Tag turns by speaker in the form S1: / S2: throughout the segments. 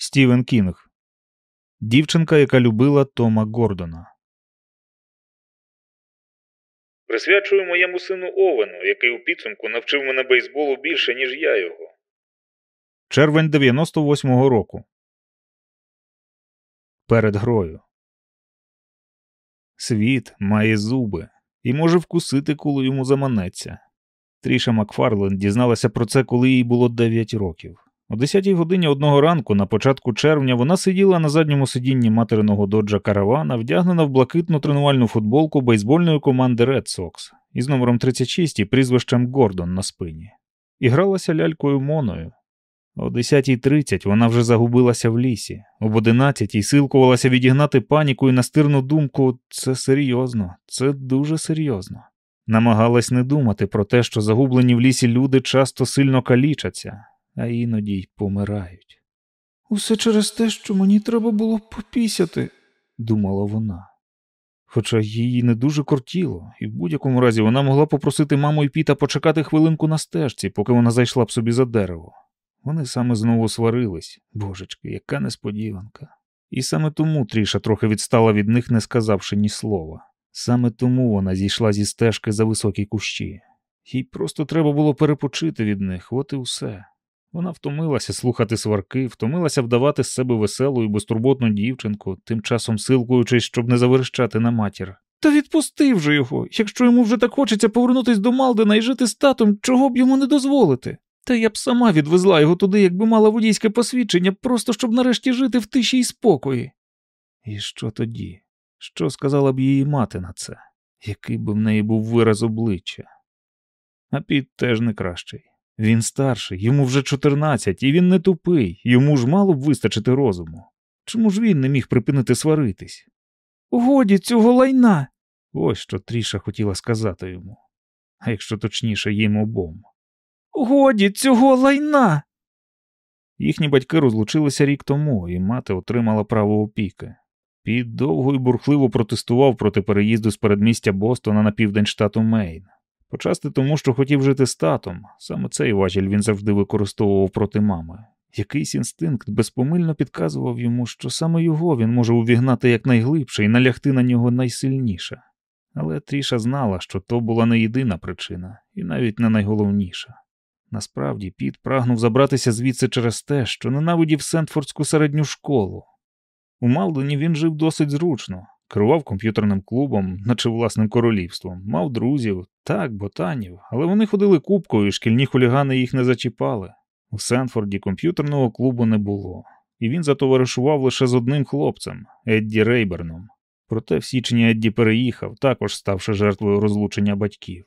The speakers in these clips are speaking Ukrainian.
S1: Стівен Кінг. Дівчинка, яка любила Тома Гордона.
S2: Присвячую моєму сину Овену, який у підсумку навчив мене бейсболу більше, ніж я його.
S1: Червень 98-го року. Перед грою. Світ має зуби і може вкусити, коли йому заманеться. Тріша Макфарлен дізналася про це, коли їй було 9 років. О 10 годині одного ранку, на початку червня, вона сиділа на задньому сидінні материного доджа каравана, вдягнена в блакитну тренувальну футболку бейсбольної команди Red Sox із номером 36 і прізвищем Гордон на спині, і гралася лялькою Моною. О 10.30 вона вже загубилася в лісі, об 11 силкувалася відігнати паніку і настирну думку це серйозно, це дуже серйозно. Намагалась не думати про те, що загублені в лісі люди часто сильно калічаться, а іноді й помирають. Усе через те, що мені треба було попісяти, думала вона. Хоча її не дуже кортіло, і в будь-якому разі вона могла попросити маму і піта почекати хвилинку на стежці, поки вона зайшла б собі за дерево. Вони саме знову сварились, божечки, яка несподіванка. І саме тому Тріша трохи відстала від них, не сказавши ні слова. Саме тому вона зійшла зі стежки за високі кущі. Їй просто треба було перепочити від них, от і все. Вона втомилася слухати сварки, втомилася вдавати з себе веселу і безтурботну дівчинку, тим часом силкуючись, щоб не заверещати на матір. Та відпусти вже його, якщо йому вже так хочеться повернутись до Малдена і жити з татом, чого б йому не дозволити. Та я б сама відвезла його туди, якби мала водійське посвідчення, просто щоб нарешті жити в тиші й спокої. І що тоді? Що сказала б її мати на це? Який би в неї був вираз обличчя? А піт теж не кращий. Він старший, йому вже 14, і він не тупий, йому ж мало б вистачити розуму. Чому ж він не міг припинити сваритись? Годі цього лайна. Ось що Тріша хотіла сказати йому, а якщо точніше, їм обом. Годі цього лайна. Їхні батьки розлучилися рік тому, і мати отримала право опіки. Піт довго і бурхливо протестував проти переїзду з передмістя Бостона на південь штату Мейн. Почасти тому, що хотів жити з татом, саме цей важіль він завжди використовував проти мами. Якийсь інстинкт безпомильно підказував йому, що саме його він може увігнати якнайглибше і налягти на нього найсильніше. Але Тріша знала, що то була не єдина причина, і навіть не найголовніша. Насправді, Піт прагнув забратися звідси через те, що ненавидів Сентфордську середню школу. У Малдені він жив досить зручно, керував комп'ютерним клубом, наче власним королівством, мав друзів, так, ботанів, але вони ходили кубкою, і шкільні хулігани їх не зачіпали. У Сенфорді комп'ютерного клубу не було, і він затоваришував лише з одним хлопцем Едді Рейберном. Проте в січні Едді переїхав, також ставши жертвою розлучення батьків.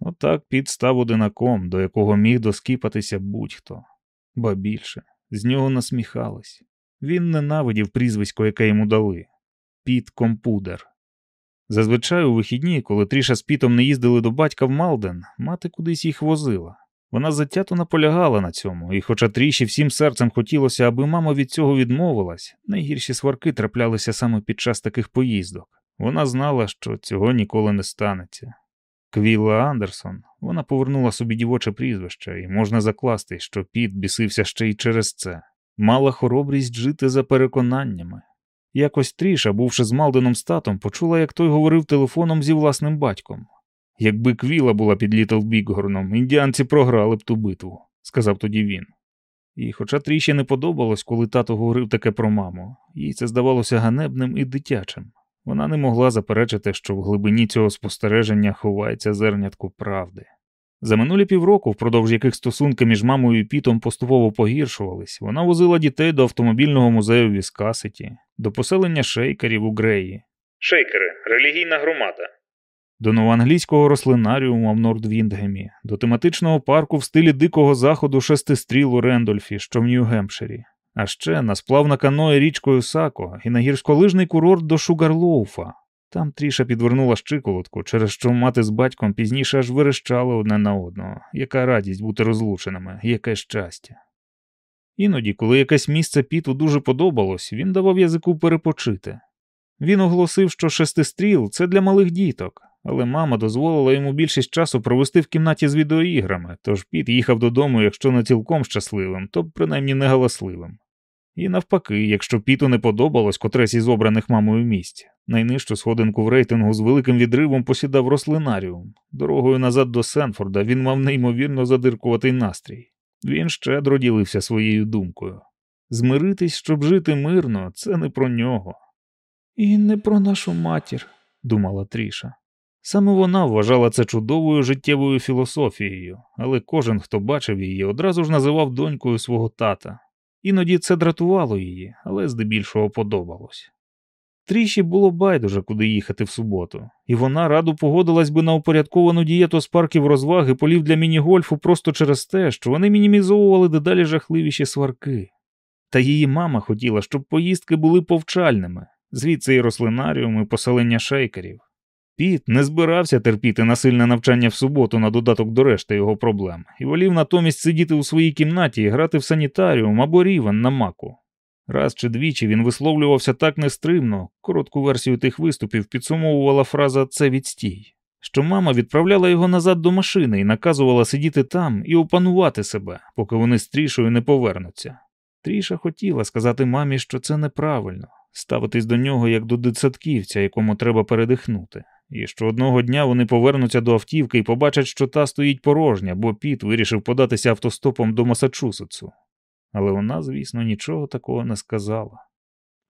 S1: Отак Піт став одинаком, до якого міг доскіпатися будь-хто, ба більше, з нього насміхались. Він ненавидів прізвисько, яке йому дали Піт Компудер. Зазвичай у вихідні, коли Тріша з Пітом не їздили до батька в Малден, мати кудись їх возила. Вона затято наполягала на цьому, і, хоча Тріші всім серцем хотілося, аби мама від цього відмовилась, найгірші сварки траплялися саме під час таких поїздок. Вона знала, що цього ніколи не станеться. Квілла Андерсон, вона повернула собі дівоче прізвище, і можна закласти, що Піт бісився ще й через це, мала хоробрість жити за переконаннями. Якось Тріша, бувши з Малденом статом, почула, як той говорив телефоном зі власним батьком. Якби Квіла була під Літл Бікгорном, індіанці програли б ту битву, сказав тоді він. І, хоча Тріші не подобалось, коли тато говорив таке про маму, їй це здавалося ганебним і дитячим. Вона не могла заперечити, що в глибині цього спостереження ховається зернятку правди. За минулі півроку, впродовж яких стосунки між мамою і пітом поступово погіршувались, вона возила дітей до автомобільного музею в Віскасеті, до поселення шейкерів у Греї.
S2: Шейкери релігійна громада.
S1: До новоанглійського рослинаріуму в Нордвіндгемі, до тематичного парку в стилі дикого заходу шестистріл у Рендольфі, що в Нью-Гемпширі, а ще на сплав на каное річкою Сако і на гірськолижний курорт до Шугарлоуфа. Там тріша підвернула щиколотку, через що мати з батьком пізніше аж верещали одне на одного, яка радість бути розлученими, яке щастя. Іноді, коли якесь місце Піту дуже подобалось, він давав язику перепочити. Він оголосив, що шестистріл це для малих діток, але мама дозволила йому більшість часу провести в кімнаті з відеоіграми, тож Піт їхав додому, якщо не цілком щасливим, то принаймні не галасливим. І навпаки, якщо Піту не подобалось котресь із обраних мамою місць, найнижчу сходинку в рейтингу з великим відривом посідав рослинаріум. Дорогою назад до Сенфорда він мав неймовірно задиркуватий настрій. Він щедро ділився своєю думкою. Змиритись, щоб жити мирно, це не про нього. І не про нашу матір, думала Тріша. Саме вона вважала це чудовою життєвою філософією, але кожен, хто бачив її, одразу ж називав донькою свого тата. Іноді це дратувало її, але здебільшого подобалось. Тріші було байдуже, куди їхати в суботу, і вона раду погодилась би на упорядковану дієту з парків розваги полів для міні-гольфу просто через те, що вони мінімізовували дедалі жахливіші сварки. Та її мама хотіла, щоб поїздки були повчальними, звідси і рослинаріум, і поселення шейкерів. Піт не збирався терпіти насильне навчання в суботу на додаток до решти його проблем, і волів натомість сидіти у своїй кімнаті і грати в санітаріум або рівен на маку. Раз чи двічі він висловлювався так нестримно, коротку версію тих виступів підсумовувала фраза Це відстій, що мама відправляла його назад до машини і наказувала сидіти там і опанувати себе, поки вони з трішою не повернуться. Тріша хотіла сказати мамі, що це неправильно, ставитись до нього як до дитсадківця, якому треба передихнути, і що одного дня вони повернуться до автівки і побачать, що та стоїть порожня, бо Піт вирішив податися автостопом до Масачусетсу. Але вона, звісно, нічого такого не сказала.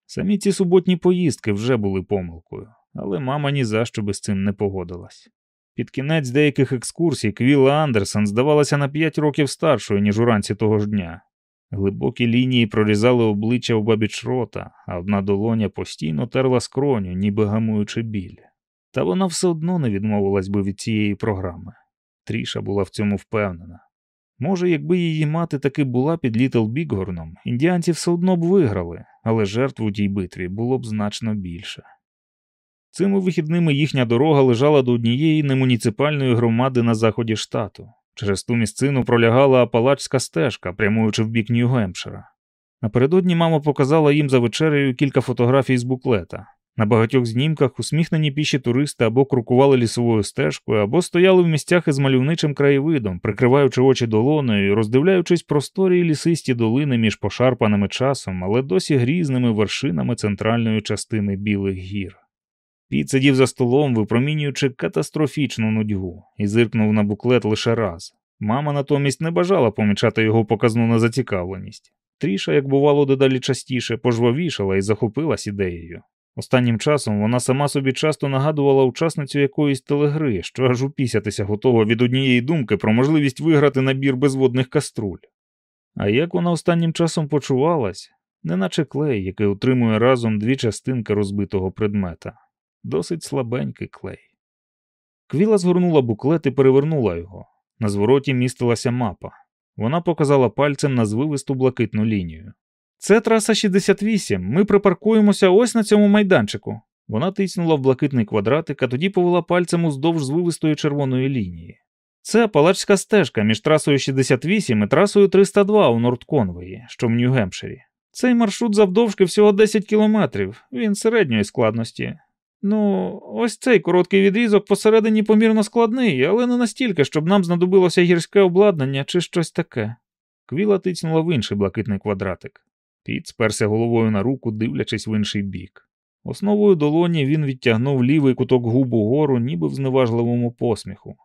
S1: Самі ці суботні поїздки вже були помилкою, але мама ні за що би з цим не погодилась. Під кінець деяких екскурсій Квіла Андерсон здавалася на п'ять років старшою, ніж уранці того ж дня. Глибокі лінії прорізали обличчя в бабіч рота, а одна долоня постійно терла скроню, ніби гамуючи біль. Та вона все одно не відмовилась би від цієї програми. Тріша була в цьому впевнена. Може, якби її мати таки була під Літл Біггорном, індіанці все одно б виграли, але жертв у тій битві було б значно більше. Цими вихідними їхня дорога лежала до однієї немуніципальної громади на заході штату. Через ту місцину пролягала апалачська стежка, прямуючи в бік Нью-Гемпшира. Напередодні мама показала їм за вечерею кілька фотографій з буклета. На багатьох знімках усміхнені піші туристи або крокували лісовою стежкою, або стояли в місцях із мальовничим краєвидом, прикриваючи очі долоною і роздивляючись просторі й лісисті долини між пошарпаними часом, але досі грізними вершинами центральної частини Білих гір. Піт сидів за столом, випромінюючи катастрофічну нудьгу, і зиркнув на буклет лише раз. Мама натомість не бажала помічати його показну на зацікавленість. Тріша, як бувало дедалі частіше, пожвавішала і захопилась ідеєю. Останнім часом вона сама собі часто нагадувала учасницю якоїсь телегри, що аж упісятися готова від однієї думки про можливість виграти набір безводних каструль. А як вона останнім часом почувалась, неначе клей, який утримує разом дві частинки розбитого предмета, досить слабенький клей. Квіла згорнула буклет і перевернула його. На звороті містилася мапа. Вона показала пальцем на звивисту блакитну лінію. Це траса 68. Ми припаркуємося ось на цьому майданчику. Вона тиснула в блакитний квадратик, а тоді повела пальцем уздовж звивистої червоної лінії. Це палачська стежка між трасою 68 і трасою 302 у Нордконвеї, що в Нью-Гемпширі. Цей маршрут завдовжки всього 10 кілометрів, він середньої складності. Ну, ось цей короткий відрізок посередині помірно складний, але не настільки, щоб нам знадобилося гірське обладнання чи щось таке. Квіла тицнула в інший блакитний квадратик. Піт сперся головою на руку, дивлячись в інший бік. Основою долоні він відтягнув лівий куток губу гору, ніби в зневажливому посміху.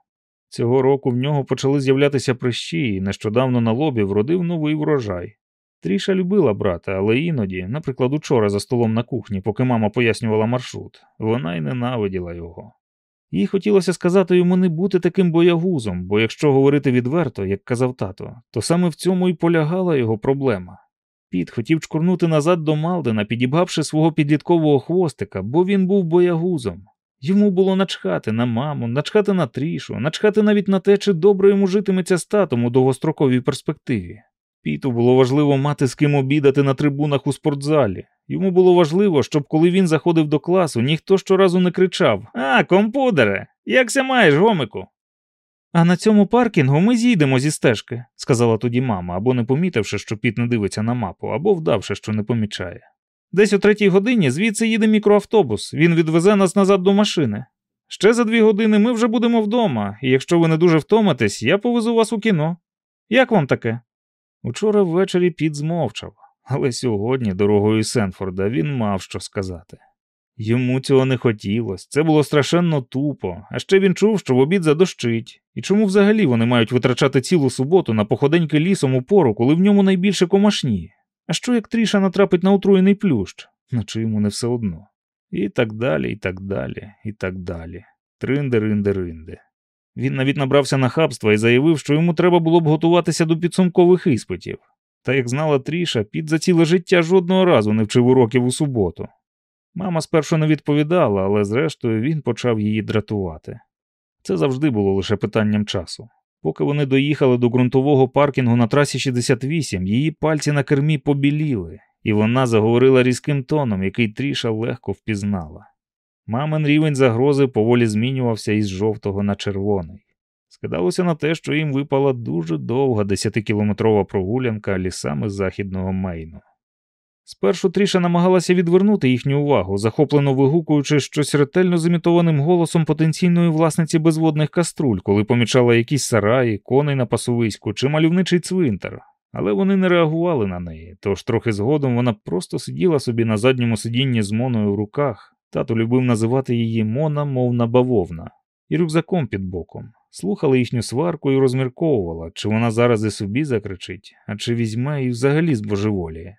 S1: Цього року в нього почали з'являтися прищі, і нещодавно на лобі вродив новий врожай. Тріша любила брата, але іноді, наприклад, учора за столом на кухні, поки мама пояснювала маршрут, вона й ненавиділа його. Їй хотілося сказати йому не бути таким боягузом, бо якщо говорити відверто, як казав тато, то саме в цьому і полягала його проблема. Піт хотів чкурнути назад до Малдена, підібгавши свого підліткового хвостика, бо він був боягузом. Йому було начхати на маму, начхати на трішу, начхати навіть на те, чи добре йому житиметься статом у довгостроковій перспективі. Піту було важливо мати з ким обідати на трибунах у спортзалі. Йому було важливо, щоб коли він заходив до класу, ніхто щоразу не кричав А, компудере, якся маєш, гомику? А на цьому паркінгу ми зійдемо зі стежки, сказала тоді мама, або не помітивши, що Піт не дивиться на мапу, або вдавши, що не помічає. Десь о третій годині звідси їде мікроавтобус, він відвезе нас назад до машини. Ще за дві години ми вже будемо вдома, і якщо ви не дуже втомитесь, я повезу вас у кіно. Як вам таке? Учора ввечері Піт змовчав. Але сьогодні, дорогою Сенфорда, він мав що сказати. Йому цього не хотілося, це було страшенно тупо, а ще він чув, що в обід задощить. І чому взагалі вони мають витрачати цілу суботу на походеньки лісом у пору, коли в ньому найбільше комашні? А що як тріша натрапить на отруєний плющ? Наче йому не все одно. І так далі, і так далі, і так далі. Тринде, ринде, ринде. Він навіть набрався нахабства і заявив, що йому треба було б готуватися до підсумкових іспитів. Та як знала Тріша, під за ціле життя жодного разу не вчив уроків у суботу. Мама спершу не відповідала, але зрештою він почав її дратувати. Це завжди було лише питанням часу. Поки вони доїхали до ґрунтового паркінгу на трасі 68, її пальці на кермі побіліли, і вона заговорила різким тоном, який Тріша легко впізнала. Мамин рівень загрози поволі змінювався із жовтого на червоний. Скидалося на те, що їм випала дуже довга десятикілометрова прогулянка лісами західного Мейну. Спершу Тріша намагалася відвернути їхню увагу, захоплено вигукуючи щось ретельно зімітованим голосом потенційної власниці безводних каструль, коли помічала якісь сараї, коней на пасовиську чи мальовничий цвинтар. Але вони не реагували на неї, тож трохи згодом вона просто сиділа собі на задньому сидінні з Моною в руках. Тато любив називати її Мона, мовна бавовна, і рюкзаком під боком. Слухала їхню сварку і розмірковувала, чи вона зараз і собі закричить, а чи візьме і взагалі збожеволіє.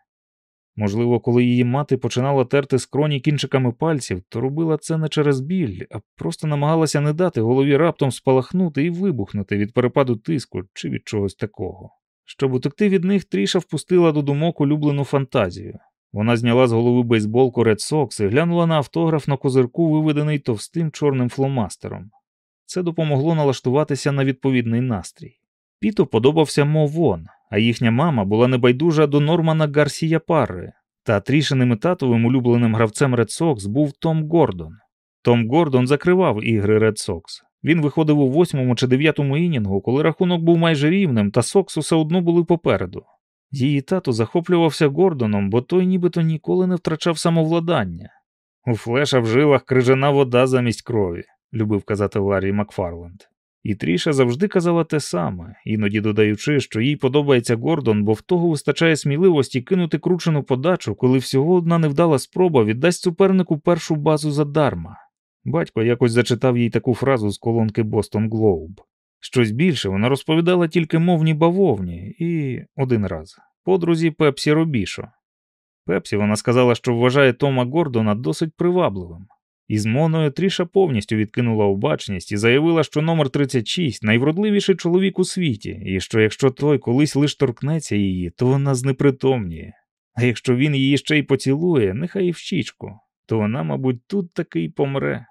S1: Можливо, коли її мати починала терти скроні кінчиками пальців, то робила це не через біль, а просто намагалася не дати голові раптом спалахнути і вибухнути від перепаду тиску чи від чогось такого. Щоб утекти від них, Тріша впустила до думок улюблену фантазію. Вона зняла з голови бейсболку Red Sox і глянула на автограф на козирку, виведений товстим чорним фломастером. Це допомогло налаштуватися на відповідний настрій. Піту подобався Мовон, а їхня мама була небайдужа до Нормана Гарсія Парри, та трішеним і татовим улюбленим гравцем Red Sox був Том Гордон. Том Гордон закривав ігри Red Sox. Він виходив у восьмому чи дев'ятому інінгу, коли рахунок був майже рівним, та Сокс усе одно були попереду. Її тато захоплювався Гордоном, бо той нібито ніколи не втрачав самовладання. У флеша в жилах крижана вода замість крові, любив казати Ларрі Макфарленд. І Тріша завжди казала те саме, іноді додаючи, що їй подобається Гордон, бо в того вистачає сміливості кинути кручену подачу, коли всього одна невдала спроба віддасть супернику першу базу задарма. Батько якось зачитав їй таку фразу з колонки Бостон Глоуб. Щось більше вона розповідала тільки мовні бавовні і один раз подрузі Пепсі Робішо. Пепсі вона сказала, що вважає Тома Гордона досить привабливим. Із Моною Тріша повністю відкинула обачність і заявила, що номер 36 найвродливіший чоловік у світі, і що якщо той колись лиш торкнеться її, то вона знепритомніє. А якщо він її ще й поцілує, нехай і в щічку, то вона, мабуть, тут таки й помре.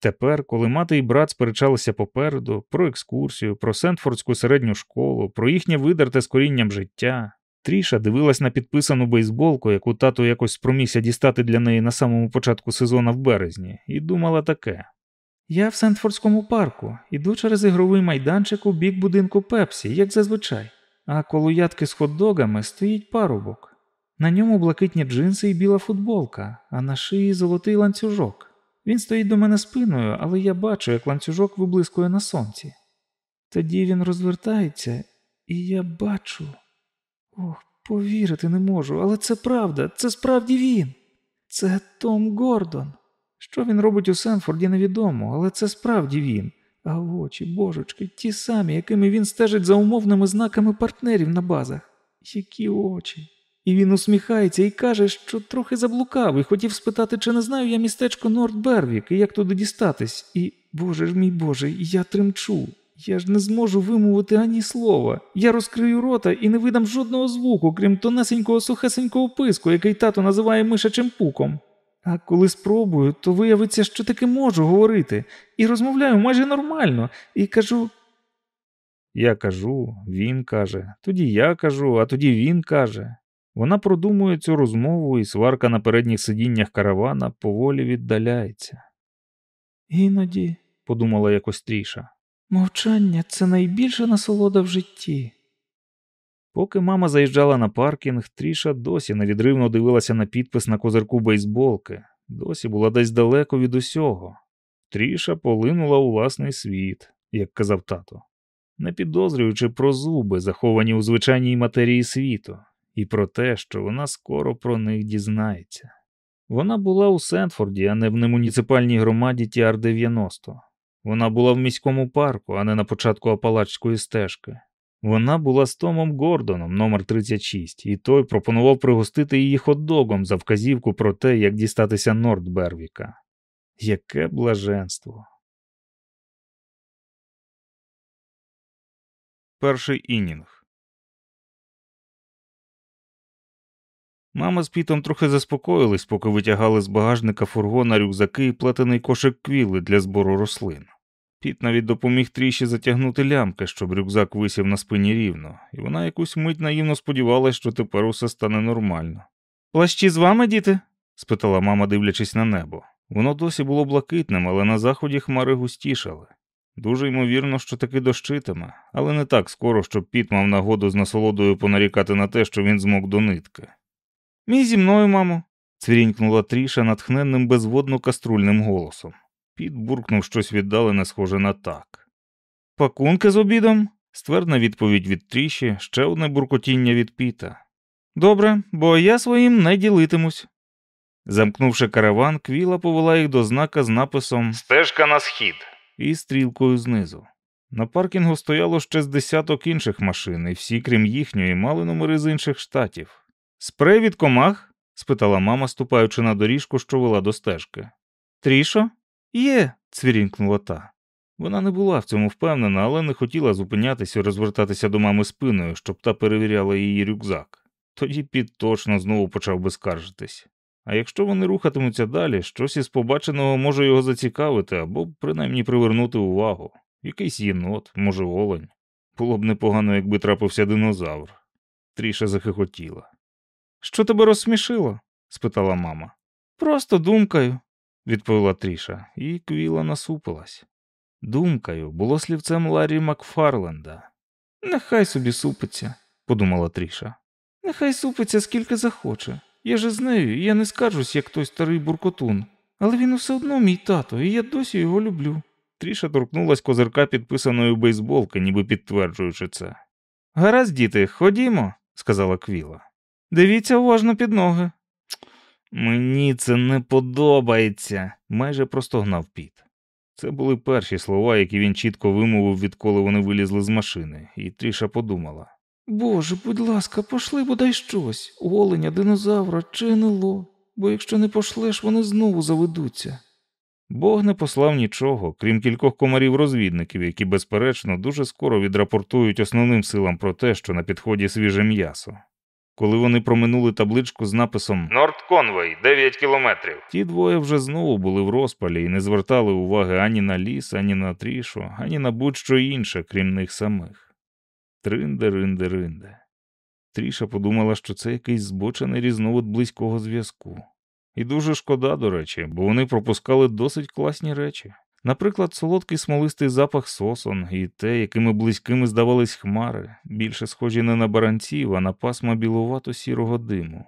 S1: Тепер, коли мати і брат сперечалися попереду, про екскурсію, про Сентфордську середню школу, про їхнє видерте з корінням життя, Тріша дивилась на підписану бейсболку, яку тато якось спромігся дістати для неї на самому початку сезону в березні, і думала таке: Я в Сентфордському парку, іду через ігровий майданчик у бік будинку Пепсі, як зазвичай, а коло ядки з хот-догами стоїть парубок. На ньому блакитні джинси і біла футболка, а на шиї золотий ланцюжок. Він стоїть до мене спиною, але я бачу, як ланцюжок виблискує на сонці. Тоді він розвертається, і я бачу. Ох, повірити не можу, але це правда, це справді він. Це Том Гордон. Що він робить у Сенфорді, невідомо, але це справді він. А очі, божечки, ті самі, якими він стежить за умовними знаками партнерів на базах. Які очі. І він усміхається і каже, що трохи заблукав, і хотів спитати, чи не знаю я містечко Норд Бервік і як туди дістатись. І, боже ж мій Боже, я тремчу. Я ж не зможу вимовити ані слова. Я розкрию рота і не видам жодного звуку, крім тонесенького сухесенького писку, який тато називає мишачим пуком. А коли спробую, то виявиться, що таки можу говорити, і розмовляю майже нормально, і кажу. Я кажу, він каже, тоді я кажу, а тоді він каже. Вона продумує цю розмову, і сварка на передніх сидіннях каравана поволі віддаляється. Іноді, подумала якось тріша, мовчання це найбільша насолода в житті. Поки мама заїжджала на паркінг, Тріша досі невідривно дивилася на підпис на козирку бейсболки, досі була десь далеко від усього. Тріша полинула у власний світ, як казав тато, не підозрюючи про зуби, заховані у звичайній матерії світу, і про те, що вона скоро про них дізнається. Вона була у Сентфорді, а не в немуніципальній громаді Тіар 90. Вона була в міському парку, а не на початку Апалачської стежки. Вона була з Томом Гордоном, номер 36, і той пропонував пригостити її хот-догом за вказівку про те, як дістатися Нордбервіка. Яке блаженство! Перший інінг. Мама з Пітом трохи заспокоїлись, поки витягали з багажника фургона рюкзаки і плетений кошик квіли для збору рослин. Піт навіть допоміг тріші затягнути лямки, щоб рюкзак висів на спині рівно, і вона якусь мить наївно сподівалась, що тепер усе стане нормально. Плащі з вами, діти? спитала мама, дивлячись на небо. Воно досі було блакитним, але на заході хмари густішали. Дуже ймовірно, що таки дощитиме, але не так скоро, щоб Піт мав нагоду з насолодою понарікати на те, що він змог до нитки. Мій зі мною, мамо, цвірінькнула тріша натхненним безводно каструльним голосом. Піт буркнув щось віддалене, схоже на так. Пакунки з обідом? ствердна відповідь від тріші, ще одне буркотіння від Піта. Добре, бо я своїм не ділитимусь. Замкнувши караван, Квіла повела їх до знака з написом
S2: Стежка на схід.
S1: і стрілкою знизу. На паркінгу стояло ще з десяток інших машин, і всі, крім їхньої, мали номери з інших штатів. Спрей від комах? спитала мама, ступаючи на доріжку, що вела до стежки. Трішо? Є, цвірінькнула та. Вона не була в цьому впевнена, але не хотіла зупинятися і розвертатися до мами спиною, щоб та перевіряла її рюкзак. Тоді Піт точно знову почав би скаржитись. А якщо вони рухатимуться далі, щось із побаченого може його зацікавити або принаймні привернути увагу. Якийсь єнот, може, олень. Було б непогано, якби трапився динозавр. Тріша захихотіла. Що тебе розсмішило? спитала мама. Просто думкаю, відповіла Тріша, і Квіла насупилась. Думкою було слівцем Ларрі Макфарленда. Нехай собі супиться, подумала Тріша. Нехай супиться скільки захоче. Я же з нею, я не скаржусь, як той старий буркотун. Але він усе одно мій тато, і я досі його люблю. Тріша торкнулась козирка підписаної бейсболки, ніби підтверджуючи це. Гаразд, діти, ходімо, сказала Квіла. Дивіться уважно під ноги. Мені це не подобається, майже простогнав піт. Це були перші слова, які він чітко вимовив, відколи вони вилізли з машини, і Тріша подумала. Боже, будь ласка, пошли бодай щось, оленя, динозавра чи НЛО, бо якщо не пошлеш, вони знову заведуться. Бог не послав нічого, крім кількох комарів-розвідників, які, безперечно, дуже скоро відрапортують основним силам про те, що на підході свіже м'ясо. Коли вони проминули табличку з написом
S2: Норд Конвей, 9 кілометрів.
S1: Ті двоє вже знову були в розпалі і не звертали уваги ані на ліс, ані на трішу, ані на будь-що інше, крім них самих. Тринде, ринде, ринде. Тріша подумала, що це якийсь збочений різновид близького зв'язку. І дуже шкода, до речі, бо вони пропускали досить класні речі. Наприклад, солодкий смолистий запах сосон і те, якими близькими здавались хмари, більше схожі не на баранців, а на пасма білувато сірого диму.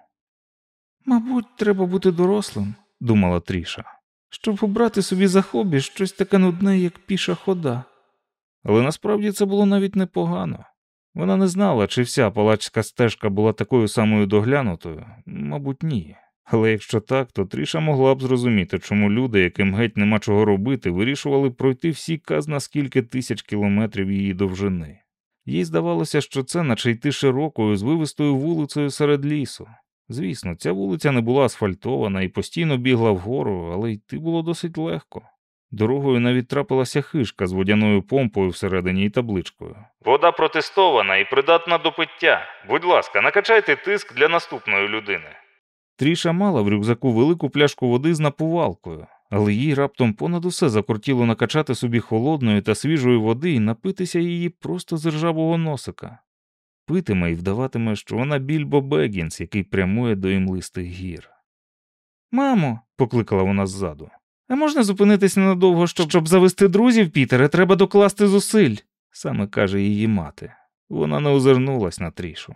S1: Мабуть, треба бути дорослим, думала Тріша, щоб обрати собі за хобі щось таке нудне, як піша хода. Але насправді це було навіть непогано. Вона не знала, чи вся палачська стежка була такою самою доглянутою, мабуть, ні. Але якщо так, то Тріша могла б зрозуміти, чому люди, яким геть нема чого робити, вирішували пройти всі казна скільки тисяч кілометрів її довжини. Їй здавалося, що це наче йти широкою, звивистою вулицею серед лісу. Звісно, ця вулиця не була асфальтована і постійно бігла вгору, але йти було досить легко. Дорогою навіть трапилася хишка з водяною помпою всередині і табличкою.
S2: Вода протестована і придатна до пиття. Будь ласка, накачайте тиск для наступної людини.
S1: Тріша мала в рюкзаку велику пляшку води з напувалкою, але їй раптом понад усе закортіло накачати собі холодної та свіжої води і напитися її просто з ржавого носика. Питиме і вдаватиме, що вона більбо Бегінс, який прямує до імлистих гір. Мамо, покликала вона ззаду, а можна зупинитись ненадовго, щоб, щоб завести друзів, Пітере, треба докласти зусиль, саме каже її мати. Вона не озирнулась на трішу.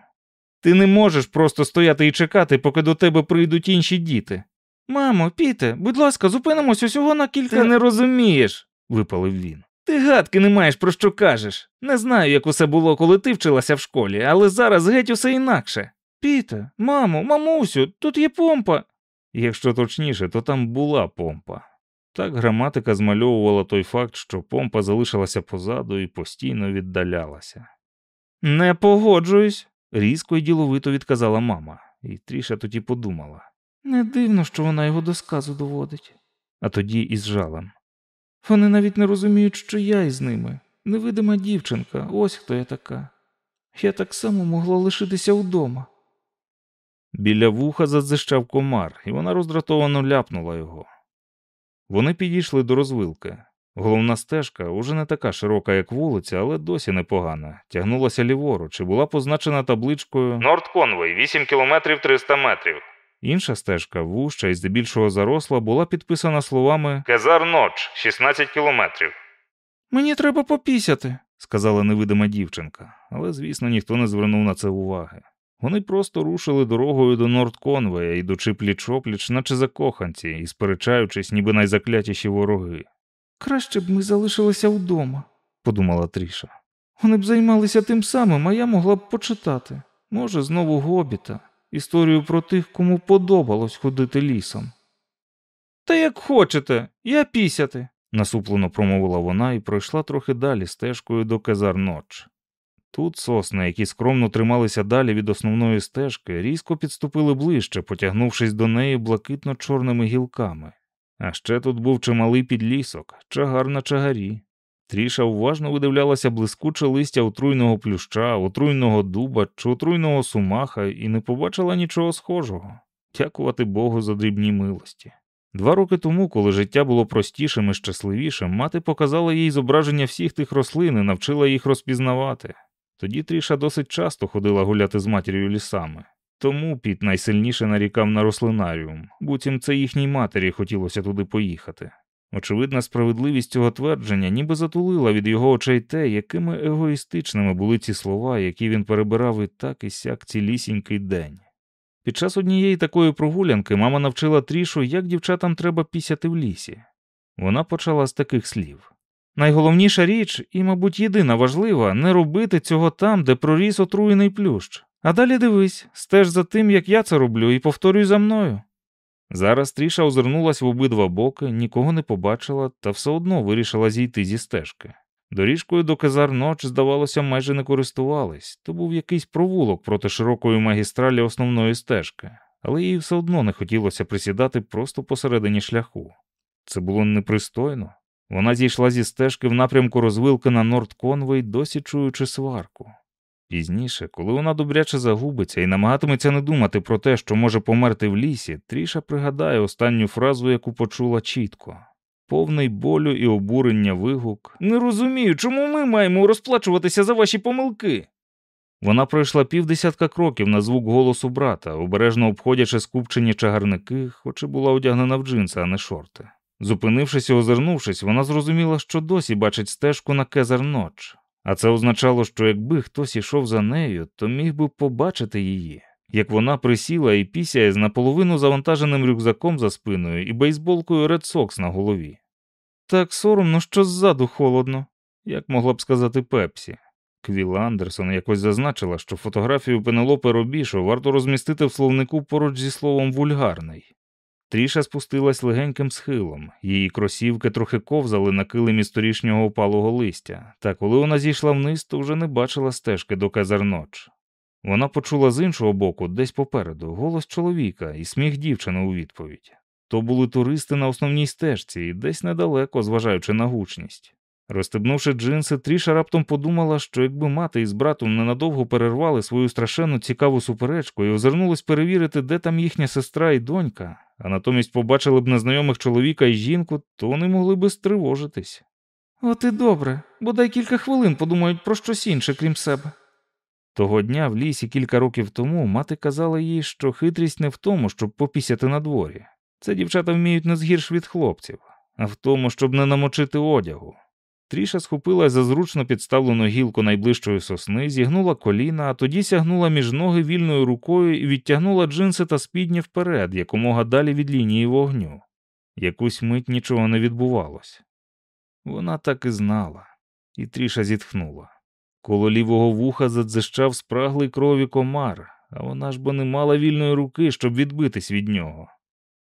S1: Ти не можеш просто стояти і чекати, поки до тебе прийдуть інші діти. Мамо, піте, будь ласка, зупинимось усього на кілька. Ти не розумієш, випалив він. Ти гадки не маєш про що кажеш. Не знаю, як усе було, коли ти вчилася в школі, але зараз геть усе інакше.
S3: Піте, мамо, мамусю, тут є помпа.
S1: Якщо точніше, то там була помпа. Так граматика змальовувала той факт, що помпа залишилася позаду і постійно віддалялася.
S3: Не погоджуюсь,
S1: різко й діловито відказала мама, і Тріша тоді подумала.
S3: Не дивно, що вона його до сказу доводить.
S1: А тоді із жалем.
S3: Вони навіть не розуміють, що я із ними. Невидима дівчинка, ось хто я така. Я так само могла лишитися вдома.
S1: Біля вуха задзищав комар, і вона роздратовано ляпнула його. Вони підійшли до розвилки. Головна стежка уже не така широка, як вулиця, але досі непогана. Тягнулася ліворуч і була позначена табличкою Норд Конвей, 8 кілометрів 300 метрів. Інша стежка, вуща і здебільшого заросла, була підписана словами Кезар Ноч, 16 кілометрів.
S3: Мені треба попісяти,
S1: сказала невидима дівчинка, але, звісно, ніхто не звернув на це уваги. Вони просто рушили дорогою до Нордконвея, ідучи пліч опліч, наче закоханці, і сперечаючись, ніби найзаклятіші вороги.
S3: Краще б ми залишилися вдома,
S1: подумала Тріша.
S3: Вони б займалися тим самим, а я могла б почитати. Може, знову гобіта, історію про тих, кому подобалось ходити лісом. Та як хочете, я пісяти,
S1: насуплено промовила вона і пройшла трохи далі стежкою до Кезар-Ноч. Тут сосни, які скромно трималися далі від основної стежки, різко підступили ближче, потягнувшись до неї блакитно-чорними гілками. А ще тут був чималий підлісок, чагар на чагарі. Тріша уважно видивлялася блискуче листя отруйного плюща, отруйного дуба чи отруйного сумаха і не побачила нічого схожого. Дякувати Богу за дрібні милості. Два роки тому, коли життя було простішим і щасливішим, мати показала їй зображення всіх тих рослин і навчила їх розпізнавати. Тоді Тріша досить часто ходила гуляти з матір'ю лісами. Тому Піт найсильніше нарікав на рослинаріум, буцім це їхній матері хотілося туди поїхати. Очевидна справедливість цього твердження ніби затулила від його очей те, якими егоїстичними були ці слова, які він перебирав і так і сяк цілісінький день. Під час однієї такої прогулянки мама навчила трішу, як дівчатам треба пісяти в лісі. Вона почала з таких слів. Найголовніша річ, і, мабуть, єдина важлива, не робити цього там, де проріс отруєний плющ. А далі дивись, стеж за тим, як я це роблю, і повторюй за мною. Зараз Тріша озирнулась в обидва боки, нікого не побачила та все одно вирішила зійти зі стежки. Доріжкою до Казар Ноч, здавалося, майже не користувались, то був якийсь провулок проти широкої магістралі основної стежки, але їй все одно не хотілося присідати просто посередині шляху. Це було непристойно. Вона зійшла зі стежки в напрямку розвилки на Норд Конвей, досі чуючи сварку. Пізніше, коли вона добряче загубиться і намагатиметься не думати про те, що може померти в лісі, Тріша пригадає останню фразу, яку почула чітко. Повний болю і обурення вигук. Не розумію, чому ми маємо розплачуватися за ваші помилки. Вона пройшла півдесятка кроків на звук голосу брата, обережно обходячи скупчені чагарники, хоч і була одягнена в джинси, а не шорти. Зупинившись і озирнувшись, вона зрозуміла, що досі бачить стежку на Кезар Ноч, а це означало, що якби хтось ішов за нею, то міг би побачити її, як вона присіла і пісяє з наполовину завантаженим рюкзаком за спиною і бейсболкою Red Sox на голові. Так соромно, що ззаду холодно, як могла б сказати Пепсі. Квіл Андерсон якось зазначила, що фотографію Пенелопи Робішо варто розмістити в словнику поруч зі словом вульгарний. Тріша спустилась легеньким схилом, її кросівки трохи ковзали на килимі сторішнього опалого листя, та коли вона зійшла вниз, то вже не бачила стежки до Казарноч. Вона почула з іншого боку, десь попереду, голос чоловіка і сміх дівчини у відповідь. То були туристи на основній стежці і десь недалеко, зважаючи на гучність. Розстебнувши джинси, Тріша раптом подумала, що якби мати із братом ненадовго перервали свою страшенну цікаву суперечку і озирнулись перевірити, де там їхня сестра і донька, а натомість побачили б незнайомих чоловіка і жінку, то вони могли би стривожитись.
S3: От і добре, бодай кілька хвилин подумають про щось інше, крім себе.
S1: Того дня в лісі кілька років тому мати казала їй, що хитрість не в тому, щоб попісяти на дворі. Це дівчата вміють не згірш від хлопців, а в тому, щоб не намочити одягу. Тріша схопила за зручно підставлену гілку найближчої сосни, зігнула коліна, а тоді сягнула між ноги вільною рукою і відтягнула джинси та спідні вперед, якомога далі від лінії вогню. Якусь мить нічого не відбувалось. Вона так і знала, і тріша зітхнула. Коло лівого вуха задзищав спраглий крові комар, а вона ж бо не мала вільної руки, щоб відбитись від нього.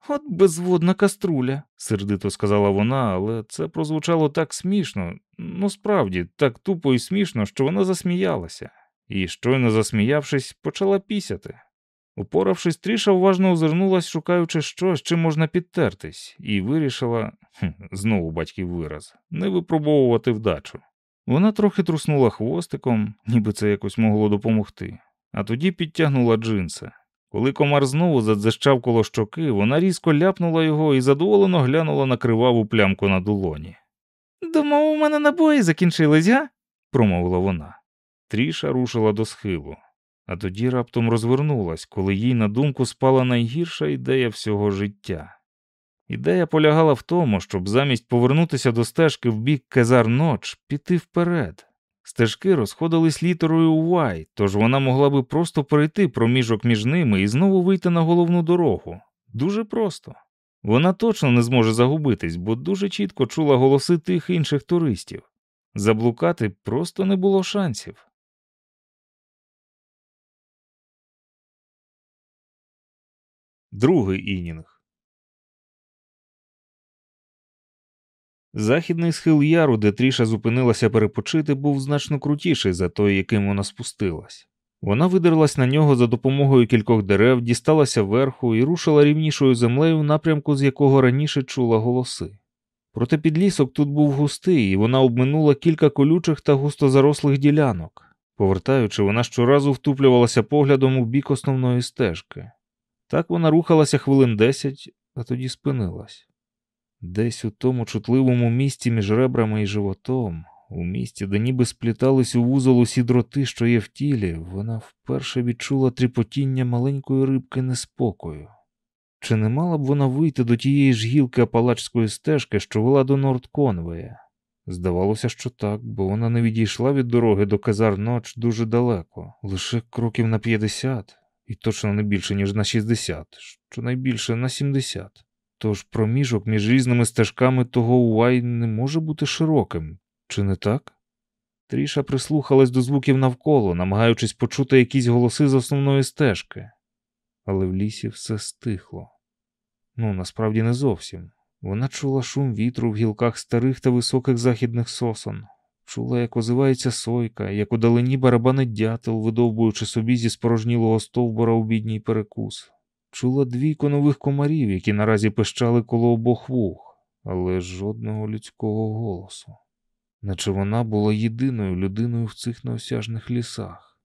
S3: От безводна каструля.
S1: сердито сказала вона, але це прозвучало так смішно, ну справді, так тупо і смішно, що вона засміялася, і, щойно засміявшись, почала пісяти. Упоравшись, Тріша уважно озирнулась, шукаючи щось, чим можна підтертись, і вирішила хм, знову батьків вираз не випробовувати вдачу. Вона трохи труснула хвостиком, ніби це якось могло допомогти, а тоді підтягнула джинси. Коли комар знову задзищав коло щоки, вона різко ляпнула його і задоволено глянула на криваву плямку на долоні.
S3: Думав, у мене набої закінчились, га?
S1: промовила вона. Тріша рушила до схилу, а тоді раптом розвернулась, коли їй на думку спала найгірша ідея всього життя. Ідея полягала в тому, щоб замість повернутися до стежки в бік Кезар Ноч піти вперед. Стежки розходились літерою Y, тож вона могла би просто перейти проміжок між ними і знову вийти на головну дорогу. Дуже просто. Вона точно не зможе загубитись, бо дуже чітко чула голоси тих інших туристів. Заблукати просто не було шансів. Другий інінг. Західний схил яру, де Тріша зупинилася перепочити, був значно крутіший за той, яким вона спустилась. Вона видерлась на нього за допомогою кількох дерев, дісталася верху і рушила рівнішою землею в напрямку, з якого раніше чула голоси. Проте підлісок тут був густий, і вона обминула кілька колючих та густо зарослих ділянок. Повертаючи, вона щоразу втуплювалася поглядом у бік основної стежки. Так вона рухалася хвилин десять, а тоді спинилась. Десь у тому чутливому місці між ребрами і животом, у місці, де ніби сплітались у вузол усі дроти, що є в тілі, вона вперше відчула тріпотіння маленької рибки неспокою. Чи не мала б вона вийти до тієї ж гілки апалачської стежки, що вела до Нордконвея? Здавалося, що так, бо вона не відійшла від дороги до Казар Ноч дуже далеко, лише кроків на 50, і точно не більше, ніж на 60, щонайбільше на 70. Тож проміжок між різними стежками того Уай не може бути широким, чи не так? Тріша прислухалась до звуків навколо, намагаючись почути якісь голоси з основної стежки, але в лісі все стихло. Ну, насправді не зовсім. Вона чула шум вітру в гілках старих та високих західних сосон, чула, як озивається сойка, як удалені барабанить дятел, видовбуючи собі зі спорожнілого стовбура у бідній перекус. Чула двійко нових комарів, які наразі пищали коло обох вух, але жодного людського голосу. Наче вона була єдиною людиною в цих неосяжних лісах.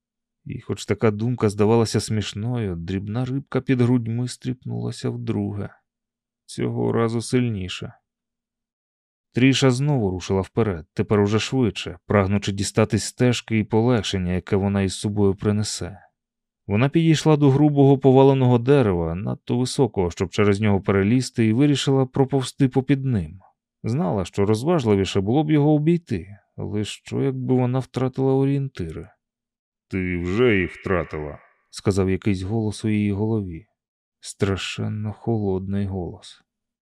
S1: І, хоч така думка здавалася смішною, дрібна рибка під грудьми стріпнулася вдруге, цього разу сильніше. Тріша знову рушила вперед, тепер уже швидше, прагнучи дістатись стежки і полегшення, яке вона із собою принесе. Вона підійшла до грубого поваленого дерева, надто високого, щоб через нього перелізти, і вирішила проповсти попід ним. Знала, що розважливіше було б його обійти, але що, якби вона втратила орієнтири?
S2: Ти вже їх втратила,
S1: сказав якийсь голос у її голові. Страшенно холодний голос.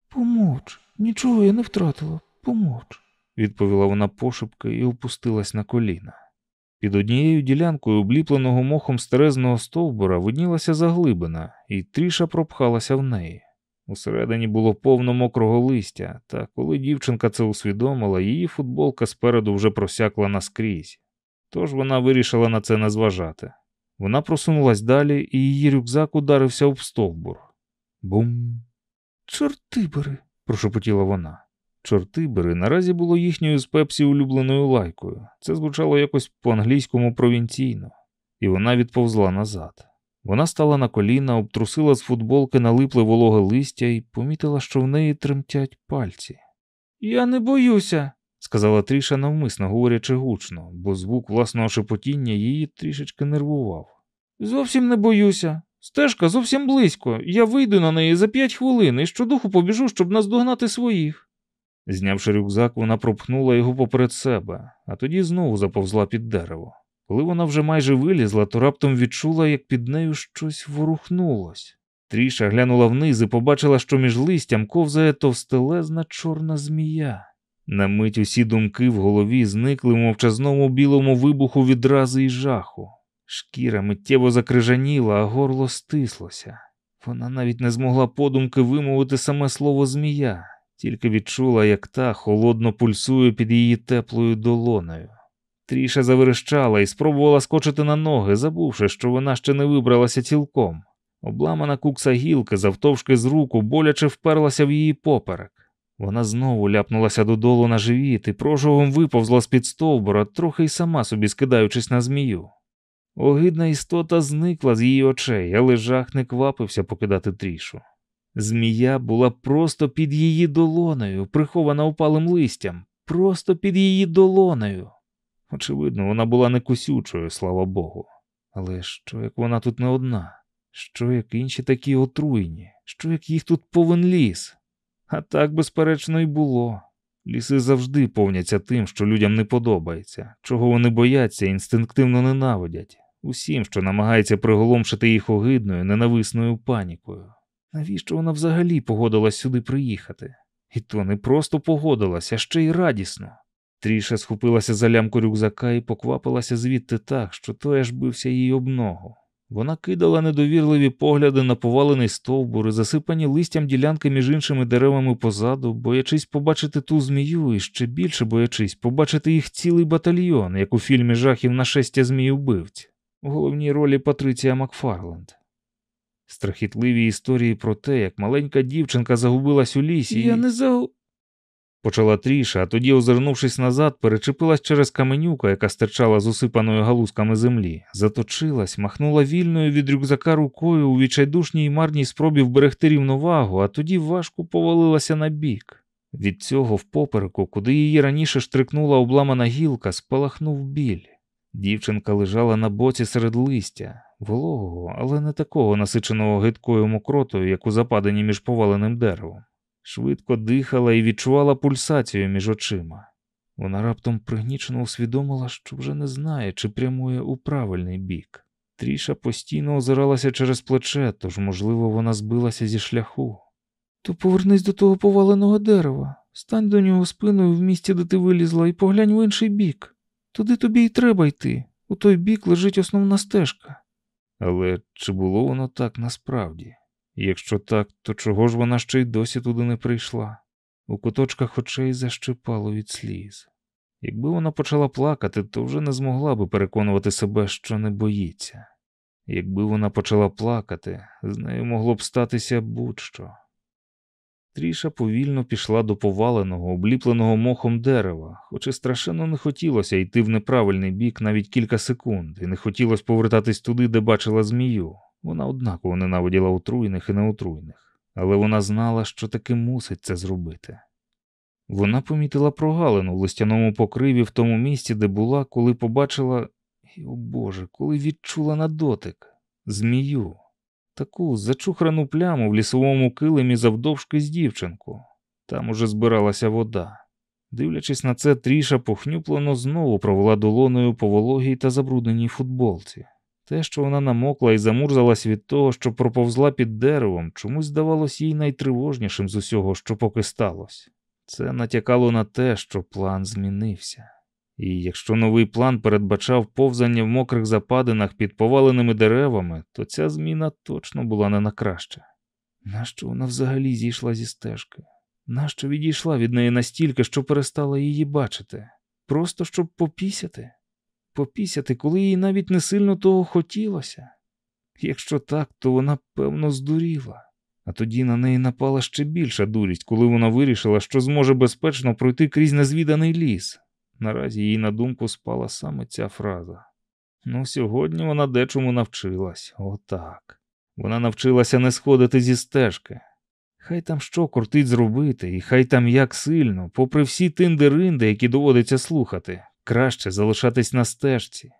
S3: Помовч, нічого я не втратила, помовч,
S1: відповіла вона пошепки і опустилась на коліна. Під однією ділянкою обліпленого мохом старезного стовбура виднілася заглибина, і тріша пропхалася в неї. Усередині було повно мокрого листя, та коли дівчинка це усвідомила, її футболка спереду вже просякла наскрізь. Тож вона вирішила на це не зважати. Вона просунулась далі, і її рюкзак ударився об стовбур. Бум.
S3: Чорти бери,
S1: прошепотіла вона. Чортибери наразі було їхньою з пепсі улюбленою лайкою. Це звучало якось по-англійському провінційно, і вона відповзла назад. Вона стала на коліна, обтрусила з футболки налипле вологе листя і помітила, що в неї тремтять пальці.
S3: Я не боюся,
S1: сказала Тріша навмисно, говорячи гучно, бо звук власного шепотіння її трішечки нервував.
S3: Зовсім не боюся. Стежка зовсім близько. Я вийду на неї за п'ять хвилин і щодуху побіжу, щоб наздогнати своїх.
S1: Знявши рюкзак, вона пропхнула його поперед себе, а тоді знову заповзла під дерево. Коли вона вже майже вилізла, то раптом відчула, як під нею щось ворухнулось. Тріша глянула вниз і побачила, що між листям ковзає товстелезна чорна змія. На мить усі думки в голові зникли в мовчазному білому вибуху відрази і жаху. Шкіра миттєво закрижаніла, а горло стислося. Вона навіть не змогла подумки вимовити саме слово змія, тільки відчула, як та холодно пульсує під її теплою долоною. Тріша заверещала і спробувала скочити на ноги, забувши, що вона ще не вибралася цілком. Обламана кукса гілки, завтовшки з руку, боляче вперлася в її поперек. Вона знову ляпнулася додолу на живіт і прожогом виповзла з-під стовбура, трохи й сама собі скидаючись на змію. Огидна істота зникла з її очей, але жах не квапився покидати трішу. Змія була просто під її долоною, прихована упалим листям, просто під її долоною. Очевидно, вона була не кусючою, слава Богу. Але що як вона тут не одна? Що як інші такі отруйні? Що як їх тут повен ліс? А так, безперечно, і було. Ліси завжди повняться тим, що людям не подобається, чого вони бояться і інстинктивно ненавидять, усім, що намагається приголомшити їх огидною, ненависною панікою. Навіщо вона взагалі погодилась сюди приїхати? І то не просто погодилась, а ще й радісно. Тріша схопилася за лямку рюкзака і поквапилася звідти так, що той аж бився їй об ногу. Вона кидала недовірливі погляди на повалений стовбур і засипані листям ділянки між іншими деревами позаду, боячись побачити ту змію і ще більше боячись побачити їх цілий батальйон, як у фільмі жахів нашестя змій убивць. У головній ролі Патриція Макфарленд. Страхітливі історії про те, як маленька дівчинка загубилась у лісі.
S3: Я
S1: і...
S3: не за.
S1: Почала тріша, а тоді, озирнувшись назад, перечепилась через каменюка, яка стирчала з усипаною галузками землі, заточилась, махнула вільною від рюкзака рукою у відчайдушній і марній спробі вберегти рівновагу, а тоді важко повалилася на бік. Від цього в попереку, куди її раніше штрикнула обламана гілка, спалахнув біль. Дівчинка лежала на боці серед листя, вологого, але не такого насиченого гидкою мокротою, як у западині між поваленим деревом. Швидко дихала і відчувала пульсацію між очима. Вона раптом пригнічено усвідомила, що вже не знає, чи прямує у правильний бік. Тріша постійно озиралася через плече, тож, можливо, вона збилася зі шляху.
S3: То повернись до того поваленого дерева, стань до нього спиною в місці, де ти вилізла, і поглянь в інший бік. Туди тобі й треба йти. У той бік лежить основна стежка.
S1: Але чи було воно так насправді? Якщо так, то чого ж вона ще й досі туди не прийшла? У куточках очей защипало від сліз. Якби вона почала плакати, то вже не змогла би переконувати себе, що не боїться. Якби вона почала плакати, з нею могло б статися будь-що. Тріша повільно пішла до поваленого, обліпленого мохом дерева, хоч і страшенно не хотілося йти в неправильний бік навіть кілька секунд, і не хотілося повертатись туди, де бачила змію. Вона однаково ненавиділа отруйних і неотруйних, але вона знала, що таки мусить це зробити. Вона помітила прогалину в листяному покриві в тому місці, де була, коли побачила, о Боже, коли відчула на дотик змію, таку зачухрану пляму в лісовому килимі завдовжки з дівчинку. Там уже збиралася вода. Дивлячись на це, тріша похнюплено знову провела долоною по вологій та забрудненій футболці. Те, що вона намокла і замурзалась від того, що проповзла під деревом, чомусь здавалось їй найтривожнішим з усього, що поки сталося. Це натякало на те, що план змінився. І якщо новий план передбачав повзання в мокрих западинах під поваленими деревами, то ця зміна точно була не на краще. Нащо вона взагалі зійшла зі стежки? Нащо відійшла від неї настільки, що перестала її бачити? Просто щоб попісяти? Попісяти, коли їй навіть не сильно того хотілося? Якщо так, то вона, певно, здуріла. А тоді на неї напала ще більша дурість, коли вона вирішила, що зможе безпечно пройти крізь незвіданий ліс. Наразі їй на думку спала саме ця фраза. Ну, сьогодні вона дечому навчилась, отак. Вона навчилася не сходити зі стежки. Хай там що кортить зробити, і хай там як сильно, попри всі тинди-ринди, які доводиться слухати, краще залишатись на стежці.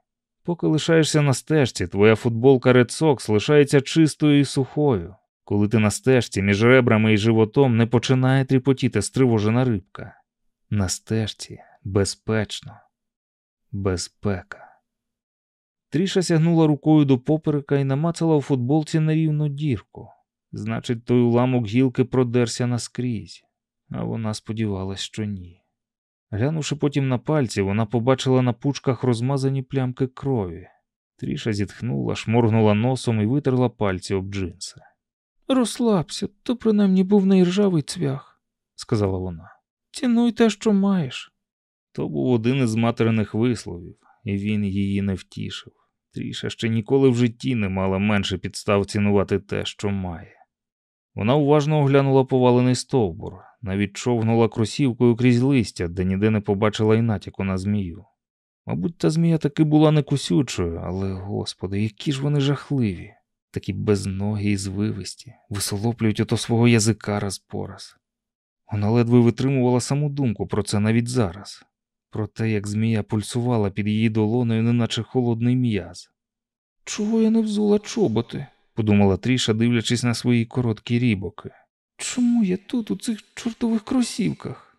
S1: Поки лишаєшся на стежці, твоя футболка Red Sox лишається чистою і сухою. Коли ти на стежці між ребрами і животом не починає тріпотіти стривожена рибка. На стежці безпечно, безпека. Тріша сягнула рукою до поперека і намацала у футболці нерівну дірку. Значить, той уламок гілки продерся наскрізь, а вона сподівалась, що ні. Глянувши потім на пальці, вона побачила на пучках розмазані плямки крові. Тріша зітхнула, шморгнула носом і витерла пальці об джинси.
S3: Розслабся, то принаймні був не іржавий цвях,
S1: сказала вона.
S3: Цінуй те, що маєш.
S1: То був один із материних висловів, і він її не втішив. Тріша ще ніколи в житті не мала менше підстав цінувати те, що має. Вона уважно оглянула повалений стовбур, навіть човгнула кросівкою крізь листя, де ніде не побачила й натяку на змію. Мабуть, та змія таки була не кусючою, але, господи, які ж вони жахливі, такі безногі і звивисті, висолоплюють ото свого язика раз по раз. Вона ледве витримувала саму думку про це навіть зараз, про те, як змія пульсувала під її долоною, неначе холодний м'яз.
S3: Чого я не взула чоботи?
S1: подумала Тріша, дивлячись на свої короткі рібоки.
S3: Чому я тут, у цих чортових кросівках?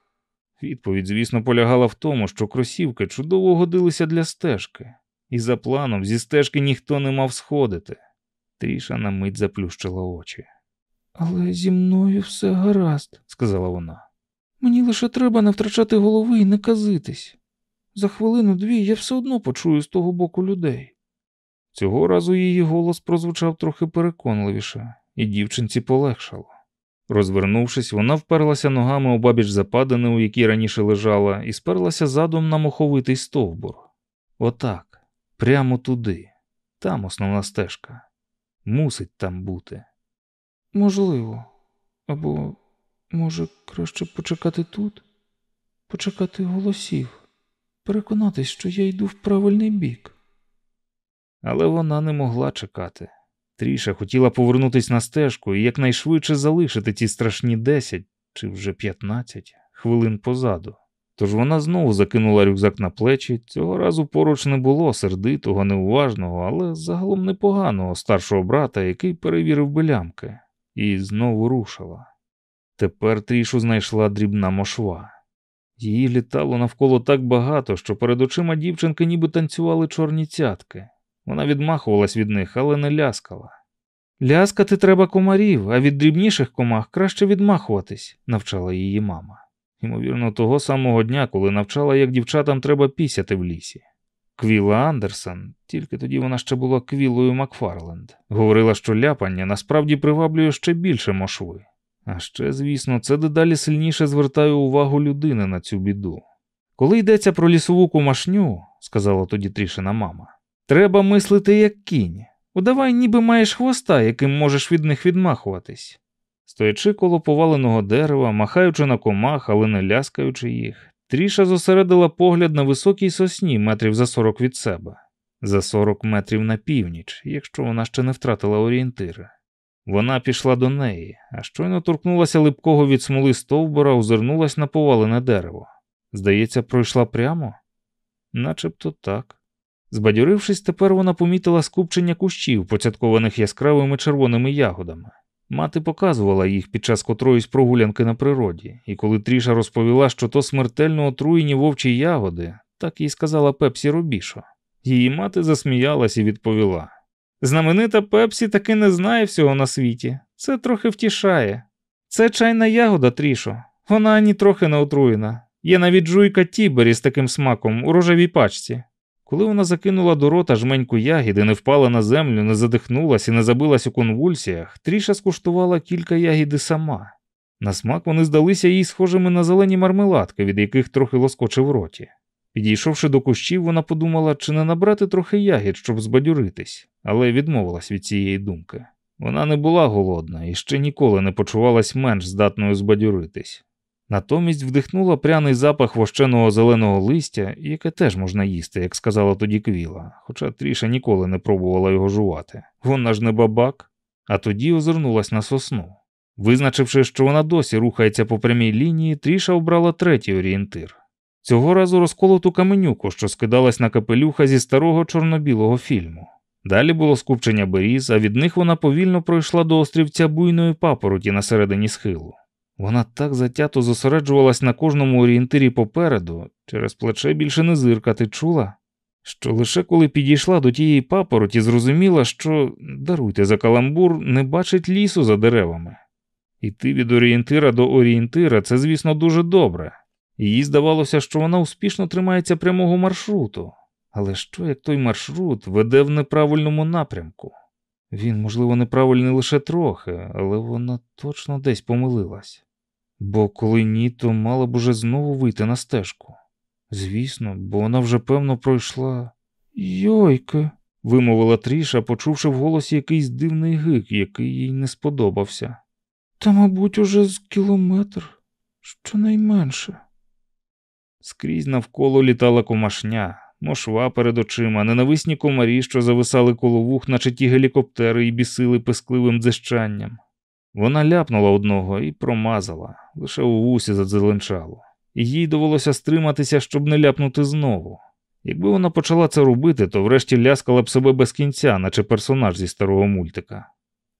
S1: Відповідь, звісно, полягала в тому, що кросівки чудово годилися для стежки, і за планом зі стежки ніхто не мав сходити. Тріша на мить заплющила очі.
S3: Але зі мною все гаразд,
S1: сказала вона.
S3: Мені лише треба не втрачати голови і не казитись. За хвилину-дві я все одно почую з того боку людей.
S1: Цього разу її голос прозвучав трохи переконливіше, і дівчинці полегшало. Розвернувшись, вона вперлася ногами у бабіч западини, у якій раніше лежала, і сперлася задом на моховитий стовбур. Отак, прямо туди, там основна стежка. Мусить там бути.
S3: Можливо, або, може, краще почекати тут, почекати голосів, переконатись, що я йду в правильний бік.
S1: Але вона не могла чекати. Тріша хотіла повернутися на стежку і якнайшвидше залишити ці страшні десять чи вже п'ятнадцять хвилин позаду. Тож вона знову закинула рюкзак на плечі. Цього разу поруч не було сердитого, неуважного, але загалом непоганого старшого брата, який перевірив белямки, і знову рушила. Тепер трішу знайшла дрібна мошва. Її літало навколо так багато, що перед очима дівчинки ніби танцювали чорні цятки. Вона відмахувалась від них, але не ляскала. Ляскати треба комарів, а від дрібніших комах краще відмахуватись, навчала її мама. Ймовірно, того самого дня, коли навчала, як дівчатам треба пісяти в лісі. Квіла Андерсон, тільки тоді вона ще була квілою Макфарленд, говорила, що ляпання насправді приваблює ще більше мошви. А ще, звісно, це дедалі сильніше звертає увагу людини на цю біду. Коли йдеться про лісову кумашню, сказала тоді Трішина мама, треба мислити як кінь. Удавай, ніби маєш хвоста, яким можеш від них відмахуватись. Стоячи коло поваленого дерева, махаючи на комах, але не ляскаючи їх, Тріша зосередила погляд на високій сосні метрів за сорок від себе, за сорок метрів на північ, якщо вона ще не втратила орієнтири. Вона пішла до неї, а щойно торкнулася липкого від смоли стовбура, озирнулась на повалене дерево. Здається, пройшла прямо? Начебто так. Збадьорившись, тепер вона помітила скупчення кущів, поцяткованих яскравими червоними ягодами. Мати показувала їх під час котроїсь прогулянки на природі, і коли Тріша розповіла, що то смертельно отруєні вовчі ягоди, так їй сказала Пепсі Робішо. Її мати засміялась і відповіла: Знаменита Пепсі таки не знає всього на світі. Це трохи втішає. Це чайна ягода, Трішо. Вона ані трохи не отруєна. Є навіть жуйка Тібері з таким смаком у рожевій пачці. Коли вона закинула до рота жменьку ягід і не впала на землю, не задихнулась і не забилась у конвульсіях, Тріша скуштувала кілька ягід і сама. На смак вони здалися їй схожими на зелені мармеладки, від яких трохи лоскочив роті. Підійшовши до кущів, вона подумала, чи не набрати трохи ягід, щоб збадьоритись, але відмовилась від цієї думки. Вона не була голодна і ще ніколи не почувалась менш здатною збадьоритись. Натомість вдихнула пряний запах вощеного зеленого листя, яке теж можна їсти, як сказала тоді Квіла, хоча Тріша ніколи не пробувала його жувати. Вона ж не бабак, а тоді озирнулась на сосну. Визначивши, що вона досі рухається по прямій лінії, Тріша обрала третій орієнтир. Цього разу розколоту каменюку, що скидалась на капелюха зі старого чорно-білого фільму. Далі було скупчення беріз, а від них вона повільно пройшла до острівця буйної папороті на середині схилу. Вона так затято зосереджувалась на кожному орієнтирі попереду, через плече більше не зиркати чула, що лише коли підійшла до тієї папороті, зрозуміла, що, даруйте за каламбур, не бачить лісу за деревами. Іти від орієнтира до орієнтира це, звісно, дуже добре. Їй здавалося, що вона успішно тримається прямого маршруту. Але що як той маршрут веде в неправильному напрямку? Він, можливо, неправильний лише трохи, але вона точно десь помилилась. Бо коли ні, то мала б уже знову вийти на стежку. Звісно, бо вона вже певно пройшла. Йойке, вимовила Тріша, почувши в голосі якийсь дивний гик, який їй не сподобався. Та, мабуть, уже з кілометр, щонайменше. Скрізь навколо літала комашня, мошва перед очима, ненависні комарі, що зависали коло вух, наче ті гелікоптери і бісили пискливим дзищанням. Вона ляпнула одного і промазала, лише у вусі задзеленчало, і їй довелося стриматися, щоб не ляпнути знову. Якби вона почала це робити, то врешті ляскала б себе без кінця, наче персонаж зі старого мультика.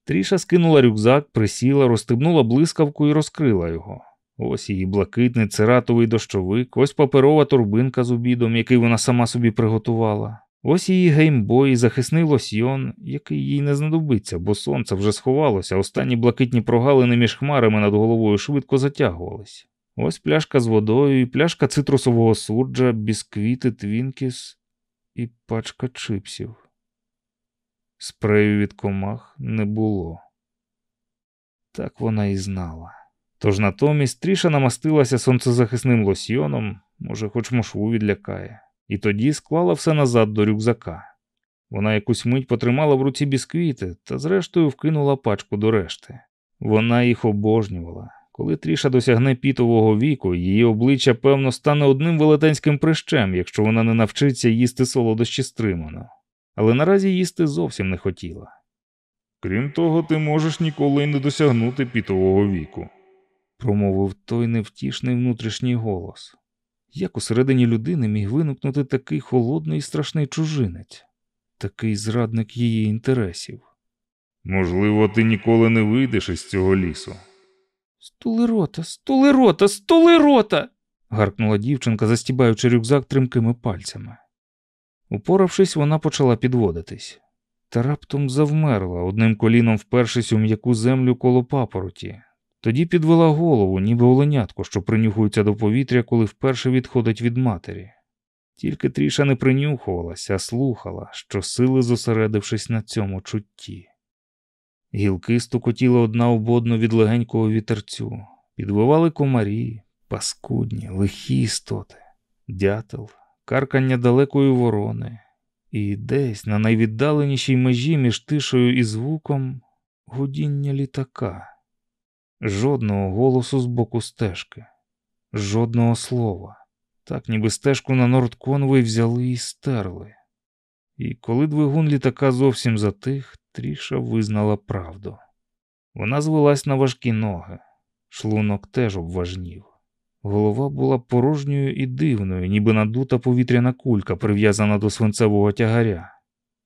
S1: Тріша скинула рюкзак, присіла, розстебнула блискавку і розкрила його. Ось її блакитний цератовий дощовик, ось паперова торбинка з обідом, який вона сама собі приготувала. Ось її геймбой, захисний лосьйон, який їй не знадобиться, бо сонце вже сховалося, останні блакитні прогалини між хмарами над головою швидко затягувались. Ось пляшка з водою, і пляшка цитрусового сурджа, бісквіти, Twinkies і пачка чипсів. Спрею від комах не було. Так вона і знала. Тож натомість тріша намастилася сонцезахисним лосьйоном, може, хоч мошву відлякає, і тоді склала все назад до рюкзака. Вона якусь мить потримала в руці бісквіти та, зрештою, вкинула пачку до решти. Вона їх обожнювала. Коли тріша досягне пітового віку, її обличчя, певно, стане одним велетенським прищем, якщо вона не навчиться їсти солодощі стримано. Але наразі їсти зовсім не хотіла.
S4: Крім того, ти можеш ніколи й не досягнути пітового віку
S1: промовив той невтішний внутрішній голос. Як усередині людини міг виникнути такий холодний і страшний чужинець, такий зрадник її інтересів?
S4: Можливо, ти ніколи не вийдеш із цього лісу.
S1: Стули рота, стули рота, стули рота. гаркнула дівчинка, застібаючи рюкзак тримкими пальцями. Упоравшись, вона почала підводитись, та раптом завмерла, одним коліном впершись у м'яку землю коло папороті, тоді підвела голову, ніби оленятко, що принюхується до повітря, коли вперше відходить від матері. Тільки тріша не принюхувалася, а слухала, що сили зосередившись на цьому чутті. Гілки стукотіли одна об одну від легенького вітерцю, підвивали комарі, паскудні, лихі істоти, дятел, каркання далекої ворони, і десь на найвіддаленішій межі між тишою і звуком гудіння літака. Жодного голосу з боку стежки, жодного слова, так ніби стежку на Нордконвей взяли і стерли. І коли двигун літака зовсім затих, Тріша визнала правду. Вона звелась на важкі ноги, шлунок теж обважнів. Голова була порожньою і дивною, ніби надута повітряна кулька, прив'язана до свинцевого тягаря.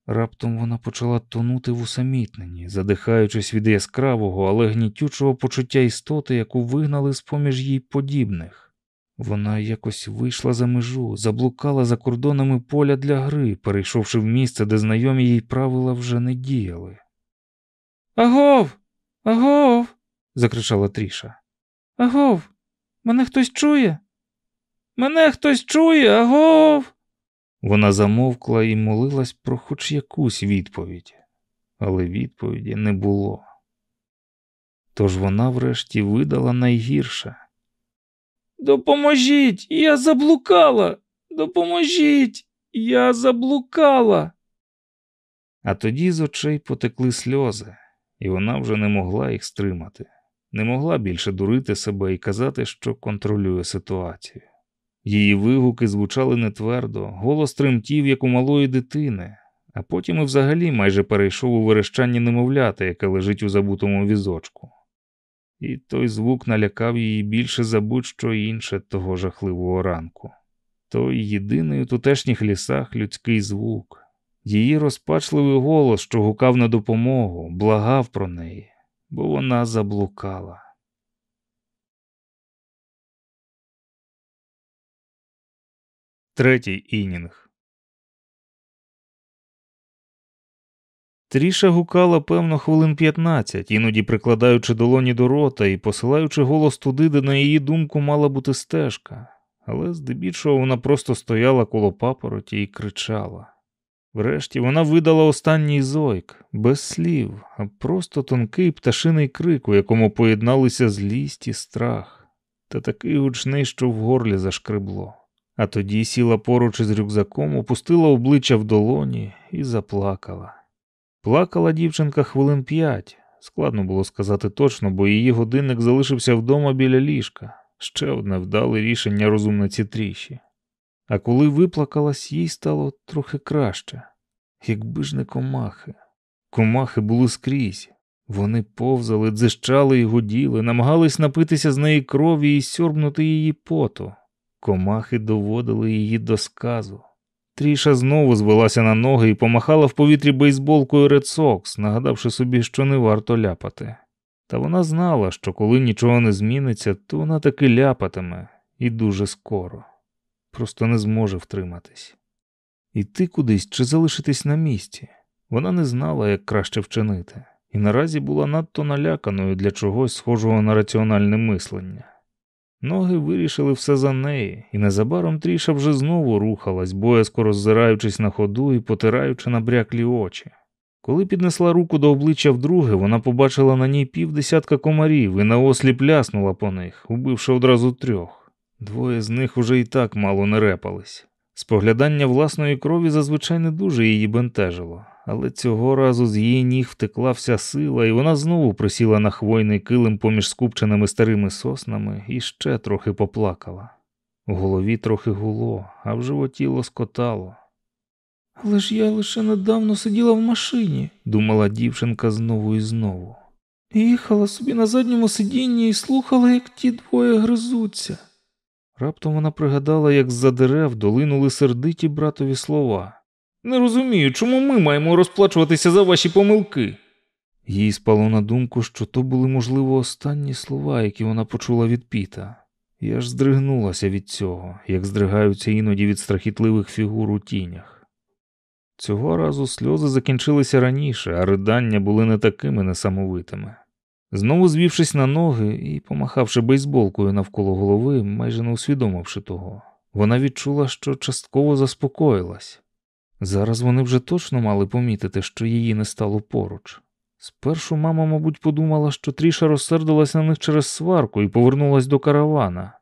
S1: Раптом вона почала тонути в усамітненні, задихаючись від яскравого, але гнітючого почуття істоти, яку вигнали з поміж їй подібних. Вона якось вийшла за межу, заблукала за кордонами поля для гри, перейшовши в місце, де знайомі їй правила вже не діяли. Агов, агов. закричала Тріша. Агов, мене хтось чує? Мене хтось чує, агов. Вона замовкла і молилась про хоч якусь відповідь, але відповіді не було. Тож вона врешті видала найгірше. Допоможіть, я заблукала. Допоможіть, я заблукала. А тоді з очей потекли сльози, і вона вже не могла їх стримати, не могла більше дурити себе і казати, що контролює ситуацію. Її вигуки звучали нетвердо, голос тремтів, як у малої дитини, а потім і взагалі майже перейшов у верещання немовляти, яке лежить у забутому візочку. І той звук налякав її більше за будь-що інше того жахливого ранку. Той єдиний у тутешніх лісах людський звук, її розпачливий голос, що гукав на допомогу, благав про неї, бо вона заблукала. Третій інінг. Тріша гукала, певно, хвилин 15, іноді прикладаючи долоні до рота і посилаючи голос туди, де, на її думку, мала бути стежка. але здебільшого вона просто стояла коло папороті і кричала. Врешті вона видала останній зойк, без слів, а просто тонкий пташиний крик, у якому поєдналися злість і страх, та такий гучний, що в горлі зашкребло. А тоді сіла поруч із рюкзаком, опустила обличчя в долоні і заплакала. Плакала дівчинка хвилин п'ять. Складно було сказати точно, бо її годинник залишився вдома біля ліжка. Ще одне вдале рішення розумниці тріші. А коли виплакалась, їй стало трохи краще. Якби ж не комахи. Комахи були скрізь. Вони повзали, дзищали і гуділи, намагались напитися з неї крові і сьорбнути її поту. Комахи доводили її до сказу. Тріша знову звелася на ноги і помахала в повітрі бейсболкою Red Sox, нагадавши собі, що не варто ляпати. Та вона знала, що коли нічого не зміниться, то вона таки ляпатиме і дуже скоро, просто не зможе втриматись. Іти кудись чи залишитись на місці. Вона не знала, як краще вчинити, і наразі була надто наляканою для чогось схожого на раціональне мислення. Ноги вирішили все за неї, і незабаром тріша вже знову рухалась, боязко роззираючись на ходу і потираючи набряклі очі. Коли піднесла руку до обличчя вдруге, вона побачила на ній півдесятка комарів і наосліп ляснула по них, убивши одразу трьох. Двоє з них уже і так мало не репались. Споглядання власної крові зазвичай не дуже її бентежило, але цього разу з її ніг втекла вся сила, і вона знову присіла на хвойний килим поміж скупченими старими соснами і ще трохи поплакала. У голові трохи гуло, а в животі лоскотало.
S3: Але ж я лише недавно сиділа в машині,
S1: думала дівчинка знову і знову.
S3: Їхала собі на задньому сидінні і слухала, як ті двоє гризуться.
S1: Раптом вона пригадала, як з-за дерев долинули сердиті братові слова.
S3: Не розумію, чому ми маємо розплачуватися за ваші помилки.
S1: Їй спало на думку, що то були, можливо, останні слова, які вона почула від піта, і аж здригнулася від цього, як здригаються іноді від страхітливих фігур у тінях. Цього разу сльози закінчилися раніше, а ридання були не такими несамовитими. Знову звівшись на ноги і помахавши бейсболкою навколо голови, майже не усвідомивши того, вона відчула, що частково заспокоїлась. Зараз вони вже точно мали помітити, що її не стало поруч. Спершу мама, мабуть, подумала, що Тріша розсердилась на них через сварку і повернулась до каравана.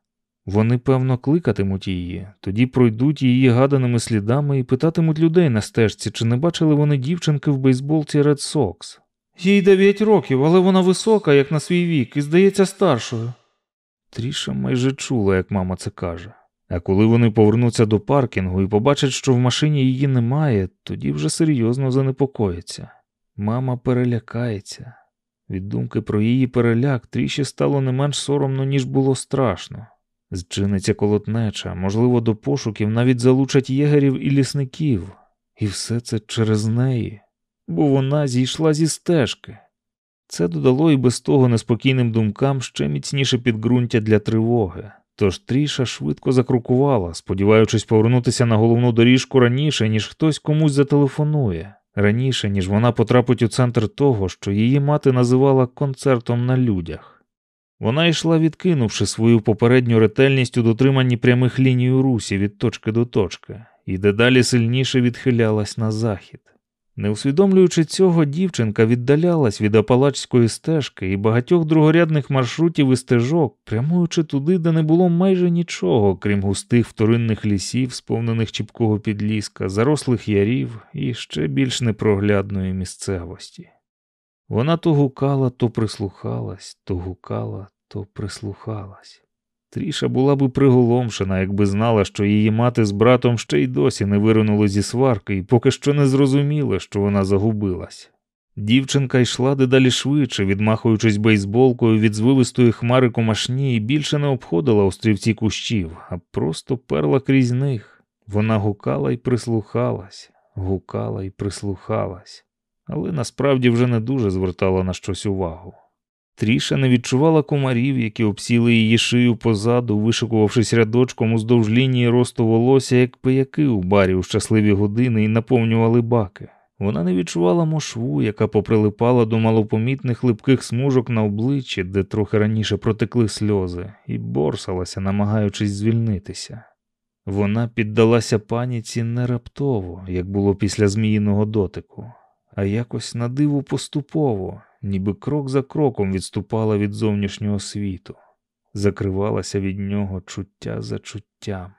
S1: Вони, певно, кликатимуть її, тоді пройдуть її гаданими слідами і питатимуть людей на стежці, чи не бачили вони дівчинки в бейсболці Red Sox.
S3: Їй дев'ять років, але вона висока, як на свій вік, і здається старшою.
S1: Тріша майже чула, як мама це каже. А коли вони повернуться до паркінгу і побачать, що в машині її немає, тоді вже серйозно занепокоїться. Мама перелякається. Від думки про її переляк тріші стало не менш соромно, ніж було страшно. Зчиниться колотнеча, можливо, до пошуків навіть залучать єгерів і лісників, і все це через неї, бо вона зійшла зі стежки. Це додало і без того неспокійним думкам ще міцніше підґрунтя для тривоги. Тож Тріша швидко закрукувала, сподіваючись повернутися на головну доріжку раніше, ніж хтось комусь зателефонує, раніше, ніж вона потрапить у центр того, що її мати називала концертом на людях. Вона йшла, відкинувши свою попередню ретельність у дотриманні прямих ліній у русі від точки до точки, і дедалі сильніше відхилялась на захід. Не усвідомлюючи цього, дівчинка віддалялась від апалачської стежки і багатьох другорядних маршрутів і стежок, прямуючи туди, де не було майже нічого, крім густих вторинних лісів, сповнених чіпкого підліска, зарослих ярів і ще більш непроглядної місцевості. Вона то гукала, то прислухалась, то гукала, то прислухалась. Тріша була би приголомшена, якби знала, що її мати з братом ще й досі не виринули зі сварки і поки що не зрозуміли, що вона загубилась. Дівчинка йшла дедалі швидше, відмахуючись бейсболкою від звивистої хмари комашні, і більше не обходила острівці кущів, а просто перла крізь них. Вона гукала і прислухалась, гукала і прислухалась, але насправді вже не дуже звертала на щось увагу. Тріша не відчувала комарів, які обсіли її шию позаду, вишикувавшись рядочком уздовж лінії росту волосся, як пияки у барі у щасливі години і наповнювали баки. Вона не відчувала мошву, яка поприлипала до малопомітних липких смужок на обличчі, де трохи раніше протекли сльози, і борсалася, намагаючись звільнитися. Вона піддалася паніці не раптово, як було після зміїного дотику, а якось на диву поступово, ніби крок за кроком відступала від зовнішнього світу, закривалася від нього чуття за чуттям.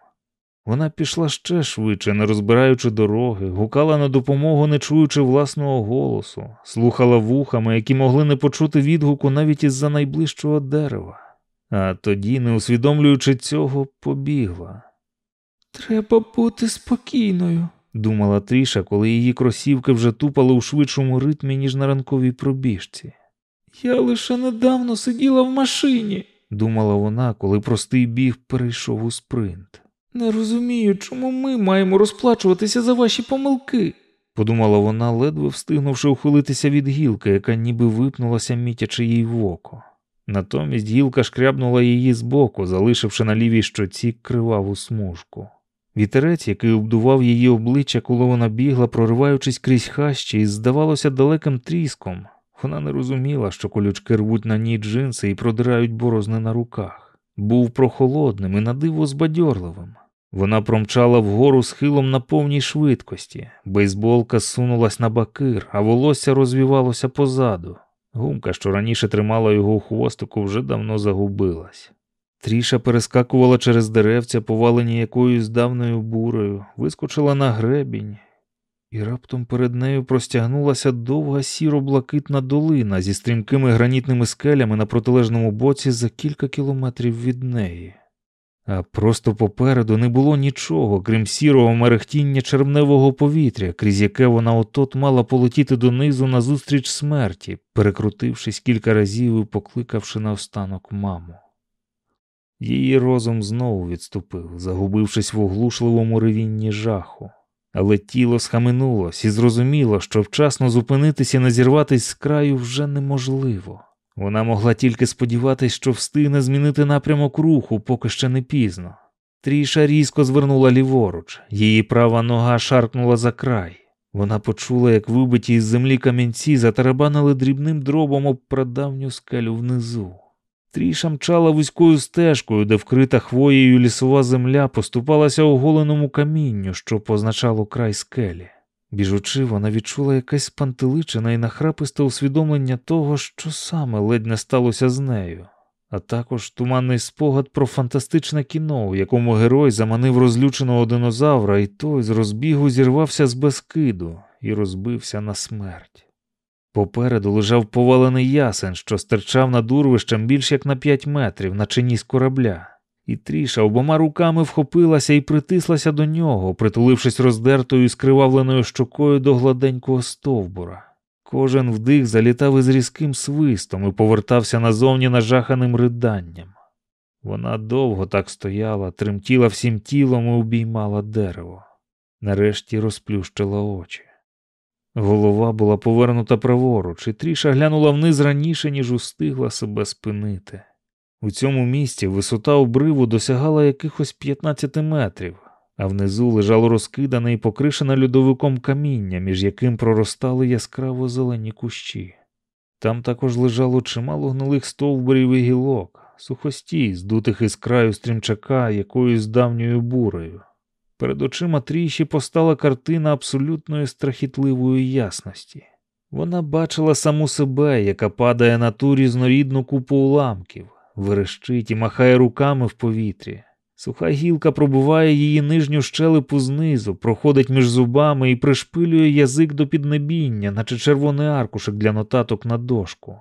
S1: Вона пішла ще швидше, не розбираючи дороги, гукала на допомогу, не чуючи власного голосу, слухала вухами, які могли не почути відгуку навіть із-за найближчого дерева, а тоді, не усвідомлюючи цього, побігла.
S3: Треба бути спокійною,
S1: думала Тріша, коли її кросівки вже тупали у швидшому ритмі, ніж на ранковій пробіжці.
S3: Я лише недавно сиділа в машині,
S1: думала вона, коли простий біг перейшов у спринт.
S3: Не розумію, чому ми маємо розплачуватися за ваші помилки,
S1: подумала вона, ледве встигнувши ухилитися від гілки, яка ніби випнулася, мітячи їй в око. Натомість гілка шкрябнула її збоку, залишивши на лівій щоці криваву смужку. Вітерець, який обдував її обличчя, коли вона бігла, прориваючись крізь хащі, і здавалося далеким тріском. Вона не розуміла, що колючки рвуть на ній джинси і продирають борозни на руках. Був прохолодним і надиво збадьорливим. Вона промчала вгору схилом на повній швидкості, бейсболка сунулась на бакир, а волосся розвівалося позаду. Гумка, що раніше тримала його у хвостику, вже давно загубилась. Тріша перескакувала через деревця, повалені якоюсь давною бурою, вискочила на гребінь, і раптом перед нею простягнулася довга сіро-блакитна долина зі стрімкими гранітними скелями на протилежному боці за кілька кілометрів від неї. А просто попереду не було нічого, крім сірого мерехтіння червневого повітря, крізь яке вона отот мала полетіти донизу назустріч смерті, перекрутившись кілька разів і покликавши на останок маму. Її розум знову відступив, загубившись в оглушливому ревінні жаху, але тіло схаменулось і зрозуміло, що вчасно зупинитись і не зірватись з краю вже неможливо. Вона могла тільки сподіватись, що встигне змінити напрямок руху, поки ще не пізно. Тріша різко звернула ліворуч, її права нога шаркнула за край. Вона почула, як вибиті із землі камінці затарабанили дрібним дробом об прадавню скелю внизу. Тріша мчала вузькою стежкою, де вкрита хвоєю лісова земля поступалася оголеному камінню, що позначало край скелі. Біжучи, вона відчула якесь пантеличене і нахраписте усвідомлення того, що саме ледь не сталося з нею, а також туманний спогад про фантастичне кіно, в якому герой заманив розлюченого динозавра, і той з розбігу зірвався з безкиду і розбився на смерть. Попереду лежав повалений ясен, що стирчав над урвищем більш як на п'ять метрів на чині з корабля. І тріша обома руками вхопилася і притислася до нього, притулившись роздертою і скривавленою щокою до гладенького стовбура. Кожен вдих залітав із різким свистом і повертався назовні нажаханим риданням. Вона довго так стояла, тремтіла всім тілом і обіймала дерево. Нарешті розплющила очі. Голова була повернута праворуч, і тріша глянула вниз раніше, ніж устигла себе спинити. У цьому місці висота обриву досягала якихось 15 метрів, а внизу лежало розкидане і покришене льодовиком каміння, між яким проростали яскраво зелені кущі. Там також лежало чимало гнилих стовбурів і гілок, сухостій, здутих із краю стрімчака якоюсь давньою бурою. Перед очима тріші постала картина абсолютної страхітливої ясності. Вона бачила саму себе, яка падає на ту різнорідну купу уламків, верещить і махає руками в повітрі. Суха гілка пробуває її нижню щелепу знизу, проходить між зубами і пришпилює язик до піднебіння, наче червоний аркушик для нотаток на дошку,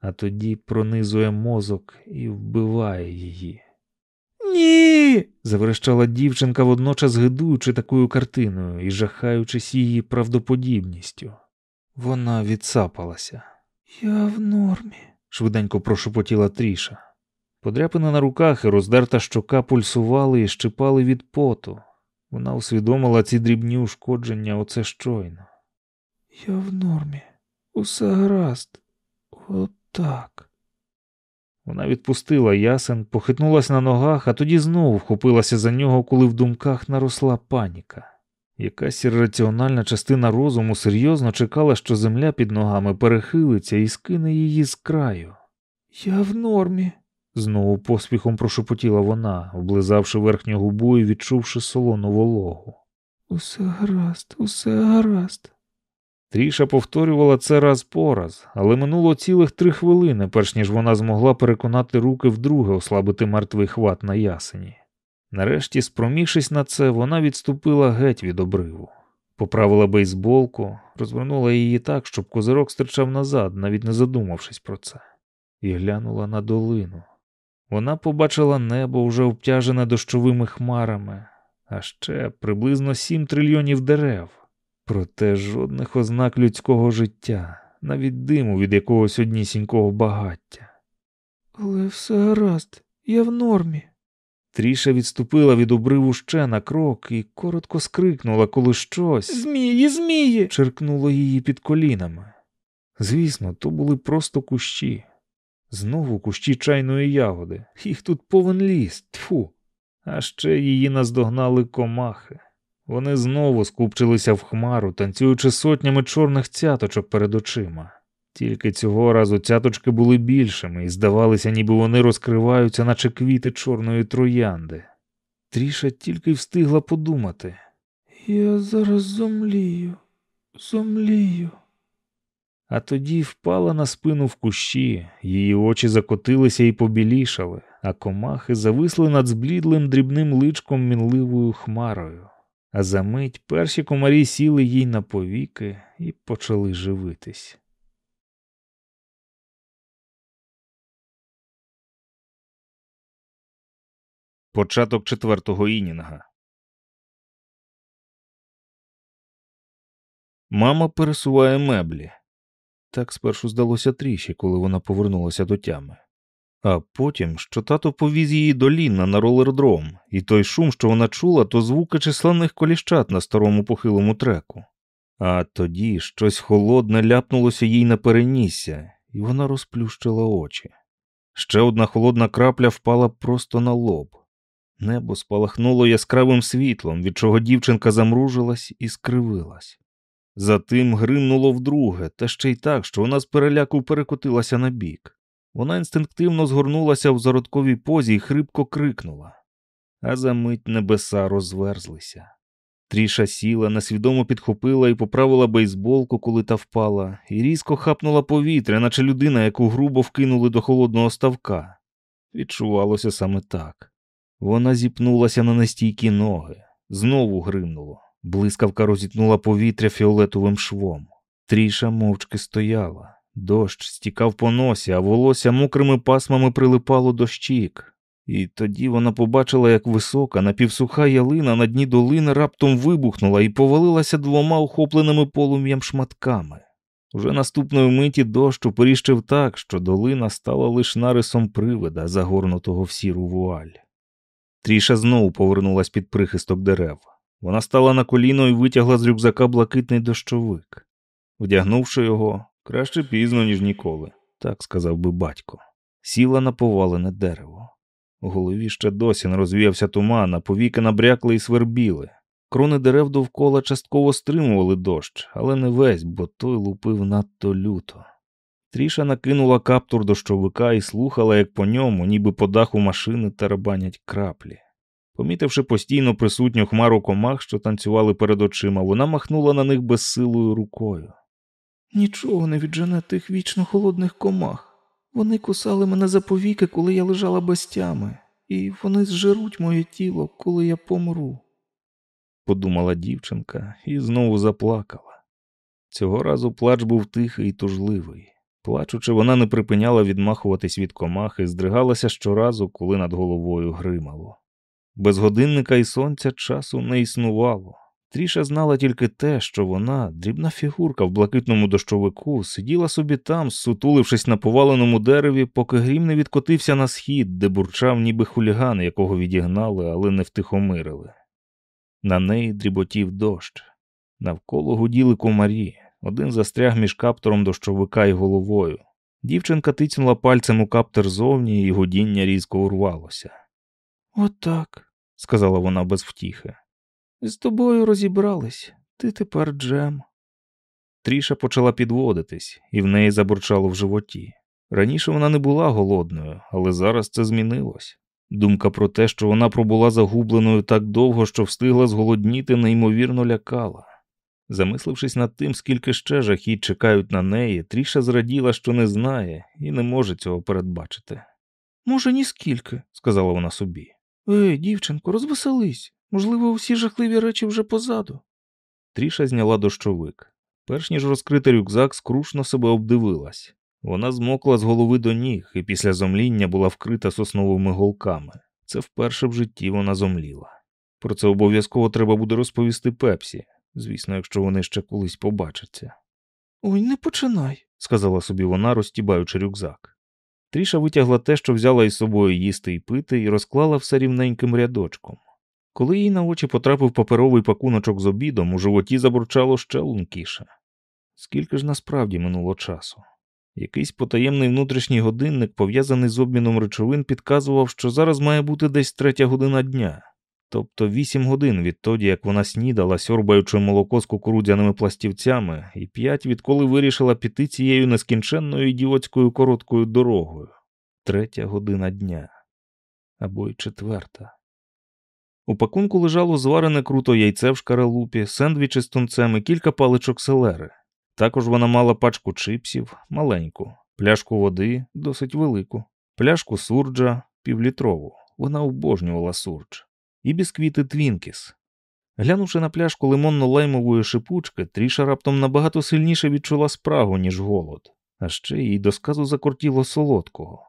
S1: а тоді пронизує мозок і вбиває її. Ні. заверещала дівчинка, водночас гидуючи такою картиною і жахаючись її правдоподібністю. Вона відсапалася.
S3: Я в нормі,
S1: швиденько прошепотіла тріша. Подряпини на руках і роздерта щока пульсували і щипали від поту. Вона усвідомила ці дрібні ушкодження оце щойно.
S3: Я в нормі, усе гаразд, отак.
S1: Вона відпустила ясен, похитнулася на ногах, а тоді знову вхопилася за нього, коли в думках наросла паніка. Якась ірраціональна частина розуму серйозно чекала, що земля під ногами перехилиться і скине її з краю.
S3: Я в нормі.
S1: Знову поспіхом прошепотіла вона, облизавши верхню губу і відчувши солону вологу.
S3: Усе гаразд, усе гаразд.
S1: Тріша повторювала це раз по раз, але минуло цілих три хвилини, перш ніж вона змогла переконати руки вдруге ослабити мертвий хват на ясені. Нарешті, спромігшись на це, вона відступила геть від обриву. Поправила бейсболку, розвернула її так, щоб козирок стирчав назад, навіть не задумавшись про це, і глянула на долину. Вона побачила небо вже обтяжене дощовими хмарами, а ще приблизно сім трильйонів дерев. Проте жодних ознак людського життя, навіть диму від якогось однісінького багаття.
S3: Але все гаразд, я в нормі.
S1: Тріша відступила від обриву ще на крок і коротко скрикнула, коли щось
S3: Змії, змії.
S1: черкнуло її під колінами. Звісно, то були просто кущі. Знову кущі чайної ягоди. Їх тут повен ліс, тьфу. А ще її наздогнали комахи. Вони знову скупчилися в хмару, танцюючи сотнями чорних цяточок перед очима. Тільки цього разу цяточки були більшими і здавалося, ніби вони розкриваються, наче квіти чорної троянди. Тріша тільки й встигла подумати.
S3: Я зараз зомлію, зомлію.
S1: А тоді впала на спину в кущі, її очі закотилися і побілішали, а комахи зависли над зблідлим дрібним личком мінливою хмарою. А за мить перші комарі сіли їй на повіки і почали живитись. Початок четвертого інінга. Мама пересуває меблі. Так спершу здалося тріші, коли вона повернулася до тями. А потім, що тато повіз її до Лінна на ролердром, і той шум, що вона чула, то звуки численних коліщат на старому похилому треку. А тоді щось холодне ляпнулося їй на перенісся, і вона розплющила очі. Ще одна холодна крапля впала просто на лоб. Небо спалахнуло яскравим світлом, від чого дівчинка замружилась і скривилась. Затим гримнуло вдруге, та ще й так, що вона з переляку перекотилася на бік. Вона інстинктивно згорнулася в зародковій позі і хрипко крикнула. А за мить небеса розверзлися. Тріша сіла, несвідомо підхопила і поправила бейсболку, коли та впала, і різко хапнула повітря, наче людина, яку грубо вкинули до холодного ставка. Відчувалося саме так. Вона зіпнулася на нестійкі ноги, знову гримнуло. Блискавка розітнула повітря фіолетовим швом. Тріша мовчки стояла. Дощ стікав по носі, а волосся мокрими пасмами прилипало до щік. І тоді вона побачила, як висока, напівсуха ялина на дні долини раптом вибухнула і повалилася двома охопленими полум'ям шматками. Уже наступної миті дощ упоріщив так, що долина стала лиш нарисом привида, загорнутого в сіру вуаль. Тріша знову повернулась під прихисток дерев. Вона стала на коліно і витягла з рюкзака блакитний дощовик. Вдягнувши його, краще пізно, ніж ніколи, так сказав би батько. Сіла на повалене дерево. У голові ще досі не розвіявся туман, а повіки набрякли і свербіли. Крони дерев довкола частково стримували дощ, але не весь, бо той лупив надто люто. Тріша накинула каптур дощовика і слухала, як по ньому, ніби по даху машини тарабанять краплі. Помітивши постійно присутню хмару комах, що танцювали перед очима, вона махнула на них безсилою рукою.
S3: Нічого не віджене тих вічно холодних комах. Вони кусали мене за повіки, коли я лежала без тями, і вони зжируть моє тіло, коли я помру.
S1: Подумала дівчинка і знову заплакала. Цього разу плач був тихий і тужливий. Плачучи, вона не припиняла відмахуватись від комах і здригалася щоразу, коли над головою гримало. Без годинника і сонця часу не існувало. Тріша знала тільки те, що вона, дрібна фігурка в блакитному дощовику, сиділа собі там, сутулившись на поваленому дереві, поки грім не відкотився на схід, де бурчав, ніби хуліган, якого відігнали, але не втихомирили. На неї дріботів дощ. Навколо гуділи комарі, один застряг між каптором дощовика і головою. Дівчинка тицнула пальцем у каптер зовні, і гудіння різко урвалося.
S3: Отак,
S1: сказала вона без втіхи.
S3: З тобою розібрались, ти тепер Джем.
S1: Тріша почала підводитись, і в неї забурчало в животі. Раніше вона не була голодною, але зараз це змінилось. Думка про те, що вона пробула загубленою так довго, що встигла зголодніти, неймовірно лякала. Замислившись над тим, скільки ще жахіть чекають на неї, Тріша зраділа, що не знає і не може цього передбачити.
S3: Може, ніскільки,
S1: сказала вона собі.
S3: Ей, дівчинко, розвеселись. Можливо, всі жахливі речі вже позаду.
S1: Тріша зняла дощовик. Перш ніж розкрити рюкзак, скрушно себе обдивилась. Вона змокла з голови до ніг і після зомління була вкрита сосновими голками. Це вперше в житті вона зомліла. Про це обов'язково треба буде розповісти пепсі, звісно, якщо вони ще колись побачаться.
S3: Ой, не починай,
S1: сказала собі вона, розтібаючи рюкзак. Тріша витягла те, що взяла із собою їсти і пити, і розклала все рівненьким рядочком. Коли їй на очі потрапив паперовий пакуночок з обідом, у животі забурчало ще лункіше. Скільки ж насправді минуло часу? Якийсь потаємний внутрішній годинник, пов'язаний з обміном речовин, підказував, що зараз має бути десь третя година дня, тобто вісім годин відтоді, як вона снідала, сьорбаючи молоко з кукурудзяними пластівцями, і п'ять, відколи вирішила піти цією нескінченною ідіотською короткою дорогою. Третя година дня або й четверта. У пакунку лежало зварене круто яйце в шкаралупі, сендвічі з тунцем і кілька паличок селери. Також вона мала пачку чипсів, маленьку, пляшку води, досить велику, пляшку сурджа, півлітрову. Вона обожнювала сурдж, і бісквіти Твінкіс. Глянувши на пляшку лимонно-лаймової шипучки, Тріша раптом набагато сильніше відчула спрагу, ніж голод, а ще їй до сказу закортіло солодкого.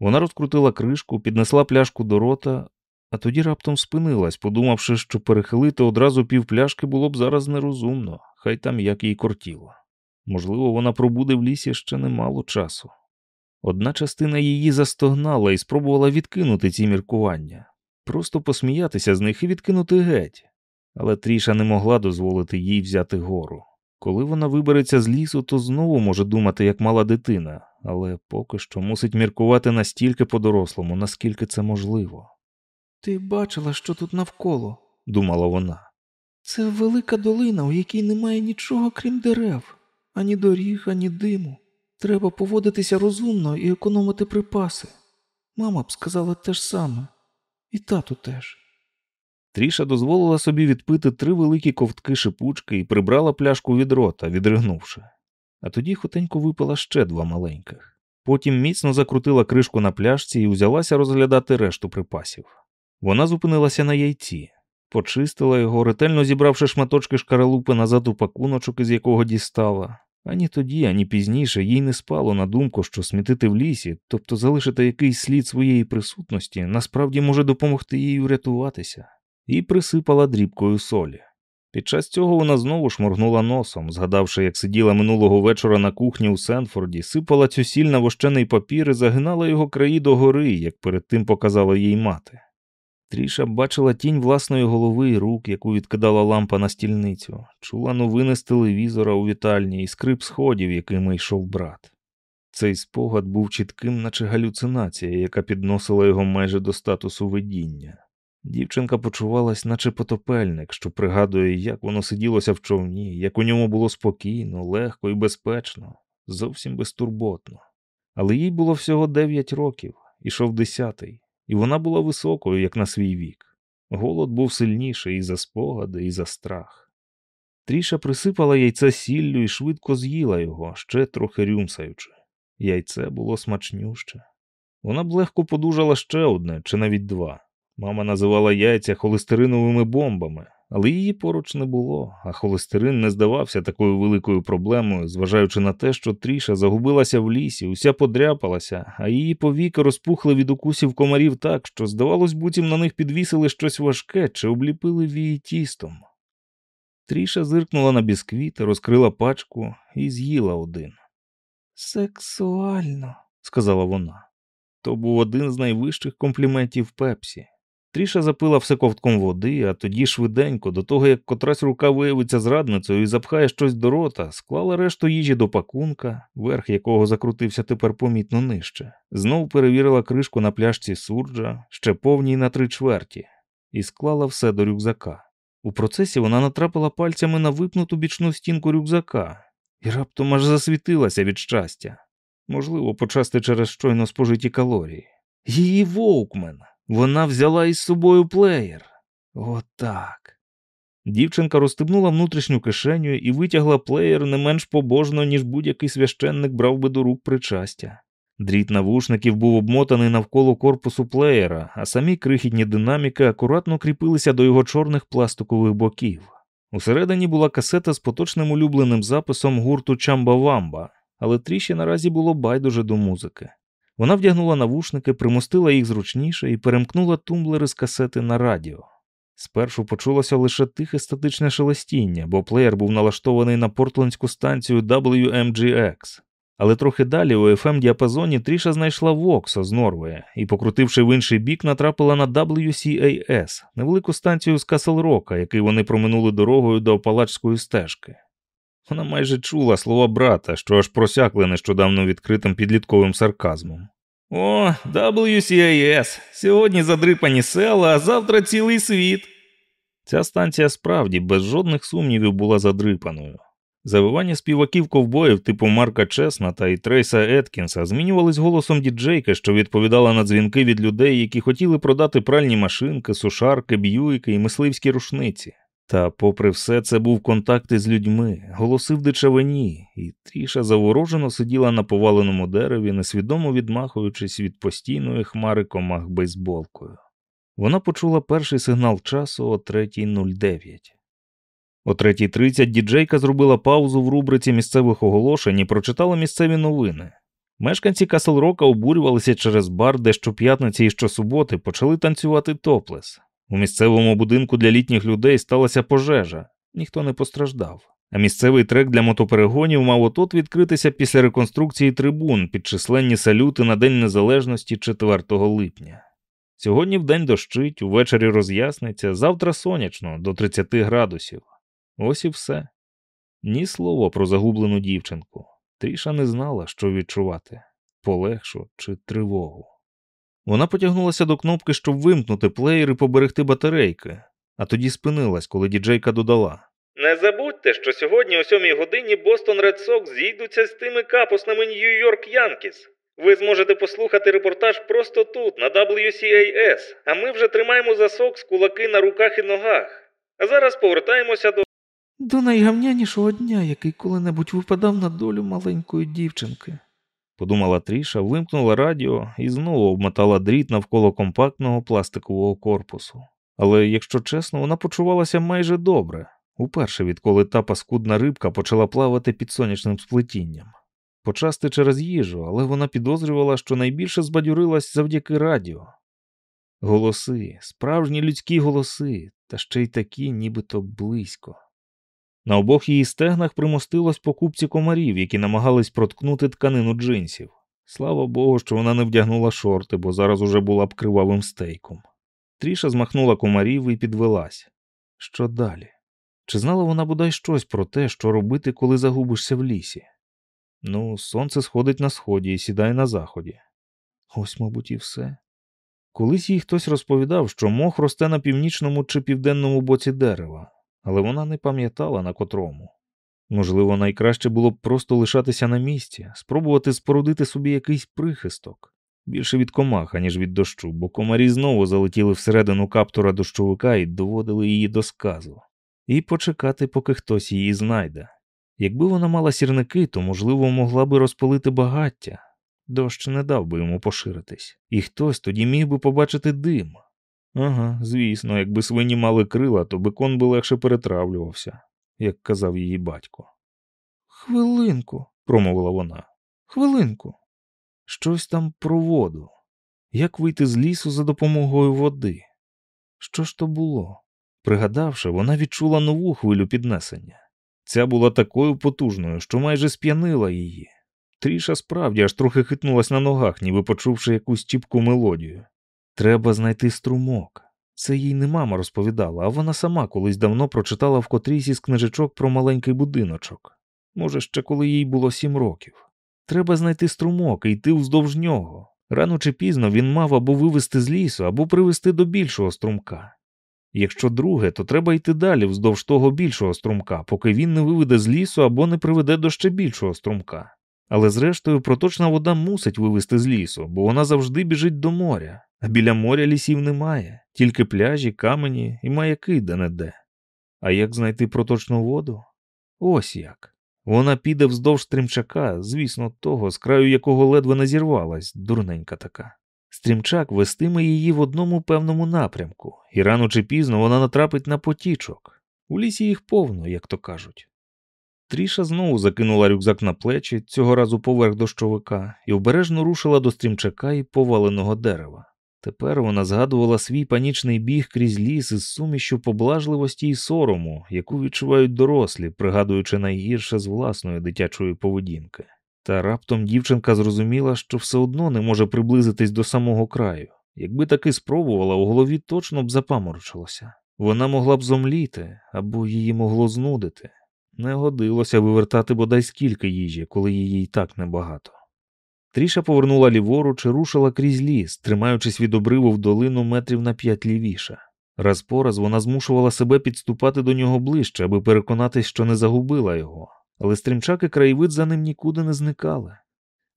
S1: Вона розкрутила кришку, піднесла пляшку до рота, а тоді раптом спинилась, подумавши, що перехилити одразу півпляшки було б зараз нерозумно, хай там як їй кортіло. Можливо, вона пробуде в лісі ще немало часу. Одна частина її застогнала і спробувала відкинути ці міркування, просто посміятися з них і відкинути геть. Але Тріша не могла дозволити їй взяти гору. Коли вона вибереться з лісу, то знову може думати, як мала дитина, але поки що мусить міркувати настільки по-дорослому, наскільки це можливо.
S3: Ти бачила, що тут навколо,
S1: думала вона.
S3: Це велика долина, у якій немає нічого крім дерев, ані доріг, ані диму. Треба поводитися розумно і економити припаси. Мама б сказала те ж саме, і тату теж.
S1: Тріша дозволила собі відпити три великі ковтки шипучки і прибрала пляшку від рота, відригнувши. А тоді хутенько випила ще два маленьких. Потім міцно закрутила кришку на пляшці і взялася розглядати решту припасів. Вона зупинилася на яйці, почистила його, ретельно зібравши шматочки шкаралупи назад у пакуночок, із якого дістала. Ані тоді, ані пізніше їй не спало на думку, що смітити в лісі, тобто залишити якийсь слід своєї присутності, насправді може допомогти їй врятуватися, і присипала дрібкою солі. Під час цього вона знову шморгнула носом, згадавши, як сиділа минулого вечора на кухні у Сенфорді, сипала цю сіль на вощений папір і загинала його краї догори, як перед тим показала їй мати. Тріша бачила тінь власної голови і рук, яку відкидала лампа на стільницю, чула новини з телевізора у вітальні і скрип сходів, якими йшов брат. Цей спогад був чітким, наче галюцинація, яка підносила його майже до статусу видіння. Дівчинка почувалась, наче потопельник, що пригадує, як воно сиділося в човні, як у ньому було спокійно, легко і безпечно, зовсім безтурботно. Але їй було всього дев'ять років, ішов десятий і вона була високою, як на свій вік. Голод був сильніший і за спогади, і за страх. Тріша присипала яйце сіллю і швидко з'їла його, ще трохи рюмсаючи. Яйце було смачнюще. Вона б легко подужала ще одне, чи навіть два. Мама називала яйця холестериновими бомбами, але її поруч не було, а холестерин не здавався такою великою проблемою, зважаючи на те, що тріша загубилася в лісі, уся подряпалася, а її повіки розпухли від укусів комарів так, що, здавалось, буцім на них підвісили щось важке чи обліпили вії тістом. Тріша зиркнула на бісквіт, розкрила пачку і з'їла один.
S3: Сексуально,
S1: сказала вона. То був один з найвищих компліментів пепсі. Тріша запила все ковтком води, а тоді швиденько, до того як котрась рука виявиться зрадницею і запхає щось до рота, склала решту їжі до пакунка, верх якого закрутився тепер помітно нижче. Знов перевірила кришку на пляшці сурджа, ще повній на три чверті, і склала все до рюкзака. У процесі вона натрапила пальцями на випнуту бічну стінку рюкзака і раптом аж засвітилася від щастя. Можливо, почасти через щойно спожиті калорії. Її Воукмен. Вона взяла із собою плеєр. Отак. Дівчинка розстебнула внутрішню кишеню і витягла плеєр не менш побожно, ніж будь-який священник брав би до рук причастя. Дріт навушників був обмотаний навколо корпусу плеєра, а самі крихітні динаміки акуратно кріпилися до його чорних пластикових боків. Усередині була касета з поточним улюбленим записом гурту Chumbawamba, але Тріші наразі було байдуже до музики. Вона вдягнула навушники, примостила їх зручніше і перемкнула тумблери з касети на радіо. Спершу почулося лише тихе статичне шелестіння, бо плеєр був налаштований на портландську станцію WMGX. Але трохи далі у FM діапазоні Тріша знайшла WOXO з Норвея і, покрутивши в інший бік, натрапила на WCAS, невелику станцію з Касл Рока, який вони проминули дорогою до Апалачської стежки. Вона майже чула слова брата, що аж просякли нещодавно відкритим підлітковим сарказмом. О, WCAS! Сьогодні задрипані села, а завтра цілий світ. Ця станція справді без жодних сумнівів була задрипаною. Завивання співаків ковбоїв типу Марка Чесната і Трейса Еткінса змінювались голосом діджейки, що відповідала на дзвінки від людей, які хотіли продати пральні машинки, сушарки, б'юйки і мисливські рушниці. Та, попри все, це був контакт із людьми, голоси в дичавині, і тріша заворожено сиділа на поваленому дереві, несвідомо відмахуючись від постійної хмари комах бейсболкою. Вона почула перший сигнал часу о 3.09. О 3.30 діджейка зробила паузу в рубриці місцевих оголошень і прочитала місцеві новини. Мешканці Касл-Рока обурювалися через бар, де щоп'ятниці і щосуботи почали танцювати топлес. У місцевому будинку для літніх людей сталася пожежа, ніхто не постраждав. А місцевий трек для мотоперегонів мав отот відкритися після реконструкції трибун під численні салюти на День Незалежності 4 липня. Сьогодні в день дощить, увечері роз'ясниться, завтра сонячно до 30 градусів. Ось і все. Ні слова про загублену дівчинку. Тріша не знала, що відчувати полегшу чи тривогу. Вона потягнулася до кнопки, щоб вимкнути плеєр і поберегти батарейки, а тоді спинилась, коли діджейка додала.
S2: Не забудьте, що сьогодні о сьомій годині Бостон Ред Сокс зійдуться з тими капусними Нью-Йорк Янкіс. Ви зможете послухати репортаж просто тут, на WCAS, а ми вже тримаємо за Сокс кулаки на руках і ногах. А зараз повертаємося до.
S3: До найгавнянішого дня, який коли-небудь випадав на долю маленької дівчинки.
S1: Подумала Тріша, вимкнула радіо і знову обмотала дріт навколо компактного пластикового корпусу. Але, якщо чесно, вона почувалася майже добре, уперше відколи та паскудна рибка почала плавати під сонячним сплетінням. Почасти через їжу, але вона підозрювала, що найбільше збадюрилась завдяки радіо. Голоси, справжні людські голоси, та ще й такі, нібито близько. На обох її стегнах примостилось по купці комарів, які намагались проткнути тканину джинсів. Слава Богу, що вона не вдягнула шорти, бо зараз уже була б кривавим стейком. Тріша змахнула комарів і підвелась. Що далі? Чи знала вона бодай щось про те, що робити, коли загубишся в лісі? Ну, сонце сходить на сході і сідає на заході. Ось, мабуть, і все. Колись їй хтось розповідав, що мох росте на північному чи південному боці дерева, але вона не пам'ятала на котрому. Можливо, найкраще було б просто лишатися на місці, спробувати спорудити собі якийсь прихисток більше від комах, аніж від дощу, бо комарі знову залетіли всередину каптура дощовика і доводили її до сказу, і почекати, поки хтось її знайде. Якби вона мала сірники, то, можливо, могла би розпалити багаття. Дощ не дав би йому поширитись, і хтось тоді міг би побачити дим. Ага, звісно, якби свині мали крила, то бекон би легше перетравлювався, як казав її батько.
S3: Хвилинку,
S1: промовила вона.
S3: Хвилинку.
S1: Щось там про воду. Як вийти з лісу за допомогою води? Що ж то було? Пригадавши, вона відчула нову хвилю піднесення. Ця була такою потужною, що майже сп'янила її. Тріша справді аж трохи хитнулась на ногах, ніби почувши якусь чіпку мелодію. Треба знайти струмок. Це їй не мама розповідала, а вона сама колись давно прочитала в котрійсь із книжечок про маленький будиночок. Може, ще коли їй було сім років. Треба знайти струмок і йти вздовж нього. Рано чи пізно він мав або вивести з лісу, або привести до більшого струмка. Якщо друге, то треба йти далі вздовж того більшого струмка, поки він не виведе з лісу або не приведе до ще більшого струмка. Але зрештою проточна вода мусить вивести з лісу, бо вона завжди біжить до моря, а біля моря лісів немає, тільки пляжі, камені і маяки де-не-де. А як знайти проточну воду? Ось як. Вона піде вздовж стрімчака, звісно, того, з краю якого ледве не зірвалась, дурненька така. Стрімчак вестиме її в одному певному напрямку, і рано чи пізно вона натрапить на потічок. У лісі їх повно, як то кажуть. Тріша знову закинула рюкзак на плечі, цього разу поверх дощовика, і обережно рушила до стрімчака і поваленого дерева. Тепер вона згадувала свій панічний біг крізь ліс із сумішю поблажливості і сорому, яку відчувають дорослі, пригадуючи найгірше з власної дитячої поведінки. Та раптом дівчинка зрозуміла, що все одно не може приблизитись до самого краю. Якби таки спробувала, у голові точно б запаморочилося. Вона могла б зомліти або її могло знудити. Не годилося вивертати бодай скільки їжі, коли її й так небагато. Тріша повернула ліворуч і рушила крізь ліс, тримаючись від обриву в долину метрів на п'ять лівіше. Раз по раз вона змушувала себе підступати до нього ближче, аби переконатись, що не загубила його, але стрімчак і краєвид за ним нікуди не зникали.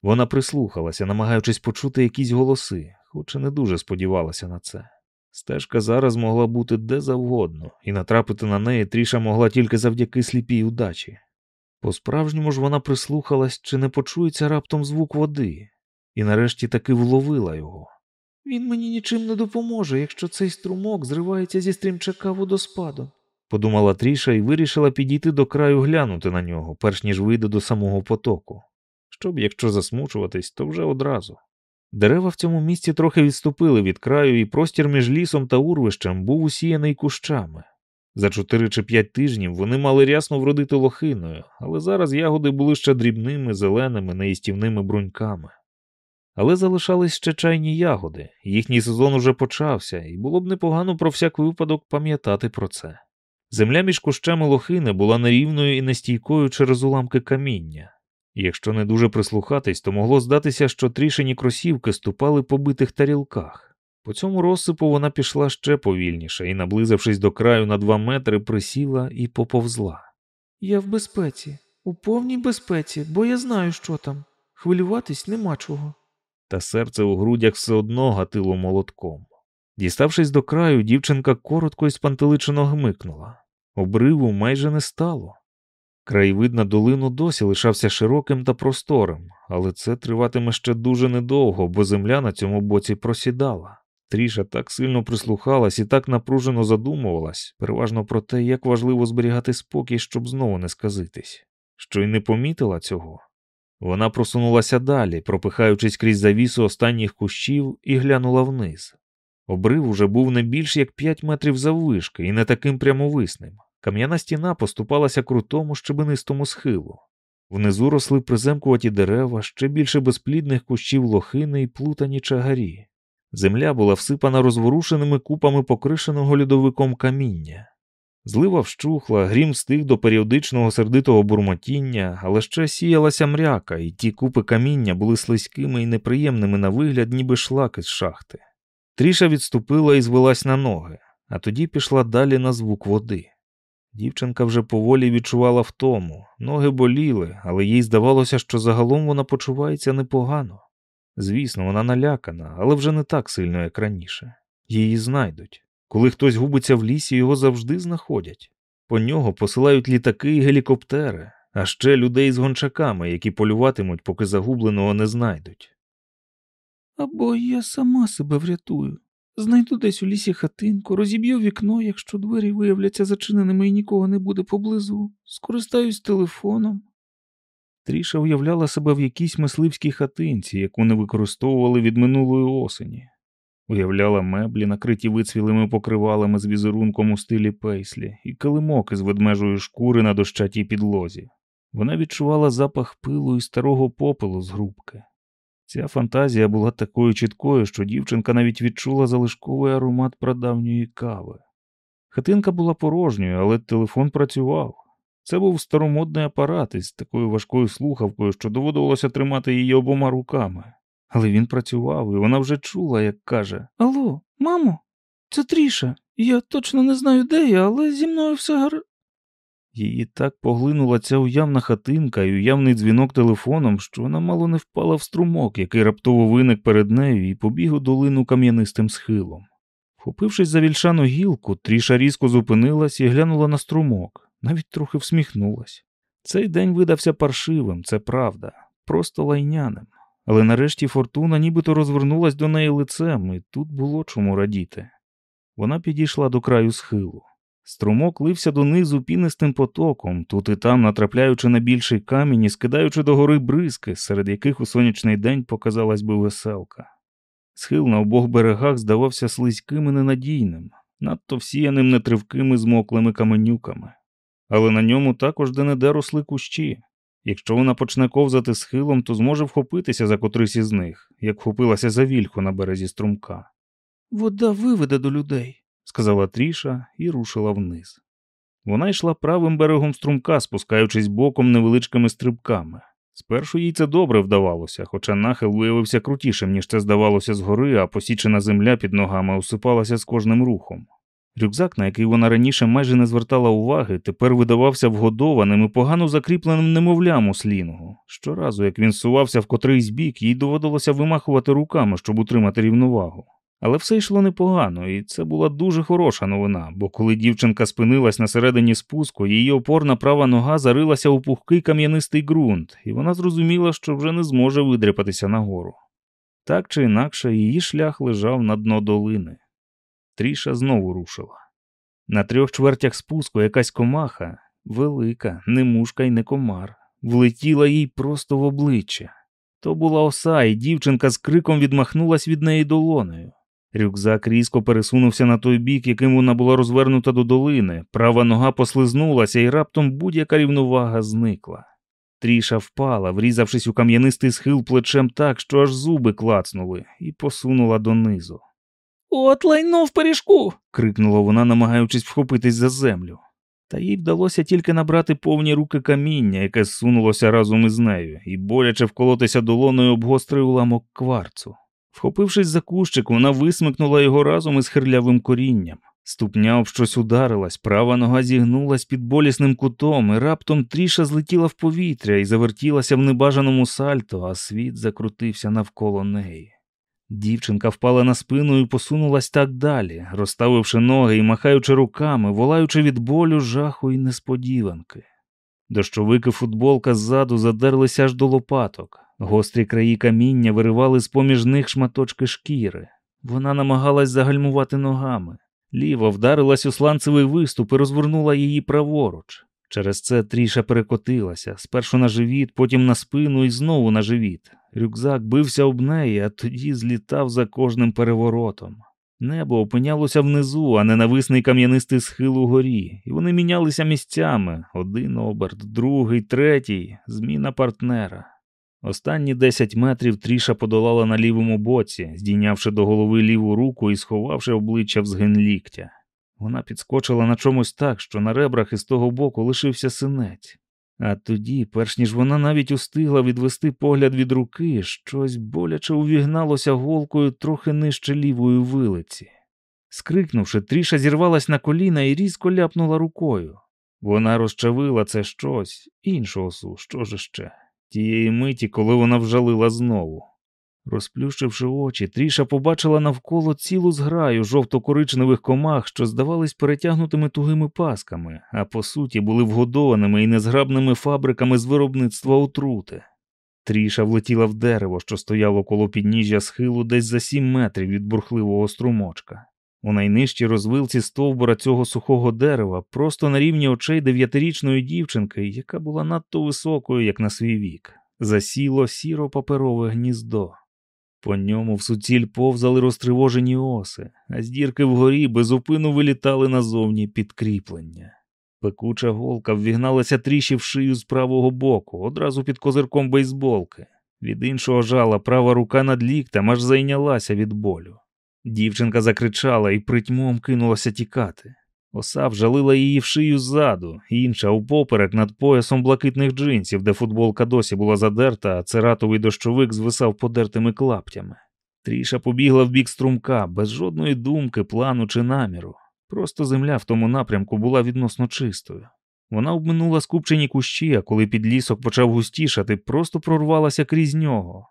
S1: Вона прислухалася, намагаючись почути якісь голоси, хоч і не дуже сподівалася на це. Стежка зараз могла бути де завгодно, і натрапити на неї тріша могла тільки завдяки сліпій удачі. По справжньому ж вона прислухалась, чи не почується раптом звук води, і нарешті таки вловила його. Він мені нічим не допоможе, якщо цей струмок зривається зі стрімчака водоспадом, подумала Тріша і вирішила підійти до краю глянути на нього, перш ніж вийде до самого потоку. Щоб, якщо засмучуватись, то вже одразу. Дерева в цьому місці трохи відступили від краю, і простір між лісом та урвищем був усіяний кущами. За чотири чи п'ять тижнів вони мали рясно вродити лохиною, але зараз ягоди були ще дрібними, зеленими, неїстівними бруньками. Але залишались ще чайні ягоди, їхній сезон уже почався, і було б непогано про всяк випадок пам'ятати про це. Земля між кущами лохини була нерівною і нестійкою через уламки каміння. Якщо не дуже прислухатись, то могло здатися, що трішені кросівки ступали по битих тарілках. По цьому розсипу вона пішла ще повільніше і, наблизившись до краю на два метри, присіла і поповзла. Я в безпеці, у повній безпеці, бо я знаю, що там. Хвилюватись нема чого. Та серце у грудях все одно гатило молотком. Діставшись до краю, дівчинка коротко і спантеличено гмикнула. Обриву майже не стало. Краєвид на долину досі лишався широким та просторим, але це триватиме ще дуже недовго, бо земля на цьому боці просідала. Тріша так сильно прислухалась і так напружено задумувалась, переважно про те, як важливо зберігати спокій, щоб знову не сказитись, що й не помітила цього. Вона просунулася далі, пропихаючись крізь завісу останніх кущів, і глянула вниз. Обрив уже був не більш як п'ять метрів заввишки і не таким прямовисним. Кам'яна стіна поступалася крутому щебенистому схилу. Внизу росли приземкуваті дерева, ще більше безплідних кущів лохини і плутані чагарі. Земля була всипана розворушеними купами покришеного льодовиком каміння. Злива вщухла, грім стиг до періодичного сердитого бурмотіння, але ще сіялася мряка, і ті купи каміння були слизькими і неприємними на вигляд, ніби шлаки з шахти. Тріша відступила і звелась на ноги, а тоді пішла далі на звук води. Дівчинка вже поволі відчувала втому, ноги боліли, але їй здавалося, що загалом вона почувається непогано. Звісно, вона налякана, але вже не так сильно, як раніше. Її знайдуть. Коли хтось губиться в лісі, його завжди знаходять. По нього посилають літаки і гелікоптери, а ще людей з гончаками, які полюватимуть, поки загубленого не знайдуть. Або я сама себе врятую. Знайду десь у лісі хатинку, розіб'ю вікно, якщо двері виявляться зачиненими і нікого не буде поблизу, скористаюсь телефоном. Тріша уявляла себе в якійсь мисливській хатинці, яку не використовували від минулої осені. Уявляла меблі, накриті вицвілими покривалами з візерунком у стилі пейслі, і килимок із ведмежої шкури на дощатій підлозі. Вона відчувала запах пилу і старого попелу з грубки. Ця фантазія була такою чіткою, що дівчинка навіть відчула залишковий аромат прадавньої кави. Хатинка була порожньою, але телефон працював. Це був старомодний апарат із такою важкою слухавкою, що доводилося тримати її обома руками. Але він працював, і вона вже чула, як каже: Алло, мамо, це Тріша. Я точно не знаю, де я, але зі мною все гар. Її так поглинула ця уявна хатинка і уявний дзвінок телефоном, що вона мало не впала в струмок, який раптово виник перед нею і побіг у долину кам'янистим схилом. Вхопившись за вільшану гілку, тріша різко зупинилась і глянула на струмок, навіть трохи всміхнулась. Цей день видався паршивим, це правда, просто лайняним. Але нарешті фортуна нібито розвернулась до неї лицем, і тут було чому радіти. Вона підійшла до краю схилу. Струмок лився донизу пінистим потоком, тут і там натрапляючи на більший камінь і скидаючи догори бризки, серед яких у сонячний день показалась би веселка. Схил на обох берегах здавався слизьким і ненадійним, надто всіяним нетривкими змоклими каменюками, але на ньому також де-не-де росли кущі. Якщо вона почне ковзати схилом, то зможе вхопитися за котрись із них, як вхопилася за вільху на березі струмка. Вода виведе до людей сказала Тріша і рушила вниз. Вона йшла правим берегом струмка, спускаючись боком невеличкими стрибками. Спершу їй це добре вдавалося, хоча нахил виявився крутішим, ніж це здавалося згори, а посічена земля під ногами усипалася з кожним рухом. Рюкзак, на який вона раніше майже не звертала уваги, тепер видавався вгодованим і погано закріпленим немовлям у слінгу. Щоразу, як він сувався в котрийсь бік, їй доводилося вимахувати руками, щоб утримати рівновагу. Але все йшло непогано, і це була дуже хороша новина, бо коли дівчинка спинилась на середині спуску, її опорна права нога зарилася у пухкий кам'янистий ґрунт, і вона зрозуміла, що вже не зможе видряпатися нагору. Так чи інакше, її шлях лежав на дно долини. Тріша знову рушила. На трьох чвертях спуску якась комаха, велика, не мушка й не комар, влетіла їй просто в обличчя. То була оса, і дівчинка з криком відмахнулась від неї долонею. Рюкзак різко пересунувся на той бік, яким вона була розвернута до долини, права нога послизнулася, і раптом будь-яка рівновага зникла. Тріша впала, врізавшись у кам'янистий схил плечем так, що аж зуби клацнули, і посунула донизу. От лайно в пиріжку. крикнула вона, намагаючись вхопитись за землю. Та їй вдалося тільки набрати повні руки каміння, яке зсунулося разом із нею, і боляче вколотися долоною об гострий уламок кварцу. Вхопившись за кущик, вона висмикнула його разом із хирлявим корінням. Ступня об щось ударилась, права нога зігнулась під болісним кутом, і раптом тріша злетіла в повітря і завертілася в небажаному сальто, а світ закрутився навколо неї. Дівчинка впала на спину і посунулась так далі, розставивши ноги і махаючи руками, волаючи від болю, жаху і несподіванки. Дощовики футболка ззаду задерлися аж до лопаток. Гострі краї каміння виривали з поміж них шматочки шкіри. Вона намагалась загальмувати ногами. Ліва вдарилась у сланцевий виступ і розвернула її праворуч. Через це тріша перекотилася, спершу на живіт, потім на спину і знову на живіт. Рюкзак бився об неї, а тоді злітав за кожним переворотом. Небо опинялося внизу, а ненависний кам'янистий схил угорі, і вони мінялися місцями один оберт, другий, третій, зміна партнера. Останні десять метрів тріша подолала на лівому боці, здійнявши до голови ліву руку і сховавши обличчя в згин ліктя. Вона підскочила на чомусь так, що на ребрах із того боку лишився синець. А тоді, перш ніж вона навіть устигла відвести погляд від руки, щось боляче увігналося голкою трохи нижче лівої вилиці. Скрикнувши, тріша зірвалась на коліна і різко ляпнула рукою. Вона розчавила це щось, іншого су, що ж ще тієї миті, коли вона вжалила знову. Розплющивши очі, Тріша побачила навколо цілу зграю жовто-коричневих комах, що здавались перетягнутими тугими пасками, а по суті були вгодованими і незграбними фабриками з виробництва отрути. Тріша влетіла в дерево, що стояло коло підніжжя схилу десь за сім метрів від бурхливого струмочка. У найнижчій розвилці стовбура цього сухого дерева, просто на рівні очей дев'ятирічної дівчинки, яка була надто високою, як на свій вік, засіло сіро паперове гніздо. По ньому в суціль повзали розтривожені оси, а з дірки вгорі безупину вилітали назовні підкріплення. Пекуча голка ввігналася тріші в шию з правого боку, одразу під козирком бейсболки. Від іншого жала права рука над ліктем аж зайнялася від болю. Дівчинка закричала і притьмом кинулася тікати. Оса вжалила її в шию ззаду, інша упоперек над поясом блакитних джинсів, де футболка досі була задерта, а цератовий дощовик звисав подертими клаптями. Тріша побігла в бік струмка, без жодної думки, плану чи наміру. Просто земля в тому напрямку була відносно чистою. Вона обминула скупчені кущі, а коли підлісок почав густішати, просто прорвалася крізь нього.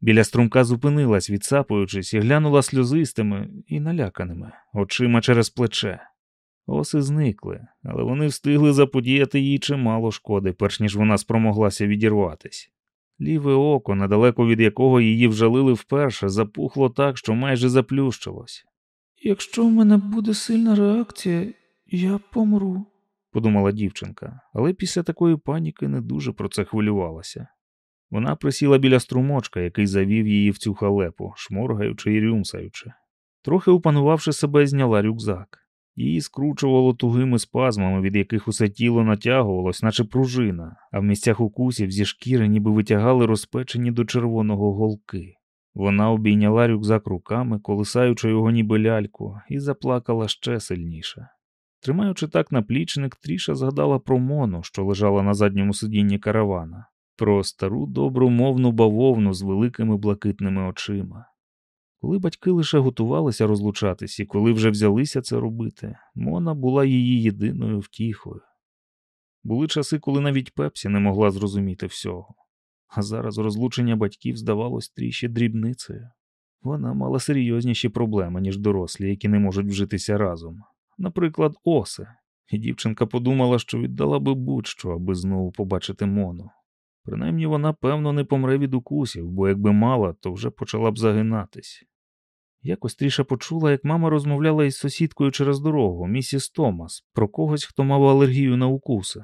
S1: Біля струмка зупинилась, відсапуючись, і глянула сльозистими і наляканими очима через плече. Оси зникли, але вони встигли заподіяти їй чимало шкоди, перш ніж вона спромоглася відірватись. Ліве око, недалеко від якого її вжалили вперше, запухло так, що майже заплющилось.
S3: Якщо в мене буде сильна реакція, я помру,
S1: подумала дівчинка, але після такої паніки не дуже про це хвилювалася. Вона присіла біля струмочка, який завів її в цю халепу, шморгаючи і рюмсаючи. Трохи опанувавши себе, зняла рюкзак. Її скручувало тугими спазмами, від яких усе тіло натягувалось, наче пружина, а в місцях укусів зі шкіри ніби витягали розпечені до червоного голки. Вона обійняла рюкзак руками, колисаючи його ніби ляльку, і заплакала ще сильніше. Тримаючи так наплічник, Тріша згадала про мону, що лежала на задньому сидінні каравана, про стару добру мовну бавовну з великими блакитними очима. Коли батьки лише готувалися розлучатись і коли вже взялися це робити, Мона була її єдиною втіхою. Були часи, коли навіть Пепсі не могла зрозуміти всього, а зараз розлучення батьків здавалось тріші дрібницею. Вона мала серйозніші проблеми, ніж дорослі, які не можуть вжитися разом. Наприклад, оси, і дівчинка подумала, що віддала би будь-що, аби знову побачити Мону. Принаймні вона, певно, не помре від укусів, бо якби мала, то вже почала б загинатись. Якось Тріша почула, як мама розмовляла із сусідкою через дорогу, місіс Томас, про когось, хто мав алергію на укуси.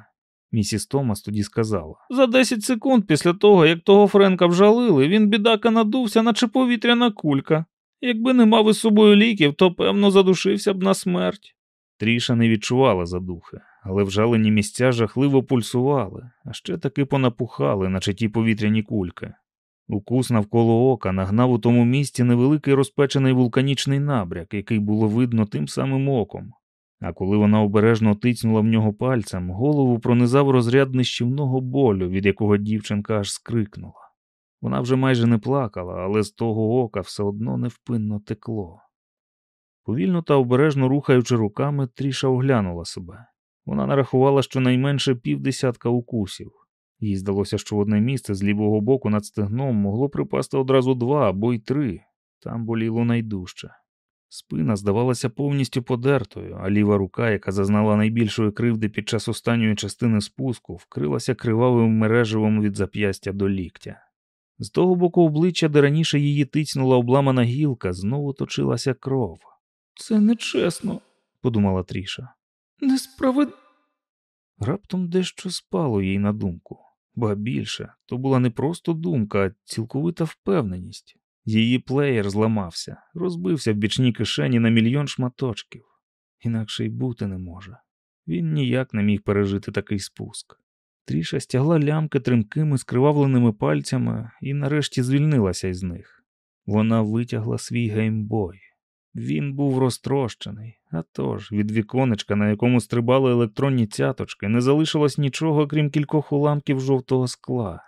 S1: Місіс Томас тоді сказала
S3: За 10 секунд після того, як того Френка вжалили, він бідака надувся, наче повітряна кулька. Якби не мав із собою ліків, то певно задушився б на смерть.
S1: Тріша не відчувала задухи, але вжалені місця жахливо пульсували, а ще таки понапухали, наче ті повітряні кульки. Укус навколо ока нагнав у тому місці невеликий розпечений вулканічний набряк, який було видно тим самим оком. А коли вона обережно тицнула в нього пальцем, голову пронизав розряд нищівного болю, від якого дівчинка аж скрикнула. Вона вже майже не плакала, але з того ока все одно невпинно текло. Повільно та обережно рухаючи руками, Тріша оглянула себе. Вона нарахувала щонайменше півдесятка укусів. Їй здалося, що в одне місце з лівого боку над стегном могло припасти одразу два або й три. Там боліло найдужче. Спина здавалася повністю подертою, а ліва рука, яка зазнала найбільшої кривди під час останньої частини спуску, вкрилася кривавим мереживом від зап'ястя до ліктя. З того боку обличчя, де раніше її тицнула обламана гілка, знову точилася кров.
S3: Це нечесно,
S1: подумала Тріша.
S3: Несправед...
S1: Раптом дещо спало їй на думку, ба більше, то була не просто думка, а цілковита впевненість. Її плеєр зламався, розбився в бічній кишені на мільйон шматочків. Інакше й бути не може. Він ніяк не міг пережити такий спуск. Тріша стягла лямки тримкими скривавленими пальцями і нарешті звільнилася із них. Вона витягла свій геймбой. Він був розтрощений, отож від віконечка, на якому стрибали електронні цяточки, не залишилось нічого, крім кількох уламків жовтого скла.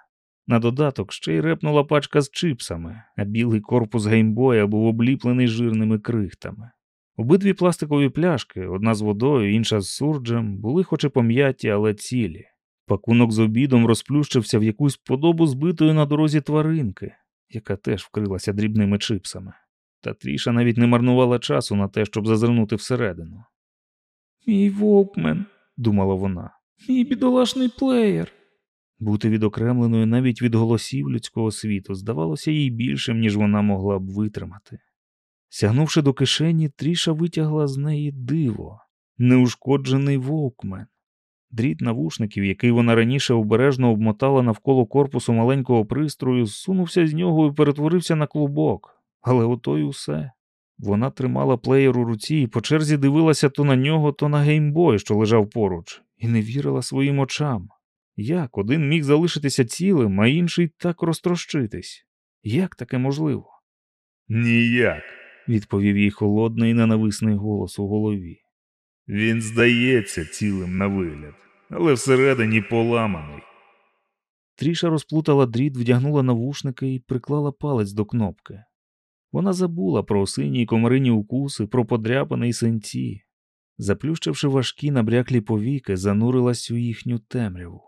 S1: На додаток ще й репнула пачка з чипсами, а білий корпус геймбоя був обліплений жирними крихтами. Обидві пластикові пляшки, одна з водою, інша з сурджем, були хоч і пом'яті, але цілі. Пакунок з обідом розплющився в якусь подобу збитої на дорозі тваринки, яка теж вкрилася дрібними чипсами. Та Тріша навіть не марнувала часу на те, щоб зазирнути всередину.
S3: Мій вокмен, думала вона, мій бідолашний плеєр.
S1: Бути відокремленою навіть від голосів людського світу здавалося їй більшим, ніж вона могла б витримати. Сягнувши до кишені, Тріша витягла з неї диво, неушкоджений вовкмен. Дріт навушників, який вона раніше обережно обмотала навколо корпусу маленького пристрою, зсунувся з нього і перетворився на клубок. Але ото й усе. Вона тримала плеєр у руці і по черзі дивилася то на нього, то на геймбой, що лежав поруч, і не вірила своїм очам. Як один міг залишитися цілим, а інший так розтрощитись? Як таке можливо?
S5: Ніяк,
S1: відповів їй холодний ненависний голос у голові.
S5: Він здається цілим на вигляд, але всередині поламаний.
S1: Тріша розплутала дріт, вдягнула навушники і приклала палець до кнопки. Вона забула про сині комарині укуси, про подряпини й синці. Заплющивши важкі набряклі повіки, занурилась у їхню темряву.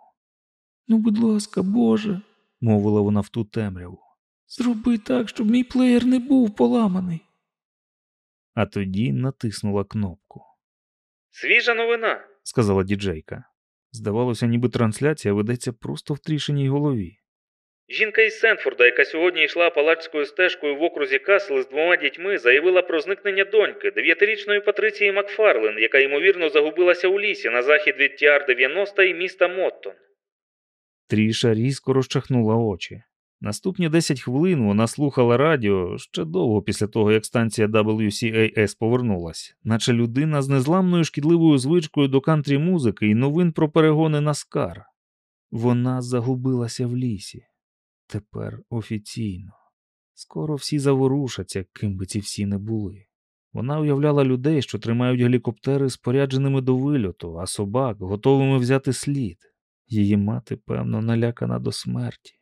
S3: Ну, будь ласка, Боже,
S1: мовила вона в ту темряву.
S3: зроби так, щоб мій плеєр не був поламаний.
S1: А тоді натиснула кнопку.
S2: Свіжа новина.
S1: сказала діджейка. Здавалося, ніби трансляція ведеться просто в Трішиній голові.
S2: Жінка із Сенфорда, яка сьогодні йшла Апалачською стежкою в окрузі Касл з двома дітьми, заявила про зникнення доньки, дев'ятирічної Патриції Макфарлен, яка ймовірно загубилася у лісі на захід від TR 90 і міста Моттон.
S1: Тріша різко розчахнула очі. Наступні 10 хвилин вона слухала радіо ще довго після того, як станція WCAS повернулась, наче людина з незламною шкідливою звичкою до кантрі музики і новин про перегони NASCAR. Вона загубилася в лісі. Тепер офіційно. Скоро всі заворушаться, ким би ці всі не були. Вона уявляла людей, що тримають гелікоптери спорядженими до вильоту, а собак готовими взяти слід. Її мати, певно, налякана до смерті.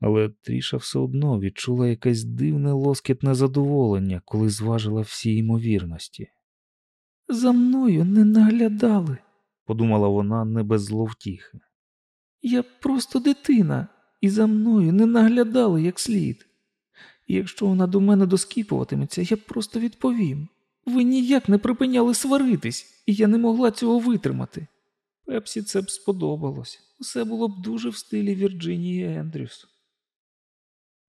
S1: Але Тріша все одно відчула якесь дивне лоскітне задоволення, коли зважила всі ймовірності.
S3: За мною не наглядали.
S1: подумала вона не без зловтіхи.
S3: Я просто дитина, і за мною не наглядали як слід. І якщо вона до мене доскіпуватиметься, я просто відповім. Ви ніяк не припиняли сваритись, і я не могла цього витримати. Пепсі це б сподобалось. Усе було б дуже в стилі Вірджинії Ендрюс.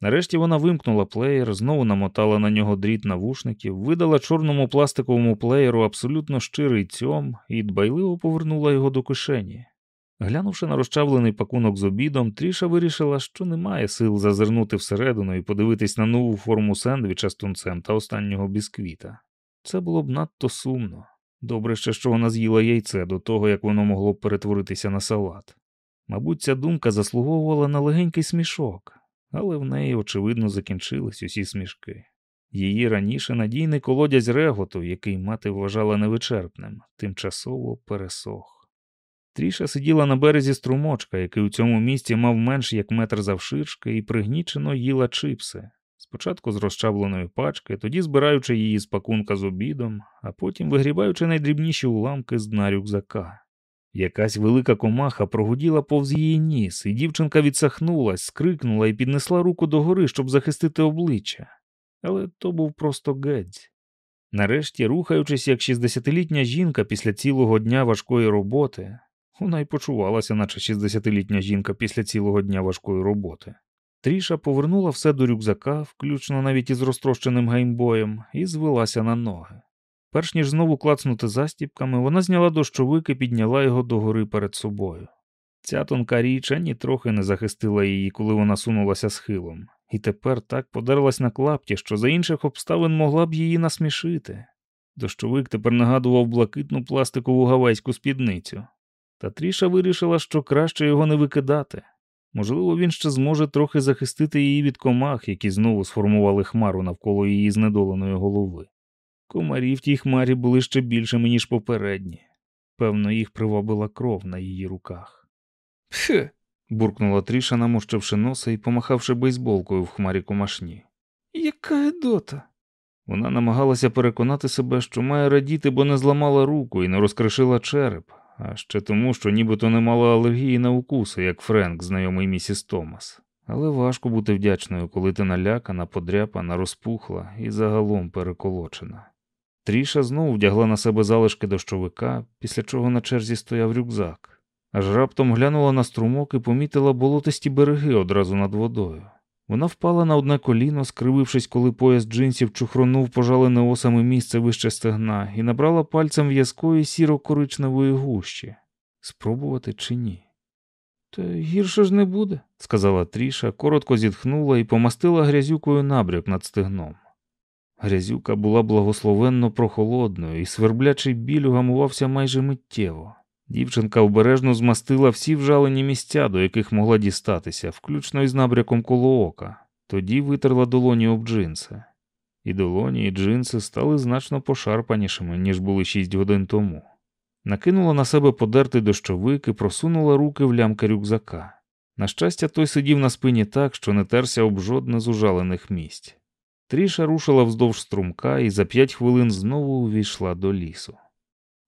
S1: Нарешті вона вимкнула плеєр, знову намотала на нього дріт навушників, видала чорному пластиковому плеєру абсолютно щирий цьом і дбайливо повернула його до кишені. Глянувши на розчавлений пакунок з обідом, Тріша вирішила, що немає сил зазирнути всередину і подивитись на нову форму сендвіча з тунцем та останнього бісквіта. Це було б надто сумно. Добре ще, що вона з'їла яйце до того, як воно могло б перетворитися на салат. Мабуть, ця думка заслуговувала на легенький смішок, але в неї, очевидно, закінчились усі смішки. Її раніше надійний колодязь реготу, який мати вважала невичерпним, тимчасово пересох. Тріша сиділа на березі струмочка, який у цьому місці мав менш як метр завширшки, і пригнічено їла чипси. Спочатку з розчавленої пачки, тоді збираючи її з пакунка з обідом, а потім вигрібаючи найдрібніші уламки з дна рюкзака. Якась велика комаха прогуділа повз її ніс, і дівчинка відсахнулась, скрикнула і піднесла руку догори, щоб захистити обличчя. Але то був просто гедзь. Нарешті, рухаючись як 60-літня жінка після цілого дня важкої роботи, вона й почувалася, наче 60-літня жінка після цілого дня важкої роботи. Тріша повернула все до рюкзака, включно навіть із розтрощеним геймбоєм, і звелася на ноги. Перш ніж знову клацнути застіпками, вона зняла дощовик і підняла його догори перед собою. Ця тонка річ ані трохи не захистила її, коли вона сунулася схилом, і тепер так подерлась на клапті, що за інших обставин могла б її насмішити. Дощовик тепер нагадував блакитну пластикову гавайську спідницю. Та Тріша вирішила, що краще його не викидати. Можливо, він ще зможе трохи захистити її від комах, які знову сформували хмару навколо її знедоленої голови. Комарі в тій хмарі були ще більшими, ніж попередні. Певно, їх привабила кров на її руках.
S3: Пхе.
S1: буркнула Тріша, намощивши носа і помахавши бейсболкою в хмарі комашні.
S3: Яка Едота?
S1: Вона намагалася переконати себе, що має радіти, бо не зламала руку і не розкришила череп, а ще тому, що нібито не мала алергії на укуси, як Френк, знайомий місіс Томас. Але важко бути вдячною, коли ти налякана, подряпана, розпухла і загалом переколочена. Тріша знову вдягла на себе залишки дощовика, після чого на черзі стояв рюкзак, аж раптом глянула на струмок і помітила болотисті береги одразу над водою. Вона впала на одне коліно, скривившись, коли пояс джинсів чухронув пожалене осами місце вище стегна, і набрала пальцем в'язкої сіро-коричневої гущі. Спробувати чи ні?
S3: Та гірше ж не буде,
S1: сказала Тріша, коротко зітхнула і помастила грязюкою набряк над стегном. Грязюка була благословенно прохолодною, і сверблячий біль угамувався майже миттєво. Дівчинка обережно змастила всі вжалені місця, до яких могла дістатися, включно із набряком коло ока, тоді витерла долоні об джинси. І долоні, і джинси стали значно пошарпанішими, ніж були шість годин тому. Накинула на себе подертий дощовик і просунула руки в лямки рюкзака. На щастя, той сидів на спині так, що не терся об жодне з ужалених місць. Тріша рушила вздовж струмка і за п'ять хвилин знову увійшла до лісу.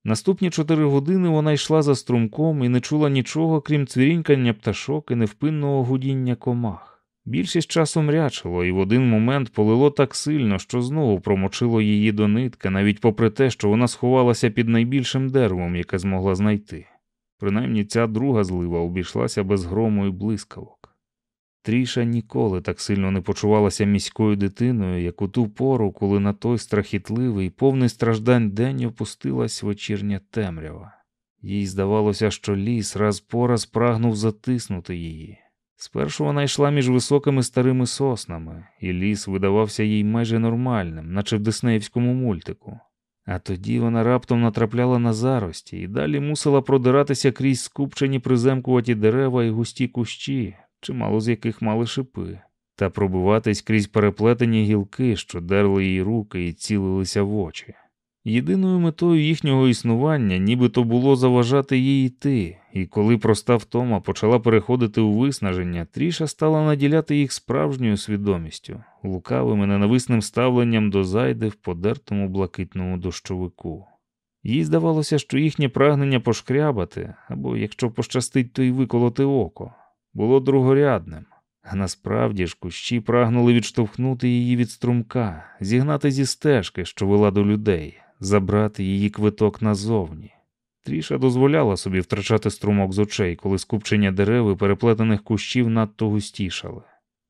S1: Наступні чотири години вона йшла за струмком і не чула нічого, крім цвірінькання пташок і невпинного гудіння комах. Більшість часу мрячило, і в один момент полило так сильно, що знову промочило її до нитки, навіть попри те, що вона сховалася під найбільшим деревом, яке змогла знайти. Принаймні ця друга злива обійшлася без грому і блискавок. Тріша ніколи так сильно не почувалася міською дитиною, як у ту пору, коли на той страхітливий, повний страждань день опустилась вечірня темрява. Їй здавалося, що ліс раз по раз прагнув затиснути її. Спершу вона йшла між високими старими соснами, і ліс видавався їй майже нормальним, наче в диснеївському мультику. А тоді вона раптом натрапляла на зарості і далі мусила продиратися крізь скупчені приземкуваті дерева і густі кущі, чимало з яких мали шипи, та пробиватись крізь переплетені гілки, що дерли їй руки і цілилися в очі. Єдиною метою їхнього існування нібито було заважати їй йти, і коли проста втома почала переходити у виснаження, Тріша стала наділяти їх справжньою свідомістю, лукавим і ненависним ставленням до зайди в подертому блакитному дощовику. Їй здавалося, що їхнє прагнення пошкрябати, або якщо пощастить, то й виколоти око, було другорядним, насправді ж кущі прагнули відштовхнути її від струмка, зігнати зі стежки, що вела до людей, забрати її квиток назовні. Тріша дозволяла собі втрачати струмок з очей, коли скупчення дерев і переплетених кущів надто густішали,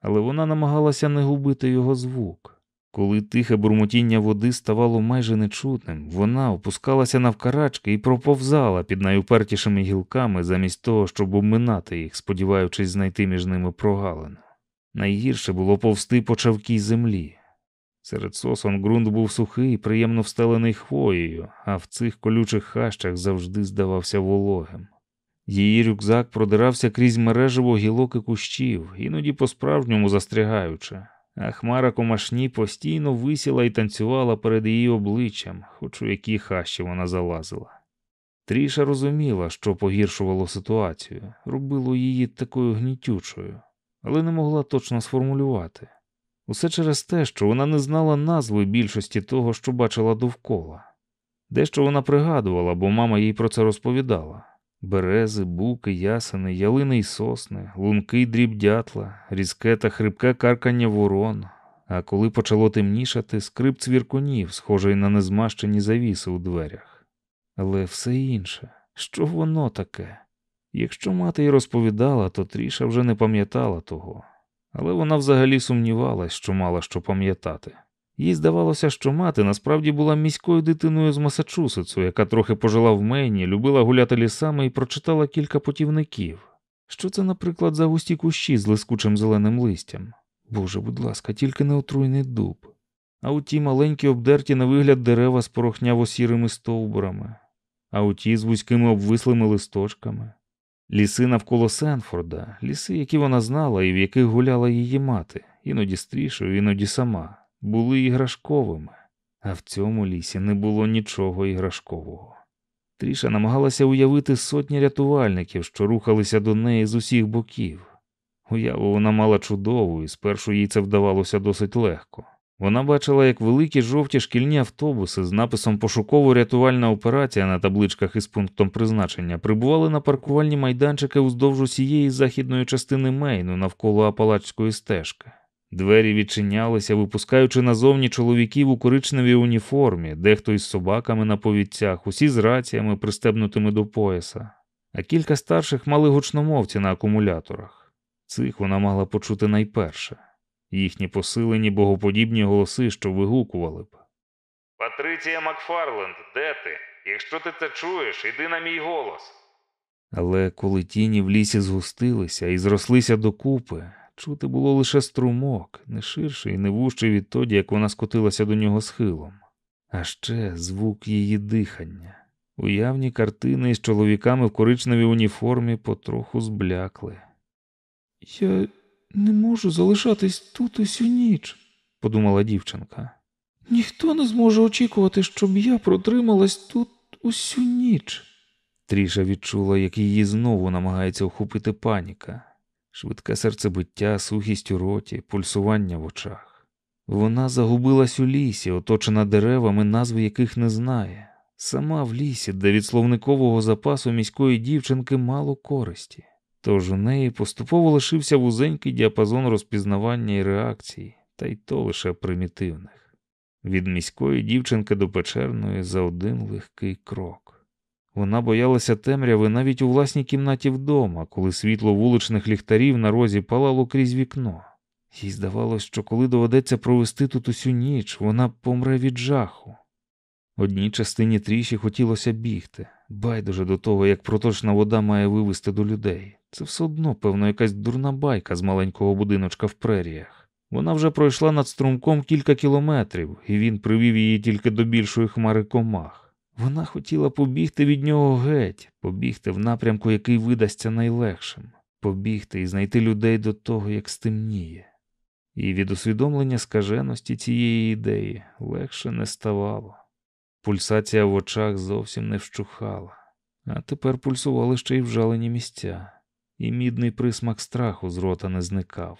S1: але вона намагалася не губити його звук. Коли тихе бурмотіння води ставало майже нечутним, вона опускалася навкарачки і проповзала під найупертішими гілками, замість того, щоб обминати їх, сподіваючись знайти між ними прогалину. Найгірше було повсти по чавкій землі. Серед сосон ґрунт був сухий, приємно встелений хвоєю, а в цих колючих хащах завжди здавався вологим. Її рюкзак продирався крізь мережево гілок і кущів, іноді по-справжньому застрягаючи а хмара комашні постійно висіла і танцювала перед її обличчям, хоч у які хащі вона залазила. Тріша розуміла, що погіршувало ситуацію, робило її такою гнітючою, але не могла точно сформулювати. Усе через те, що вона не знала назви більшості того, що бачила довкола. Дещо вона пригадувала, бо мама їй про це розповідала. Берези, буки, ясени, ялини й сосни, лункий дріб дятла, різке та хрипке каркання ворон, а коли почало темнішати, скрип цвіркунів, схожий на незмащені завіси у дверях. Але все інше, що воно таке? Якщо мати й розповідала, то Тріша вже не пам'ятала того, але вона взагалі сумнівалась, що мала що пам'ятати. Їй здавалося, що мати насправді була міською дитиною з Масачусетсу, яка трохи пожила в Мейні, любила гуляти лісами і прочитала кілька путівників. Що це, наприклад, за густі кущі з лискучим зеленим листям? Боже, будь ласка, тільки не отруйний дуб. А у ті маленькі обдерті на вигляд дерева з порохняво сірими стовбурами, а у ті з вузькими обвислими листочками. Ліси навколо Сенфорда, ліси, які вона знала і в яких гуляла її мати, іноді стрішою, іноді сама були іграшковими, а в цьому лісі не було нічого іграшкового. Тріша намагалася уявити сотні рятувальників, що рухалися до неї з усіх боків. Уяву вона мала чудову, і спершу їй це вдавалося досить легко. Вона бачила, як великі жовті шкільні автобуси з написом Пошуково-рятувальна операція на табличках із пунктом призначення прибували на паркувальні майданчики уздовж усієї західної частини Мейну навколо Апалачської стежки. Двері відчинялися, випускаючи назовні чоловіків у коричневій уніформі, дехто із собаками на повідцях, усі з раціями, пристебнутими до пояса, а кілька старших мали гучномовці на акумуляторах. Цих вона могла почути найперше їхні посилені богоподібні голоси, що вигукували б.
S6: Патриція Макфарленд, де ти? Якщо ти це чуєш, іди на мій голос.
S1: Але коли тіні в лісі згустилися і зрослися докупи, Чути було лише струмок, не ширший і не вужчий відтоді, як вона скотилася до нього схилом, а ще звук її дихання. Уявні картини із чоловіками в коричневій уніформі потроху зблякли. Я не можу залишатись тут усю ніч, подумала дівчинка. Ніхто не зможе очікувати, щоб я протрималась тут усю ніч. Тріша відчула, як її знову намагається охопити паніка швидке серцебиття, сухість у роті, пульсування в очах. Вона загубилась у лісі, оточена деревами, назви яких не знає. Сама в лісі, де від словникового запасу міської дівчинки мало користі, тож у неї поступово лишився вузенький діапазон розпізнавання і реакції, та й то лише примітивних. Від міської дівчинки до печерної за один легкий крок. Вона боялася темряви навіть у власній кімнаті вдома, коли світло вуличних ліхтарів на розі палало крізь вікно. Їй здавалось, що коли доведеться провести тут усю ніч, вона помре від жаху. Одній частині тріші хотілося бігти, байдуже до того, як проточна вода має вивести до людей. Це все одно, певно, якась дурна байка з маленького будиночка в преріях. Вона вже пройшла над струмком кілька кілометрів, і він привів її тільки до більшої хмари комах. Вона хотіла побігти від нього геть, побігти в напрямку, який видасться найлегшим, побігти і знайти людей до того, як стемніє. І від усвідомлення скаженості цієї ідеї легше не ставало. Пульсація в очах зовсім не вщухала, а тепер пульсували ще й вжалені місця, і мідний присмак страху з рота не зникав.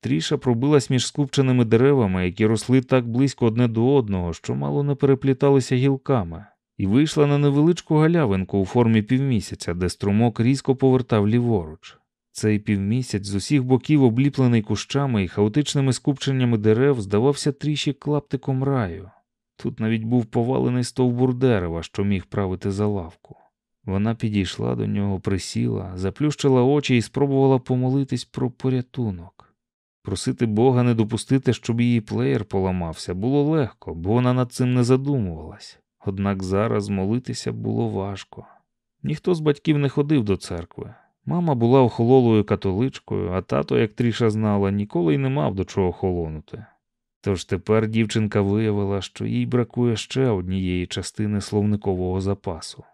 S1: Тріша пробилась між скупченими деревами, які росли так близько одне до одного, що мало не перепліталися гілками, і вийшла на невеличку галявинку у формі півмісяця, де струмок різко повертав ліворуч. Цей півмісяць з усіх боків, обліплений кущами і хаотичними скупченнями дерев, здавався тріші клаптиком раю. Тут навіть був повалений стовбур дерева, що міг правити за лавку. Вона підійшла до нього, присіла, заплющила очі і спробувала помолитись про порятунок. Просити Бога не допустити, щоб її плеєр поламався, було легко, бо вона над цим не задумувалась. Однак зараз молитися було важко. Ніхто з батьків не ходив до церкви. Мама була охололою католичкою, а тато, як Тріша знала, ніколи й не мав до чого холонути. Тож тепер дівчинка виявила, що їй бракує ще однієї частини словникового запасу.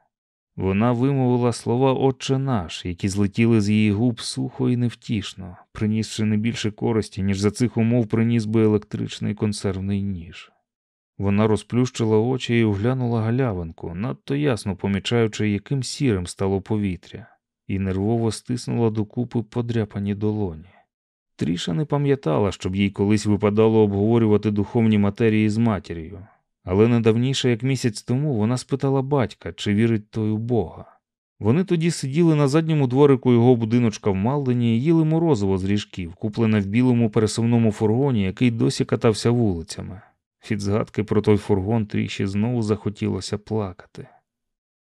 S1: Вона вимовила слова Отче наш, які злетіли з її губ сухо і невтішно, принісши не більше користі, ніж за цих умов приніс би електричний консервний ніж. Вона розплющила очі і оглянула галявинку, надто ясно помічаючи, яким сірим стало повітря, і нервово стиснула докупи подряпані долоні. Тріша не пам'ятала, щоб їй колись випадало обговорювати духовні матерії з матір'ю, але не давніше, як місяць тому, вона спитала батька, чи вірить той у Бога. Вони тоді сиділи на задньому дворику його будиночка в Малдені і їли морозиво з ріжків, куплене в білому пересувному фургоні, який досі катався вулицями. Від згадки про той фургон тріші знову захотілося плакати.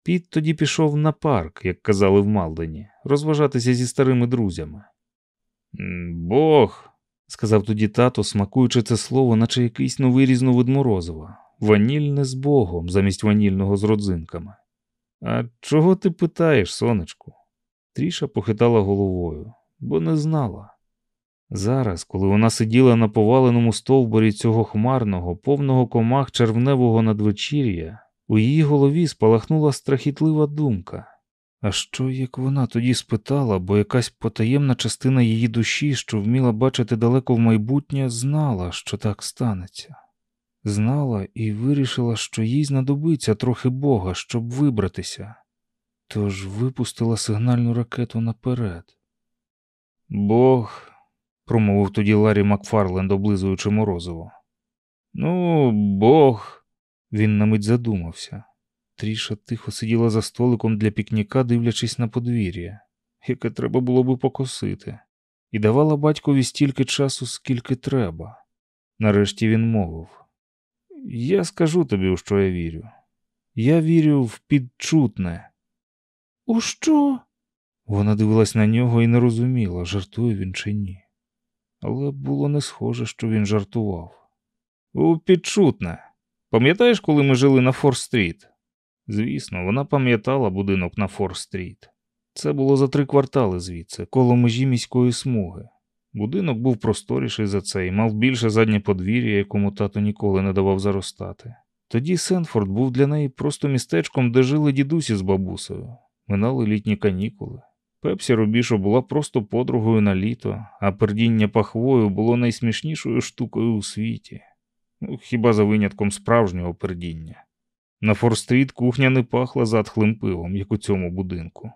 S1: Піт тоді пішов на парк, як казали в Малдені, розважатися зі старими друзями. Бог, сказав тоді тато, смакуючи це слово, наче якийсь новий різновид морозива. Ванільне з Богом замість ванільного з родзинками. А чого ти питаєш, сонечку? Тріша похитала головою, бо не знала. Зараз, коли вона сиділа на поваленому стовбурі цього хмарного, повного комах червневого надвечір'я, у її голові спалахнула страхітлива думка. А що, як вона тоді спитала, бо якась потаємна частина її душі, що вміла бачити далеко в майбутнє, знала, що так станеться, знала і вирішила, що їй знадобиться трохи Бога, щоб вибратися, тож випустила сигнальну ракету наперед. Бог, промовив тоді Ларі Макфарленд, облизуючи морозиво. Ну, Бог, він на мить задумався. Тріша тихо сиділа за столиком для пікніка, дивлячись на подвір'я, яке треба було би покосити, і давала батькові стільки часу, скільки треба. Нарешті він мовив: Я скажу тобі, у що я вірю. Я вірю в підчутне. У що? Вона дивилась на нього і не розуміла, жартує він чи ні. Але було не схоже, що він жартував. Відчутне. Пам'ятаєш, коли ми жили на Фор-стріт? Звісно, вона пам'ятала будинок на Фор-стріт. Це було за три квартали звідси, коло межі міської смуги. Будинок був просторіший за це і мав більше заднє подвір'я, якому тато ніколи не давав заростати. Тоді Сенфорд був для неї просто містечком, де жили дідусі з бабусею. Минали літні канікули. Пепсі Робішо була просто подругою на літо, а пердіння пахвою було найсмішнішою штукою у світі. Ну, хіба за винятком справжнього пердіння. На Форстріт кухня не пахла затхлим пивом, як у цьому будинку.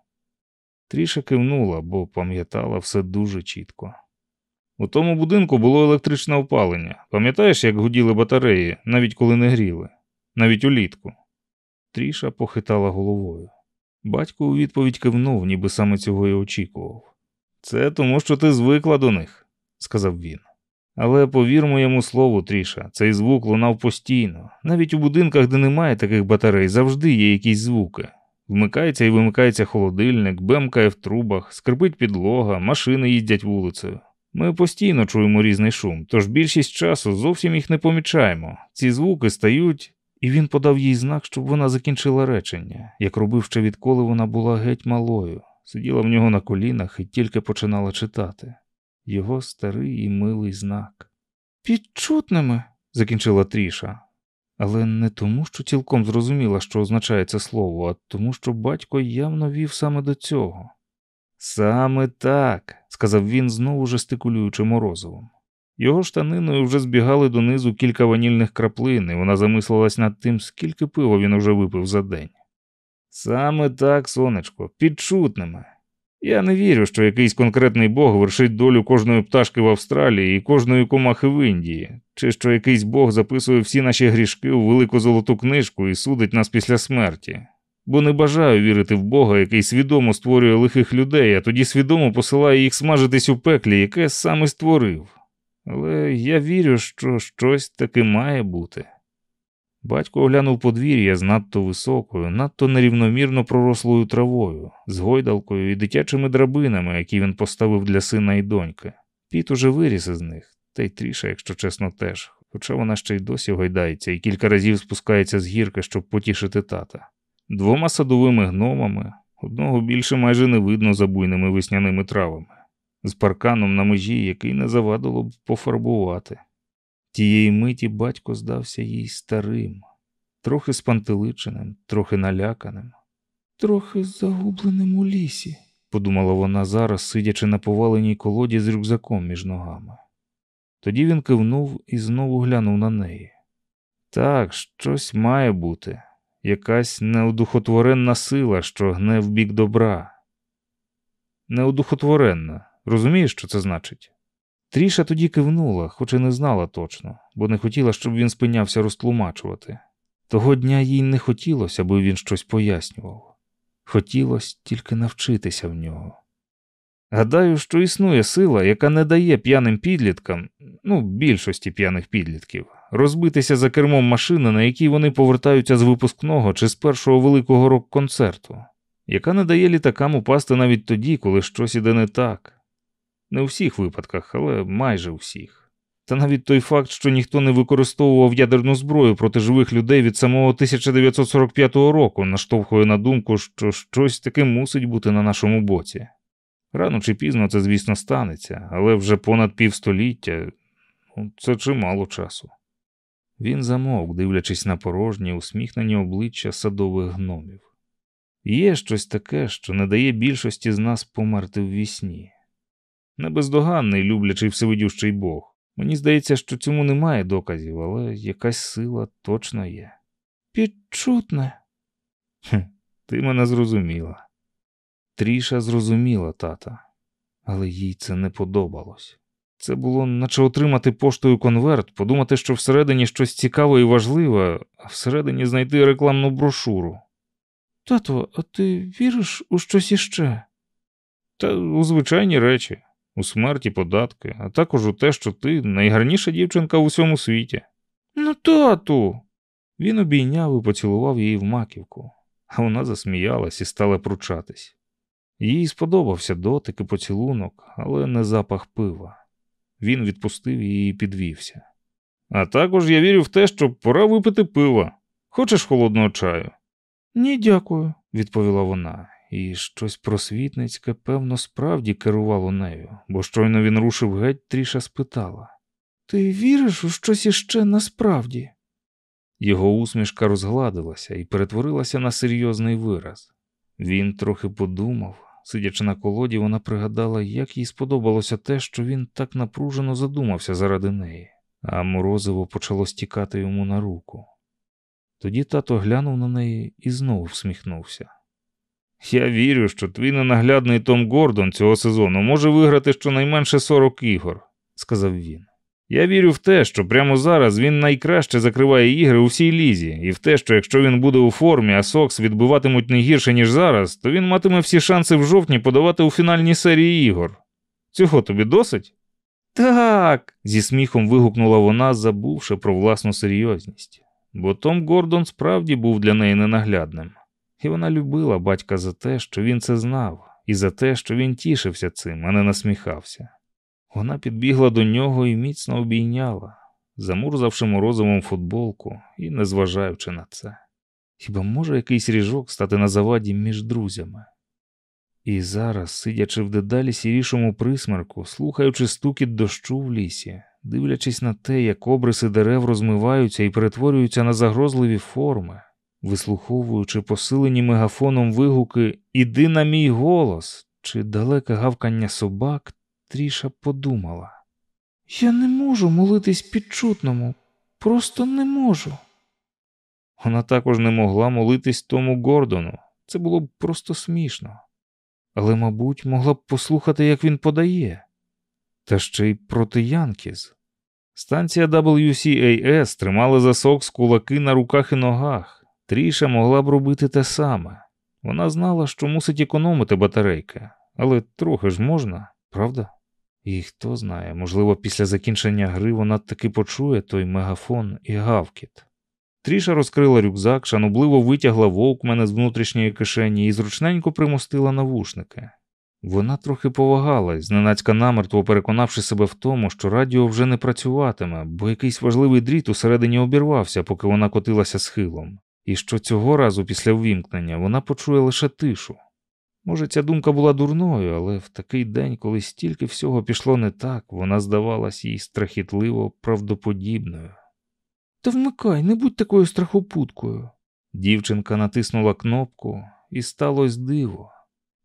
S1: Тріша кивнула, бо пам'ятала все дуже чітко. У тому будинку було електричне опалення. Пам'ятаєш, як гуділи батареї, навіть коли не гріли, навіть улітку. Тріша похитала головою. Батько у відповідь кивнув, ніби саме цього й очікував. Це тому, що ти звикла до них, сказав він. Але повір моєму слову, Тріша, цей звук лунав постійно. Навіть у будинках, де немає таких батарей, завжди є якісь звуки. Вмикається і вимикається холодильник, бемкає в трубах, скрипить підлога, машини їздять вулицею. Ми постійно чуємо різний шум, тож більшість часу зовсім їх не помічаємо. Ці звуки стають, і він подав їй знак, щоб вона закінчила речення, як робив ще відколи вона була геть малою, сиділа в нього на колінах і тільки починала читати. Його старий і милий знак.
S3: Підчутними,
S1: закінчила Тріша, але не тому, що цілком зрозуміла, що означає це слово, а тому, що батько явно вів саме до цього. Саме так, сказав він, знову жестикулюючи морозовим. Його штаниною вже збігали донизу кілька ванільних краплин, і вона замислилась над тим, скільки пива він уже випив за день. Саме так, сонечко, підчутними. Я не вірю, що якийсь конкретний Бог вершить долю кожної пташки в Австралії і кожної комахи в Індії, чи що якийсь Бог записує всі наші грішки у велику золоту книжку і судить нас після смерті. Бо не бажаю вірити в Бога, який свідомо створює лихих людей, а тоді свідомо посилає їх смажитись у пеклі, яке саме створив. Але я вірю, що щось таки має бути. Батько оглянув подвір'я з надто високою, надто нерівномірно пророслою травою, з гойдалкою і дитячими драбинами, які він поставив для сина і доньки. Піт уже виріс із них, та й тріша, якщо чесно, теж, хоча вона ще й досі гойдається і кілька разів спускається з гірки, щоб потішити тата. Двома садовими гномами, одного більше майже не видно за буйними весняними травами, з парканом на межі, який не завадило б пофарбувати. Тієї миті батько здався їй старим, трохи спантеличеним, трохи наляканим,
S3: трохи загубленим у лісі,
S1: подумала вона зараз, сидячи на поваленій колоді з рюкзаком між ногами. Тоді він кивнув і знову глянув на неї. Так, щось має бути, якась неодухотворенна сила, що гне в бік добра. Неодухотворенна, розумієш, що це значить? Тріша тоді кивнула, хоч і не знала точно, бо не хотіла, щоб він спинявся розтлумачувати. Того дня їй не хотілося, аби він щось пояснював. Хотілося тільки навчитися в нього. Гадаю, що існує сила, яка не дає п'яним підліткам, ну, більшості п'яних підлітків, розбитися за кермом машини, на якій вони повертаються з випускного чи з першого великого рок-концерту, яка не дає літакам упасти навіть тоді, коли щось іде не так. Не у всіх випадках, але майже у всіх. Та навіть той факт, що ніхто не використовував ядерну зброю проти живих людей від самого 1945 року, наштовхує на думку, що щось таке мусить бути на нашому боці. Рано чи пізно це, звісно, станеться, але вже понад півстоліття ну, це чимало часу. Він замовк, дивлячись на порожні, усміхнені обличчя садових гномів. Є щось таке, що не дає більшості з нас померти в вісні небездоганний, люблячий всевидющий Бог. Мені здається, що цьому немає доказів, але якась сила точно є.
S3: Підчутне.
S1: Ти мене зрозуміла. Тріша зрозуміла тата, але їй це не подобалось. Це було, наче отримати поштою конверт, подумати, що всередині щось цікаве і важливе, а всередині знайти рекламну брошуру.
S3: Тато, а ти віриш у щось іще?
S1: Та у звичайні речі у смерті податки, а також у те, що ти найгарніша дівчинка в усьому світі.
S3: Ну, тату.
S1: Він обійняв і поцілував її в маківку, а вона засміялась і стала пручатись. Їй сподобався дотик і поцілунок, але не запах пива. Він відпустив її і підвівся. А також я вірю в те, що пора випити пива. Хочеш холодного чаю?
S3: Ні, дякую,
S1: відповіла вона і щось просвітницьке, певно, справді керувало нею, бо щойно він рушив геть, тріша спитала
S3: Ти віриш у щось іще насправді?
S1: Його усмішка розгладилася і перетворилася на серйозний вираз. Він трохи подумав, сидячи на колоді, вона пригадала, як їй сподобалося те, що він так напружено задумався заради неї, а морозиво почало стікати йому на руку. Тоді тато глянув на неї і знову всміхнувся. Я вірю, що твій ненаглядний Том Гордон цього сезону може виграти щонайменше 40 ігор, сказав він. Я вірю в те, що прямо зараз він найкраще закриває ігри у всій лізі, і в те, що якщо він буде у формі, а Сокс відбиватимуть не гірше, ніж зараз, то він матиме всі шанси в жовтні подавати у фінальній серії ігор. Цього тобі досить? Так. зі сміхом вигукнула вона, забувши про власну серйозність. Бо Том Гордон справді був для неї ненаглядним, і вона любила батька за те, що він це знав, і за те, що він тішився цим, а не насміхався. Вона підбігла до нього і міцно обійняла, замурзавши морозовим футболку і незважаючи на це. Хіба може якийсь ріжок стати на заваді між друзями? І зараз, сидячи в дедалі сірішому присмерку, слухаючи стукіт дощу в лісі, дивлячись на те, як обриси дерев розмиваються і перетворюються на загрозливі форми, вислуховуючи посилені мегафоном вигуки Іди на мій голос чи далеке гавкання собак, Тріша подумала. Я не можу молитись підчутному, просто не можу. Вона також не могла молитись тому Гордону. Це було б просто смішно. Але, мабуть, могла б послухати, як він подає. Та ще й проти Янкіз. Станція WCAS тримала засок з кулаки на руках і ногах. Тріша могла б робити те саме. Вона знала, що мусить економити батарейки, але трохи ж можна, правда? І хто знає, можливо, після закінчення гри вона таки почує той мегафон і гавкіт. Тріша розкрила рюкзак, шанобливо витягла вовкмене з внутрішньої кишені і зручненько примостила навушники. Вона трохи повагалась, зненацька намертво переконавши себе в тому, що радіо вже не працюватиме, бо якийсь важливий дріт усередині обірвався, поки вона котилася схилом, і що цього разу після ввімкнення вона почує лише тишу. Може, ця думка була дурною, але в такий день, коли стільки всього пішло не так, вона здавалась їй страхітливо правдоподібною. Та вмикай, не будь такою страхопуткою. Дівчинка натиснула кнопку, і сталося диво.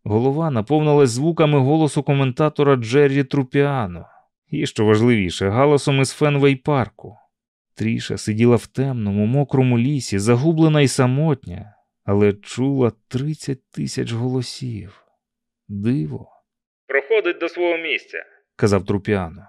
S1: Голова наповнилась звуками голосу коментатора Джеррі Трупіано, і, що важливіше, галасом із Фенвей парку. Тріша сиділа в темному, мокрому лісі, загублена і самотня, але чула тридцять тисяч голосів. Диво,
S2: Проходить до свого місця.
S1: казав Трупіано.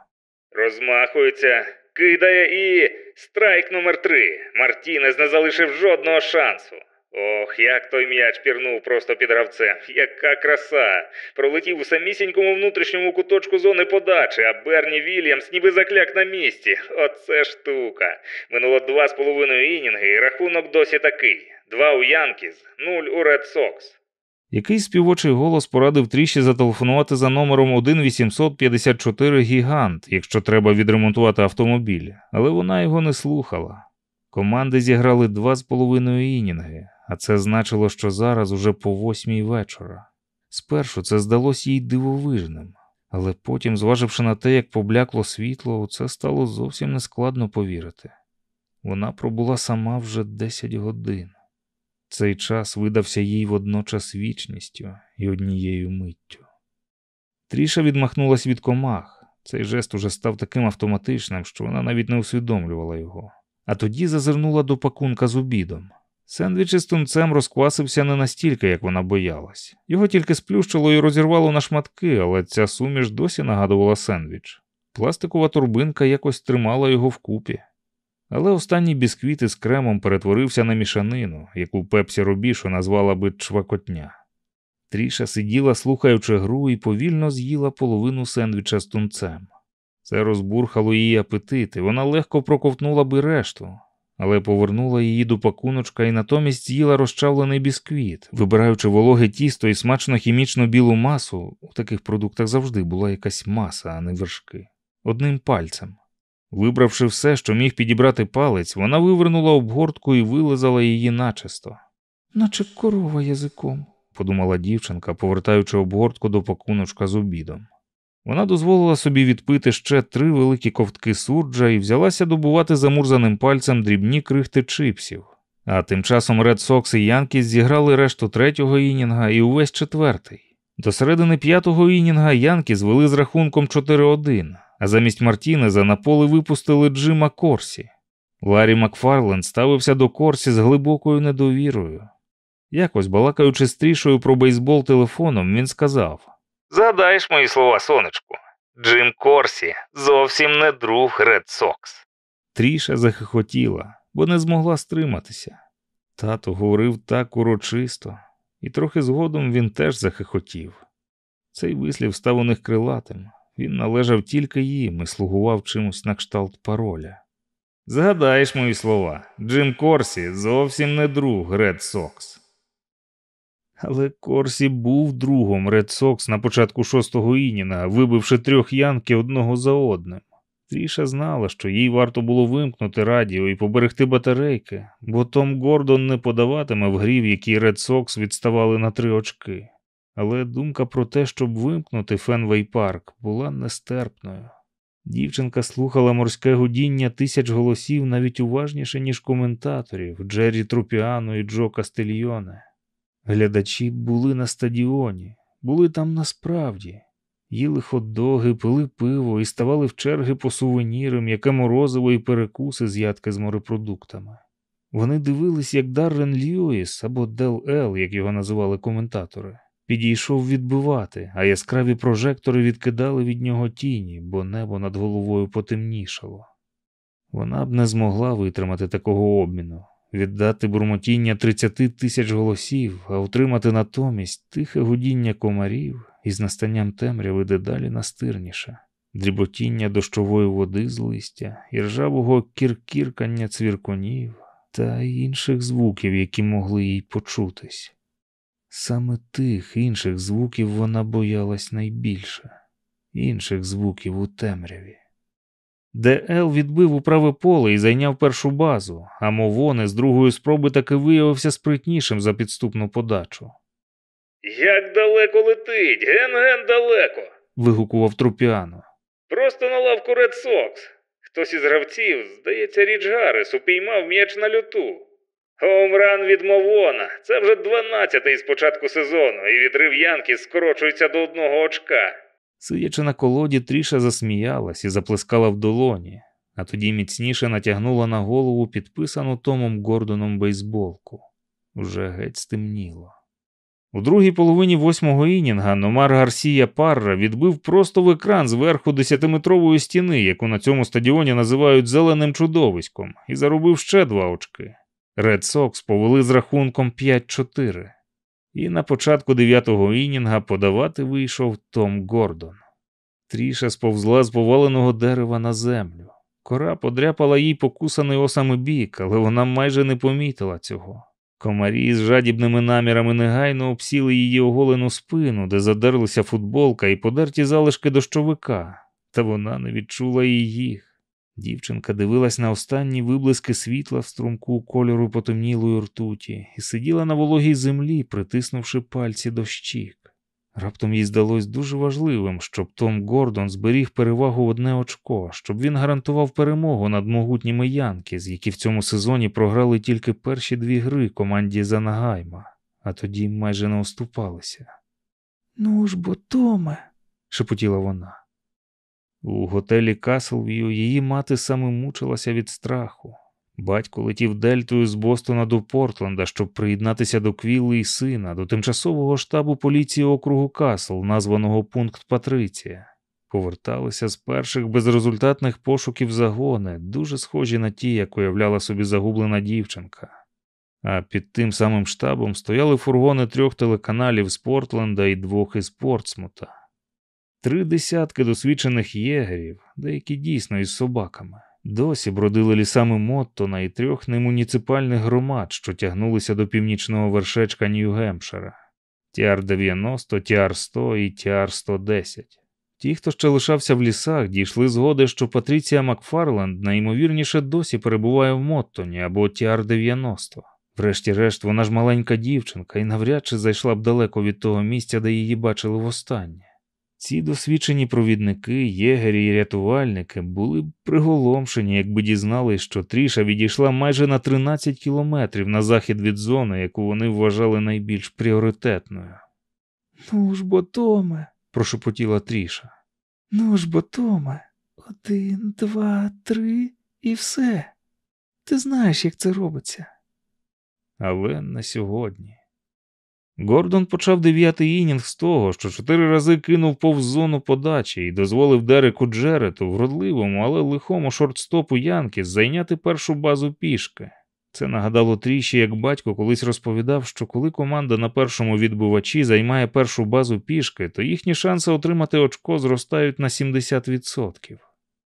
S2: Розмахується, кидає і. Страйк номер три. Мартінес не залишив жодного шансу. Ох, як той м'яч пірнув просто під гравцем. Яка краса! Пролетів у самісінькому внутрішньому куточку зони подачі, а Берні Вільямс ніби закляк на місці. Оце штука. Минуло два з половиною інінги, і рахунок досі такий: два у Янкіз, нуль у Ред Сокс.
S1: Якийсь співочий голос порадив тріші зателефонувати за номером 1-854 Гігант, якщо треба відремонтувати автомобіль, але вона його не слухала. Команди зіграли два з половиною інінги, а це значило, що зараз уже по восьмій вечора. Спершу це здалося їй дивовижним, але потім, зваживши на те, як поблякло світло, у це стало зовсім нескладно повірити. Вона пробула сама вже 10 годин. Цей час видався їй водночас вічністю і однією миттю. Тріша відмахнулась від комах. Цей жест уже став таким автоматичним, що вона навіть не усвідомлювала його. А тоді зазирнула до пакунка з обідом. Сендвіч із тунцем розквасився не настільки, як вона боялась. Його тільки сплющило і розірвало на шматки, але ця суміш досі нагадувала сендвіч. Пластикова турбинка якось тримала його вкупі. Але останній бісквіт із кремом перетворився на мішанину, яку Пепсі Робішо назвала би чвакотня. Тріша сиділа, слухаючи гру, і повільно з'їла половину сендвіча з тунцем. Це розбурхало її апетит, і вона легко проковтнула би решту, але повернула її до пакуночка і натомість з'їла розчавлений бісквіт, вибираючи вологе тісто і смачно хімічну білу масу. У таких продуктах завжди була якась маса, а не вершки. Одним пальцем. Вибравши все, що міг підібрати палець, вона вивернула обгортку і вилизала її начисто. Наче корова язиком, подумала дівчинка, повертаючи обгортку до пакуночка з обідом. Вона дозволила собі відпити ще три великі ковтки сурджа і взялася добувати замурзаним пальцем дрібні крихти чипсів. А тим часом Ред Сокс і Янкіс зіграли решту третього інінга і увесь четвертий. До середини п'ятого інінга Янкіс вели з рахунком 4-1, а замість Мартінеза на поле випустили Джима Корсі. Ларі Макфарлен ставився до Корсі з глибокою недовірою. Якось, балакаючи з трішою про бейсбол телефоном, він сказав:
S2: Задаєш мої слова, сонечку. Джим Корсі зовсім не друг Ред Сокс.
S1: Тріша захихотіла, бо не змогла стриматися. Тато говорив так урочисто, і трохи згодом він теж захихотів. Цей вислів став у них крилатим. Він належав тільки їм і слугував чимось на кшталт пароля. Згадаєш мої слова, Джим Корсі зовсім не друг Ред Сокс. Але Корсі був другом Ред Сокс на початку шостого ініна, вибивши трьох янки одного за одним. Тріша знала, що їй варто було вимкнути радіо і поберегти батарейки, бо Том Гордон не подаватиме в грі, в якій Ред Сокс відставали на три очки. Але думка про те, щоб вимкнути Фенвей Парк, була нестерпною. Дівчинка слухала морське гудіння тисяч голосів навіть уважніше, ніж коментаторів Джері Трупіано і Джо Кастельйоне. Глядачі були на стадіоні, були там насправді, їли хот-доги, пили пиво і ставали в черги по сувеніри, м'яке морозиво і перекуси з ядки з морепродуктами. Вони дивились, як Даррен Льюіс або Дел Ел, як його називали коментатори, підійшов відбивати, а яскраві прожектори відкидали від нього тіні, бо небо над головою потемнішало. Вона б не змогла витримати такого обміну, віддати бурмотіння 30 тисяч голосів, а отримати натомість тихе гудіння комарів із настанням темряви дедалі настирніше, дріботіння дощової води з листя і ржавого кіркіркання цвіркунів та інших звуків, які могли їй почутись. Саме тих інших звуків вона боялась найбільше, інших звуків у темряві. ДЛ відбив у праве поле і зайняв першу базу, а Мовоне з другої спроби таки виявився спритнішим за підступну подачу.
S2: Як далеко летить, ген-ген далеко.
S1: Вигукував Трупіано.
S2: Просто на лавку Ред Сокс. Хтось із гравців, здається, Річ Гаррис, упіймав м'яч на люту. Хоумран від Мовона. Це вже 12-й з початку сезону, і відрив Янки скорочується до одного очка.
S1: Сидячи на колоді, Тріша засміялась і заплескала в долоні, а тоді міцніше натягнула на голову підписану Томом Гордоном бейсболку. Уже геть стемніло. У другій половині восьмого інінга Номар Гарсія Парра відбив просто в екран зверху десятиметрової стіни, яку на цьому стадіоні називають зеленим чудовиськом, і заробив ще два очки. Ред Сокс повели з рахунком 5-4. І на початку дев'ятого інінга подавати вийшов Том Гордон. Тріша сповзла з поваленого дерева на землю. Кора подряпала їй покусаний осами бік, але вона майже не помітила цього. Комарі з жадібними намірами негайно обсіли її оголену спину, де задерлася футболка і подерті залишки дощовика, та вона не відчула їх. Дівчинка дивилась на останні виблиски світла в струмку кольору потемнілої ртуті і сиділа на вологій землі, притиснувши пальці до щік. Раптом їй здалось дуже важливим, щоб Том Гордон зберіг перевагу в одне очко, щоб він гарантував перемогу над могутніми Янкіз, які в цьому сезоні програли тільки перші дві гри команді Занагайма, а тоді майже не оступалися. Ну ж бо, Томе, шепотіла вона. У готелі Каслвію її мати саме мучилася від страху. Батько летів дельтою з Бостона до Портленда, щоб приєднатися до Квілли і сина, до тимчасового штабу поліції округу Касл, названого пункт Патриція. Поверталися з перших безрезультатних пошуків загони, дуже схожі на ті, як уявляла собі загублена дівчинка. А під тим самим штабом стояли фургони трьох телеканалів з Портленда і двох із Портсмута. Три десятки досвідчених єгерів, деякі дійсно із собаками, досі бродили лісами Моттона і трьох немуніципальних громад, що тягнулися до північного вершечка Нью-Гемпшира. Тіар-90, Тіар-100 і Тіар-110. Ті, хто ще лишався в лісах, дійшли згоди, що Патріція Макфарленд найімовірніше досі перебуває в Моттоні або Тіар-90. Врешті-решт, вона ж маленька дівчинка і навряд чи зайшла б далеко від того місця, де її бачили востаннє. Ці досвідчені провідники, єгері і рятувальники були б приголомшені, якби дізнались, що Тріша відійшла майже на 13 кілометрів на захід від зони, яку вони вважали найбільш пріоритетною. Ну ж бо, Томе, прошепотіла Тріша. Ну ж бо, Томе, один, два, три і все. Ти знаєш, як це робиться. Але на сьогодні. Гордон почав дев'ятий інінг з того, що чотири рази кинув повз зону подачі і дозволив Дереку Джерету, вродливому, але лихому шортстопу Янкіс, зайняти першу базу пішки. Це нагадало тріші, як батько колись розповідав, що коли команда на першому відбивачі займає першу базу пішки, то їхні шанси отримати очко зростають на 70%.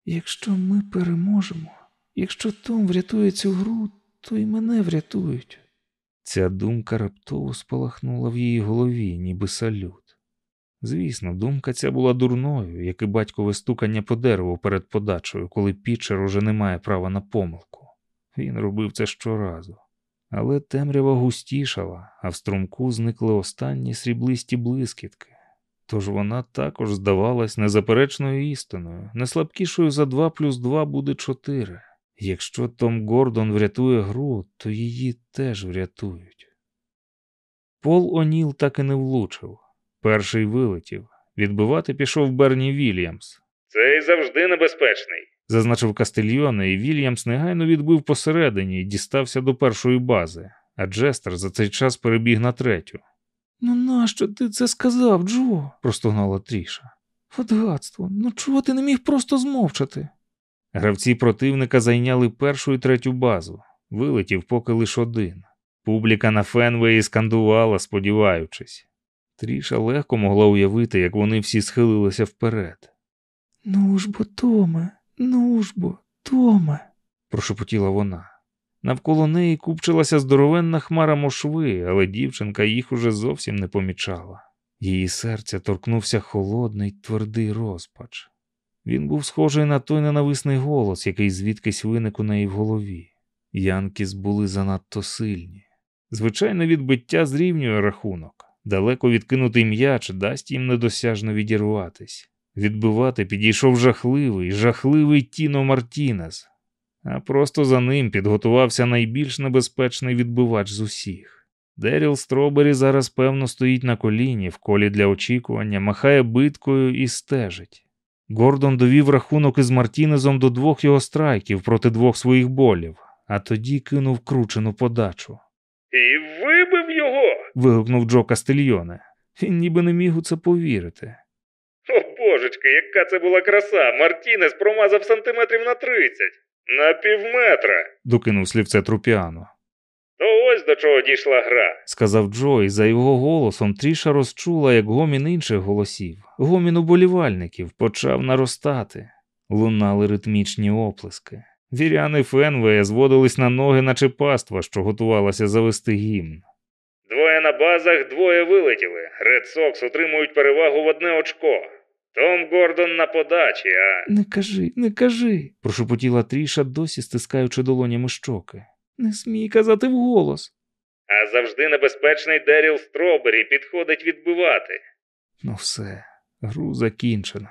S3: Якщо ми переможемо, якщо Том врятує цю гру, то й мене врятують.
S1: Ця думка раптово спалахнула в її голові, ніби салют. Звісно, думка ця була дурною, як і батькове стукання по дереву перед подачею, коли пітчер уже не має права на помилку. Він робив це щоразу. Але темрява густішала, а в струмку зникли останні сріблисті блискітки. Тож вона також здавалась незаперечною істиною, не слабкішою за 2 плюс 2 буде 4. Якщо Том Гордон врятує гру, то її теж врятують. Пол О'Ніл так і не влучив. Перший вилетів. Відбивати пішов Берні Вільямс.
S2: Цей завжди небезпечний.
S1: Зазначив Кастельйоне, і Вільямс негайно відбив посередині і дістався до першої бази, а Джестер за цей час перебіг на третю.
S3: Ну нащо ти це сказав, Джо?
S1: Простогнала Тріша.
S3: От гадство, ну чого ти не міг просто змовчати?
S1: Гравці противника зайняли першу і третю базу. Вилетів поки лише один. Публіка на Фенвеї скандувала, сподіваючись. Тріша легко могла уявити, як вони всі схилилися вперед.
S3: Ну ж бо, Томе, ну ж бо, Томе.
S1: прошепотіла вона. Навколо неї купчилася здоровенна хмара мошви, але дівчинка їх уже зовсім не помічала. Її серця торкнувся холодний твердий розпач. Він був схожий на той ненависний голос, який звідкись виник у неї в голові. Янкіс були занадто сильні. Звичайне відбиття зрівнює рахунок. Далеко відкинутий м'яч дасть їм недосяжно відірватись. Відбивати підійшов жахливий, жахливий Тіно Мартінес, а просто за ним підготувався найбільш небезпечний відбивач з усіх. Деріл Стробері зараз певно стоїть на коліні в колі для очікування, махає биткою і стежить. Гордон довів рахунок із Мартінезом до двох його страйків проти двох своїх болів, а тоді кинув кручену подачу.
S2: І вибив його.
S1: Вигукнув Джо Кастельйоне. Він ніби не міг у це повірити.
S2: О божечки, яка це була краса! Мартінес промазав сантиметрів на 30. На півметра.
S1: Докинув слівце Трупіано.
S2: То ось до чого дійшла гра.
S1: Сказав Джо, і за його голосом Тріша розчула, як гомін інших голосів, гомін уболівальників почав наростати. Лунали ритмічні оплески. Віряни Фенвея зводились на ноги, наче паства, що готувалася завести гімн.
S2: Двоє на базах, двоє вилетіли. Ред Сокс отримують перевагу в одне очко. Том Гордон на подачі, а
S3: Не кажи, не кажи.
S1: Прошепотіла Тріша, досі стискаючи долонями щоки.
S3: Не смій казати вголос.
S2: а завжди небезпечний Деріл Стробері підходить відбивати.
S1: Ну все, гру закінчено.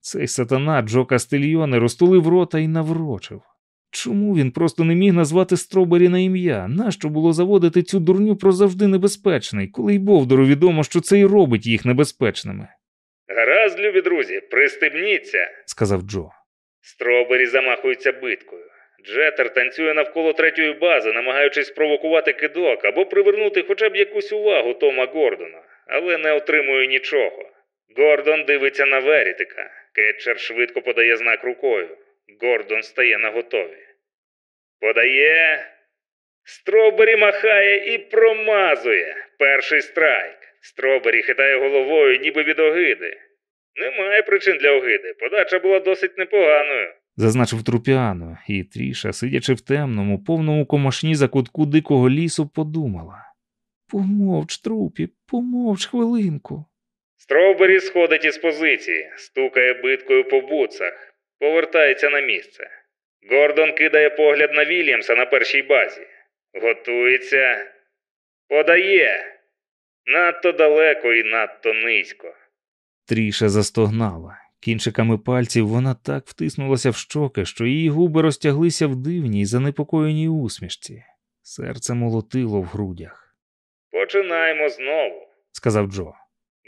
S1: Цей сатана Джо Кастильйоне розтулив рота і наврочив. Чому він просто не міг назвати Стробері на ім'я? Нащо було заводити цю дурню про завжди небезпечний, коли й Бовдору відомо, що це й робить їх небезпечними,
S2: Гаразд, любі друзі, пристебніться.
S1: сказав Джо.
S2: Стробері замахується биткою. Джетер танцює навколо третьої бази, намагаючись спровокувати кидок або привернути хоча б якусь увагу Тома Гордона, але не отримує нічого. Гордон дивиться на Верітика. Кетчер швидко подає знак рукою. Гордон стає на готові. Подає. Стробері махає і промазує. Перший страйк. Стробері хитає головою, ніби від огиди. Немає причин для огиди. Подача була досить непоганою.
S1: Зазначив Трупіано, і Тріша, сидячи в темному, повному комашні закутку дикого лісу, подумала.
S3: Помовч, трупі, помовч хвилинку.
S2: Стровбері сходить із позиції, стукає биткою по буцах, повертається на місце. Гордон кидає погляд на Вільямса на першій базі. Готується. Подає. Надто далеко і надто низько.
S1: Тріша застогнала. Кінчиками пальців вона так втиснулася в щоки, що її губи розтяглися в дивній, занепокоєній усмішці. Серце молотило в грудях,
S2: Починаємо знову.
S1: сказав Джо.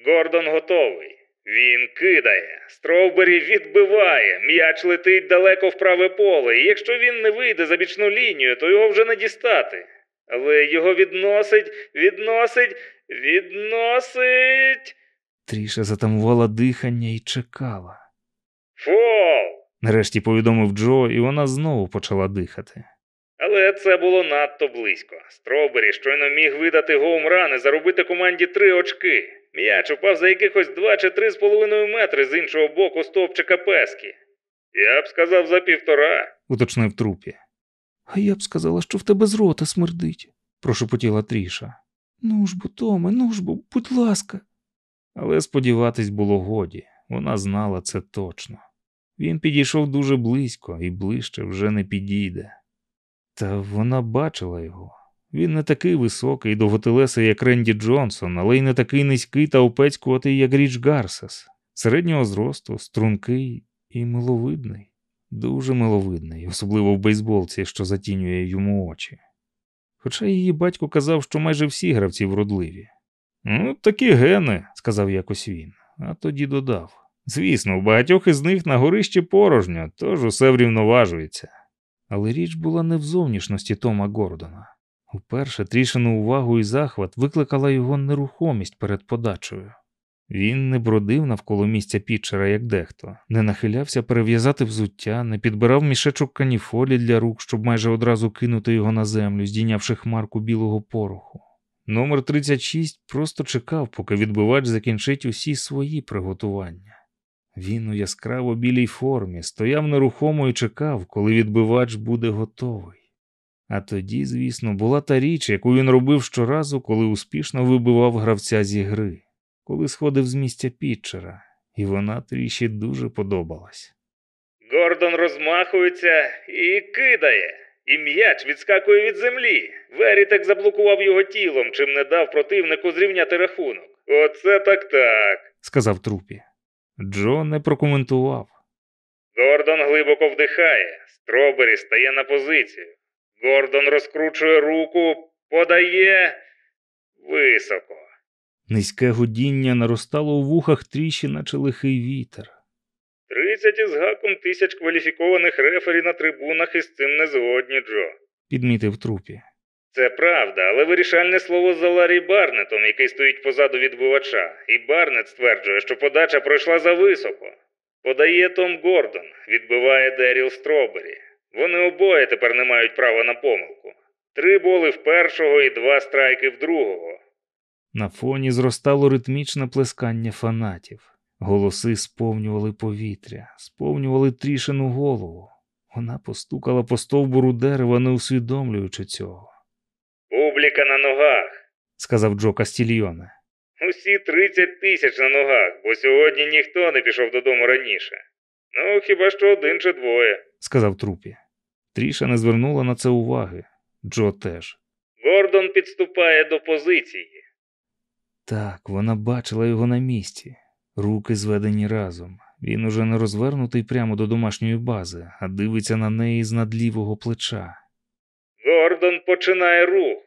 S2: Гордон готовий. Він кидає. Стровбері відбиває. М'яч летить далеко в праве поле, і якщо він не вийде за бічну лінію, то його вже не дістати. Але його відносить, відносить, Відносить.
S3: Тріша затамувала дихання і чекала.
S2: Фол.
S1: Нарешті повідомив Джо, і вона знову почала дихати.
S2: Але це було надто близько. Стробері щойно міг видати гоумран і заробити команді три очки. М'яч упав за якихось два чи три з половиною метри з іншого боку стовпчика пески. Я б сказав за півтора.
S1: уточнив трупі.
S3: А я б сказала, що в тебе з рота смердить,
S1: Прошепотіла Тріша.
S3: Ну ж бо, Томе, ну ж бо, будь ласка.
S1: Але сподіватись було годі, вона знала це точно. Він підійшов дуже близько і ближче вже не підійде. Та вона бачила його. Він не такий високий і довготелесий, як Ренді Джонсон, але й не такий низький та опецькуватий, як Річ Гарсес, середнього зросту, стрункий і миловидний, дуже миловидний, особливо в бейсболці, що затінює йому очі. Хоча її батько казав, що майже всі гравці вродливі. Ну, такі гени, сказав якось він, а тоді додав. Звісно, у багатьох із них на горищі порожньо, тож усе врівноважується. Але річ була не в зовнішності Тома Гордона. Уперше трішену увагу і захват викликала його нерухомість перед подачею. Він не бродив навколо місця пітчера, як дехто, не нахилявся перев'язати взуття, не підбирав мішечок каніфолі для рук, щоб майже одразу кинути його на землю, здійнявши хмарку білого пороху. Номер 36 просто чекав, поки відбивач закінчить усі свої приготування. Він у яскраво білій формі стояв нерухомо і чекав, коли відбивач буде готовий. А тоді, звісно, була та річ, яку він робив щоразу, коли успішно вибивав гравця зі гри, коли сходив з місця пітчера, і вона тріші дуже подобалась.
S2: Гордон розмахується і кидає. І м'яч відскакує від землі. Верітек заблокував його тілом, чим не дав противнику зрівняти рахунок. Оце так так.
S1: сказав трупі. Джо не прокоментував.
S2: Гордон глибоко вдихає. Стробері стає на позицію. Гордон розкручує руку, подає високо.
S1: Низьке гудіння наростало у вухах Тріші, наче лихий вітер.
S2: 30 із гаком тисяч кваліфікованих рефері на трибунах із цим не згодні, Джо.
S1: Підмітив Трупі.
S2: Це правда, але вирішальне слово за Ларі Барнетом, який стоїть позаду відбивача, і Барнет стверджує, що подача пройшла зависоко. Подає Том Гордон, відбиває Деріл Стробері. Вони обоє тепер не мають права на помилку. Три боли в першого і два страйки в другого.
S1: На фоні зростало ритмічне плескання фанатів. Голоси сповнювали повітря, сповнювали трішену голову. Вона постукала по стовбуру дерева, не усвідомлюючи цього,
S2: Публіка на ногах.
S1: сказав Джо Кастільйоне.
S2: Усі 30 тисяч на ногах, бо сьогодні ніхто не пішов додому раніше. Ну, хіба що один чи двоє.
S1: сказав трупі. Тріша не звернула на це уваги. Джо теж.
S2: Гордон підступає до позиції.
S1: Так, вона бачила його на місці. Руки зведені разом. Він уже не розвернутий прямо до домашньої бази, а дивиться на неї з над лівого плеча.
S2: Гордон починає рух.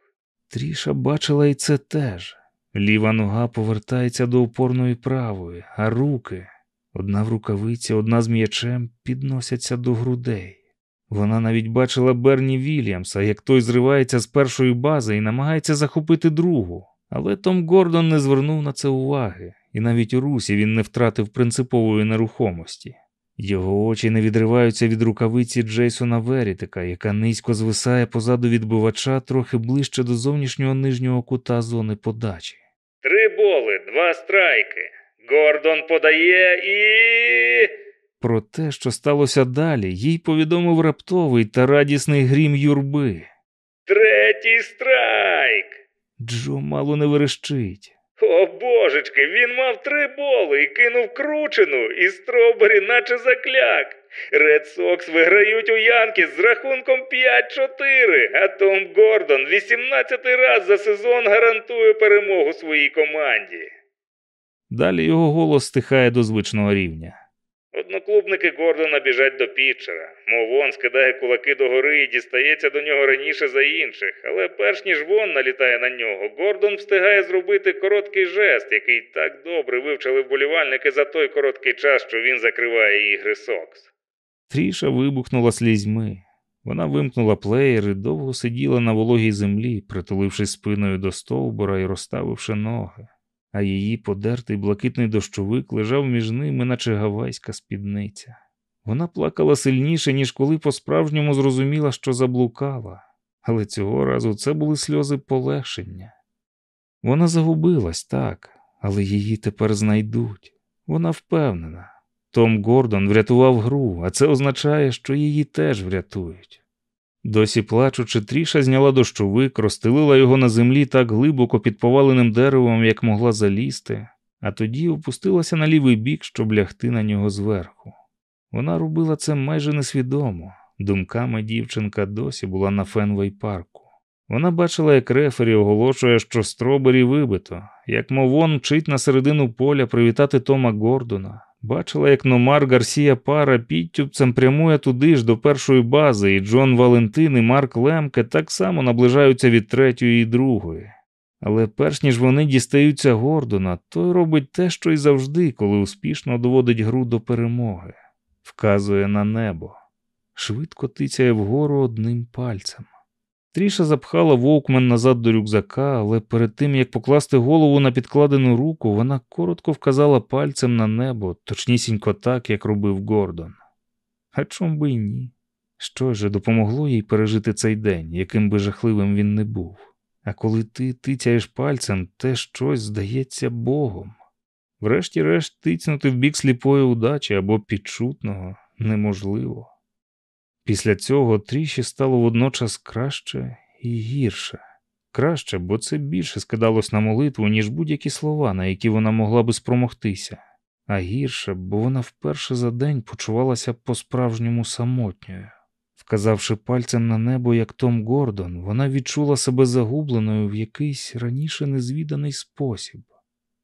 S1: Тріша бачила і це теж. Ліва нога повертається до опорної правої, а руки, одна в рукавиці, одна з м'ячем, підносяться до грудей. Вона навіть бачила Берні Вільямса, як той зривається з першої бази і намагається захопити другу. Але Том Гордон не звернув на це уваги, і навіть у русі він не втратив принципової нерухомості. Його очі не відриваються від рукавиці Джейсона Верітика, яка низько звисає позаду відбивача трохи ближче до зовнішнього нижнього кута зони подачі.
S2: Три боли, два страйки. Гордон подає і.
S1: Про те, що сталося далі, їй повідомив раптовий та радісний грім юрби.
S2: Третій страйк.
S1: Джо мало не верещить.
S2: О божечки, він мав три боли і кинув кручену, і стробері наче закляк. Ред Сокс виграють у Янкіс з рахунком 5-4, а Том Гордон 18 раз за сезон гарантує перемогу своїй команді.
S1: Далі його голос стихає до звичного рівня.
S2: Одноклубники Гордона біжать до пітчера. Мов вон скидає кулаки догори і дістається до нього раніше за інших, але перш ніж вон налітає на нього, Гордон встигає зробити короткий жест, який так добре вивчили вболівальники за той короткий час, що він закриває ігри Сокс.
S1: Тріша вибухнула слізьми. Вона вимкнула плеєр і довго сиділа на вологій землі, притулившись спиною до стовбура і розставивши ноги, а її подертий блакитний дощовик лежав між ними, наче гавайська спідниця. Вона плакала сильніше, ніж коли по-справжньому зрозуміла, що заблукала, але цього разу це були сльози полегшення. Вона загубилась так, але її тепер знайдуть. Вона впевнена. Том Гордон врятував гру, а це означає, що її теж врятують. Досі плачучи, Тріша зняла дощовик, розстелила його на землі так глибоко під поваленим деревом, як могла залізти, а тоді опустилася на лівий бік, щоб лягти на нього зверху. Вона робила це майже несвідомо. Думками дівчинка досі була на Фенвей парку. Вона бачила, як рефері оголошує, що стробері вибито, як Мовон мчить на середину поля привітати Тома Гордона. Бачила, як Номар Гарсія Пара підтюбцем прямує туди ж до першої бази, і Джон Валентин і Марк Лемке так само наближаються від третьої і другої. Але перш ніж вони дістаються Гордона, той робить те, що й завжди, коли успішно доводить гру до перемоги, вказує на небо, швидко тицяє вгору одним пальцем. Тріша запхала вовкмен назад до рюкзака, але перед тим як покласти голову на підкладену руку, вона коротко вказала пальцем на небо, точнісінько так, як робив Гордон. А чом би й ні? Що ж допомогло їй пережити цей день, яким би жахливим він не був? А коли ти тицяєш пальцем, те щось здається Богом. Врешті-решт, тицнути в бік сліпої удачі або підчутного неможливо. Після цього тріші стало водночас краще і гірше. Краще, бо це більше скидалось на молитву, ніж будь-які слова, на які вона могла би спромогтися, а гірше, бо вона вперше за день почувалася по-справжньому самотньою. Вказавши пальцем на небо, як Том Гордон, вона відчула себе загубленою в якийсь раніше незвіданий спосіб.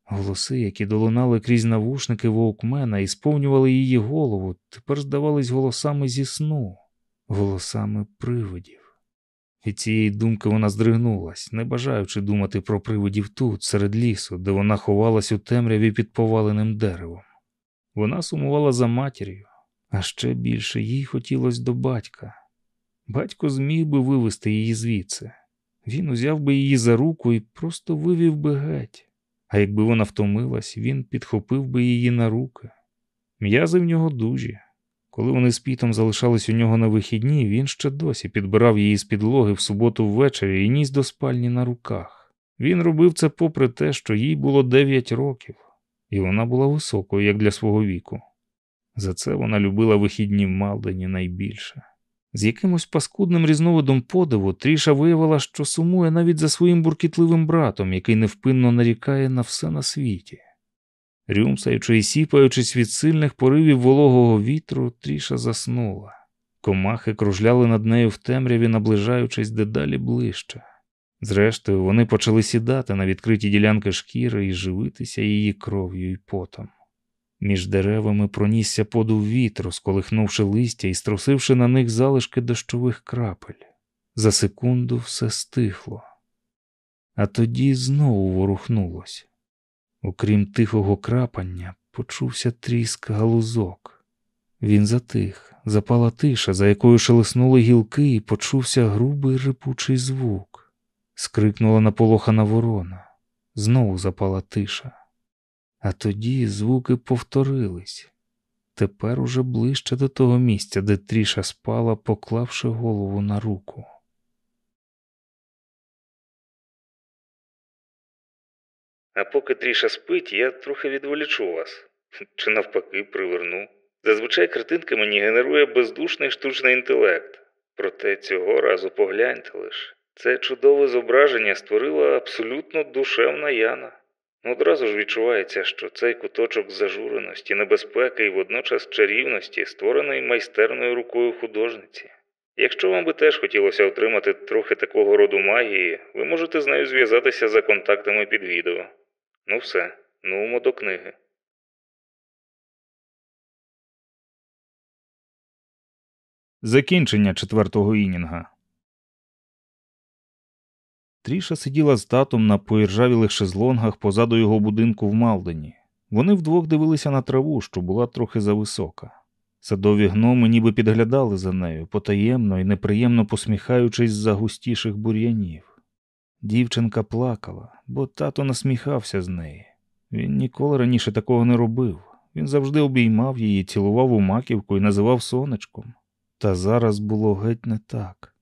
S1: Голоси, які долунали крізь навушники вовкмена і сповнювали її голову, тепер здавались голосами зі сну голосами привидів. Від цієї думки вона здригнулась, не бажаючи думати про привидів тут, серед лісу, де вона ховалась у темряві під поваленим деревом. Вона сумувала за матір'ю, а ще більше їй хотілося до батька. Батько зміг би вивести її звідси. Він узяв би її за руку і просто вивів би геть. А якби вона втомилась, він підхопив би її на руки. М'язи в нього дужі, коли вони з Пітом залишались у нього на вихідні, він ще досі підбирав її з підлоги в суботу ввечері і ніс до спальні на руках. Він робив це попри те, що їй було 9 років, і вона була високою, як для свого віку. За це вона любила вихідні в Малдені найбільше. З якимось паскудним різновидом подиву Тріша виявила, що сумує навіть за своїм буркітливим братом, який невпинно нарікає на все на світі. Рюмсаючи і сіпаючись від сильних поривів вологого вітру, тріша заснула. Комахи кружляли над нею в темряві, наближаючись дедалі ближче. Зрештою, вони почали сідати на відкриті ділянки шкіри і живитися її кров'ю і потом. Між деревами пронісся подув вітру, сколихнувши листя і струсивши на них залишки дощових крапель. За секунду все стихло, а тоді знову ворухнулось. Окрім тихого крапання, почувся тріск галузок. Він затих, запала тиша, за якою шелеснули гілки, і почувся грубий рипучий звук. Скрикнула наполохана ворона. Знову запала тиша. А тоді звуки повторились. Тепер уже ближче до того місця, де тріша спала, поклавши голову на руку.
S2: А поки Тріша спить, я трохи відволічу вас. Чи навпаки приверну. Зазвичай картинка мені генерує бездушний штучний інтелект. Проте цього разу погляньте лиш. Це чудове зображення створила абсолютно душевна Яна. Одразу ж відчувається, що цей куточок зажуреності, небезпеки і водночас чарівності створений майстерною рукою художниці. Якщо вам би теж хотілося отримати трохи такого роду магії, ви можете з нею зв'язатися за контактами під відео. Ну все, нумо до книги.
S1: Закінчення четвертого інінга. Тріша сиділа з татом на поіржавілих шезлонгах позаду його будинку в Малдені. Вони вдвох дивилися на траву, що була трохи зависока. Садові гноми ніби підглядали за нею, потаємно і неприємно посміхаючись з-за густіших бур'янів. Дівчинка плакала, бо тато насміхався з неї. Він ніколи раніше такого не робив. Він завжди обіймав її, цілував у маківку і називав сонечком. Та зараз було геть не так.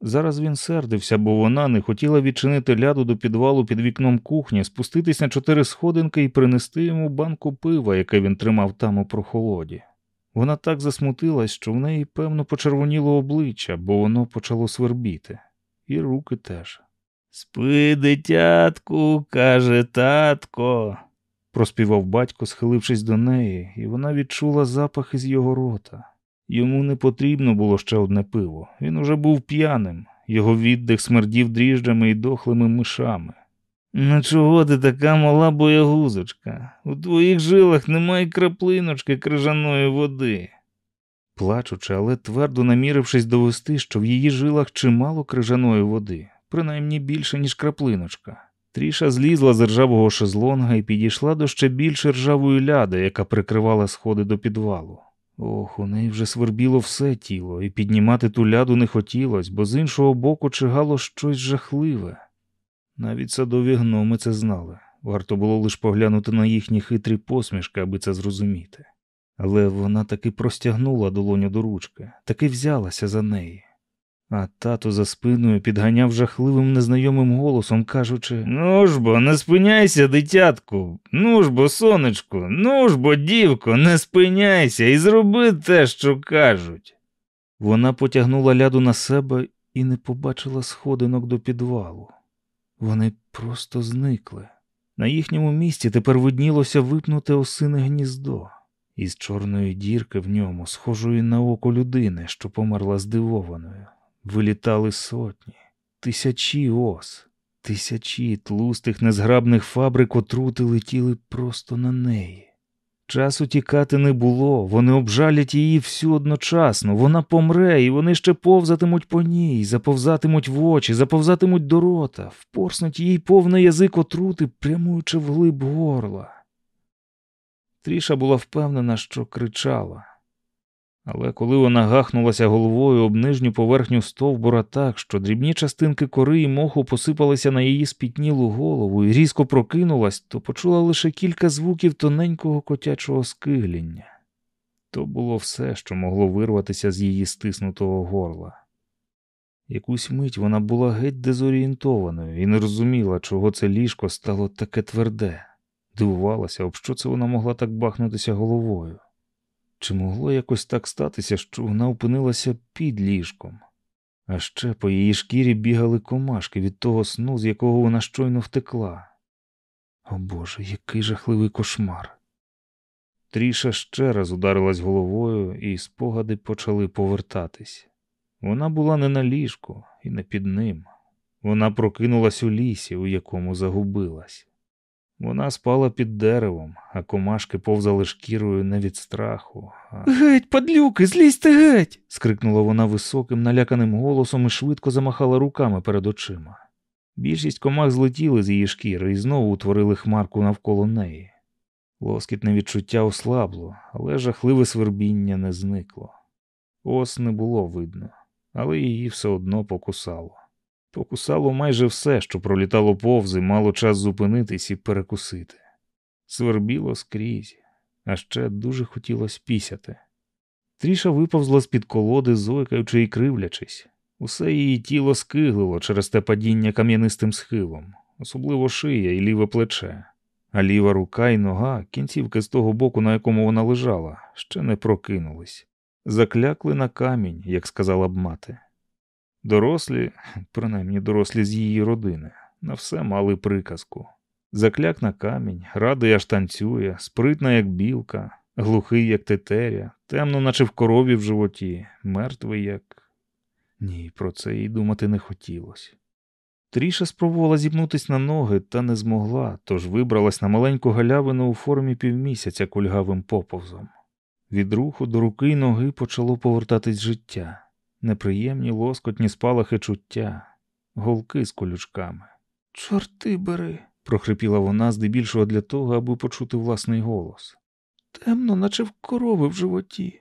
S1: Зараз він сердився, бо вона не хотіла відчинити ляду до підвалу під вікном кухні, спуститись на чотири сходинки і принести йому банку пива, яке він тримав там у прохолоді. Вона так засмутилась, що в неї, певно, почервоніло обличчя, бо воно почало свербіти, і руки теж. Спи, дитятку, каже татко, проспівав батько, схилившись до неї, і вона відчула запах із його рота. Йому не потрібно було ще одне пиво. Він уже був п'яним, його віддих смердів дріжджами і дохлими мишами. Ну чого ти така мала боягузочка? У твоїх жилах немає краплиночки крижаної води. Плачучи, але твердо намірившись довести, що в її жилах чимало крижаної води, принаймні більше, ніж краплиночка. Тріша злізла з ржавого шезлонга і підійшла до ще більш ржавої ляди, яка прикривала сходи до підвалу. Ох, у неї вже свербіло все тіло, і піднімати ту ляду не хотілося, бо з іншого боку чигало щось жахливе. Навіть садові гноми це знали. Варто було лише поглянути на їхні хитрі посмішки, аби це зрозуміти. Але вона таки простягнула долоню до ручки, таки взялася за неї. А тато за спиною підганяв жахливим незнайомим голосом, кажучи Ну ж бо, не спиняйся, дитятку, ну ж бо, сонечко, ну ж бо, дівко, не спиняйся і зроби те, що кажуть. Вона потягнула ляду на себе і не побачила сходинок до підвалу. Вони просто зникли. На їхньому місці тепер виднілося випнуте осине гніздо, із чорної дірки в ньому, схожої на око людини, що померла здивованою. Вилітали сотні, тисячі ос, тисячі тлустих незграбних фабрик отрути летіли просто на неї. Часу тікати не було, вони обжалять її всю одночасно, вона помре, і вони ще повзатимуть по ній, заповзатимуть в очі, заповзатимуть до рота, впорснуть їй повний язик отрути, прямуючи вглиб горла. Тріша була впевнена, що кричала. Але коли вона гахнулася головою об нижню поверхню стовбура так, що дрібні частинки кори і моху посипалися на її спітнілу голову і різко прокинулась, то почула лише кілька звуків тоненького котячого скигління. То було все, що могло вирватися з її стиснутого горла. Якусь мить вона була геть дезорієнтованою і не розуміла, чого це ліжко стало таке тверде, дивувалася, об що це вона могла так бахнутися головою. Чи могло якось так статися, що вона опинилася під ліжком? А ще по її шкірі бігали комашки від того сну, з якого вона щойно втекла. О Боже, який жахливий кошмар. Тріша ще раз ударилась головою, і спогади почали повертатись. Вона була не на ліжку і не під ним. Вона прокинулась у лісі, у якому загубилась. Вона спала під деревом, а комашки повзали шкірою не від страху. а...
S3: Геть, падлюки, злізьте геть.
S1: скрикнула вона високим, наляканим голосом і швидко замахала руками перед очима. Більшість комах злетіли з її шкіри і знову утворили хмарку навколо неї. Лоскітне відчуття ослабло, але жахливе свербіння не зникло. Ос не було видно, але її все одно покусало. Покусало майже все, що пролітало повз і мало час зупинитись і перекусити. Свербіло скрізь, а ще дуже хотілося пісяти. Тріша виповзла з-під колоди, зойкаючи і кривлячись. Усе її тіло скиглило через те падіння кам'янистим схилом, особливо шия і ліве плече, а ліва рука і нога, кінцівки з того боку, на якому вона лежала, ще не прокинулись. Заклякли на камінь, як сказала б мати. Дорослі, принаймні дорослі з її родини, на все мали приказку. Закляк на камінь, радий аж танцює, спритна, як білка, глухий, як тетеря, темно, наче в корові в животі, мертвий, як. Ні, про це їй думати не хотілося. Тріша спробувала зіпнутись на ноги, та не змогла, тож вибралась на маленьку галявину у формі півмісяця кульгавим поповзом. Від руху до руки й ноги почало повертатись життя неприємні лоскотні спалахи чуття, голки з колючками.
S3: Чорти бери,
S1: прохрипіла вона здебільшого для того, аби почути власний голос.
S3: темно, наче в корови в животі.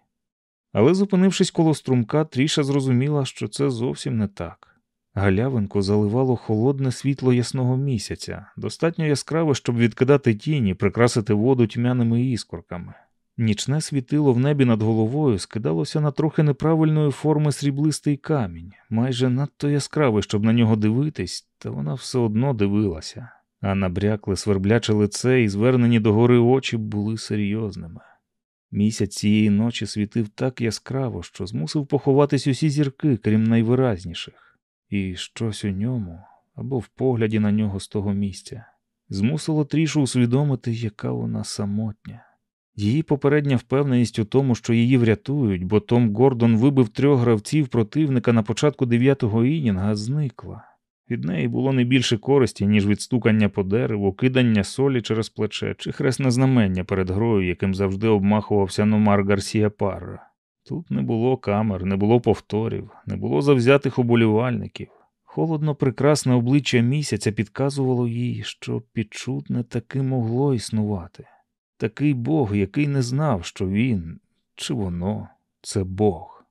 S1: Але, зупинившись коло струмка, Тріша зрозуміла, що це зовсім не так. Галявинку заливало холодне світло ясного місяця, достатньо яскраве, щоб відкидати тіні, прикрасити воду тьмяними іскорками. Нічне світило в небі над головою скидалося на трохи неправильної форми сріблистий камінь, майже надто яскравий, щоб на нього дивитись, та вона все одно дивилася, а набрякле свербляче лице і звернені догори очі були серйозними. Місяць цієї ночі світив так яскраво, що змусив поховатись усі зірки, крім найвиразніших, і щось у ньому або в погляді на нього з того місця змусило трішу усвідомити, яка вона самотня. Її попередня впевненість у тому, що її врятують, бо Том Гордон вибив трьох гравців противника на початку дев'ятого інінга, зникла. Від неї було не більше користі, ніж від стукання по дереву, кидання солі через плече чи хресне знамення перед грою, яким завжди обмахувався Номар Гарсія Парра. Тут не було камер, не було повторів, не було завзятих оболівальників. Холодно прекрасне обличчя місяця підказувало їй, що підчутне таки могло існувати. Такий Бог, який не знав, що він чи воно це Бог,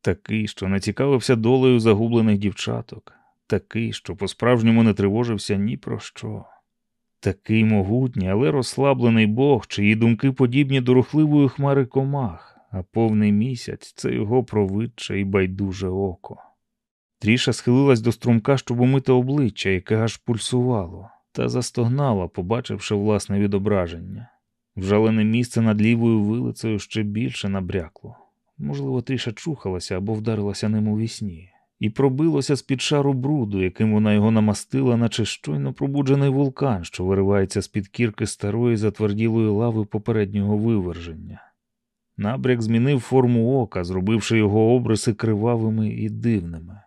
S1: такий, що не цікавився долею загублених дівчаток, такий, що по-справжньому не тривожився ні про що. Такий могутній, але розслаблений Бог, чиї думки подібні до рухливої хмари комах, а повний місяць це його провидче і байдуже око. Тріша схилилась до струмка, щоб умити обличчя, яке аж пульсувало, та застогнала, побачивши власне відображення. Вжалене місце над лівою вилицею ще більше набрякло. Можливо, тріша чухалася або вдарилася ним у вісні, і пробилося з-під шару бруду, яким вона його намастила, наче щойно пробуджений вулкан, що виривається з-під кірки старої затверділої лави попереднього виверження. Набряк змінив форму ока, зробивши його обриси кривавими і дивними.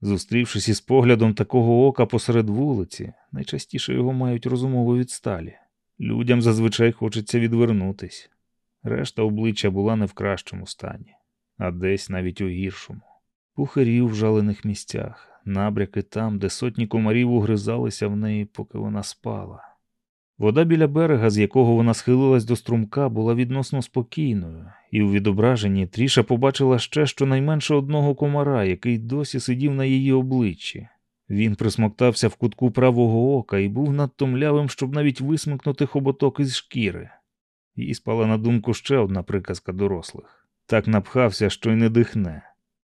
S1: Зустрівшись із поглядом такого ока посеред вулиці, найчастіше його мають розумово відсталі. Людям зазвичай хочеться відвернутись. Решта обличчя була не в кращому стані, а десь навіть у гіршому. Пухарі в жалених місцях, набряки там, де сотні комарів угризалися в неї, поки вона спала. Вода біля берега, з якого вона схилилась до струмка, була відносно спокійною, і у відображенні Тріша побачила ще щонайменше одного комара, який досі сидів на її обличчі. Він присмоктався в кутку правого ока і був надто млявим, щоб навіть висмикнути хоботок із шкіри. Їй спала на думку ще одна приказка дорослих так напхався, що й не дихне.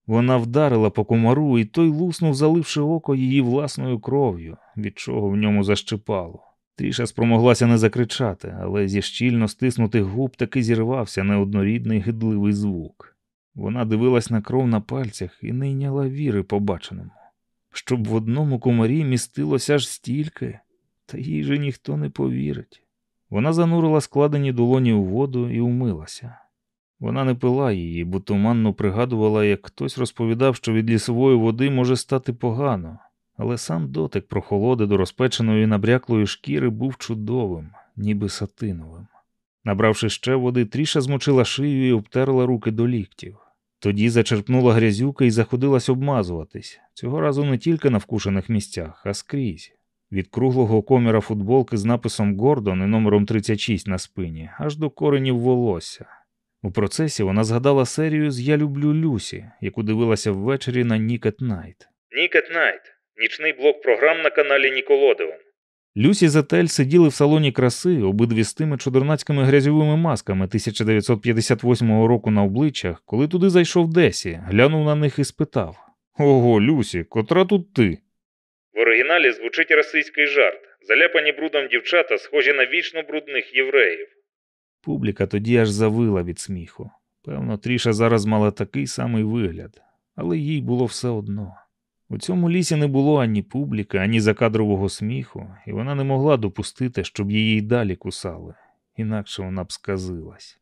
S1: Вона вдарила по комару, і той луснув, заливши око її власною кров'ю, від чого в ньому защипало. Тріша спромоглася не закричати, але зі щільно стиснутих губ таки зірвався неоднорідний гидливий звук. Вона дивилась на кров на пальцях і не йняла віри побаченому щоб в одному комарі містилося аж стільки, та їй же ніхто не повірить. Вона занурила складені долоні у воду і умилася. Вона не пила її, бо туманно пригадувала, як хтось розповідав, що від лісової води може стати погано, але сам дотик прохолоди до розпеченої набряклої шкіри був чудовим, ніби сатиновим. Набравши ще води, Тріша змочила шию і обтерла руки до ліктів. Тоді зачерпнула грязюки і заходилась обмазуватись, цього разу не тільки на укушених місцях, а скрізь. Від круглого коміра футболки з написом Гордон і номером 36 на спині, аж до коренів волосся. У процесі вона згадала серію з Я люблю Люсі, яку дивилася ввечері на Нік ет Найт.
S2: Нік ет Найт. Нічний блок програм на каналі Ніколодеон.
S1: Люсі Зетель сиділи в салоні краси, обидві з тими чудернацькими грязьовими масками 1958 року на обличчях, коли туди зайшов Десі, глянув на них і спитав Ого, Люсі, котра тут ти?
S2: В оригіналі звучить російський жарт. Заляпані брудом дівчата, схожі на вічно брудних євреїв.
S1: Публіка тоді аж завила від сміху. Певно, Тріша зараз мала такий самий вигляд, але їй було все одно. У цьому лісі не було ані публіки, ані закадрового сміху, і вона не могла допустити, щоб її й далі кусали, інакше вона б сказилась.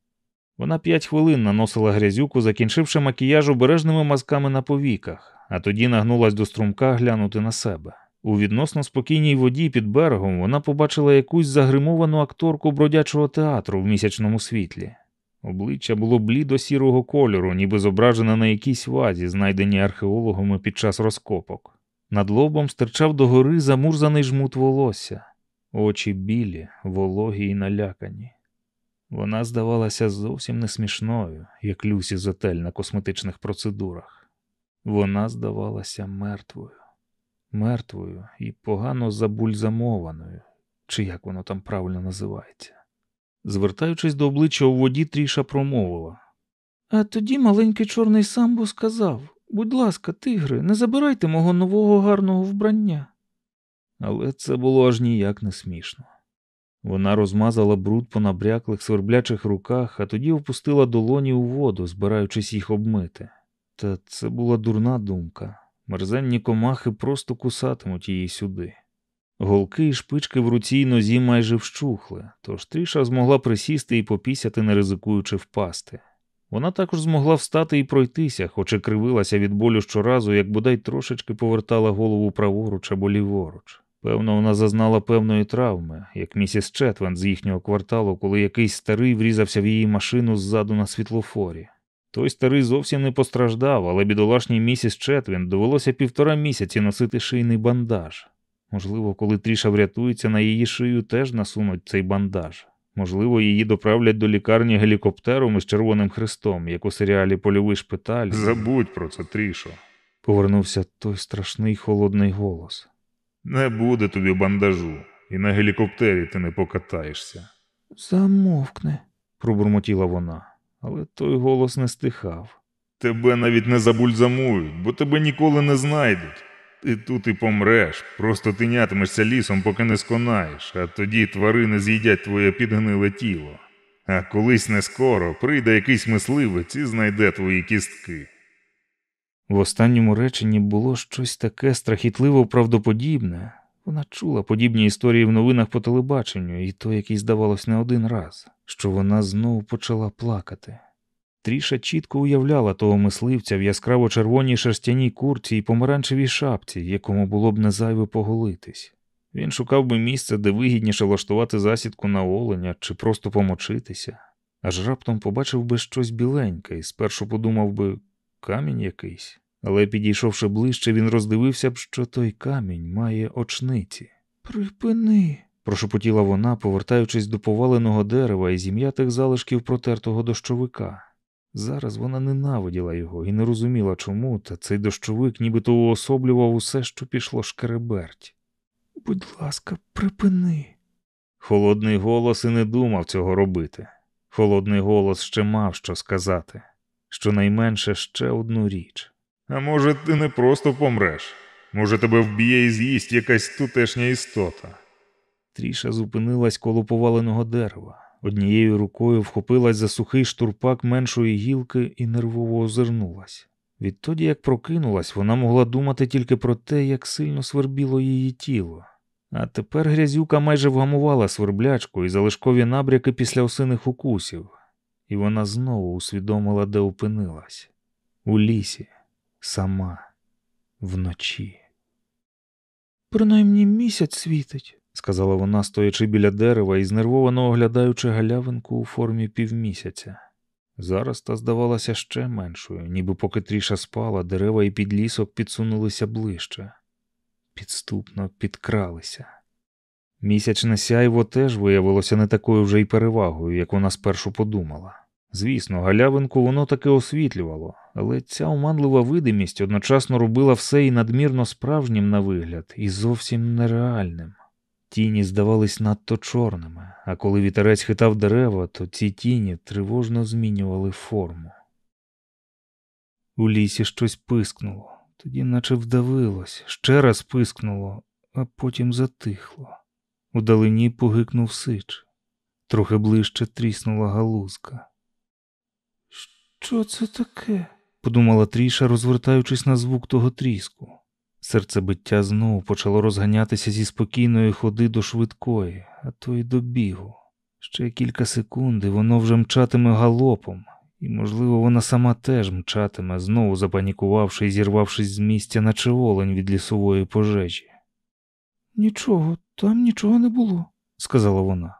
S1: Вона п'ять хвилин наносила грязюку, закінчивши макіяж обережними мазками на повіках, а тоді нагнулась до струмка глянути на себе. У відносно спокійній воді під берегом вона побачила якусь загримовану акторку бродячого театру в місячному світлі. Обличчя було блідо сірого кольору, ніби зображене на якійсь вазі, знайденій археологами під час розкопок. Над лобом стирчав догори замурзаний жмут волосся, очі білі, вологі й налякані. Вона здавалася зовсім не смішною, як Люсі Зотель на косметичних процедурах. Вона здавалася мертвою, мертвою і погано забульзамованою, чи як воно там правильно називається. Звертаючись до обличчя у воді, Тріша промовила.
S3: А тоді маленький чорний самбо сказав Будь ласка, тигри, не забирайте мого нового гарного вбрання.
S1: Але це було аж ніяк не смішно. Вона розмазала бруд по набряклих сверблячих руках, а тоді опустила долоні у воду, збираючись їх обмити. Та це була дурна думка. Мерзенні комахи просто кусатимуть її сюди. Голки і шпички в руці й нозі майже вщухли, тож Тріша змогла присісти і попісяти, не ризикуючи впасти. Вона також змогла встати і пройтися, хоч і кривилася від болю щоразу, як бодай трошечки повертала голову праворуч або ліворуч. Певно, вона зазнала певної травми, як місіс Четвен з їхнього кварталу, коли якийсь старий врізався в її машину ззаду на світлофорі. Той старий зовсім не постраждав, але бідолашній місіс Четвін довелося півтора місяці носити шийний бандаж. Можливо, коли Тріша врятується, на її шию теж насунуть цей бандаж. Можливо, її доправлять до лікарні гелікоптером із Червоним Хрестом, як у серіалі Польовий шпиталь.
S5: Забудь про це, Трішо.
S1: Повернувся той страшний холодний голос.
S5: Не буде тобі бандажу, і на гелікоптері ти не покатаєшся.
S3: Замовкни.
S1: пробурмотіла вона, але той голос не стихав.
S5: Тебе навіть не забульзамують, бо тебе ніколи не знайдуть. Ти тут і помреш, просто тинятимешся лісом, поки не сконаєш, а тоді тварини з'їдять твоє підгниле тіло. А колись не скоро прийде якийсь мисливець і знайде твої кістки.
S1: В останньому реченні було щось таке страхітливо правдоподібне. Вона чула подібні історії в новинах по телебаченню, і то який здавалось не один раз, що вона знову почала плакати. Тріша чітко уявляла того мисливця в яскраво червоній шерстяній курці і помаранчевій шапці, якому було б не зайве поголитись. Він шукав би місце, де вигідніше влаштувати засідку на оленя чи просто помочитися, аж раптом побачив би щось біленьке і спершу подумав би камінь якийсь, але підійшовши ближче, він роздивився б, що той камінь має очниці.
S3: Припини.
S1: Прошепотіла вона, повертаючись до поваленого дерева і зім'ятих залишків протертого дощовика. Зараз вона ненавиділа його і не розуміла чому, та цей дощовик нібито уособлював усе, що пішло шкереберть.
S3: Будь ласка, припини.
S1: Холодний голос і не думав цього робити. Холодний голос ще мав що сказати, щонайменше ще одну річ.
S5: А може, ти не просто помреш? Може, тебе вб'є і з'їсть якась тутешня істота.
S1: Тріша зупинилась коло поваленого дерева. Однією рукою вхопилась за сухий штурпак меншої гілки і нервово озирнулась. Відтоді, як прокинулась, вона могла думати тільки про те, як сильно свербіло її тіло. А тепер грязюка майже вгамувала сверблячку і залишкові набряки після осиних укусів, і вона знову усвідомила, де опинилась у лісі, сама, вночі.
S3: Принаймні місяць світить.
S1: Сказала вона, стоячи біля дерева і знервовано оглядаючи галявинку у формі півмісяця. Зараз та здавалася ще меншою, ніби поки тріша спала, дерева і підлісок підсунулися ближче, підступно підкралися. Місячне сяйво теж виявилося не такою вже й перевагою, як вона спершу подумала. Звісно, галявинку воно таки освітлювало, але ця оманлива видимість одночасно робила все і надмірно справжнім на вигляд, і зовсім нереальним. Тіні здавались надто чорними, а коли вітерець хитав дерева, то ці тіні тривожно змінювали форму. У лісі щось пискнуло, тоді наче вдавилось, ще раз пискнуло, а потім затихло. Удалині погикнув сич. Трохи ближче тріснула галузка.
S3: Що це таке?
S1: подумала Тріша, розвертаючись на звук того тріску. Серцебиття знову почало розганятися зі спокійної ходи до швидкої, а то й до бігу. Ще кілька секунд і воно вже мчатиме галопом, і, можливо, вона сама теж мчатиме, знову запанікувавши і зірвавшись з місця, наче олень від лісової пожежі.
S3: Нічого, там нічого не було,
S1: сказала вона.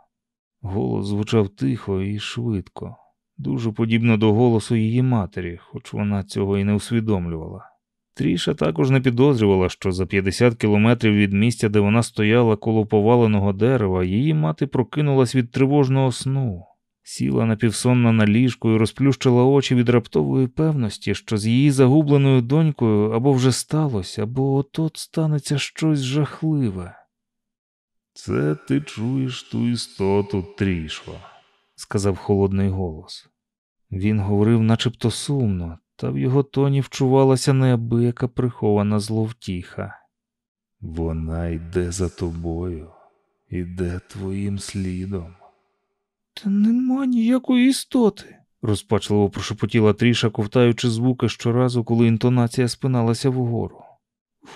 S1: Голос звучав тихо і швидко, дуже подібно до голосу її матері, хоч вона цього і не усвідомлювала. Тріша також не підозрювала, що за 50 кілометрів від місця, де вона стояла коло поваленого дерева, її мати прокинулась від тривожного сну. Сіла напівсонна на ліжку і розплющила очі від раптової певності, що з її загубленою донькою або вже сталося, або отот станеться щось жахливе.
S7: Це ти чуєш ту істоту трішва,
S1: сказав холодний голос. Він говорив начебто сумно, та в його тоні вчувалася неабияка прихована зловтіха.
S7: Вона йде за тобою, іде твоїм слідом.
S1: Та нема ніякої істоти, розпачливо прошепотіла тріша, ковтаючи звуки щоразу, коли інтонація спиналася вгору.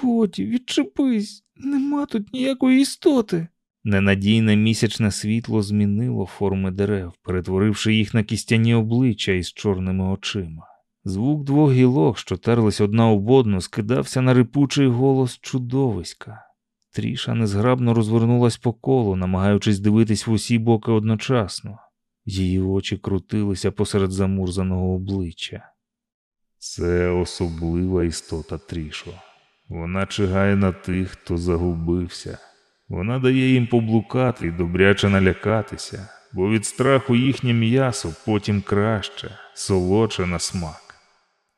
S1: Годі, відчепись, нема тут ніякої істоти. Ненадійне місячне світло змінило форми дерев, перетворивши їх на кістяні обличчя із чорними очима. Звук двох гілок, що терлись одна об одну, скидався на рипучий голос чудовиська. Тріша незграбно розвернулась по колу, намагаючись дивитись в усі боки одночасно. Її очі крутилися посеред замурзаного обличчя.
S7: Це особлива істота Трішо. Вона чигає на тих, хто загубився. Вона дає їм поблукати і добряче налякатися, бо від страху їхнє м'ясо потім краще, солодше на смак.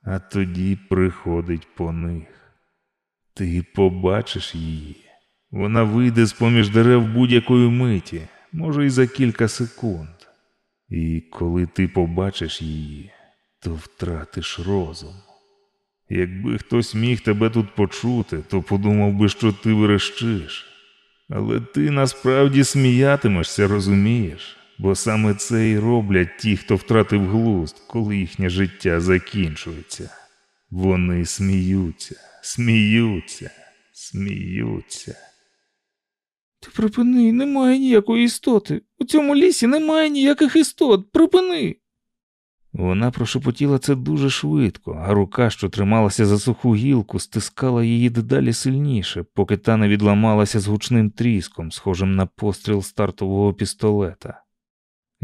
S7: А тоді приходить по них. Ти побачиш її. Вона вийде з поміж дерев будь-якої миті, може, і за кілька секунд. І коли ти побачиш її, то втратиш розум. Якби хтось міг тебе тут почути, то подумав би, що ти верещиш. Але ти насправді сміятимешся, розумієш, бо саме це і роблять ті, хто втратив глузд, коли їхнє життя закінчується. Вони сміються, сміються, сміються.
S1: Ти припини, немає ніякої істоти. У цьому лісі немає ніяких істот. Припини. Вона прошепотіла це дуже швидко, а рука, що трималася за суху гілку, стискала її дедалі сильніше, поки та не відламалася з гучним тріском, схожим на постріл стартового пістолета.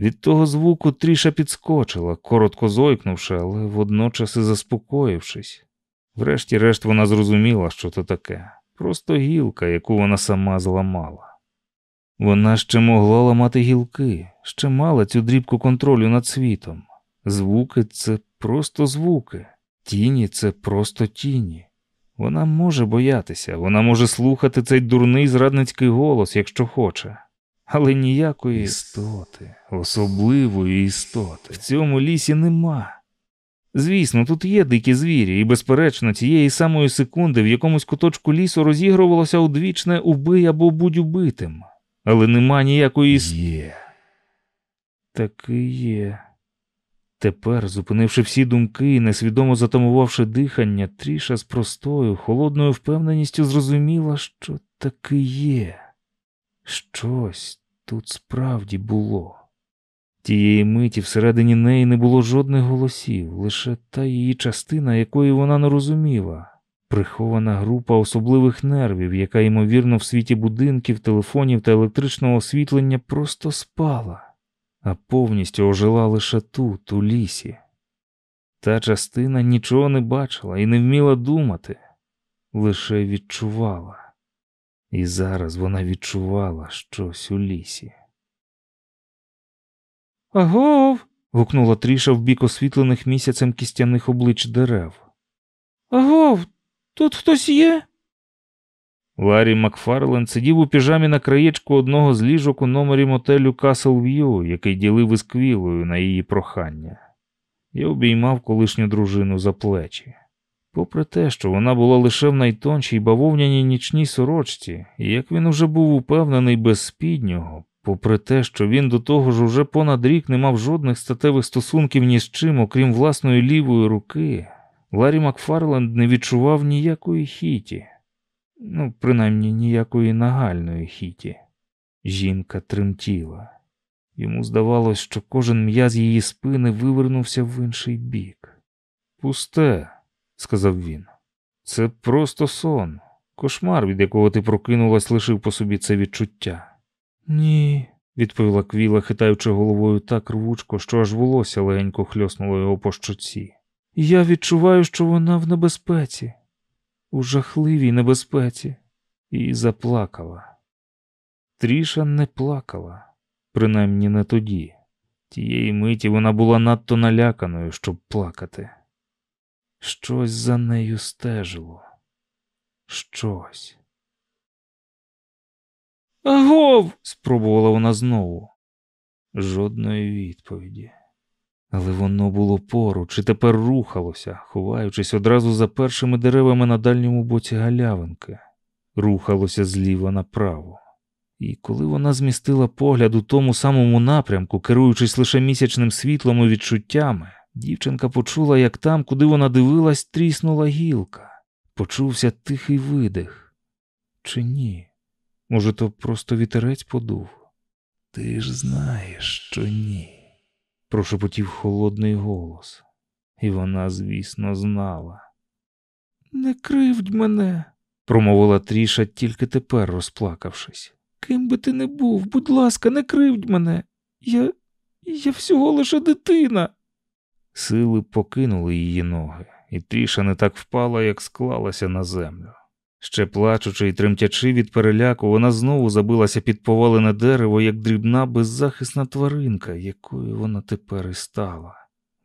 S1: Від того звуку тріша підскочила, коротко зойкнувши, але водночас і заспокоївшись. Врешті-решт вона зрозуміла, що це таке просто гілка, яку вона сама зламала. Вона ще могла ламати гілки, ще мала цю дрібку контролю над світом. Звуки це просто звуки, тіні це просто тіні. Вона може боятися, вона може слухати цей дурний зрадницький голос, якщо хоче, але ніякої істоти, особливої істоти в цьому лісі нема. Звісно, тут є дикі звірі, і, безперечно, цієї самої секунди в якомусь куточку лісу розігрувалося одвічне убий або будь убитим, але нема ніякої
S7: Є.
S1: Таки є. Тепер, зупинивши всі думки і несвідомо затамувавши дихання, тріша з простою, холодною впевненістю зрозуміла, що таки є. Щось тут справді було. Тієї миті всередині неї не було жодних голосів, лише та її частина, якої вона не розуміла, прихована група особливих нервів, яка, ймовірно, в світі будинків, телефонів та електричного освітлення просто спала а повністю ожила лише тут, у лісі. Та частина нічого не бачила і не вміла думати, лише відчувала. І зараз вона відчувала щось у лісі. Агов. гукнула тріша в бік освітлених місяцем кістяних облич дерев. Агов, тут хтось є? Ларі Макфарлен сидів у піжамі на краєчку одного з ліжок у номері мотелю Castle View, який ділив із квілою на її прохання, і обіймав колишню дружину за плечі. Попри те, що вона була лише в найтоншій бавовняній нічній сорочці, і як він уже був упевнений без спіднього, попри те, що він до того ж уже понад рік не мав жодних статевих стосунків ні з чим, окрім власної лівої руки, Ларі Макфарленд не відчував ніякої хіті ну, принаймні ніякої нагальної хіті. Жінка тремтіла. Йому здавалось, що кожен м'яз її спини вивернувся в інший бік. Пусте, сказав він, це просто сон, кошмар, від якого ти прокинулась, лишив по собі це відчуття. Ні, відповіла Квіла, хитаючи головою так рвучко, що аж волосся легенько хльоснуло його по щоці. Я відчуваю, що вона в небезпеці у жахливій небезпеці, і заплакала. Тріша не плакала, принаймні не тоді. Тієї миті вона була надто наляканою, щоб плакати. Щось за нею стежило. Щось.
S3: Агов!
S1: спробувала вона знову. Жодної відповіді. Але воно було поруч і тепер рухалося, ховаючись одразу за першими деревами на дальньому боці галявинки, рухалося зліва направо. І коли вона змістила погляд у тому самому напрямку, керуючись лише місячним світлом і відчуттями, дівчинка почула, як там, куди вона дивилась, тріснула гілка. Почувся тихий видих. Чи ні? Може, то просто вітерець подув? Ти ж знаєш, що ні прошепотів холодний голос, і вона, звісно, знала.
S3: Не кривдь мене,
S1: промовила Тріша, тільки тепер розплакавшись.
S3: Ким би ти не був, будь ласка, не кривдь мене. Я. я всього лише дитина.
S1: Сили покинули її ноги, і Тріша не так впала, як склалася на землю. Ще плачучи і тремтячи від переляку, вона знову забилася під повалене дерево, як дрібна беззахисна тваринка, якою вона тепер і стала.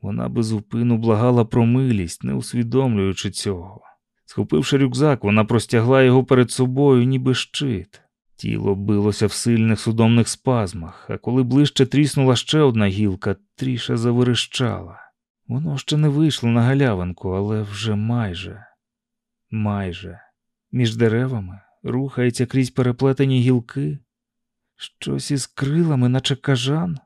S1: Вона безупину благала про милість, не усвідомлюючи цього. Схопивши рюкзак, вона простягла його перед собою, ніби щит. Тіло билося в сильних судомних спазмах, а коли ближче тріснула ще одна гілка, тріша заверещала. Воно ще не вийшло на галявинку, але вже майже, майже. Між деревами рухається крізь переплетені гілки, щось із крилами, наче кажан.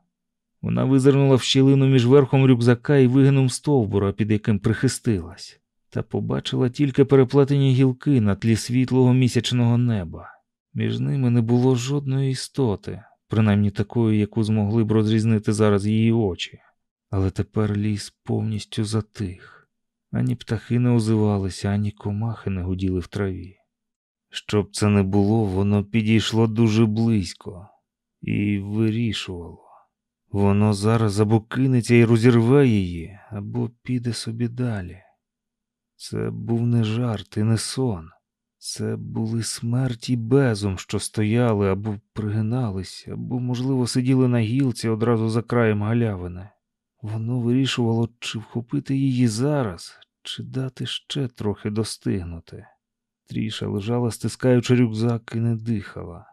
S1: Вона визирнула в щілину між верхом рюкзака і вигином стовбура, під яким прихистилась, та побачила тільки переплетені гілки на тлі світлого місячного неба. Між ними не було жодної істоти, принаймні такої, яку змогли б розрізнити зараз її очі. Але тепер ліс повністю затих. Ані птахи не озивалися, ані комахи не гуділи в траві. Щоб це не було, воно підійшло дуже близько і вирішувало. Воно зараз або кинеться і розірве її, або піде собі далі. Це був не жарт і не сон. Це були смерть і безум, що стояли або пригинались, або, можливо, сиділи на гілці одразу за краєм галявини. Воно вирішувало, чи вхопити її зараз, чи дати ще трохи достигнути. Тріша лежала, стискаючи рюкзак, і не дихала.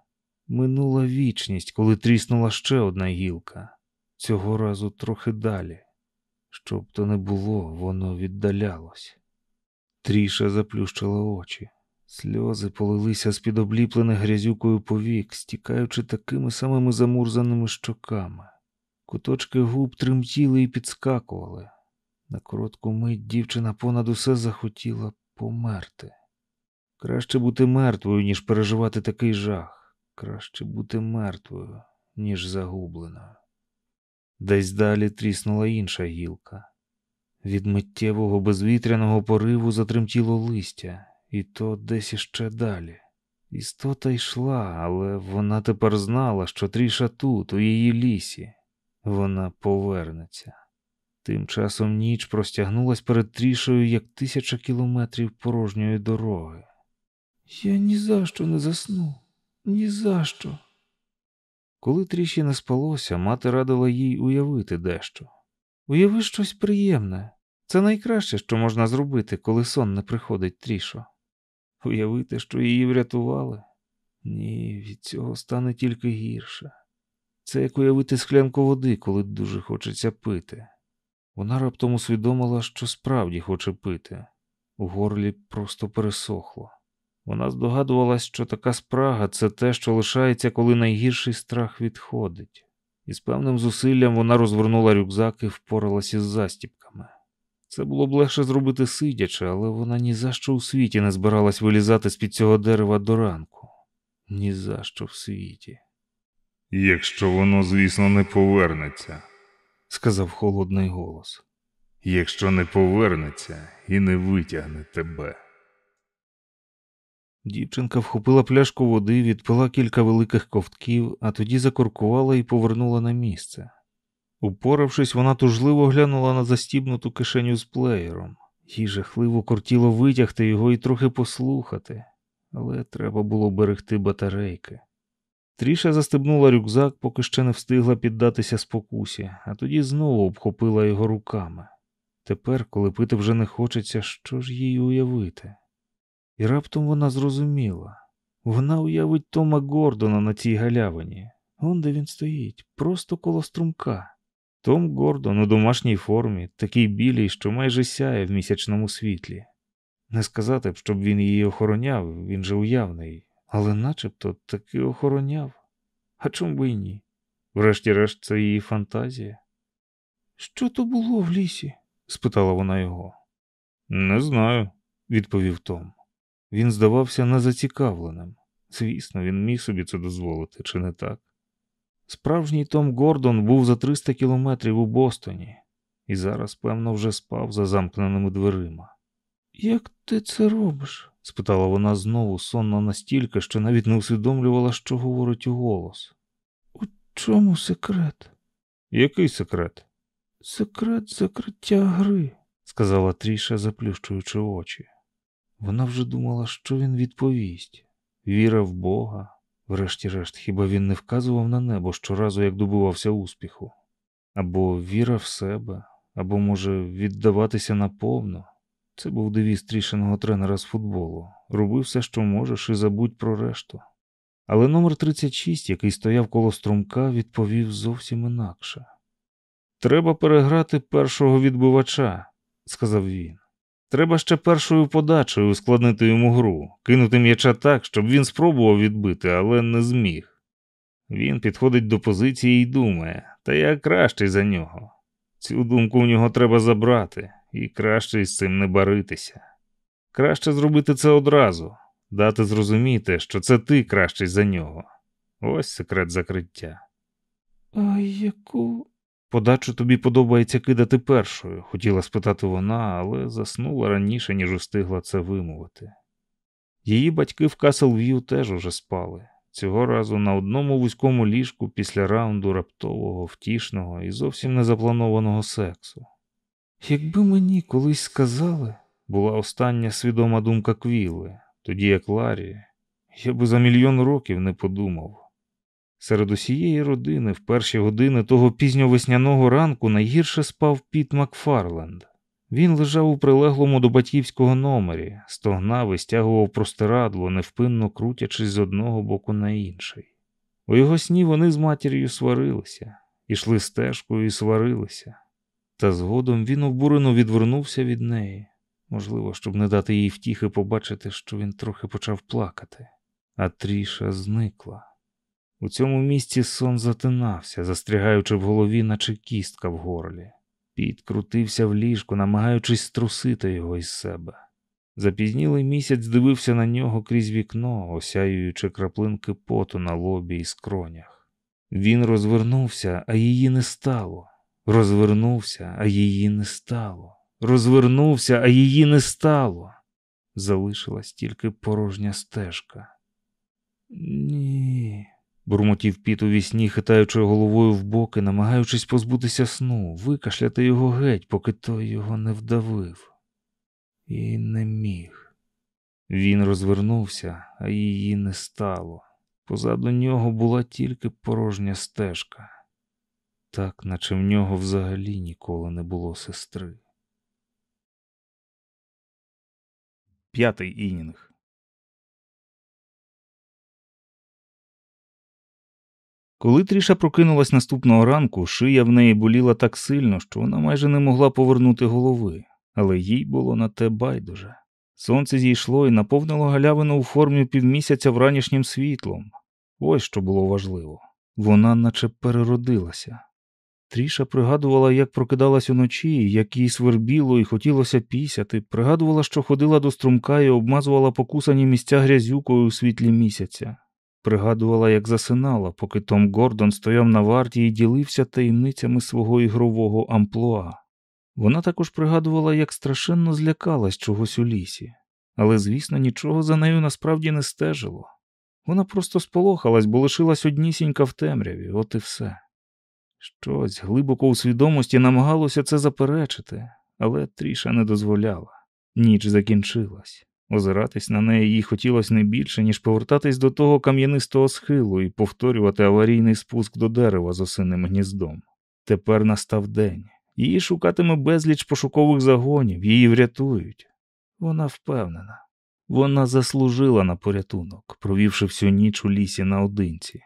S1: Минула вічність, коли тріснула ще одна гілка, цього разу трохи далі. Щоб то не було, воно віддалялось. Тріша заплющила очі. Сльози полилися з під обліплених грязюкою повік, стікаючи такими самими замурзаними щоками. Куточки губ тремтіли і підскакували. На коротку мить дівчина понад усе захотіла померти. Краще бути мертвою, ніж переживати такий жах. Краще бути мертвою, ніж загубленою. Десь далі тріснула інша гілка. Від миттєвого безвітряного пориву затремтіло листя, і то десь іще далі. Істота йшла, але вона тепер знала, що тріша тут, у її лісі. Вона повернеться. Тим часом ніч простягнулась перед трішою, як тисяча кілометрів порожньої дороги.
S3: Я ні за що не засну, ні за що.
S1: Коли тріші не спалося, мати радила їй уявити дещо.
S3: Уяви щось приємне. Це найкраще, що можна зробити, коли сон не приходить трішо.
S1: Уявити, що її врятували? Ні, від цього стане тільки гірше. Це як уявити склянку води, коли дуже хочеться пити. Вона раптом усвідомила, що справді хоче пити. У горлі просто пересохло. Вона здогадувалась, що така спрага це те, що лишається, коли найгірший страх відходить, і з певним зусиллям вона розвернула рюкзак і впоралась із застіпками. Це було б легше зробити сидячи, але вона ні за що у світі не збиралась вилізати з під цього дерева до ранку. Ні за що в світі.
S5: Якщо воно, звісно, не повернеться,
S1: сказав холодний голос.
S5: Якщо не повернеться і не витягне тебе.
S1: Дівчинка вхопила пляшку води, відпила кілька великих ковтків, а тоді закоркувала і повернула на місце. Упоравшись, вона тужливо глянула на застібнуту кишеню з плеєром. Їй жахливо кортіло витягти його і трохи послухати, але треба було берегти батарейки. Тріша застебнула рюкзак, поки ще не встигла піддатися спокусі, а тоді знову обхопила його руками. Тепер, коли пити вже не хочеться, що ж їй уявити? І раптом вона зрозуміла вона уявить Тома Гордона на цій галявині, он де він стоїть, просто коло струмка. Том Гордон у домашній формі, такий білий, що майже сяє в місячному світлі. Не сказати б, щоб він її охороняв, він же уявний, але начебто таки охороняв. А чому би й ні? Врешті-решт, це її фантазія. Що то було в лісі? спитала вона його. Не знаю, відповів Том. Він здавався незацікавленим. Звісно, він міг собі це дозволити, чи не так? Справжній Том Гордон був за 300 кілометрів у Бостоні і зараз, певно, вже спав за замкненими дверима. Як ти це робиш? Спитала вона знову сонно настільки, що навіть не усвідомлювала, що говорить у голос. У чому секрет? Який секрет? Секрет закриття гри, сказала Тріша, заплющуючи очі. Вона вже думала, що він відповість віра в Бога. Врешті-решт, хіба він не вказував на небо щоразу, як добивався успіху? Або віра в себе, або, може, віддаватися наповно. Це був девіз трішеного тренера з футболу. Роби все, що можеш, і забудь про решту. Але номер 36, який стояв коло струмка, відповів зовсім інакше. Треба переграти першого відбивача, сказав він. Треба ще першою подачею ускладнити йому гру, кинути м'яча так, щоб він спробував відбити, але не зміг. Він підходить до позиції і думає, та я кращий за нього. Цю думку в нього треба забрати, і краще із цим не баритися. Краще зробити це одразу, дати зрозуміти, що це ти кращий за нього. Ось секрет закриття. А яку Подачу тобі подобається кидати першою, хотіла спитати вона, але заснула раніше, ніж устигла це вимовити. Її батьки в Каслв'ю теж уже спали, цього разу на одному вузькому ліжку після раунду раптового, втішного і зовсім незапланованого сексу. Якби мені колись сказали, була остання свідома думка Квіли, тоді як Ларі, я би за мільйон років не подумав. Серед усієї родини в перші години того пізньовесняного ранку найгірше спав Піт Макфарленд. Він лежав у прилеглому до батьківського номері, стогнав і стягував простирадло, невпинно крутячись з одного боку на інший. У його сні вони з матір'ю сварилися, ішли стежкою і сварилися. Та згодом він обурено відвернувся від неї, можливо, щоб не дати їй втіхи побачити, що він трохи почав плакати, а тріша зникла. У цьому місці сон затинався, застрягаючи в голові, наче кістка в горлі. Піт крутився в ліжку, намагаючись струсити його із себе. Запізнілий місяць дивився на нього крізь вікно, осяюючи краплинки поту на лобі і скронях. Він розвернувся, а її не стало. Розвернувся, а її не стало. Розвернувся, а її не стало. Залишилась тільки порожня стежка. Ні бурмотів піт у вісні, хитаючи головою в боки, намагаючись позбутися сну, викашляти його геть, поки той його не вдавив. І не міг. Він розвернувся, а її не стало. Позаду нього була тільки порожня стежка, так наче в нього взагалі ніколи не було сестри. П'ятий інінг. Коли Тріша прокинулась наступного ранку, шия в неї боліла так сильно, що вона майже не могла повернути голови, але їй було на те байдуже. Сонце зійшло і наповнило галявину у формі півмісяця вранішнім світлом. Ось що було важливо вона наче переродилася. Тріша пригадувала, як прокидалась уночі, як їй свербіло і хотілося пісяти, пригадувала, що ходила до струмка і обмазувала покусані місця грязюкою у світлі місяця. Пригадувала, як засинала, поки Том Гордон стояв на варті і ділився таємницями свого ігрового амплуа. Вона також пригадувала, як страшенно злякалась чогось у лісі, але, звісно, нічого за нею насправді не стежило. Вона просто сполохалась, бо лишилась однісінька в темряві, от і все. Щось глибоко у свідомості намагалося це заперечити, але тріша не дозволяла. Ніч закінчилась. Озиратись на неї їй хотілося не більше, ніж повертатись до того кам'янистого схилу і повторювати аварійний спуск до дерева з осинним гніздом. Тепер настав день. Її шукатиме безліч пошукових загонів, її врятують. Вона впевнена. Вона заслужила на порятунок, провівши всю ніч у лісі наодинці.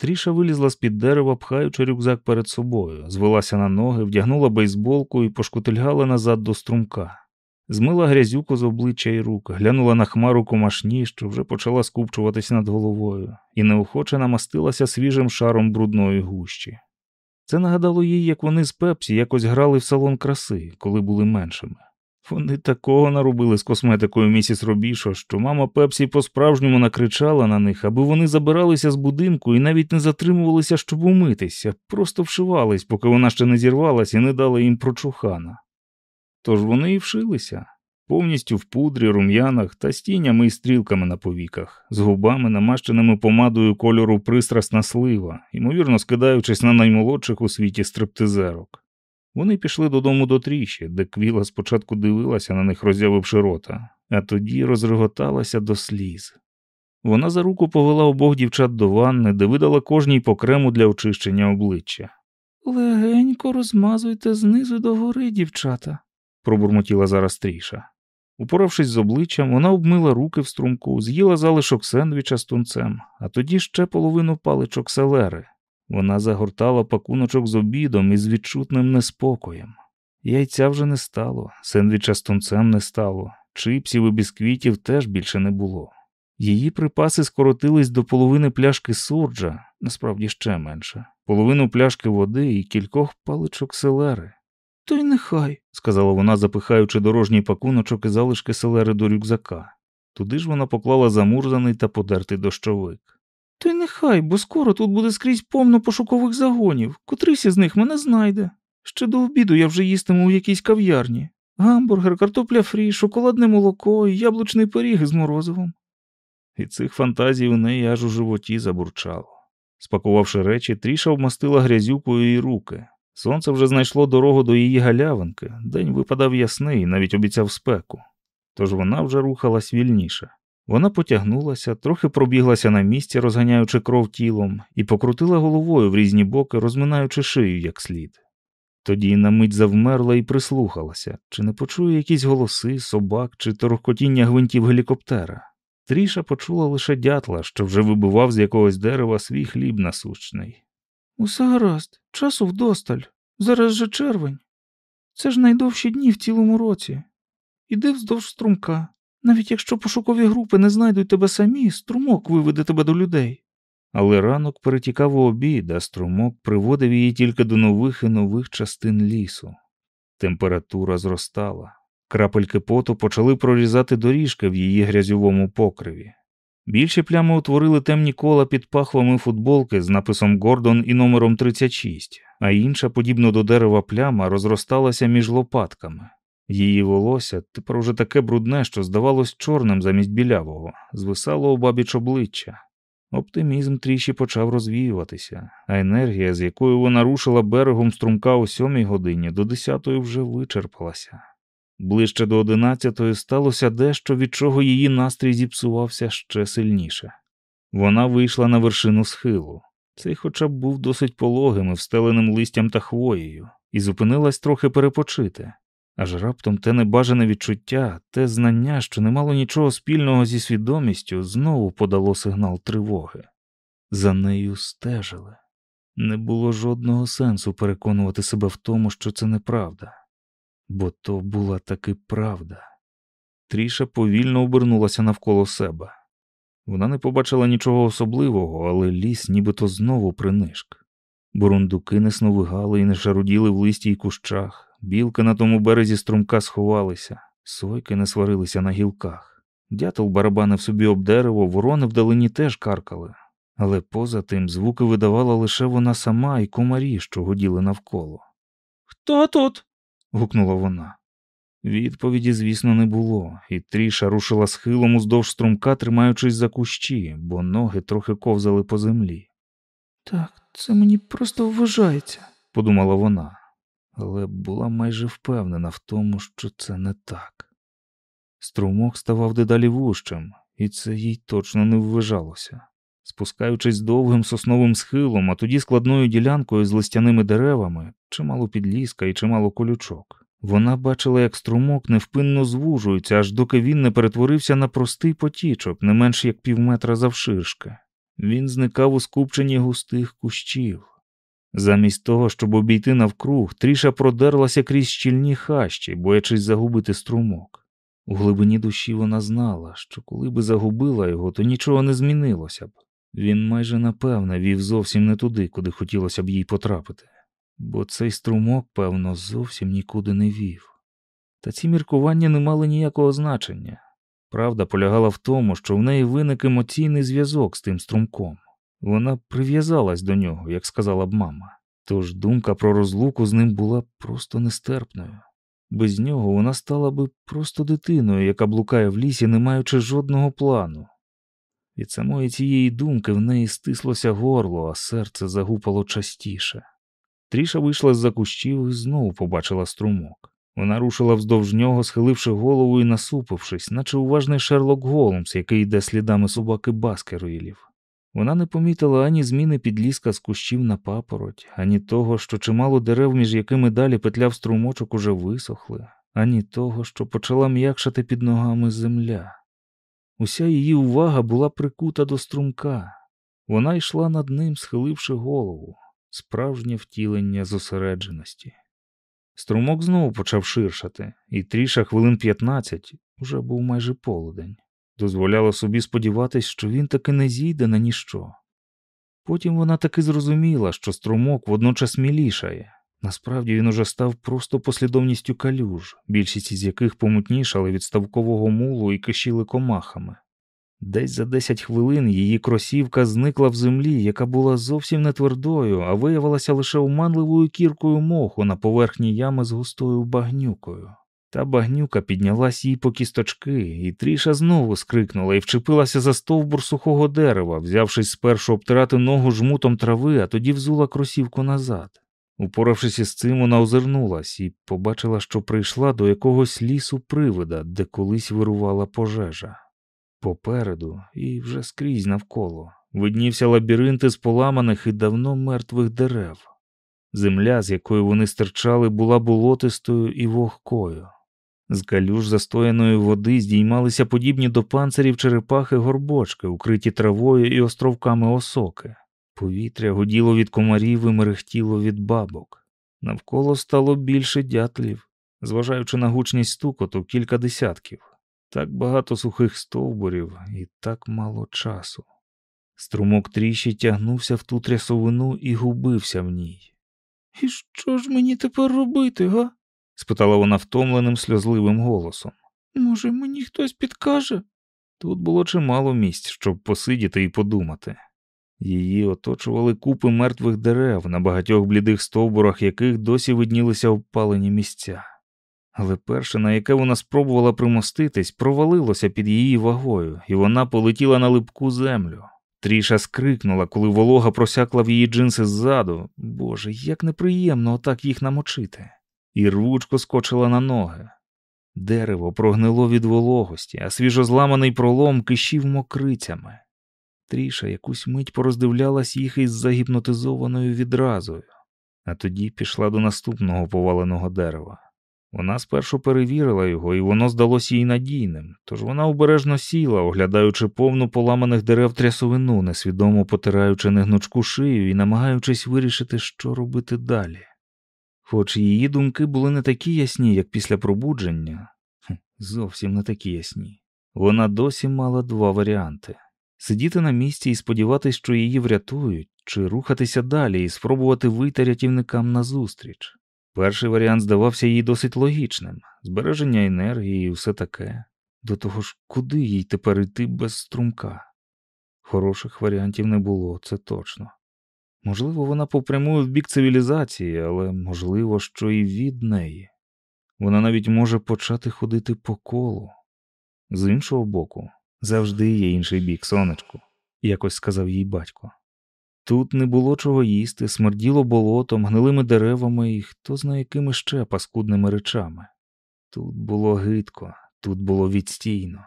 S1: Тріша вилізла з під дерева, пхаючи рюкзак перед собою, звелася на ноги, вдягнула бейсболку і пошкутильгала назад до струмка. Змила грязюку з обличчя й рук, глянула на хмару комашні, що вже почала скупчуватись над головою, і неохоче намастилася свіжим шаром брудної гущі. Це нагадало їй, як вони з Пепсі якось грали в салон краси, коли були меншими. Вони такого наробили з косметикою місіс Робішо, що мама Пепсі по-справжньому накричала на них, аби вони забиралися з будинку і навіть не затримувалися, щоб умитися, просто вшивались, поки вона ще не зірвалась і не дала їм прочухана. Тож вони і вшилися, повністю в пудрі, рум'янах та стінями і стрілками на повіках, з губами, намащеними помадою кольору пристрасна слива, ймовірно скидаючись на наймолодших у світі стриптизерок. Вони пішли додому до тріші, де Квіла спочатку дивилася на них, роззявивши рота, а тоді розреготалася до сліз. Вона за руку повела обох дівчат до ванни, де видала кожній по крему для очищення обличчя.
S3: Легенько розмазуйте знизу до гори, дівчата,
S1: пробурмотіла зараз тріша. Упоравшись з обличчям, вона обмила руки в струмку, з'їла залишок сендвіча з тунцем, а тоді ще половину паличок селери. Вона загортала пакуночок з обідом і з відчутним неспокоєм. Яйця вже не стало, сендвіча з тунцем не стало, чипсів і бісквітів теж більше не було. Її припаси скоротились до половини пляшки сурджа, насправді ще менше, половину пляшки води і кількох паличок селери.
S3: То й нехай,
S1: сказала вона, запихаючи дорожній пакуночок і залишки селери до рюкзака. Туди ж вона поклала замурзаний та подертий дощовик.
S3: То й нехай, бо скоро тут буде скрізь повно пошукових загонів, котрийсь із них мене знайде. Ще до обіду я вже їстиму у якійсь кав'ярні. Гамбургер, картопля фрі, шоколадне молоко і яблучний пиріг з морозивом.
S1: І цих фантазій у неї аж у животі забурчало. Спакувавши речі, тріша обмастила грязюкою її руки. Сонце вже знайшло дорогу до її галявинки, день випадав ясний, навіть обіцяв спеку. Тож вона вже рухалась вільніше. Вона потягнулася, трохи пробіглася на місці, розганяючи кров тілом, і покрутила головою в різні боки, розминаючи шию як слід. Тоді на мить завмерла і прислухалася, чи не почує якісь голоси, собак чи торохкотіння гвинтів гелікоптера. Тріша почула лише дятла, що вже вибивав з якогось дерева свій хліб насущний.
S3: Усе гаразд, часу вдосталь. Зараз же червень. Це ж найдовші дні в цілому році. Іди вздовж струмка. Навіть якщо пошукові групи не знайдуть тебе самі, струмок виведе тебе до людей.
S1: Але ранок перетікав у обід, а струмок приводив її тільки до нових і нових частин лісу. Температура зростала. Крапельки поту почали прорізати доріжки в її грязьовому покриві. Більші плями утворили темні кола під пахвами футболки з написом Гордон і номером 36, а інша, подібно до дерева пляма, розросталася між лопатками. Її волосся тепер уже таке брудне, що здавалось чорним замість білявого, звисало обабіч обличчя. Оптимізм тріші почав розвіюватися, а енергія, з якою вона рушила берегом струмка о сьомій годині, до десятої вже вичерпалася. Ближче до одинадцятої сталося дещо, від чого її настрій зіпсувався ще сильніше. Вона вийшла на вершину схилу. Цей хоча б був досить пологим і встеленим листям та хвоєю, і зупинилась трохи перепочити. Аж раптом те небажане відчуття, те знання, що не мало нічого спільного зі свідомістю, знову подало сигнал тривоги. За нею стежили. Не було жодного сенсу переконувати себе в тому, що це неправда, бо то була таки правда. Тріша повільно обернулася навколо себе. Вона не побачила нічого особливого, але ліс нібито знову принишк. Бурундуки не сновигали і не шаруділи в листі й кущах. Білки на тому березі струмка сховалися, сойки не сварилися на гілках. Дятел барабанив собі об дерево, ворони вдалині теж каркали, але поза тим звуки видавала лише вона сама і комарі, що годіли навколо.
S3: Хто тут?
S1: гукнула вона. Відповіді, звісно, не було, і тріша рушила схилом уздовж струмка, тримаючись за кущі, бо ноги трохи ковзали по землі.
S3: Так, це мені просто вважається,
S1: подумала вона але була майже впевнена в тому, що це не так. Струмок ставав дедалі вужчим, і це їй точно не ввижалося. Спускаючись довгим сосновим схилом, а тоді складною ділянкою з листяними деревами, чимало підліска і чимало колючок, вона бачила, як струмок невпинно звужується, аж доки він не перетворився на простий потічок, не менш як півметра завширшки. Він зникав у скупченні густих кущів. Замість того, щоб обійти навкруг, тріша продерлася крізь щільні хащі, боячись загубити струмок. У глибині душі вона знала, що коли би загубила його, то нічого не змінилося б. Він майже напевне вів зовсім не туди, куди хотілося б їй потрапити, бо цей струмок, певно, зовсім нікуди не вів. Та ці міркування не мали ніякого значення. Правда полягала в тому, що в неї виник емоційний зв'язок з тим струмком. Вона прив'язалась до нього, як сказала б мама. Тож думка про розлуку з ним була просто нестерпною. Без нього вона стала би просто дитиною, яка блукає в лісі, не маючи жодного плану. Від самої цієї думки в неї стислося горло, а серце загупало частіше. Тріша вийшла з за кущів і знову побачила струмок. Вона рушила вздовж нього, схиливши голову і насупившись, наче уважний Шерлок Голмс, який йде слідами собаки Баскервілів. Вона не помітила ані зміни підліска з кущів на папороть, ані того, що чимало дерев, між якими далі петляв струмочок, уже висохли, ані того, що почала м'якшати під ногами земля. Уся її увага була прикута до струмка. Вона йшла над ним, схиливши голову, справжнє втілення зосередженості. Струмок знову почав ширшати, і тріша хвилин п'ятнадцять уже був майже полудень. Дозволяло собі сподіватись, що він таки не зійде на ніщо. Потім вона таки зрозуміла, що струмок водночас мілішає. Насправді він уже став просто послідовністю калюж, більшість із яких помутнішали від ставкового мулу і кишіли комахами. Десь за десять хвилин її кросівка зникла в землі, яка була зовсім не твердою, а виявилася лише оманливою кіркою моху на поверхні ями з густою багнюкою. Та багнюка піднялась їй по кісточки, і тріша знову скрикнула і вчепилася за стовбур сухого дерева, взявшись спершу обтирати ногу жмутом трави, а тоді взула кросівку назад. Упоравшись із цим, вона озирнулась і побачила, що прийшла до якогось лісу привида, де колись вирувала пожежа. Попереду і вже скрізь навколо виднівся лабіринт із поламаних і давно мертвих дерев. Земля, з якої вони стирчали, була болотистою і вогкою. З калюж застояної води здіймалися подібні до панцирів черепахи горбочки, укриті травою і островками осоки. Повітря гуділо від комарів і мерехтіло від бабок. Навколо стало більше дятлів, зважаючи на гучність стукоту кілька десятків, так багато сухих стовбурів і так мало часу. Струмок тріші тягнувся в ту трясовину і губився в ній.
S3: І що ж мені тепер робити, га?
S1: Спитала вона втомленим сльозливим голосом.
S3: Може, мені хтось підкаже?
S1: Тут було чимало місць, щоб посидіти і подумати. Її оточували купи мертвих дерев, на багатьох блідих стовбурах яких досі виднілися обпалені місця. Але перше, на яке вона спробувала примоститись, провалилося під її вагою, і вона полетіла на липку землю. Тріша скрикнула, коли волога просякла в її джинси ззаду. Боже, як неприємно отак їх намочити. І рвучко скочила на ноги. Дерево прогнило від вологості, а свіжозламаний пролом кишів мокрицями. Тріша якусь мить пороздивлялась їх із загіпнотизованою відразою, а тоді пішла до наступного поваленого дерева. Вона спершу перевірила його, і воно здалося їй надійним, тож вона обережно сіла, оглядаючи повну поламаних дерев трясовину, несвідомо потираючи негнучку шию і намагаючись вирішити, що робити далі. Хоч її думки були не такі ясні, як після пробудження, зовсім не такі ясні. Вона досі мала два варіанти сидіти на місці і сподіватися, що її врятують, чи рухатися далі і спробувати вийти рятівникам назустріч. Перший варіант здавався їй досить логічним збереження енергії і все таке. До того ж, куди їй тепер йти без струмка? Хороших варіантів не було, це точно. Можливо, вона попрямує в бік цивілізації, але можливо, що і від неї. Вона навіть може почати ходити по колу. З іншого боку, завжди є інший бік, сонечку, якось сказав їй батько. Тут не було чого їсти, смерділо болотом, гнилими деревами і хто знає якими ще паскудними речами. Тут було гидко, Тут було відстійно.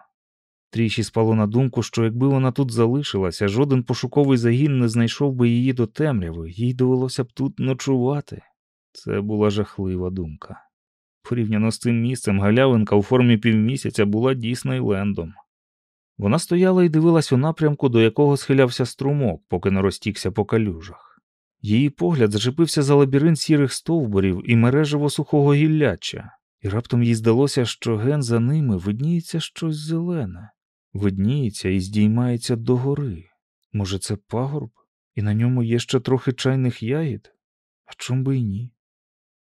S1: Тріші спало на думку, що якби вона тут залишилася, жоден пошуковий загін не знайшов би її до темряви, їй довелося б тут ночувати. Це була жахлива думка. Порівняно з цим місцем, галявинка у формі півмісяця була Діснейлендом. Вона стояла і дивилась у напрямку, до якого схилявся струмок, поки не розтікся по калюжах. Її погляд зачепився за лабіринт сірих стовбурів і мережево сухого гілляча, і раптом їй здалося, що ген за ними видніється щось зелене, видніється і здіймається догори. Може, це пагорб, і на ньому є ще трохи чайних ягід? А чом би й ні?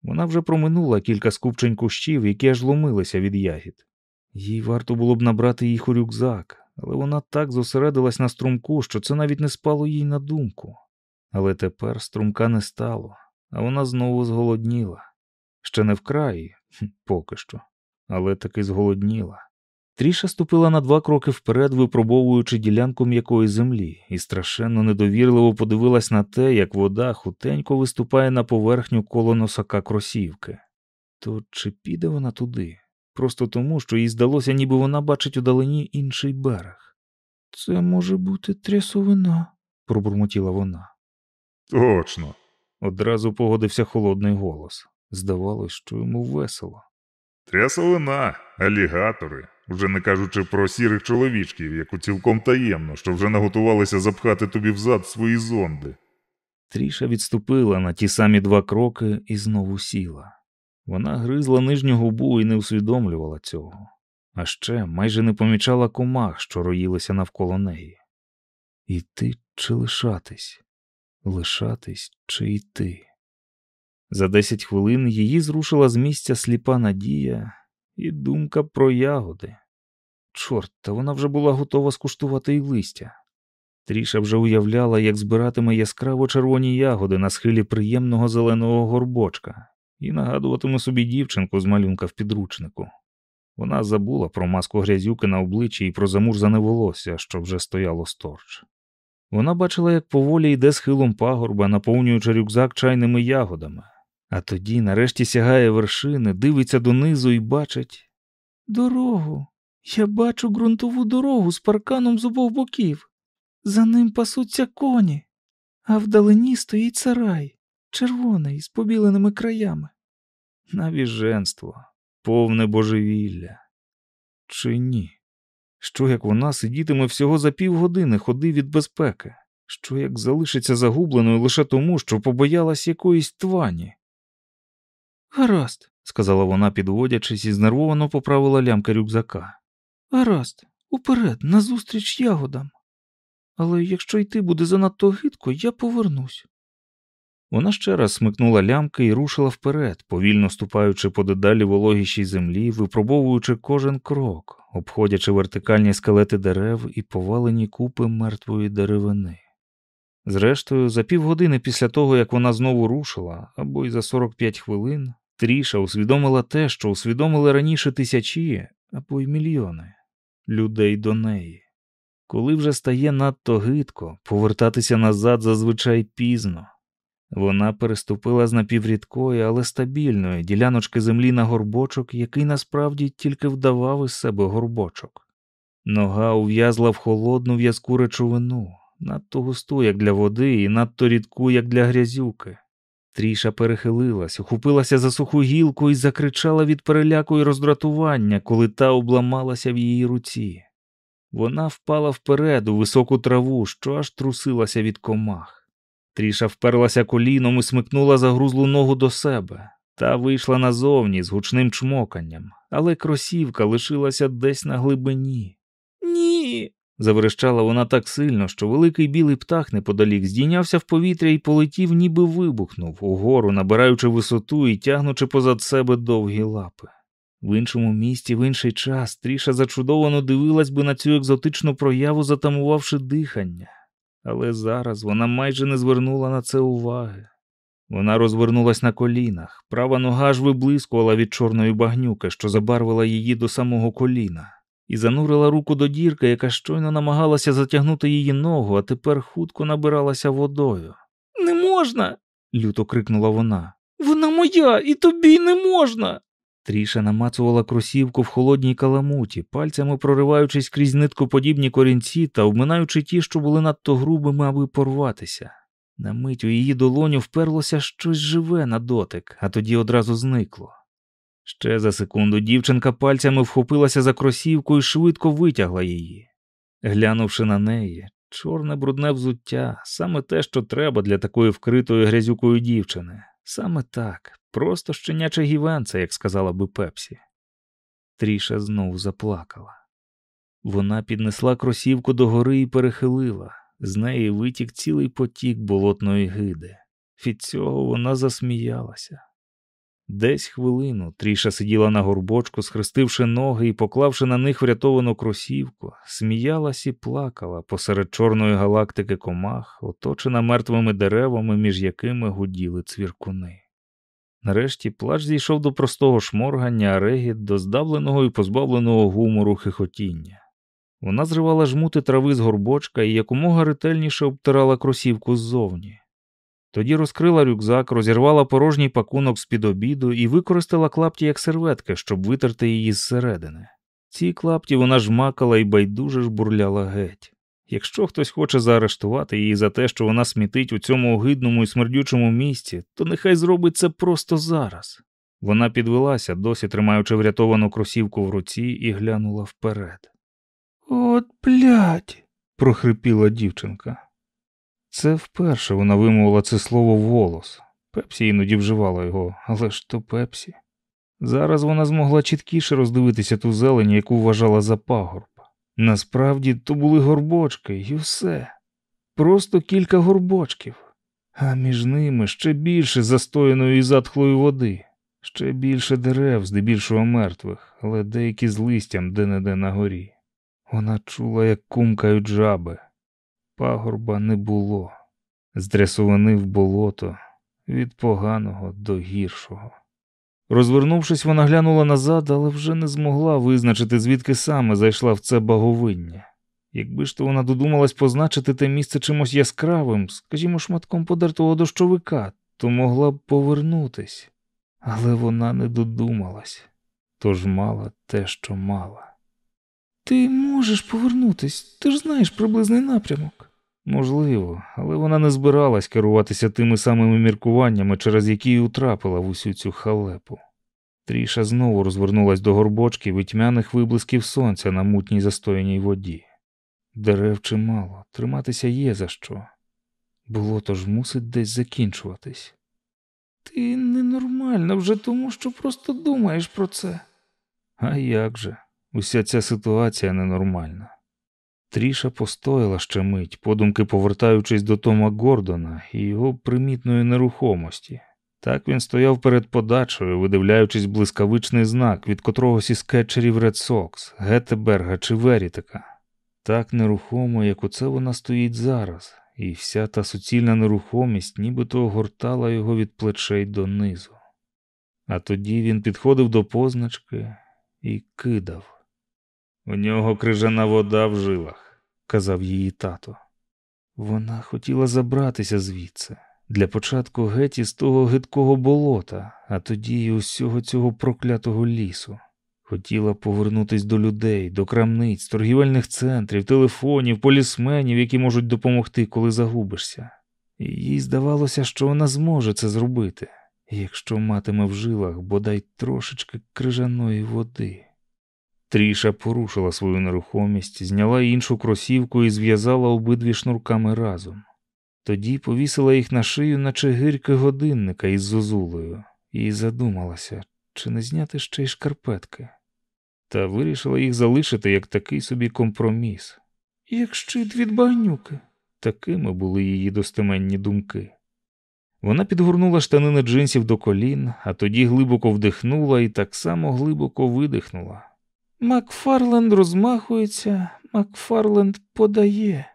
S1: Вона вже проминула кілька скупчень кущів, які аж ломилися від ягід. Їй варто було б набрати їх у рюкзак, але вона так зосередилась на струмку, що це навіть не спало їй на думку. Але тепер струмка не стало, а вона знову зголодніла. Ще не вкрай, поки що, але таки зголодніла. Тріша ступила на два кроки вперед, випробовуючи ділянку м'якої землі, і страшенно недовірливо подивилась на те, як вода хутенько виступає на поверхню коло носака кросівки. То чи піде вона туди? Просто тому, що їй здалося, ніби вона бачить удалині інший берег. Це може бути трясовина, пробурмотіла вона.
S5: Точно.
S1: Одразу погодився холодний голос. Здавалось, що йому весело.
S5: Трясовина, алігатори, вже не кажучи про сірих чоловічків, яку цілком таємно, що вже наготувалися запхати тобі взад свої зонди.
S1: Тріша відступила на ті самі два кроки і знову сіла. Вона гризла нижню губу і не усвідомлювала цього, а ще майже не помічала комах, що роїлися навколо неї. Іти чи лишатись, лишатись чи йти. За десять хвилин її зрушила з місця сліпа надія і думка про ягоди. Чорт, та вона вже була готова скуштувати й листя. Тріша вже уявляла, як збиратиме яскраво червоні ягоди на схилі приємного зеленого горбочка, і нагадуватиме собі дівчинку з малюнка в підручнику. Вона забула про маску грязюки на обличчі і про замурзане волосся, що вже стояло сторч. Вона бачила, як поволі йде схилом пагорба, наповнюючи рюкзак чайними ягодами, а тоді, нарешті, сягає вершини, дивиться донизу і бачить дорогу. Я бачу ґрунтову дорогу з парканом з обох боків. За ним пасуться коні, а вдалині стоїть сарай, червоний, з побіленими краями. Навіженство, повне божевілля. Чи ні? Що як вона сидітиме всього за півгодини ходи від безпеки? Що як залишиться загубленою лише тому, що побоялась якоїсь твані? Гаразд, сказала вона, підводячись, і знервовано поправила лямки рюкзака. Гаразд, уперед, назустріч ягодам. Але якщо йти буде занадто гидко, я повернусь. Вона ще раз смикнула лямки і рушила вперед, повільно ступаючи по дедалі вологішій землі, випробовуючи кожен крок, обходячи вертикальні скелети дерев і повалені купи мертвої деревини. Зрештою, за півгодини після того, як вона знову рушила, або й за 45 хвилин, Тріша усвідомила те, що усвідомили раніше тисячі або й мільйони людей до неї. Коли вже стає надто гидко, повертатися назад зазвичай пізно. Вона переступила з напіврідкої, але стабільної діляночки землі на горбочок, який насправді тільки вдавав із себе горбочок. Нога ув'язла в холодну в'язку речовину, надто густу, як для води, і надто рідку, як для грязюки. Тріша перехилилась, ухопилася за суху гілку і закричала від переляку і роздратування, коли та обламалася в її руці. Вона впала вперед у високу траву, що аж трусилася від комах. Тріша вперлася коліном і смикнула загрузлу ногу до себе, та вийшла назовні з гучним чмоканням, але кросівка лишилася десь на глибині. Заверещала вона так сильно, що великий білий птах неподалік здійнявся в повітря і полетів, ніби вибухнув, угору, набираючи висоту і тягнучи позад себе довгі лапи. В іншому місті, в інший час, Тріша зачудовано дивилась би на цю екзотичну прояву, затамувавши дихання але зараз вона майже не звернула на це уваги. Вона розвернулась на колінах, права нога ж виблискувала від чорної багнюки, що забарвила її до самого коліна, і занурила руку до дірки, яка щойно намагалася затягнути її ногу, а тепер хутко набиралася водою. Не можна. люто крикнула вона. Вона моя, і тобі не можна. Тріша намацувала кросівку в холодній каламуті, пальцями прориваючись крізь ниткоподібні корінці та обминаючи ті, що були надто грубими, аби порватися. На мить у її долоню вперлося щось живе на дотик, а тоді одразу зникло. Ще за секунду дівчинка пальцями вхопилася за кросівку і швидко витягла її. Глянувши на неї, чорне брудне взуття, саме те, що треба для такої вкритої грязюкою дівчини. Саме так, просто щеняче гівенце, як сказала би Пепсі. Тріша знову заплакала. Вона піднесла кросівку догори і перехилила, з неї витік цілий потік болотної гиди. Від цього вона засміялася. Десь хвилину Тріша сиділа на горбочку, схрестивши ноги і поклавши на них врятовану кросівку, сміялась і плакала посеред чорної галактики комах, оточена мертвими деревами, між якими гуділи цвіркуни. Нарешті плач зійшов до простого шморгання, а регіт до здавленого і позбавленого гумору хихотіння. Вона зривала жмути трави з горбочка і якомога ретельніше обтирала кросівку ззовні. Тоді розкрила рюкзак, розірвала порожній пакунок з-під обіду і використала клапті як серветки, щоб витерти її зсередини. Ці клапті вона жмакала і байдуже ж бурляла геть. Якщо хтось хоче заарештувати її за те, що вона смітить у цьому огидному і смердючому місці, то нехай зробить це просто зараз. Вона підвелася, досі тримаючи врятовану кросівку в руці, і глянула вперед.
S3: От блядь!»
S1: – прохрипіла дівчинка. Це вперше вона вимовила це слово вголос. Пепсі іноді вживала його, але ж то Пепсі. Зараз вона змогла чіткіше роздивитися ту зелень, яку вважала за пагорб. Насправді то були горбочки, і все. Просто кілька горбочків, а між ними ще більше застояної і затхлої води, ще більше дерев, здебільшого мертвих, але деякі з листям де-не-де на горі. Вона чула, як кумкають жаби. Пагорба не було. З дрясовини в болото від поганого до гіршого. Розвернувшись, вона глянула назад, але вже не змогла визначити, звідки саме зайшла в це баговиння. Якби ж то вона додумалась позначити те місце чимось яскравим, скажімо, шматком подертого дощовика, то могла б повернутись. Але вона не додумалась, тож мала те, що мала.
S3: Ти можеш повернутись, ти ж знаєш приблизний напрямок.
S1: Можливо, але вона не збиралась керуватися тими самими міркуваннями, через які й утрапила в усю цю халепу. Тріша знову розвернулась до горбочки і тьмяних виблисків сонця на мутній застояній воді. Дерев чимало, триматися є за що. Болото ж мусить десь закінчуватись.
S3: Ти ненормальна вже тому, що просто думаєш про це.
S1: А як же? Уся ця ситуація ненормальна. Тріша постояла ще мить, подумки повертаючись до Тома Гордона і його примітної нерухомості. Так він стояв перед подачею, видивляючись блискавичний знак від котрогось із кетчерів Ред Сокс, Гетеберга чи Верітика. Так нерухомо, як оце вона стоїть зараз, і вся та суцільна нерухомість нібито огортала його від плечей донизу. А тоді він підходив до позначки і кидав. У нього крижана вода в жилах, казав її тато. Вона хотіла забратися звідси, для початку геть із того гидкого болота, а тоді й усього цього проклятого лісу. Хотіла повернутись до людей, до крамниць, торгівельних центрів, телефонів, полісменів, які можуть допомогти, коли загубишся. І їй здавалося, що вона зможе це зробити, якщо матиме в жилах бодай трошечки крижаної води. Тріша порушила свою нерухомість, зняла іншу кросівку і зв'язала обидві шнурками разом. Тоді повісила їх на шию, наче гирьки годинника із зозулею, і задумалася, чи не зняти ще й шкарпетки. Та вирішила їх залишити як такий собі компроміс.
S3: Як щит від багнюки.
S1: Такими були її достеменні думки. Вона підгорнула штанини джинсів до колін, а тоді глибоко вдихнула і так само глибоко видихнула.
S3: Макфарленд розмахується, Макфарленд подає,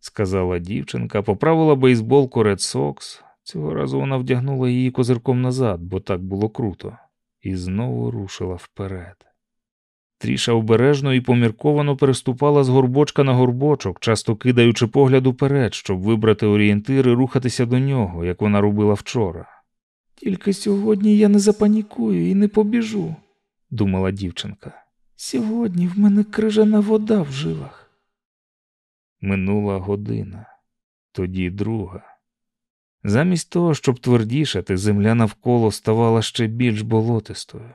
S1: сказала дівчинка, поправила бейсболку Red Sox. Цього разу вона вдягнула її козирком назад, бо так було круто, і знову рушила вперед. Тріша обережно і помірковано переступала з горбочка на горбочок, часто кидаючи погляд уперед, щоб вибрати орієнтир і рухатися до нього, як вона робила вчора.
S3: Тільки сьогодні я не запанікую і не побіжу.
S1: думала дівчинка. Сьогодні в мене крижана вода в жилах. Минула година, тоді друга. Замість того, щоб твердішати, земля навколо ставала ще більш болотистою.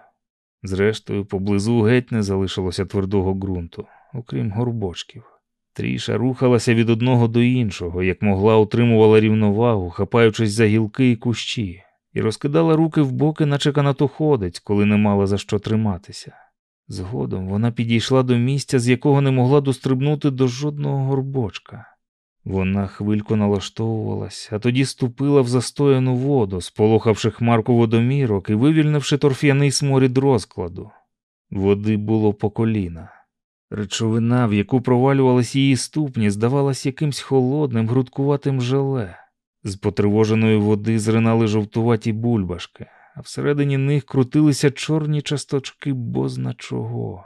S1: Зрештою, поблизу геть не залишилося твердого ґрунту, окрім горбочків. Тріша рухалася від одного до іншого, як могла утримувала рівновагу, хапаючись за гілки і кущі, і розкидала руки в боки, наче канатоходець, коли не мала за що триматися. Згодом вона підійшла до місця, з якого не могла дострибнути до жодного горбочка. Вона хвильку налаштовувалась, а тоді ступила в застояну воду, сполохавши хмарку водомірок і вивільнивши торф'яний сморід розкладу. Води було по коліна. Речовина, в яку провалювались її ступні, здавалась якимсь холодним, грудкуватим желе. З потривоженої води зринали жовтуваті бульбашки, а всередині них крутилися чорні часточки бозна чого.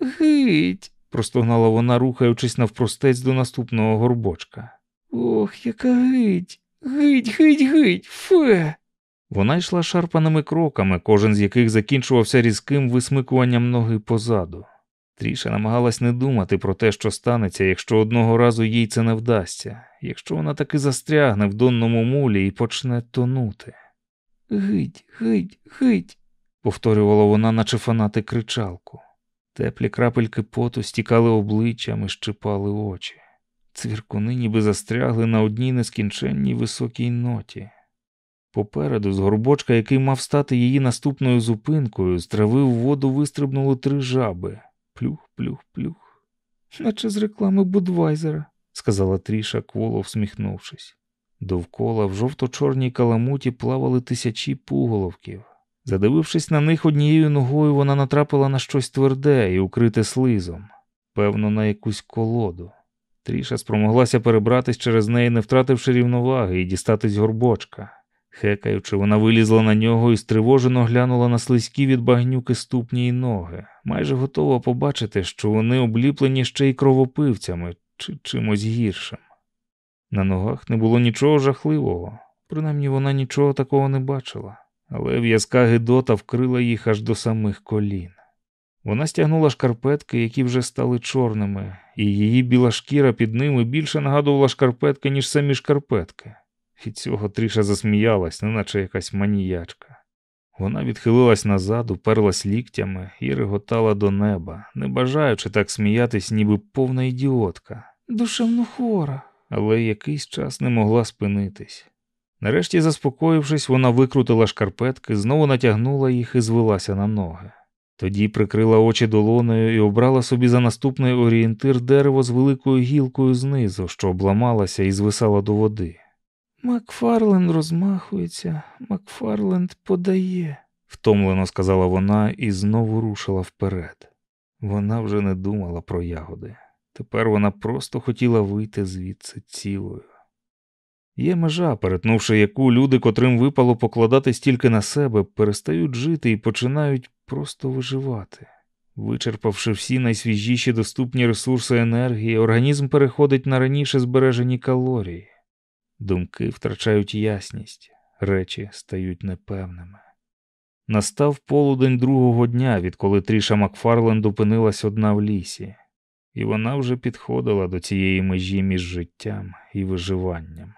S1: Гить. простогнала вона, рухаючись навпростець до наступного горбочка. Ох, яка гить, гить, гить, гить, фе. Вона йшла шарпаними кроками, кожен з яких закінчувався різким висмикуванням ноги позаду. Тріша намагалась не думати про те, що станеться, якщо одного разу їй це не вдасться, якщо вона таки застрягне в донному мулі і почне тонути. Гить, гить, гить, повторювала вона, наче фанати кричалку. Теплі крапельки поту стікали обличчям і щипали очі. Цвіркуни ніби застрягли на одній нескінченній високій ноті. Попереду, з горбочка, який мав стати її наступною зупинкою, з трави в воду вистрибнули три жаби. Плюх, плюх, плюх. Наче з реклами Будвайзера, сказала Тріша, кволо всміхнувшись. Довкола в жовто-чорній каламуті плавали тисячі пуголовків. Задивившись на них однією ногою, вона натрапила на щось тверде і укрите слизом, певно, на якусь колоду. Тріша спромоглася перебратись через неї, не втративши рівноваги, і дістатись горбочка. Хекаючи, вона вилізла на нього і стривожено глянула на слизькі від багнюки ступні й ноги, майже готова побачити, що вони обліплені ще й кровопивцями чи чимось гіршим. На ногах не було нічого жахливого, принаймні вона нічого такого не бачила, але в'язка гидота вкрила їх аж до самих колін. Вона стягнула шкарпетки, які вже стали чорними, і її біла шкіра під ними більше нагадувала шкарпетки, ніж самі шкарпетки. Від цього Тріша засміялась, неначе якась маніячка. Вона відхилилась назад, уперлась ліктями і реготала до неба, не бажаючи так сміятись, ніби повна ідіотка. Душевно хвора, але якийсь час не могла спинитись. Нарешті, заспокоївшись, вона викрутила шкарпетки, знову натягнула їх і звелася на ноги. Тоді прикрила очі долоною і обрала собі за наступний орієнтир дерево з великою гілкою знизу, що обламалася і звисала до води. Макфарленд розмахується, Макфарленд подає, втомлено сказала вона і знову рушила вперед. Вона вже не думала про ягоди. Тепер вона просто хотіла вийти звідси цілою. Є межа, перетнувши яку люди, котрим випало покладати стільки на себе, перестають жити і починають просто виживати. Вичерпавши всі найсвіжіші доступні ресурси енергії, організм переходить на раніше збережені калорії. Думки втрачають ясність, речі стають непевними. Настав полудень другого дня, відколи Тріша Макфарленд опинилась одна в лісі, і вона вже підходила до цієї межі між життям і виживанням.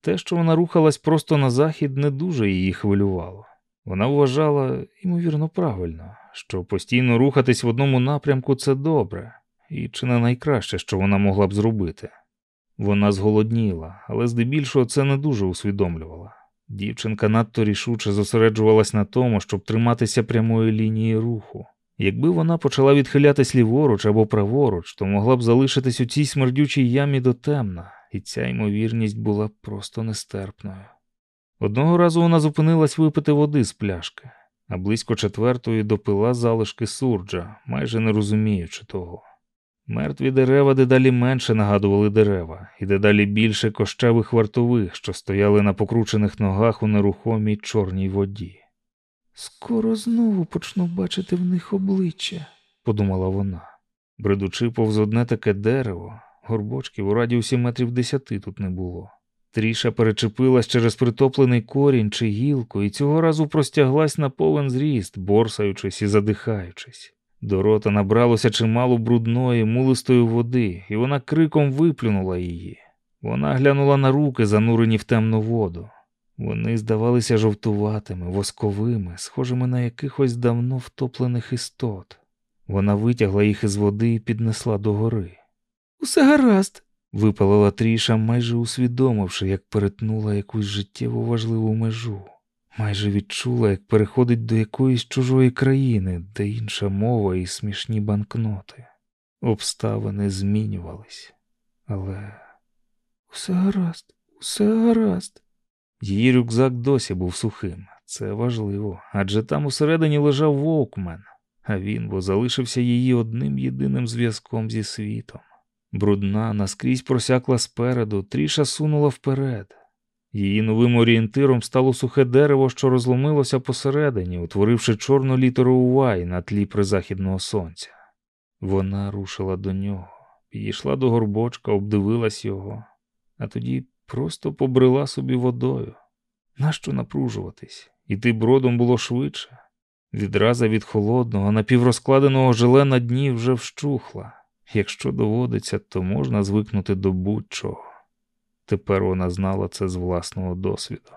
S1: Те, що вона рухалась просто на захід, не дуже її хвилювало. Вона вважала, ймовірно, правильно, що постійно рухатись в одному напрямку це добре, і чи не найкраще, що вона могла б зробити. Вона зголодніла, але здебільшого це не дуже усвідомлювала. Дівчинка надто рішуче зосереджувалась на тому, щоб триматися прямої лінії руху. Якби вона почала відхилятись ліворуч або праворуч, то могла б залишитись у цій смердючій ямі до темна, і ця ймовірність була просто нестерпною. Одного разу вона зупинилась випити води з пляшки, а близько четвертої допила залишки сурджа, майже не розуміючи того. Мертві дерева дедалі менше нагадували дерева, і дедалі більше кощавих вартових, що стояли на покручених ногах у нерухомій чорній воді. Скоро знову почну бачити в них обличчя, подумала вона. Бредучи повз одне таке дерево, горбочків у радіусі метрів десяти тут не було. Тріша перечепилась через притоплений корінь чи гілку і цього разу простяглась на повен зріст, борсаючись і задихаючись. До рота набралося чимало брудної, мулистої води, і вона криком виплюнула її. Вона глянула на руки, занурені в темну воду. Вони здавалися жовтуватими, восковими, схожими на якихось давно втоплених істот. Вона витягла їх із води і піднесла до гори.
S3: Усе гаразд.
S1: Випалила тріша, майже усвідомивши, як перетнула якусь життєво важливу межу, майже відчула, як переходить до якоїсь чужої країни, де інша мова і смішні банкноти. Обставини змінювались, але
S3: усе гаразд, усе гаразд.
S1: Її рюкзак досі був сухим. Це важливо, адже там усередині лежав вовкмен, а він бо залишився її одним єдиним зв'язком зі світом. Брудна, наскрізь просякла спереду, тріша сунула вперед. Її новим орієнтиром стало сухе дерево, що розломилося посередині, утворивши чорну літеру «Y» на тлі призахідного сонця. Вона рушила до нього, підійшла до горбочка, обдивилась його, а тоді просто побрела собі водою. Нащо напружуватись? Іти бродом було швидше. Відраза від холодного, напіврозкладеного желе на дні вже вщухла. Якщо доводиться, то можна звикнути до будь-чого. Тепер вона знала це з власного досвіду.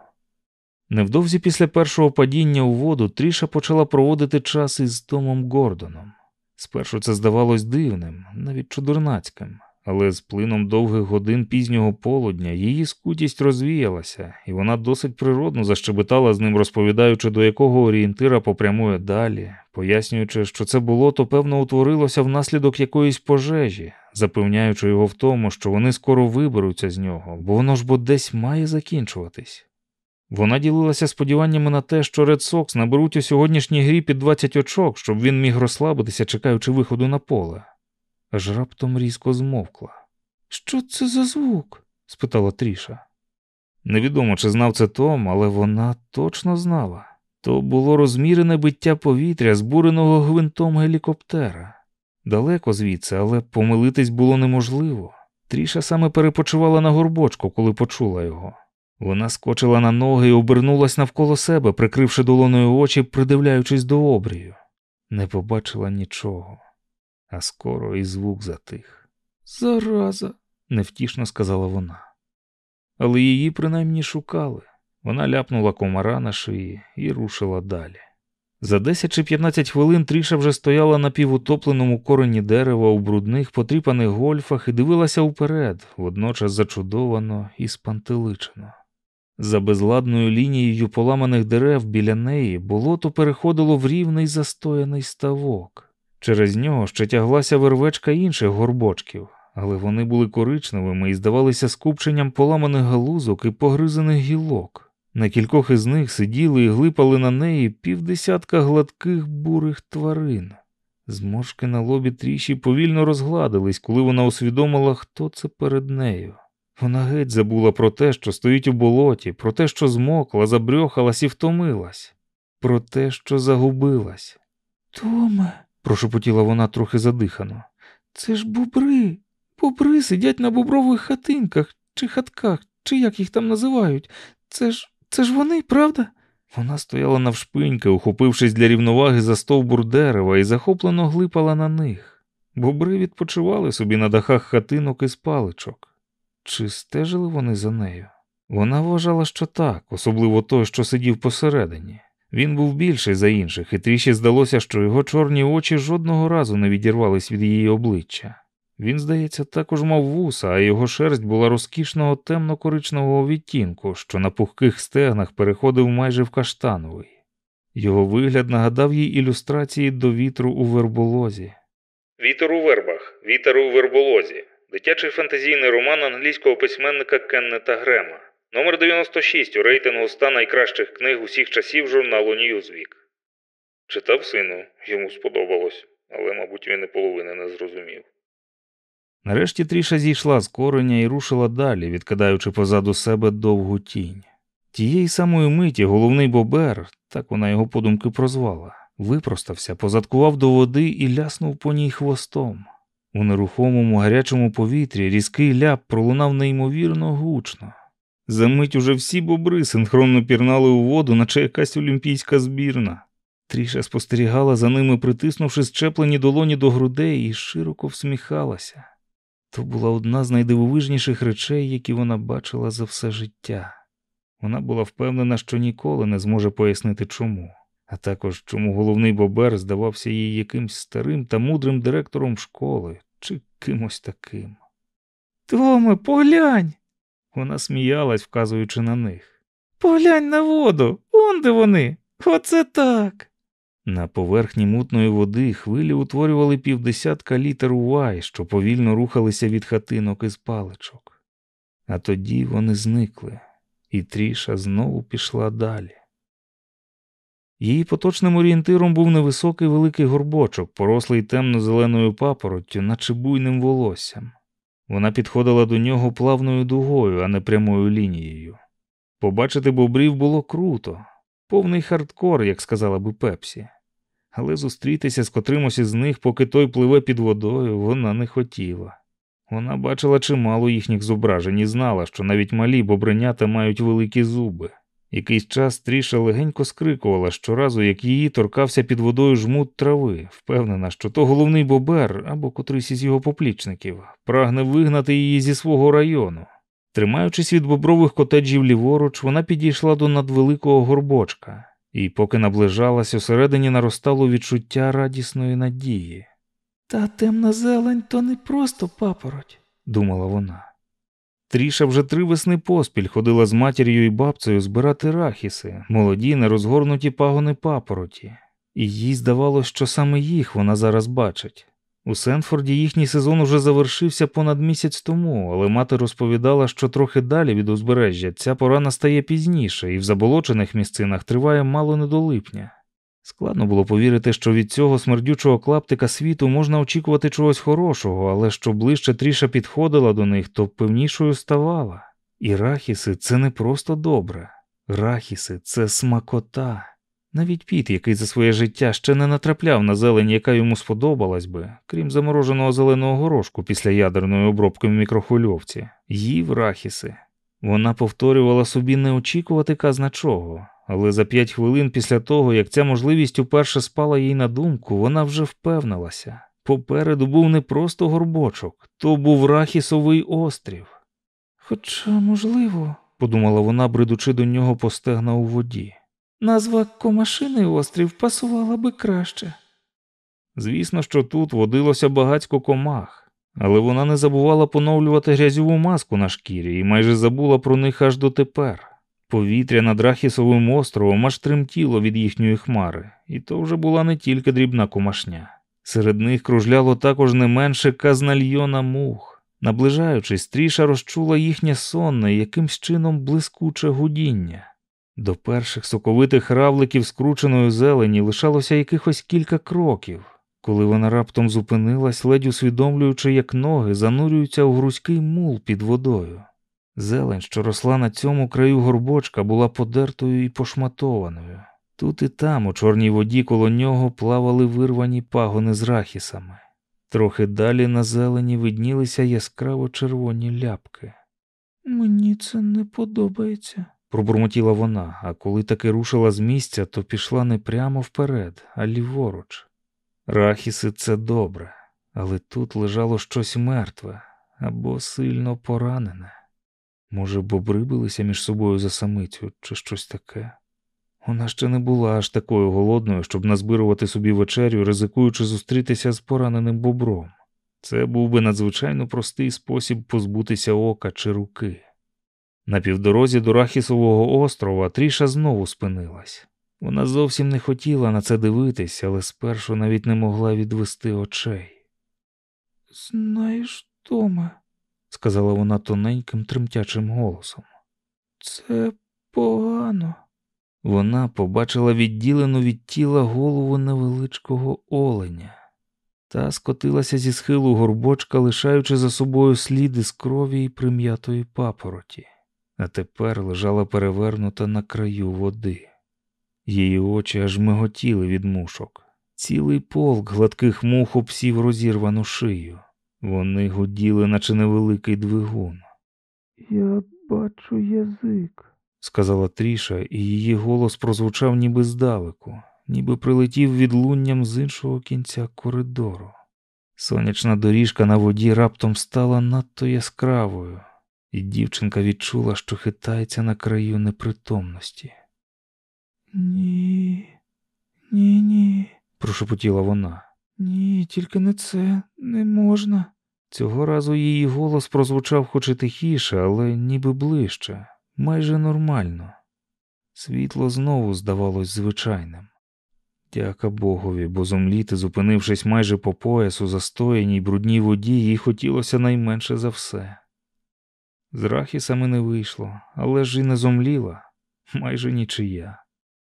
S1: Невдовзі після першого падіння у воду Тріша почала проводити час із Томом Гордоном. Спершу це здавалось дивним, навіть чудернацьким, але з плином довгих годин пізнього полудня її скутість розвіялася, і вона досить природно защебетала з ним, розповідаючи, до якого орієнтира попрямує далі, пояснюючи, що це болото, певно, утворилося внаслідок якоїсь пожежі, запевняючи його в тому, що вони скоро виберуться з нього, бо воно ж бо десь має закінчуватись. Вона ділилася сподіваннями на те, що Ред Сокс наберуть у сьогоднішній грі під 20 очок, щоб він міг розслабитися, чекаючи виходу на поле аж раптом різко змовкла.
S3: Що це за звук?
S1: спитала Тріша. Невідомо, чи знав це Том, але вона точно знала. То було розмірене биття повітря, збуреного гвинтом гелікоптера. Далеко звідси, але помилитись було неможливо. Тріша саме перепочивала на горбочку, коли почула його. Вона скочила на ноги і обернулась навколо себе, прикривши долоною очі, придивляючись до обрію. Не побачила нічого а скоро і звук затих.
S3: Зараза,
S1: невтішно сказала вона. Але її принаймні шукали. Вона ляпнула комара на шиї і рушила далі. За 10 чи 15 хвилин Тріша вже стояла на півутопленому корені дерева у брудних, потріпаних гольфах і дивилася вперед, водночас зачудовано і спантеличено. За безладною лінією поламаних дерев біля неї болото переходило в рівний застояний ставок. Через нього ще тяглася вервечка інших горбочків, але вони були коричневими і здавалися скупченням поламаних галузок і погризаних гілок. На кількох із них сиділи і глипали на неї півдесятка гладких бурих тварин. Зморшки на лобі тріші повільно розгладились, коли вона усвідомила, хто це перед нею. Вона геть забула про те, що стоїть у болоті, про те, що змокла, забрьохалась і втомилась, про те, що загубилась.
S3: Томе
S1: прошепотіла вона трохи задихано.
S3: Це ж бобри. Бобри сидять на бобрових хатинках чи хатках, чи як їх там називають. Це ж це ж вони, правда?
S1: Вона стояла навшпиньки, ухопившись для рівноваги за стовбур дерева і захоплено глипала на них. Бобри відпочивали собі на дахах хатинок із паличок. Чи стежили вони за нею? Вона вважала, що так, особливо той, що сидів посередині. Він був більший за інших, і тріші здалося, що його чорні очі жодного разу не відірвались від її обличчя. Він, здається, також мав вуса, а його шерсть була розкішного темно-коричневого відтінку, що на пухких стегнах переходив майже в каштановий. Його вигляд нагадав їй ілюстрації до вітру у верболозі.
S2: Вітер у вербах, вітер у верболозі, дитячий фантазійний роман англійського письменника Кеннета Грема. Номер 96 у рейтингу ста найкращих книг усіх часів журналу Newsweek. Читав сину, йому сподобалось, але, мабуть, він і половини не зрозумів.
S1: Нарешті тріша зійшла з кореня і рушила далі, відкидаючи позаду себе довгу тінь. Тієї самої миті головний бобер, так вона його подумки прозвала, випростався, позадкував до води і ляснув по ній хвостом. У нерухомому гарячому повітрі різкий ляп пролунав неймовірно гучно. Замить уже всі бобри синхронно пірнали у воду, наче якась олімпійська збірна. Тріша спостерігала за ними, притиснувши зчеплені долоні до грудей, і широко всміхалася. То була одна з найдивовижніших речей, які вона бачила за все життя. Вона була впевнена, що ніколи не зможе пояснити чому, а також чому головний бобер здавався їй якимсь старим та мудрим директором школи чи кимось таким.
S3: Томе, поглянь.
S1: Вона сміялась, вказуючи на них.
S3: Поглянь на воду. Он де вони. Оце так.
S1: На поверхні мутної води хвилі утворювали півдесятка літер Y, що повільно рухалися від хатинок із паличок. А тоді вони зникли, і Тріша знову пішла далі. Її поточним орієнтиром був невисокий великий горбочок, порослий темно-зеленою папороттю, наче буйним волоссям. Вона підходила до нього плавною дугою, а не прямою лінією. Побачити бобрів було круто, повний хардкор, як сказала би Пепсі. Але зустрітися з котримось із них, поки той пливе під водою, вона не хотіла. Вона бачила чимало їхніх зображень і знала, що навіть малі бобринята мають великі зуби. Якийсь час Тріша легенько скрикувала щоразу, як її торкався під водою жмут трави, впевнена, що то головний бобер або котрийсь із його поплічників прагне вигнати її зі свого району. Тримаючись від бобрових котеджів ліворуч, вона підійшла до надвеликого горбочка, і, поки наближалась, усередині наростало відчуття радісної надії.
S3: Та темна зелень то не просто папороть,
S1: думала вона. Тріша вже три весни поспіль ходила з матір'ю і бабцею збирати рахіси, молоді, нерозгорнуті пагони папороті, і їй здавалось, що саме їх вона зараз бачить. У Сенфорді їхній сезон уже завершився понад місяць тому, але мати розповідала, що трохи далі від узбережжя ця пора настає пізніше, і в заболочених місцинах триває мало не до липня. Складно було повірити, що від цього смердючого клаптика світу можна очікувати чогось хорошого, але що ближче тріша підходила до них, то певнішою ставала. І рахіси це не просто добре. Рахіси це смакота. Навіть піт, який за своє життя ще не натрапляв на зелень, яка йому сподобалась би, крім замороженого зеленого горошку після ядерної обробки в мікрохвильовці, їв рахіси. Вона повторювала собі не очікувати казна чого, але за п'ять хвилин після того, як ця можливість уперше спала їй на думку, вона вже впевнилася. Попереду був не просто горбочок, то був рахісовий острів.
S3: Хоча, можливо,
S1: подумала вона, бредучи до нього по стегна у воді.
S3: Назва Комашиний острів пасувала би краще.
S1: Звісно, що тут водилося багацько комах, але вона не забувала поновлювати грязьову маску на шкірі і майже забула про них аж дотепер. Повітря над Рахісовим островом аж тремтіло від їхньої хмари, і то вже була не тільки дрібна комашня. Серед них кружляло також не менше казнальйона мух. Наближаючись, тріша розчула їхнє сонне, якимсь чином блискуче гудіння. До перших соковитих равликів скрученої зелені лишалося якихось кілька кроків, коли вона раптом зупинилась, ледь усвідомлюючи, як ноги занурюються у грузький мул під водою. Зелень, що росла на цьому краю горбочка, була подертою і пошматованою. Тут і там, у чорній воді, коло нього плавали вирвані пагони з рахісами. Трохи далі на зелені виднілися яскраво червоні ляпки.
S3: Мені це не подобається,
S1: пробурмотіла вона, а коли таки рушила з місця, то пішла не прямо вперед, а ліворуч. Рахіси це добре, але тут лежало щось мертве або сильно поранене. Може, бобри билися між собою за самицю чи щось таке. Вона ще не була аж такою голодною, щоб назбирувати собі вечерю, ризикуючи зустрітися з пораненим бобром. Це був би надзвичайно простий спосіб позбутися ока чи руки. На півдорозі до Рахісового острова Тріша знову спинилась. Вона зовсім не хотіла на це дивитись, але спершу навіть не могла відвести очей.
S3: Знаєш, Томе,
S1: сказала вона тоненьким тремтячим голосом.
S3: Це погано.
S1: Вона побачила відділену від тіла голову невеличкого оленя. Та скотилася зі схилу горбочка, лишаючи за собою сліди з крові і прим'ятої папороті, а тепер лежала перевернута на краю води. Її очі аж миготіли від мушок. Цілий полк гладких мух обсів розірвану шию. Вони гуділи, наче невеликий двигун.
S3: Я
S1: Бачу язик, сказала Тріша, і її голос прозвучав ніби здалеку, ніби прилетів відлунням з іншого кінця коридору. Сонячна доріжка на воді раптом стала надто яскравою, і дівчинка відчула, що хитається на краю непритомності. Ні, ні, ні, прошепотіла вона. Ні, тільки не це, не можна. Цього разу її голос прозвучав хоч і тихіше, але ніби ближче, майже нормально. Світло знову здавалось звичайним. Дяка Богові, бо зомліти, зупинившись майже по поясу, застояній брудній воді, їй хотілося найменше за все. З рахісами не вийшло, але ж і не зомліла, майже нічия.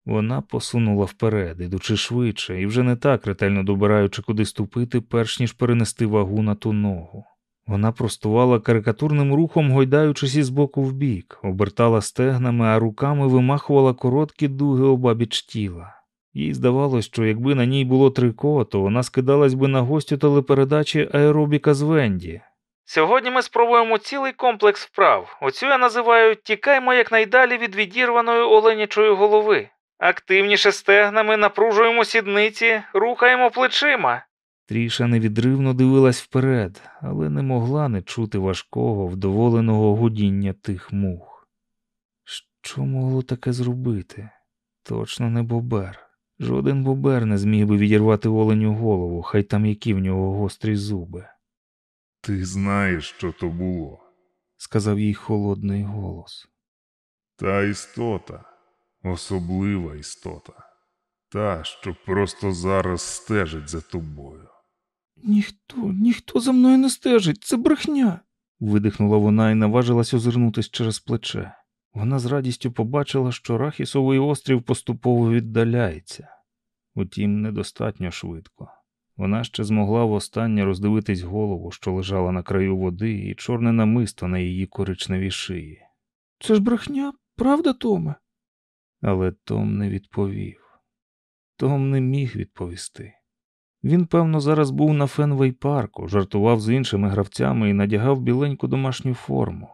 S1: Вона посунула вперед, ідучи швидше, і вже не так ретельно добираючи, куди ступити, перш ніж перенести вагу на ту ногу. Вона простувала карикатурним рухом, гойдаючись із боку в бік, обертала стегнами, а руками вимахувала короткі дуги обабіч тіла. Їй здавалось, що якби на ній було трико, то вона скидалась би на гостю телепередачі Аеробіка з Венді. Сьогодні ми спробуємо цілий комплекс вправ. Оцю я називаю Тікаймо якнайдалі від відірваної оленячої голови. Активніше стегнами напружуємо сідниці, рухаємо плечима. Тріша невідривно дивилась вперед, але не могла не чути важкого, вдоволеного гудіння тих мух. Що могло таке зробити? Точно не бобер. Жоден бобер не зміг би відірвати оленю голову, хай там які в нього гострі зуби,
S8: Ти знаєш, що то було.
S1: сказав їй холодний голос.
S8: Та істота, особлива істота, та, що просто зараз стежить за тобою.
S1: Ніхто, ніхто за мною не стежить, це брехня. видихнула вона і наважилась озирнутись через плече. Вона з радістю побачила, що Рахісовий острів поступово віддаляється. Утім, недостатньо швидко. Вона ще змогла востаннє роздивитись голову, що лежала на краю води, і чорне намисто на її коричневій шиї. Це ж брехня, правда, Томе? Але Том не відповів. Том не міг відповісти. Він, певно, зараз був на Фенвей парку, жартував з іншими гравцями і надягав біленьку домашню форму.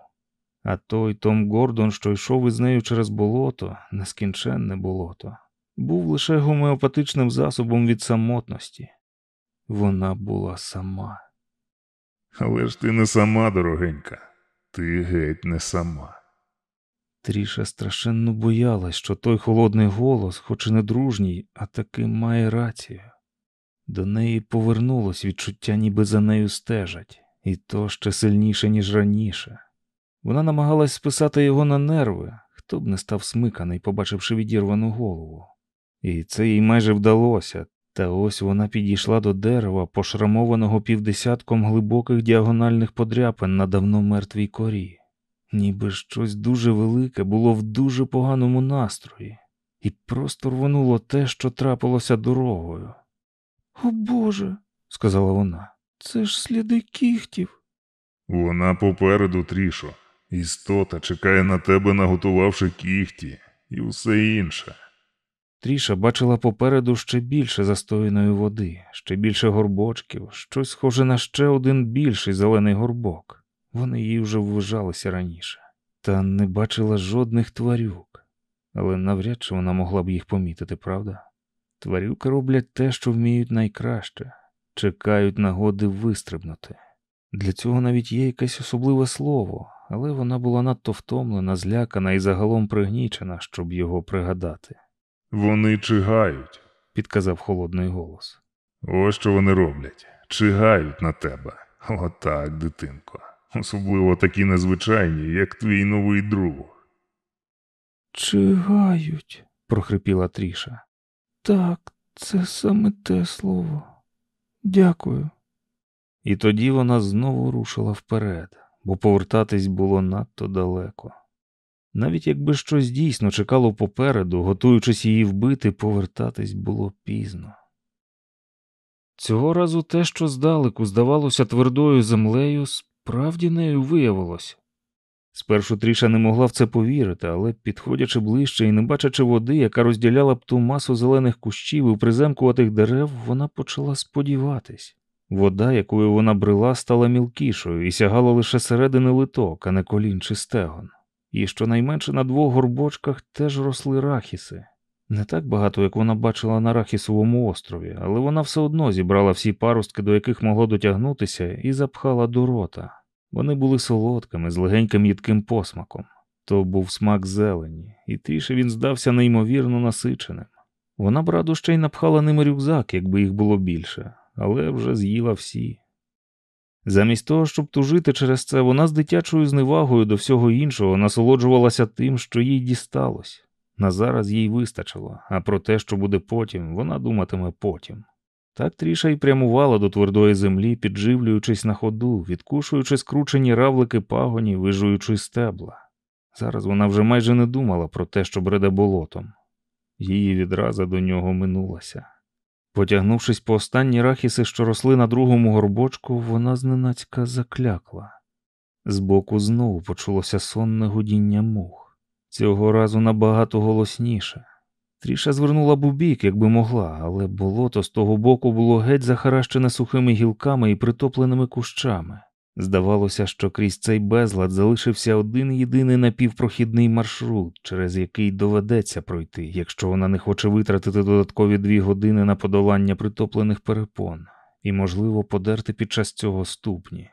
S1: А той Том Гордон, що йшов із нею через болото, нескінченне болото, був лише гомеопатичним засобом від самотності. Вона була сама.
S8: Але ж ти не сама, дорогенька, ти геть не сама.
S1: Тріша страшенно боялась, що той холодний голос, хоч і не дружній, а таки має рацію. До неї повернулось відчуття, ніби за нею стежать, і то ще сильніше, ніж раніше. Вона намагалась списати його на нерви, хто б не став смиканий, побачивши відірвану голову. І це їй майже вдалося, та ось вона підійшла до дерева, пошрамованого півдесятком глибоких діагональних подряпин на давно мертвій корі. Ніби щось дуже велике було в дуже поганому настрої, і просто рвонуло те, що трапилося дорогою. О Боже, сказала вона, це ж сліди кіхтів.
S8: Вона попереду, Трішо. Істота чекає на тебе, наготувавши кіхті і все інше.
S1: Тріша бачила попереду ще більше застояної води, ще більше горбочків, щось схоже на ще один більший зелений горбок. Вони їй вже ввижалися раніше, та не бачила жодних тварюк, але навряд чи вона могла б їх помітити, правда? Тварюки роблять те, що вміють найкраще, чекають нагоди вистрибнути. Для цього навіть є якесь особливе слово, але вона була надто втомлена, злякана і загалом пригнічена, щоб його пригадати,
S8: Вони чигають.
S1: підказав холодний голос.
S8: Ось що вони роблять. Чигають на тебе. Отак, дитинко. Особливо такі незвичайні, як твій новий друг.
S1: Чигають, прохрипіла Тріша. Так, це саме те слово. Дякую. І тоді вона знову рушила вперед, бо повертатись було надто далеко. Навіть якби щось дійсно чекало попереду, готуючись її вбити, повертатись було пізно. Цього разу те, що здалеку здавалося твердою землею, справді нею виявилось. Спершу Тріша не могла в це повірити, але, підходячи ближче і не бачачи води, яка розділяла б ту масу зелених кущів і приземкуватих дерев, вона почала сподіватись. Вода, якою вона брела, стала мілкішою і сягала лише середини литок, а не колін чи стегон. і щонайменше на двох горбочках теж росли рахіси. Не так багато, як вона бачила на Рахісовому острові, але вона все одно зібрала всі паростки, до яких могло дотягнутися, і запхала до рота. Вони були солодкими, з легеньким їдким посмаком. То був смак зелені, і тріше він здався неймовірно насиченим. Вона б раду ще й напхала ними рюкзак, якби їх було більше, але вже з'їла всі. Замість того, щоб тужити через це, вона з дитячою зневагою до всього іншого насолоджувалася тим, що їй дісталось. На зараз їй вистачило, а про те, що буде потім, вона думатиме потім. Так тріша й прямувала до твердої землі, підживлюючись на ходу, відкушуючи скручені равлики пагоні, вижуючи стебла. Зараз вона вже майже не думала про те, що бреде болотом. Її відраза до нього минулася. Потягнувшись по останні рахіси, що росли на другому горбочку, вона зненацька заклякла. Збоку знову почулося сонне гудіння мух, цього разу набагато голосніше. Тріша звернула б у бік, якби могла, але болото з того боку було геть захаращене сухими гілками і притопленими кущами. Здавалося, що крізь цей безлад залишився один єдиний напівпрохідний маршрут, через який доведеться пройти, якщо вона не хоче витратити додаткові дві години на подолання притоплених перепон, і, можливо, подерти під час цього ступні.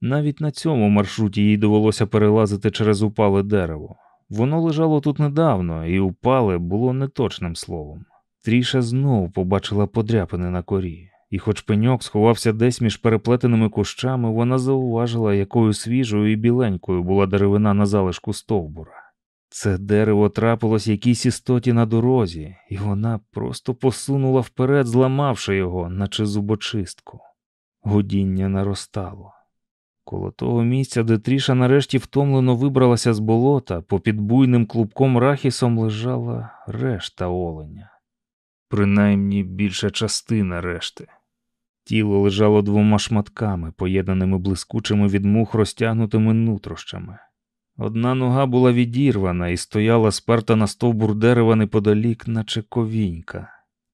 S1: Навіть на цьому маршруті їй довелося перелазити через упале дерево. Воно лежало тут недавно, і упале було неточним словом. Тріша знову побачила подряпини на корі і, хоч пеньок сховався десь між переплетеними кущами, вона зауважила, якою свіжою і біленькою була деревина на залишку стовбура. Це дерево трапилось якійсь істоті на дорозі, і вона просто посунула вперед, зламавши його, наче зубочистку. Гудіння наростало. Коло того місця, де Тріша нарешті втомлено вибралася з болота, попід буйним клубком рахісом лежала решта оленя. Принаймні більша частина решти. Тіло лежало двома шматками, поєднаними блискучими від мух розтягнутими нутрощами. Одна нога була відірвана і стояла сперта на стовбур дерева неподалік, наче ковінька.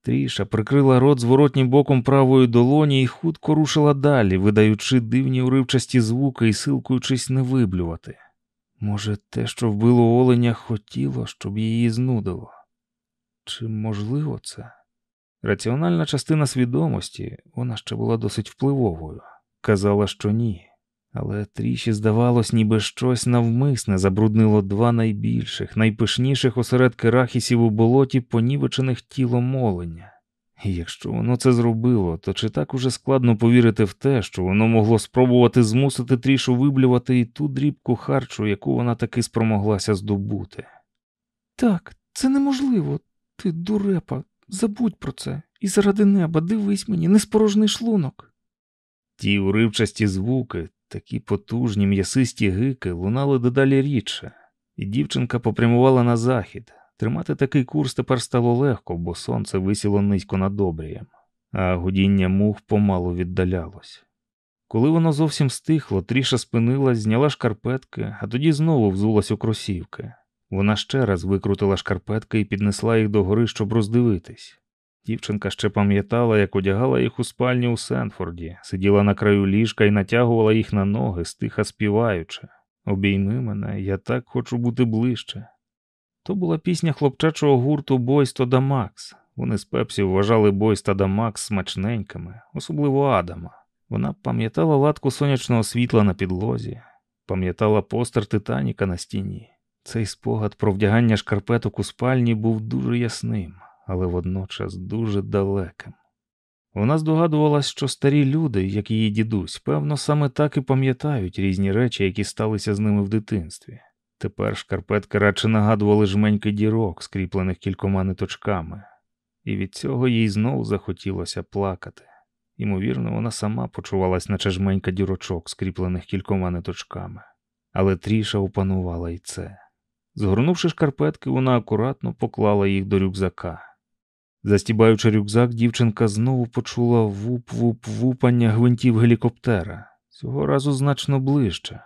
S1: Тріша прикрила рот зворотнім боком правої долоні і хутко рушила далі, видаючи дивні уривчасті звуки і силкуючись не виблювати. Може, те, що вбило оленя, хотіло, щоб її знудило? Чи можливо це? Раціональна частина свідомості, вона ще була досить впливовою, казала, що ні, але тріші здавалось, ніби щось навмисне забруднило два найбільших, найпишніших осередки рахісів у болоті, понівечених тілом оленя. І якщо воно це зробило, то чи так уже складно повірити в те, що воно могло спробувати змусити трішу виблювати і ту дрібку харчу, яку вона таки спромоглася здобути? Так, це неможливо, ти дурепа, Забудь про це, і заради неба дивись мені, не спорожний шлунок. Ті уривчасті звуки, такі потужні м'ясисті гики, лунали дедалі рідше, і дівчинка попрямувала на захід. Тримати такий курс тепер стало легко, бо сонце висіло низько над обрієм, а гудіння мух помалу віддалялось. Коли воно зовсім стихло, тріша спинилась, зняла шкарпетки, а тоді знову взулась у кросівки. Вона ще раз викрутила шкарпетки і піднесла їх догори, щоб роздивитись. Дівчинка ще пам'ятала, як одягала їх у спальні у Сенфорді, сиділа на краю ліжка і натягувала їх на ноги, стиха співаючи. Обійми мене, я так хочу бути ближче. То була пісня хлопчачого гурту Бойсто да Макс. Вони з Пепсі вважали Бойста да Макс смачненькими, особливо Адама. Вона пам'ятала латку сонячного світла на підлозі, пам'ятала постер Титаніка на стіні. Цей спогад про вдягання шкарпеток у спальні був дуже ясним, але водночас дуже далеким. Вона здогадувалась, що старі люди, як її дідусь, певно, саме так і пам'ятають різні речі, які сталися з ними в дитинстві. Тепер шкарпетки радше нагадували жменьки дірок, скріплених кількома ниточками, і від цього їй знову захотілося плакати. Ймовірно, вона сама почувалась, наче жменька дірочок, скріплених кількома ниточками, але тріша опанувала й це. Згорнувши шкарпетки, вона акуратно поклала їх до рюкзака. Застібаючи рюкзак, дівчинка знову почула вуп-вуп-вупання гвинтів гелікоптера, цього разу значно ближче.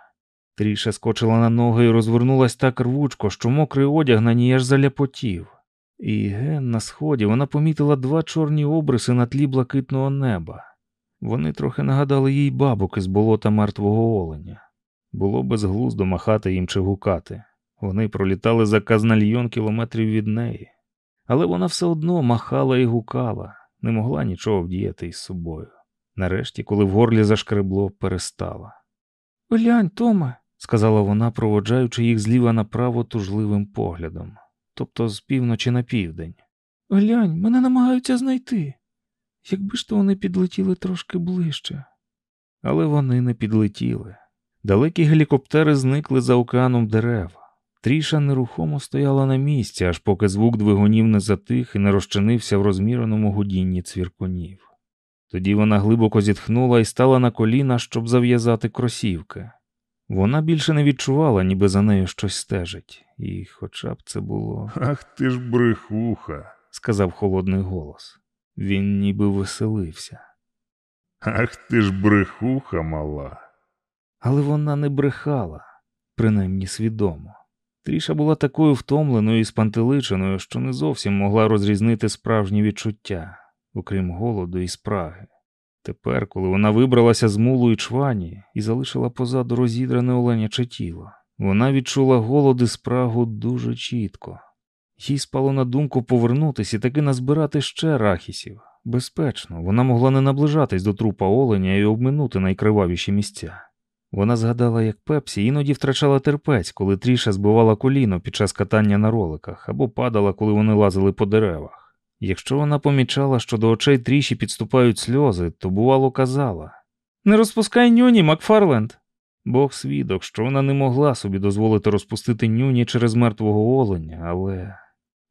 S1: Тріша скочила на ноги і розвернулась так рвучко, що мокрий одяг на ній аж заляпотів. І ген на сході вона помітила два чорні обриси на тлі блакитного неба. Вони трохи нагадали їй бабок із болота мертвого оленя. Було безглуздо махати їм чи гукати. Вони пролітали за казнальйон кілометрів від неї, але вона все одно махала і гукала, не могла нічого вдіяти із собою. Нарешті, коли в горлі зашкребло, перестала.
S3: Глянь, Томе,
S1: сказала вона, проводжаючи їх зліва направо тужливим поглядом, тобто з півночі на південь.
S3: глянь, мене намагаються знайти. Якби ж то вони підлетіли трошки ближче.
S1: Але вони не підлетіли. Далекі гелікоптери зникли за океаном дерев. Тріша нерухомо стояла на місці, аж поки звук двигунів не затих і не розчинився в розміреному гудінні цвіркунів. Тоді вона глибоко зітхнула і стала на коліна, щоб зав'язати кросівки. Вона більше не відчувала, ніби за нею щось стежить, і хоча б це було,
S5: Ах ти ж брехуха.
S1: сказав холодний голос. Він ніби веселився.
S5: Ах ти ж брехуха мала.
S1: Але вона не брехала, принаймні свідомо. Тріша була такою втомленою і спантеличеною, що не зовсім могла розрізнити справжні відчуття, окрім голоду і спраги. Тепер, коли вона вибралася з мулу і чвані і залишила позаду розідране оленяче тіло, вона відчула голод і спрагу дуже чітко. Їй спало на думку повернутися і таки назбирати ще рахісів. Безпечно, вона могла не наближатись до трупа оленя і обминути найкривавіші місця. Вона згадала, як Пепсі іноді втрачала терпець, коли тріша збивала коліно під час катання на роликах або падала, коли вони лазили по деревах. Якщо вона помічала, що до очей тріші підступають сльози, то бувало казала Не розпускай нюні, Макфарленд. Бог свідок, що вона не могла собі дозволити розпустити нюні через мертвого оленя, але.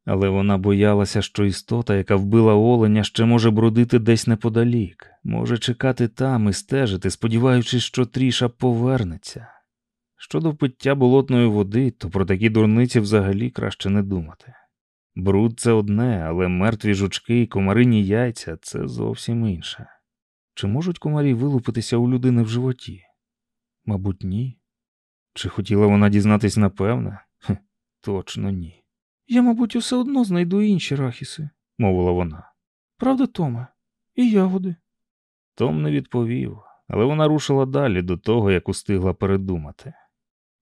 S1: Але вона боялася, що істота, яка вбила оленя, ще може бродити десь неподалік, може чекати там і стежити, сподіваючись, що тріша повернеться. Щодо пиття болотної води, то про такі дурниці взагалі краще не думати. Бруд це одне, але мертві жучки і комарині яйця це зовсім інше. Чи можуть комарі вилупитися у людини в животі? Мабуть, ні. Чи хотіла вона дізнатись напевне? Хе, точно ні.
S3: Я, мабуть, усе одно знайду інші рахіси,
S1: мовила вона.
S3: Правда, Томе? І ягоди.
S1: Том не відповів, але вона рушила далі до того, як устигла передумати.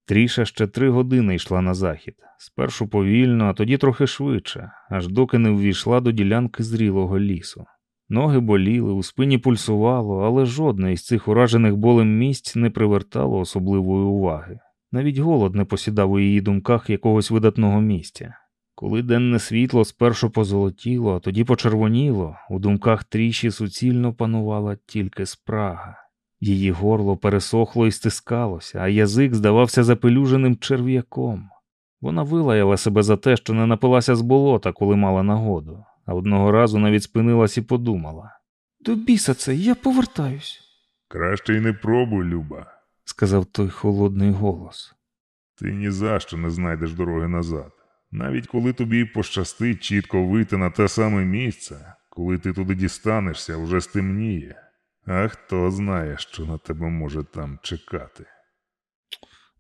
S1: Тріша ще три години йшла на захід, спершу повільно, а тоді трохи швидше, аж доки не ввійшла до ділянки зрілого лісу. Ноги боліли, у спині пульсувало, але жодне із цих уражених болем місць не привертало особливої уваги. Навіть голод не посідав у її думках якогось видатного місця. Коли денне світло спершу позолотіло, а тоді почервоніло, у думках тріші суцільно панувала тільки спрага. Її горло пересохло і стискалося, а язик здавався запелюженим черв'яком. Вона вилаяла себе за те, що не напилася з болота, коли мала нагоду, а одного разу навіть спинилась і подумала.
S3: До біса це, я повертаюсь.
S5: Краще й не пробуй, Люба.
S1: сказав той холодний голос.
S5: Ти ні за що не знайдеш дороги назад. Навіть коли тобі пощастить чітко вийти на те саме місце, коли ти туди дістанешся, вже стемніє. А хто знає, що на тебе може там чекати.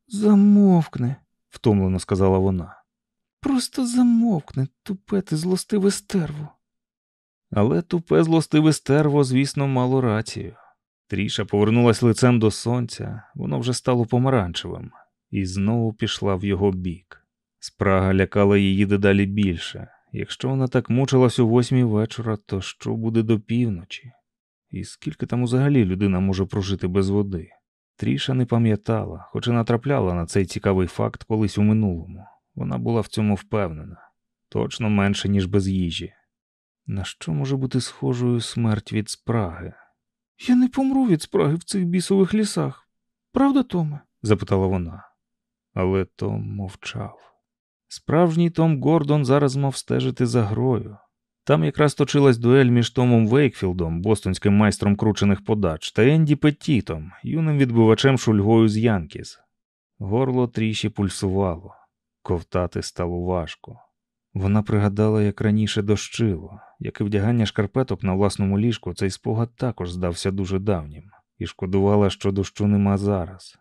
S3: Замовкни,
S1: втомлено сказала вона.
S3: Просто замовкни, тупе ти злостиве стерво.
S1: Але тупе злостиве стерво, звісно, мало рацію. Тріша повернулась лицем до сонця, воно вже стало помаранчевим, і знову пішла в його бік. Спрага лякала її дедалі більше. Якщо вона так мучилась у восьмій вечора, то що буде до півночі? І скільки там взагалі людина може прожити без води? Тріша не пам'ятала, хоч і натрапляла на цей цікавий факт колись у минулому. Вона була в цьому впевнена точно менше, ніж без їжі. На що може бути схожою смерть від спраги?
S3: Я не помру від спраги в цих бісових лісах. Правда, Томе?
S1: запитала вона. Але Том мовчав. Справжній Том Гордон зараз мав стежити за грою. Там якраз точилась дуель між Томом Вейкфілдом, бостонським майстром кручених подач, та Енді Петтітом, юним відбивачем шульгою з Янкіс. Горло тріші пульсувало, ковтати стало важко. Вона пригадала, як раніше дощило, як і вдягання шкарпеток на власному ліжку, цей спогад також здався дуже давнім, і шкодувала, що дощу нема зараз.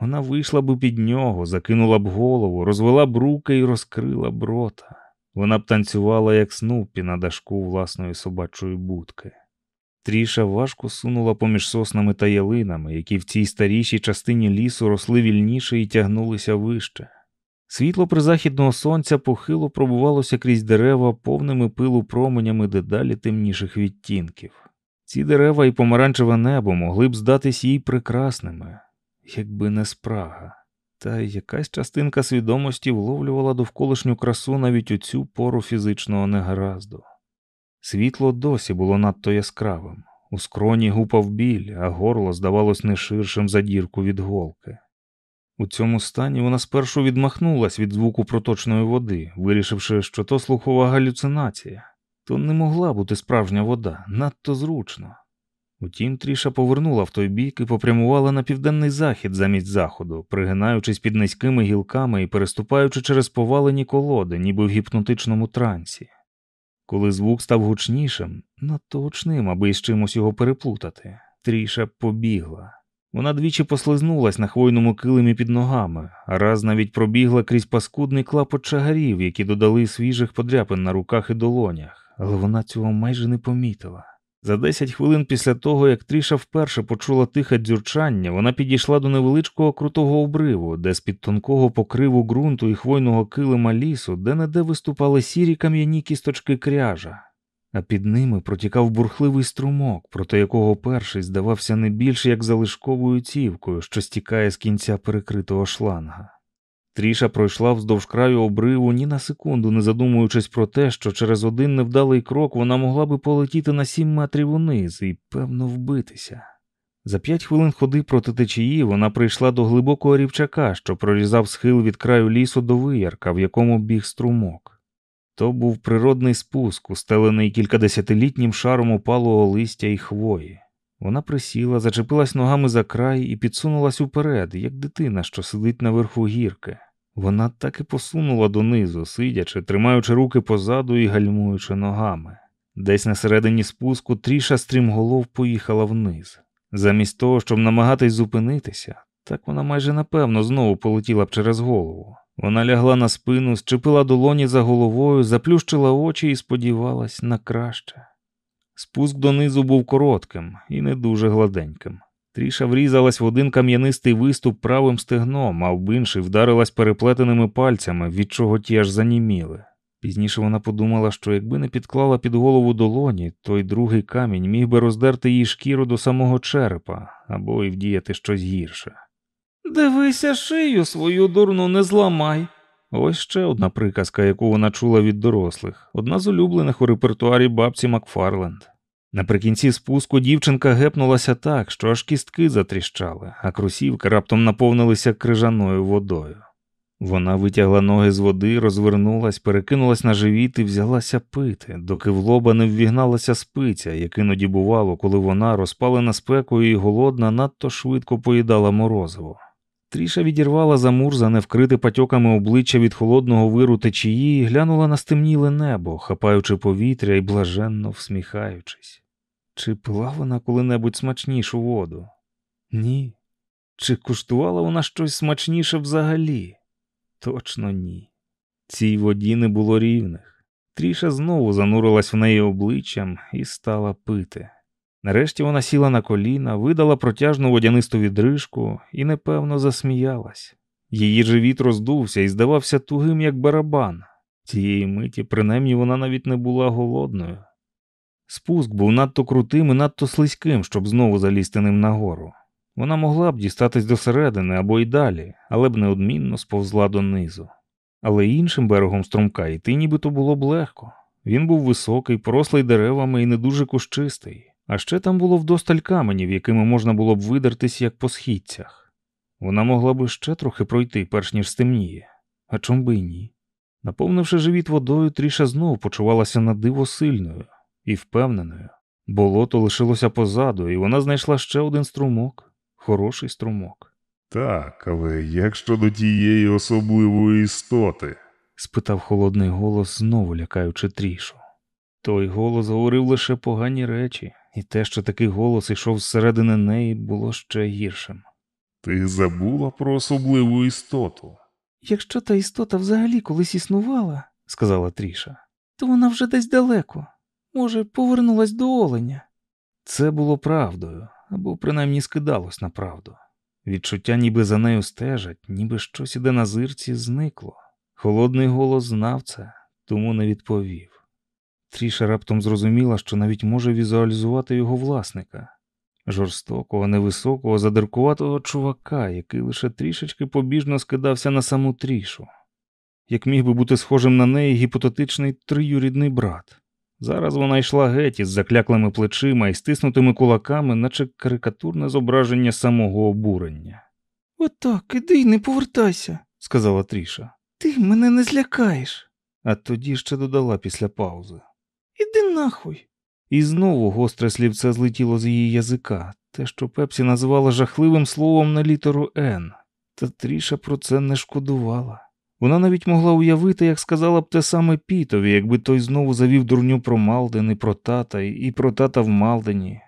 S1: Вона вийшла б під нього, закинула б голову, розвела б руки і розкрила б рота. Вона б танцювала, як снупі на дашку власної собачої будки. Тріша важко сунула поміж соснами та ялинами, які в цій старішій частині лісу росли вільніше і тягнулися вище. Світло призахідного сонця похило пробувалося крізь дерева повними пилу променями дедалі темніших відтінків. Ці дерева і помаранчеве небо могли б здатись їй прекрасними, якби не спрага. Та якась частинка свідомості вловлювала довколишню красу навіть у цю пору фізичного негаразду. Світло досі було надто яскравим, у скроні гупав біль, а горло здавалось не ширшим за дірку від голки. У цьому стані вона спершу відмахнулась від звуку проточної води, вирішивши, що то слухова галюцинація, то не могла бути справжня вода, надто зручно. Утім, Тріша повернула в той бік і попрямувала на південний захід замість заходу, пригинаючись під низькими гілками і переступаючи через повалені колоди, ніби в гіпнотичному трансі. Коли звук став гучнішим, надто гучним, аби із чимось його переплутати, Тріша побігла. Вона двічі послизнулась на хвойному килимі під ногами, а раз навіть пробігла крізь паскудний клапот чагарів, які додали свіжих подряпин на руках і долонях, але вона цього майже не помітила. За десять хвилин після того, як Тріша вперше почула тихе дзюрчання, вона підійшла до невеличкого крутого обриву, де з під тонкого покриву ґрунту і хвойного килима лісу, де неде виступали сірі кам'яні кісточки кряжа, а під ними протікав бурхливий струмок, проти якого перший здавався не більше як залишковою цівкою, що стікає з кінця перекритого шланга. Тріша пройшла вздовж краю обриву ні на секунду, не задумуючись про те, що через один невдалий крок вона могла би полетіти на сім метрів униз і, певно, вбитися. За п'ять хвилин ходи проти течії вона прийшла до глибокого рівчака, що прорізав схил від краю лісу до виярка, в якому біг струмок. То був природний спуск, устелений кількадесятилітнім шаром опалого листя і хвої. Вона присіла, зачепилась ногами за край і підсунулась уперед, як дитина, що сидить наверху гірки. Вона так і посунула донизу, сидячи, тримаючи руки позаду і гальмуючи ногами. Десь на середині спуску тріша стрімголов поїхала вниз. Замість того, щоб намагатись зупинитися, так вона майже напевно знову полетіла б через голову. Вона лягла на спину, щепила долоні за головою, заплющила очі і сподівалась на краще. Спуск донизу був коротким і не дуже гладеньким. Тріша врізалась в один кам'янистий виступ правим стегном, а в інший вдарилась переплетеними пальцями, від чого ті аж заніміли. Пізніше вона подумала, що якби не підклала під голову долоні, той другий камінь міг би роздерти їй шкіру до самого черепа або і вдіяти щось гірше.
S3: Дивися шию свою дурну не зламай.
S1: Ось ще одна приказка, яку вона чула від дорослих, одна з улюблених у репертуарі бабці Макфарленд. Наприкінці спуску дівчинка гепнулася так, що аж кістки затріщали, а кросівки раптом наповнилися крижаною водою. Вона витягла ноги з води, розвернулась, перекинулась на живіт і взялася пити, доки в лоба не ввігналася спиця, як іноді бувало, коли вона, розпалена спекою і голодна, надто швидко поїдала морозиво. Тріша відірвала замурзане, вкрите патьоками обличчя від холодного виру течії і глянула на стемніле небо, хапаючи повітря і блаженно всміхаючись. Чи пила вона коли-небудь смачнішу воду? Ні. Чи куштувала вона щось смачніше взагалі? Точно ні. Цій воді не було рівних. Тріша знову занурилась в неї обличчям і стала пити. Нарешті вона сіла на коліна, видала протяжну водянисту відрижку і непевно засміялась. Її живіт роздувся і здавався тугим, як барабан. Цієї миті, принаймні, вона навіть не була голодною. Спуск був надто крутим і надто слизьким, щоб знову залізти ним нагору. Вона могла б дістатись до середини або й далі, але б неодмінно сповзла донизу. Але іншим берегом струмка йти нібито було б легко. Він був високий, порослий деревами і не дуже кущистий. А ще там було вдосталь каменів, якими можна було б видертись, як по східцях. Вона могла б ще трохи пройти, перш ніж стемніє, а чом би й ні. Наповнивши живіт водою, Тріша знову почувалася на диво сильною і впевненою. Болото лишилося позаду, і вона знайшла ще один струмок, хороший струмок.
S5: Так, але як щодо тієї особливої істоти?
S1: спитав холодний голос, знову лякаючи трішу. Той голос говорив лише погані речі, і те, що такий голос йшов зсередини неї, було ще гіршим.
S5: Ти забула про особливу істоту.
S3: Якщо та істота взагалі колись існувала, сказала Тріша, то вона вже десь далеко. Може, повернулась до оленя.
S1: Це було правдою, або принаймні скидалось на правду. Відчуття ніби за нею стежать, ніби щось іде на зирці, зникло. Холодний голос знав це, тому не відповів. Тріша раптом зрозуміла, що навіть може візуалізувати його власника жорстокого, невисокого, задиркуватого чувака, який лише трішечки побіжно скидався на саму трішу, як міг би бути схожим на неї гіпотетичний триюрідний брат. Зараз вона йшла геть із закляклими плечима і стиснутими кулаками, наче карикатурне зображення самого обурення.
S3: Отак, іди й не повертайся,
S1: сказала Тріша,
S3: ти мене не злякаєш.
S1: а тоді ще додала після паузи.
S3: Іди нахуй.
S1: І знову гостре слівце злетіло з її язика, те, що Пепсі називала жахливим словом на літеру Н. Та Тріша про це не шкодувала. Вона навіть могла уявити, як сказала б те саме Пітові, якби той знову завів дурню про Малден і про тата, і про тата в Малдені.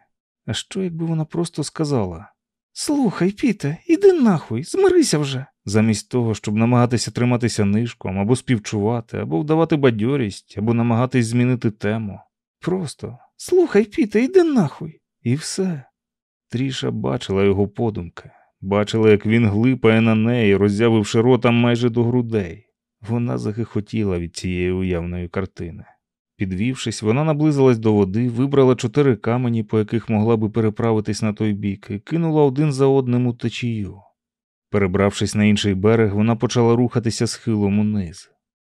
S1: А що, якби вона просто сказала?
S3: Слухай, Піте, іди нахуй, змирися вже.
S1: Замість того, щоб намагатися триматися нишком, або співчувати, або вдавати бадьорість, або намагатись змінити тему. Просто
S3: Слухай, Піте, іди нахуй.
S1: і все. Тріша бачила його подумки, бачила, як він глипає на неї, роззявивши рота майже до грудей. Вона захихотіла від цієї уявної картини. Підвівшись, вона наблизилась до води, вибрала чотири камені, по яких могла би переправитись на той бік, і кинула один за одним у течію. Перебравшись на інший берег, вона почала рухатися схилом униз.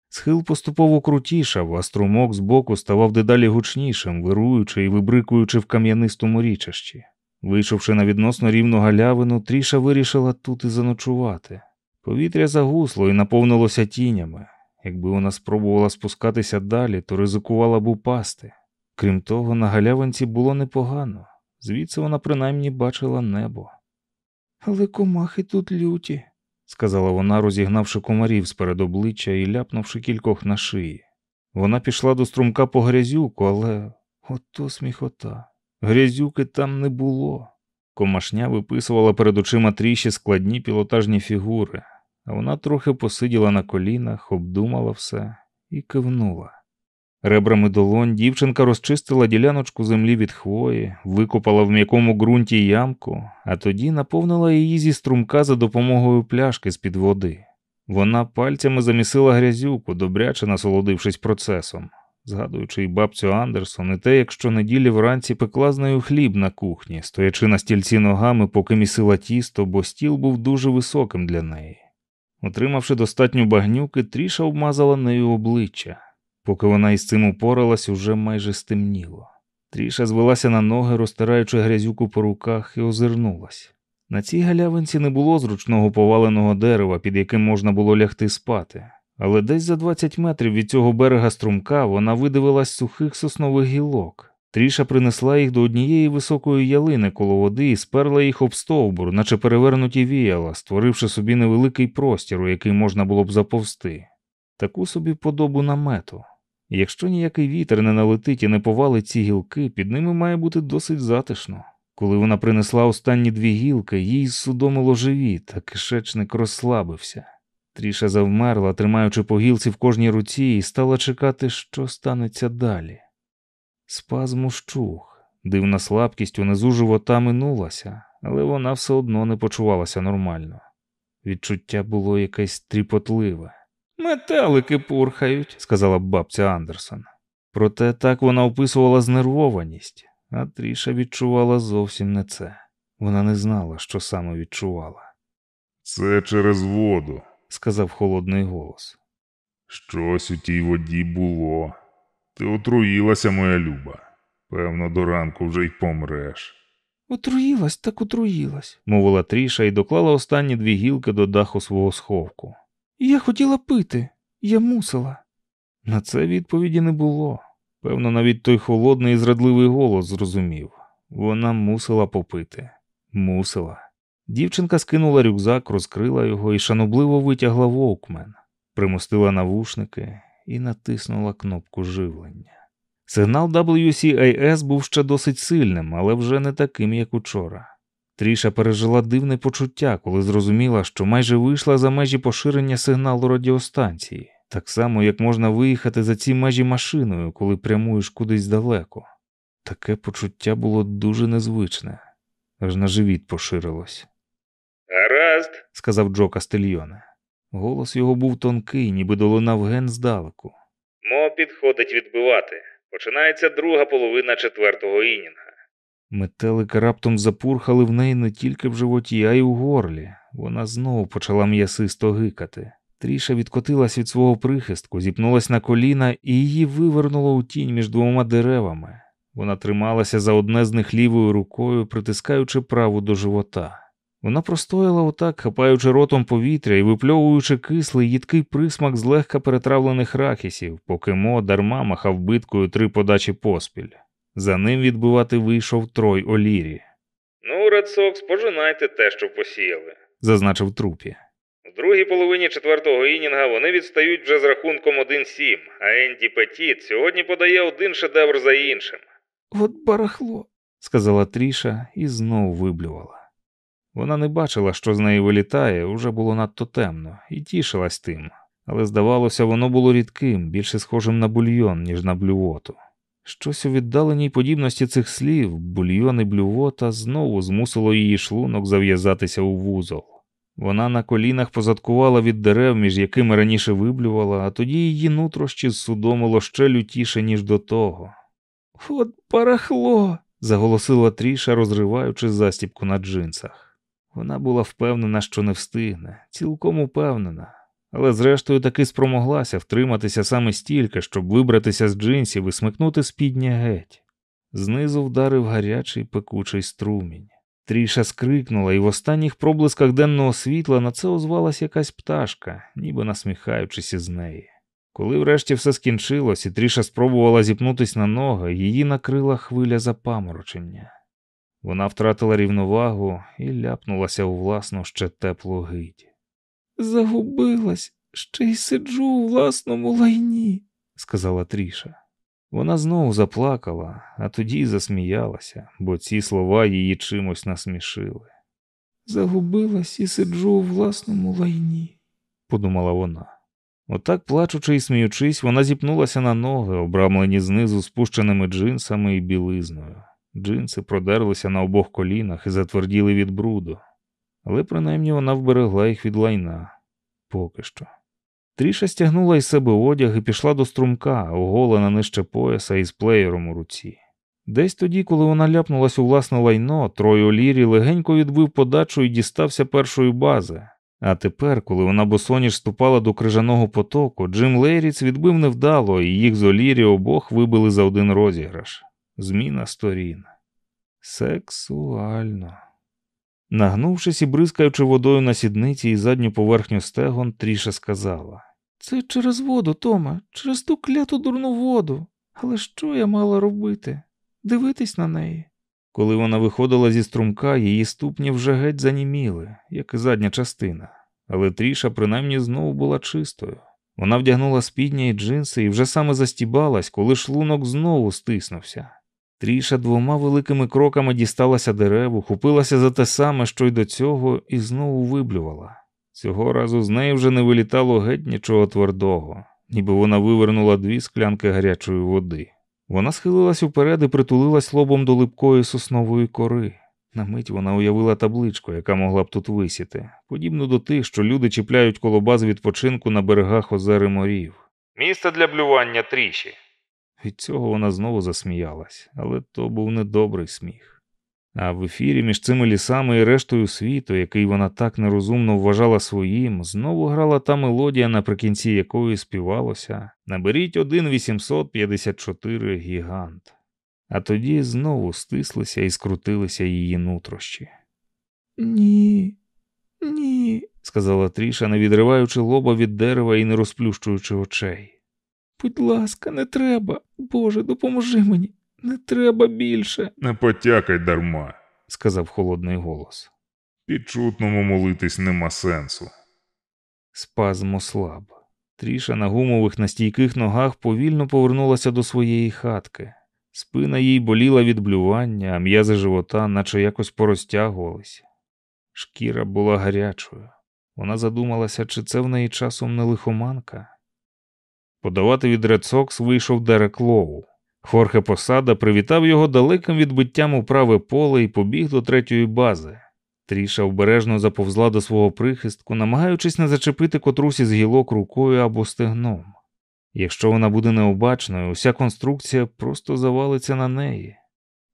S1: Схил поступово крутішав, а струмок збоку ставав дедалі гучнішим, вируючи і вибрикуючи в кам'янистому річищі. Вийшовши на відносно рівну галявину, Тріша вирішила тут і заночувати. Повітря загусло і наповнилося тінями. Якби вона спробувала спускатися далі, то ризикувала б упасти. Крім того, на галявинці було непогано, звідси вона принаймні бачила небо.
S3: Але комахи тут люті.
S1: сказала вона, розігнавши комарів з перед обличчя і ляпнувши кількох на шиї. Вона пішла до струмка по грязюку, але ото сміхота. Грязюки там не було. Комашня виписувала перед очима тріші складні пілотажні фігури, а вона трохи посиділа на колінах, обдумала все і кивнула. Ребрами долонь дівчинка розчистила діляночку землі від хвої, викопала в м'якому ґрунті ямку, а тоді наповнила її зі струмка за допомогою пляшки з-під води. Вона пальцями замісила грязюку, добряче насолодившись процесом, згадуючи й бабцю Андерсон, і те, як щонеділі вранці пекла з нею хліб на кухні, стоячи на стільці ногами, поки місила тісто, бо стіл був дуже високим для неї. Отримавши достатню багнюки, тріша обмазала нею обличчя. Поки вона із цим упоралась, уже майже стемніло. Тріша звелася на ноги, розтираючи грязюку по руках, і озирнулась. На цій галявинці не було зручного поваленого дерева, під яким можна було лягти спати, але десь за 20 метрів від цього берега струмка вона видивилась сухих соснових гілок. Тріша принесла їх до однієї високої ялини коло води і сперла їх об стовбур, наче перевернуті віяла, створивши собі невеликий простір, у який можна було б заповзти. Таку собі подобу намету. Якщо ніякий вітер не налетить і не повалить ці гілки, під ними має бути досить затишно. Коли вона принесла останні дві гілки, їй судомило живіт, а кишечник розслабився. Тріша завмерла, тримаючи по гілці в кожній руці, і стала чекати, що станеться далі. Спазм ущух, дивна слабкість унизу живота минулася, але вона все одно не почувалася нормально. Відчуття було якесь тріпотливе. Метелики пурхають, сказала бабця Андерсон. Проте так вона описувала знервованість, а Тріша відчувала зовсім не це. Вона не знала, що саме відчувала,
S5: Це через воду.
S1: Сказав холодний голос.
S5: Щось у тій воді було. Ти отруїлася, моя люба. Певно, до ранку вже й помреш.
S3: Отруїлась, так отруїлась.
S1: мовила Тріша і доклала останні дві гілки до даху свого сховку.
S3: Я хотіла пити, я мусила.
S1: На це відповіді не було. Певно, навіть той холодний і зрадливий голос зрозумів. Вона мусила попити. Мусила. Дівчинка скинула рюкзак, розкрила його і шанобливо витягла вовкмен, примостила навушники і натиснула кнопку живлення. Сигнал WCAS був ще досить сильним, але вже не таким, як учора. Тріша пережила дивне почуття, коли зрозуміла, що майже вийшла за межі поширення сигналу радіостанції, так само, як можна виїхати за ці межі машиною, коли прямуєш кудись далеко. Таке почуття було дуже незвичне, аж на живіт поширилось.
S2: Гаразд.
S1: сказав Джо Кастельйоне. Голос його був тонкий, ніби долинав ген здалеку.
S2: Мо підходить відбивати. Починається друга половина четвертого інінга.
S1: Метелики раптом запурхали в неї не тільки в животі, а й у горлі. Вона знову почала м'ясисто гикати. Тріша відкотилась від свого прихистку, зіпнулась на коліна і її вивернуло у тінь між двома деревами. Вона трималася за одне з них лівою рукою, притискаючи праву до живота. Вона простояла отак, хапаючи ротом повітря і випльовуючи кислий їдкий присмак злегка перетравлених рахісів, поки Мо дарма махав биткою три подачі поспіль. За ним відбивати вийшов Трой Олірі,
S2: Ну, Ред Сокс, пожинайте те, що посіяли.
S1: зазначив трупі.
S2: У другій половині четвертого інінга вони відстають вже з рахунком 1-7, а Енді Петіт сьогодні подає один шедевр за іншим.
S3: От барахло.
S1: сказала Тріша і знову виблювала. Вона не бачила, що з неї вилітає, уже було надто темно, і тішилась тим, але здавалося, воно було рідким, більше схожим на бульйон, ніж на блювоту. Щось у віддаленій подібності цих слів, бульйон і блювота, знову змусило її шлунок зав'язатися у вузол. Вона на колінах позадкувала від дерев, між якими раніше виблювала, а тоді її нутрощі зсудомило ще лютіше, ніж до того.
S3: От барахло.
S1: заголосила Тріша, розриваючи застібку на джинсах. Вона була впевнена, що не встигне, цілком упевнена, але зрештою таки спромоглася втриматися саме стільки, щоб вибратися з джинсів і смикнути спідня геть. Знизу вдарив гарячий пекучий струмінь. Тріша скрикнула, і в останніх проблисках денного світла на це озвалась якась пташка, ніби насміхаючись із неї. Коли врешті все скінчилось, і Тріша спробувала зіпнутись на ноги, її накрила хвиля запаморочення. Вона втратила рівновагу і ляпнулася у власну ще теплу гидь.
S3: Загубилась, ще й сиджу у власному лайні.
S1: сказала Тріша. Вона знову заплакала, а тоді й засміялася, бо ці слова її чимось насмішили,
S3: Загубилась і сиджу у власному лайні.
S1: подумала вона. Отак, плачучи і сміючись, вона зіпнулася на ноги, обрамлені знизу спущеними джинсами і білизною. Джинси продерлися на обох колінах і затверділи від бруду, але принаймні вона вберегла їх від лайна поки що. Тріша стягнула із себе одяг і пішла до струмка, оголена нижче пояса із плеєром у руці. Десь тоді, коли вона ляпнулась у власне лайно, Трой Олірі легенько відбив подачу і дістався першої бази. А тепер, коли вона босоніж ступала до крижаного потоку, Джим Лейріц відбив невдало, і їх з Олірі обох вибили за один розіграш. Зміна сторін. Сексуально. Нагнувшись і бризкаючи водою на сідниці і задню поверхню стегон, Тріша сказала.
S3: Це через воду, Тома, через ту кляту дурну воду. Але що я мала робити? Дивитись на неї.
S1: Коли вона виходила зі струмка, її ступні вже геть заніміли, як і задня частина, але Тріша принаймні знову була чистою. Вона вдягнула спідня і джинси і вже саме застібалась, коли шлунок знову стиснувся. Тріша двома великими кроками дісталася дереву, хопилася за те саме, що й до цього, і знову виблювала. Цього разу з неї вже не вилітало геть нічого твердого, ніби вона вивернула дві склянки гарячої води. Вона схилилась уперед і притулилась лобом до липкої соснової кори. На мить вона уявила табличку, яка могла б тут висіти, подібну до тих, що люди чіпляють коло баз відпочинку на берегах озер і морів. Місце для блювання тріші. Від цього вона знову засміялась, але то був недобрий сміх. А в ефірі між цими лісами і рештою світу, який вона так нерозумно вважала своїм, знову грала та мелодія, наприкінці якої співалося Наберіть 1-854 гігант. А тоді знову стислися і скрутилися її нутрощі.
S3: Ні, ні,
S1: сказала Тріша, не відриваючи лоба від дерева і не розплющуючи очей.
S3: Будь ласка, не треба. Боже, допоможи мені. Не треба більше.
S5: Не потякай дарма.
S1: сказав холодний голос.
S5: Підчутному молитись нема сенсу.
S1: Спазм ослаб. Тріша на гумових настійких ногах повільно повернулася до своєї хатки. Спина їй боліла від блювання, а м'язи живота, наче якось порозтягувалися. Шкіра була гарячою. Вона задумалася, чи це в неї часом не лихоманка. Подавати від Сокс вийшов Дерек Лоу. Хорхе Посада привітав його далеким відбиттям у праве поле і побіг до третьої бази. Тріша обережно заповзла до свого прихистку, намагаючись не зачепити котрусь із гілок рукою або стегном. Якщо вона буде необачною, уся конструкція просто завалиться на неї.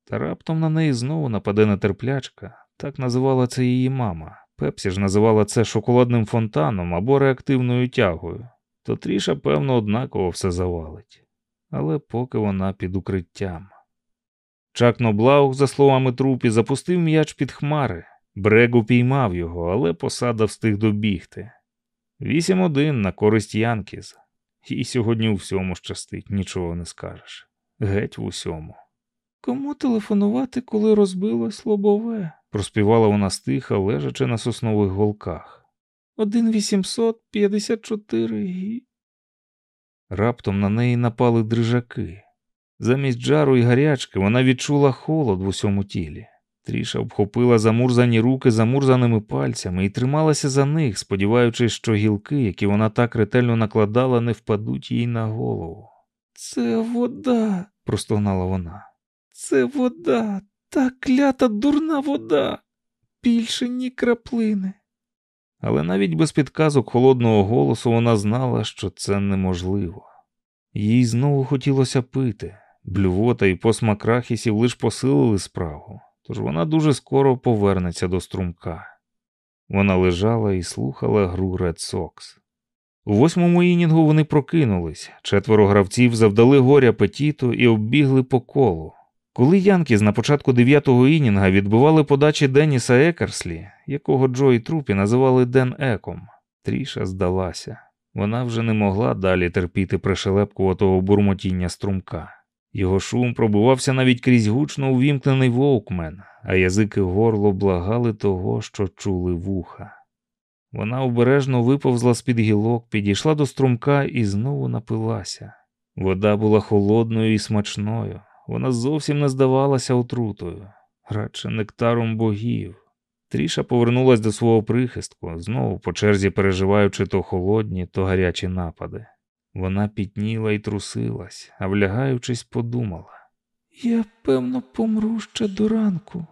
S1: Та раптом на неї знову нападе нетерплячка, так називала це її мама. Пепсі ж називала це шоколадним фонтаном або реактивною тягою, то Тріша, певно, однаково все завалить. Але поки вона під укриттям. Чак Ноблаух, за словами трупі, запустив м'яч під хмари. Брег упіймав його, але посада встиг добігти. 8-1 на користь Янкіз. І сьогодні у всьому щастить, нічого не скажеш. Геть в усьому.
S3: Кому телефонувати, коли розбилось лобове?
S1: проспівала вона стиха, лежачи на соснових голках.
S3: Один вісімсот п'ятдесят чотири і.
S1: Раптом на неї напали дрижаки. Замість жару і гарячки вона відчула холод в усьому тілі. Тріша обхопила замурзані руки замурзаними пальцями і трималася за них, сподіваючись, що гілки, які вона так ретельно накладала, не впадуть їй на голову.
S3: Це вода,
S1: простогнала вона.
S3: Це вода, та клята дурна вода. Більше ні краплини.
S1: Але навіть без підказок холодного голосу вона знала, що це неможливо. Їй знову хотілося пити. Блювота і посмак рахісів лиш посилили справу, тож вона дуже скоро повернеться до струмка. Вона лежала і слухала гру Red Sox. У восьмому інінгу вони прокинулись, четверо гравців завдали горя петіту і оббігли по колу. Коли Янкіз на початку дев'ятого інінга відбивали подачі Деніса Екерслі, якого Джо і Трупі називали Ден Еком, Тріша здалася. Вона вже не могла далі терпіти пришелепкуватого бурмотіння струмка. Його шум пробивався навіть крізь гучно увімкнений вовкмен, а язики горло благали того, що чули вуха. Вона обережно виповзла з під гілок, підійшла до струмка і знову напилася. Вода була холодною і смачною, вона зовсім не здавалася отрутою, радше нектаром богів. Тріша повернулась до свого прихистку, знову по черзі переживаючи то холодні, то гарячі напади. Вона пітніла і трусилась, а влягаючись, подумала
S3: Я, певно, помру ще до ранку,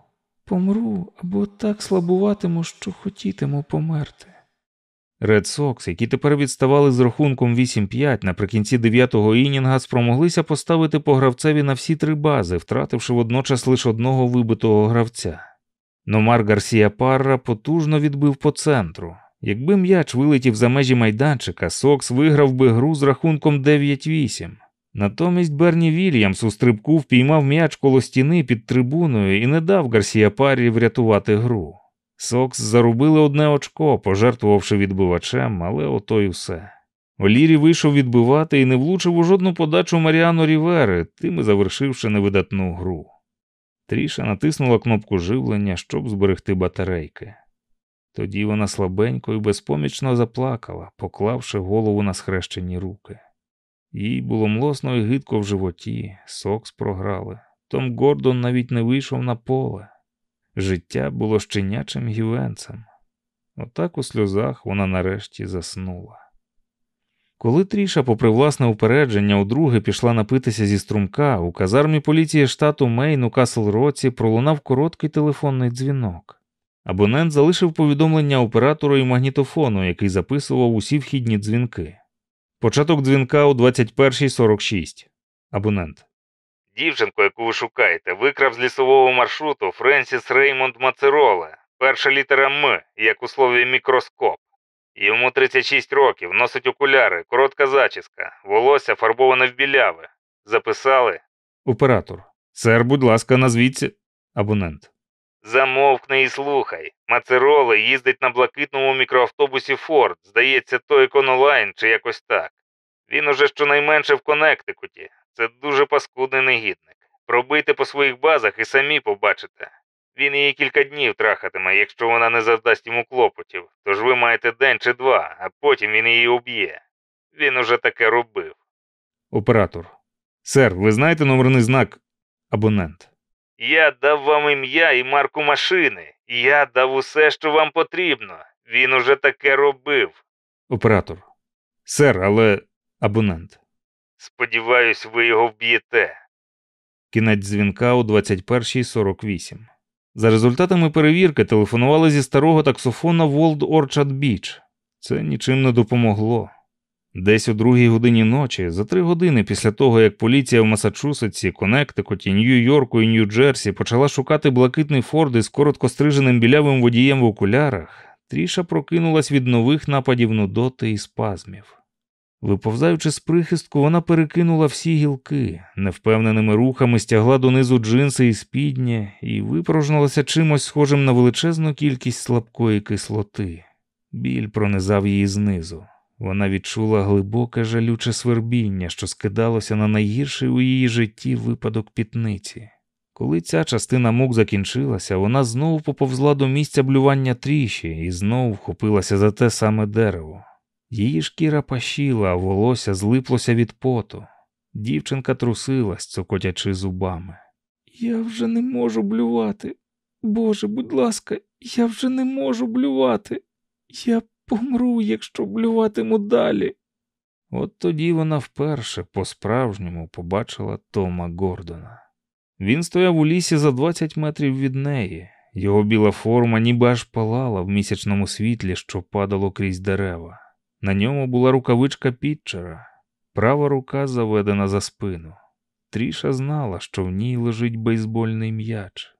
S3: помру або так слабуватиму, що хотітиму померти.
S1: Ред Сокс, які тепер відставали з рахунком 8-5 наприкінці дев'ятого інінга, спромоглися поставити по гравцеві на всі три бази, втративши водночас лише одного вибитого гравця. Номар Гарсія Парра потужно відбив по центру. Якби м'яч вилетів за межі майданчика, Сокс виграв би гру з рахунком 9-8. Натомість Берні Вільямс у стрибку впіймав м'яч коло стіни під трибуною і не дав Гарсія Паррі врятувати гру. Сокс заробили одне очко, пожертвувавши відбивачем, але ото й усе. Олірі вийшов відбивати і не влучив у жодну подачу Маріано Рівери, тим і завершивши невидатну гру. Тріша натиснула кнопку живлення, щоб зберегти батарейки. Тоді вона слабенько і безпомічно заплакала, поклавши голову на схрещені руки. Їй було млосно і гидко в животі, Сокс програли. Том Гордон навіть не вийшов на поле. Життя було щенячим гівенцем. Отак у сльозах вона нарешті заснула. Коли Тріша, попри власне упередження, удруге пішла напитися зі струмка, у казармі поліції штату Мейн у Касл Році пролунав короткий телефонний дзвінок. Абонент залишив повідомлення оператору і магнітофону, який записував усі вхідні дзвінки. Початок дзвінка у 21.46. Абонент.
S2: Дівчинку, яку ви шукаєте, викрав з лісового маршруту Френсіс Реймонд Мацероле. Перша літера М, як у слові мікроскоп. Йому 36 років, носить окуляри, коротка зачіска, волосся фарбоване в біляве. Записали?
S1: Оператор. Сер, будь ласка, назвіться. Абонент.
S2: Замовкни і слухай. Мацероле їздить на блакитному мікроавтобусі Форд, здається, то Еконолайн чи якось так. Він уже щонайменше в Коннектикуті. Це дуже паскудний негідник. Пробийте по своїх базах і самі побачите. Він її кілька днів трахатиме, якщо вона не завдасть йому клопотів, тож ви маєте день чи два, а потім він її уб'є. Він уже таке робив.
S1: Оператор. Сер, ви знаєте номерний знак абонент?
S2: Я дав вам ім'я і марку машини. Я дав усе, що вам потрібно. Він уже таке робив.
S1: Оператор. Сер, але абонент.
S2: Сподіваюсь, ви його вб'єте.
S1: Кінець дзвінка у 21.48. За результатами перевірки телефонували зі старого таксофона World Orchard Beach. Це нічим не допомогло. Десь о другій годині ночі, за три години після того, як поліція в Масачусетсі, Коннектикуті, Нью-Йорку і Нью-Джерсі почала шукати блакитний Форд із короткостриженим білявим водієм в окулярах, Тріша прокинулась від нових нападів нудоти і спазмів. Виповзаючи з прихистку, вона перекинула всі гілки, невпевненими рухами стягла донизу джинси і спідня і випорожнилася чимось схожим на величезну кількість слабкої кислоти. Біль пронизав її знизу. Вона відчула глибоке жалюче свербіння, що скидалося на найгірший у її житті випадок пітниці. Коли ця частина мук закінчилася, вона знову поповзла до місця блювання тріші і знову вхопилася за те саме дерево. Її шкіра пашіла, а волосся злиплося від поту. Дівчинка трусилась, цокотячи зубами.
S3: Я вже не можу блювати. Боже, будь ласка, я вже не можу блювати. Я помру, якщо блюватиму далі.
S1: От тоді вона вперше по-справжньому побачила Тома Гордона. Він стояв у лісі за 20 метрів від неї. Його біла форма ніби аж палала в місячному світлі, що падало крізь дерева. На ньому була рукавичка Пітчера, права рука заведена за спину. Тріша знала, що в ній лежить бейсбольний м'яч.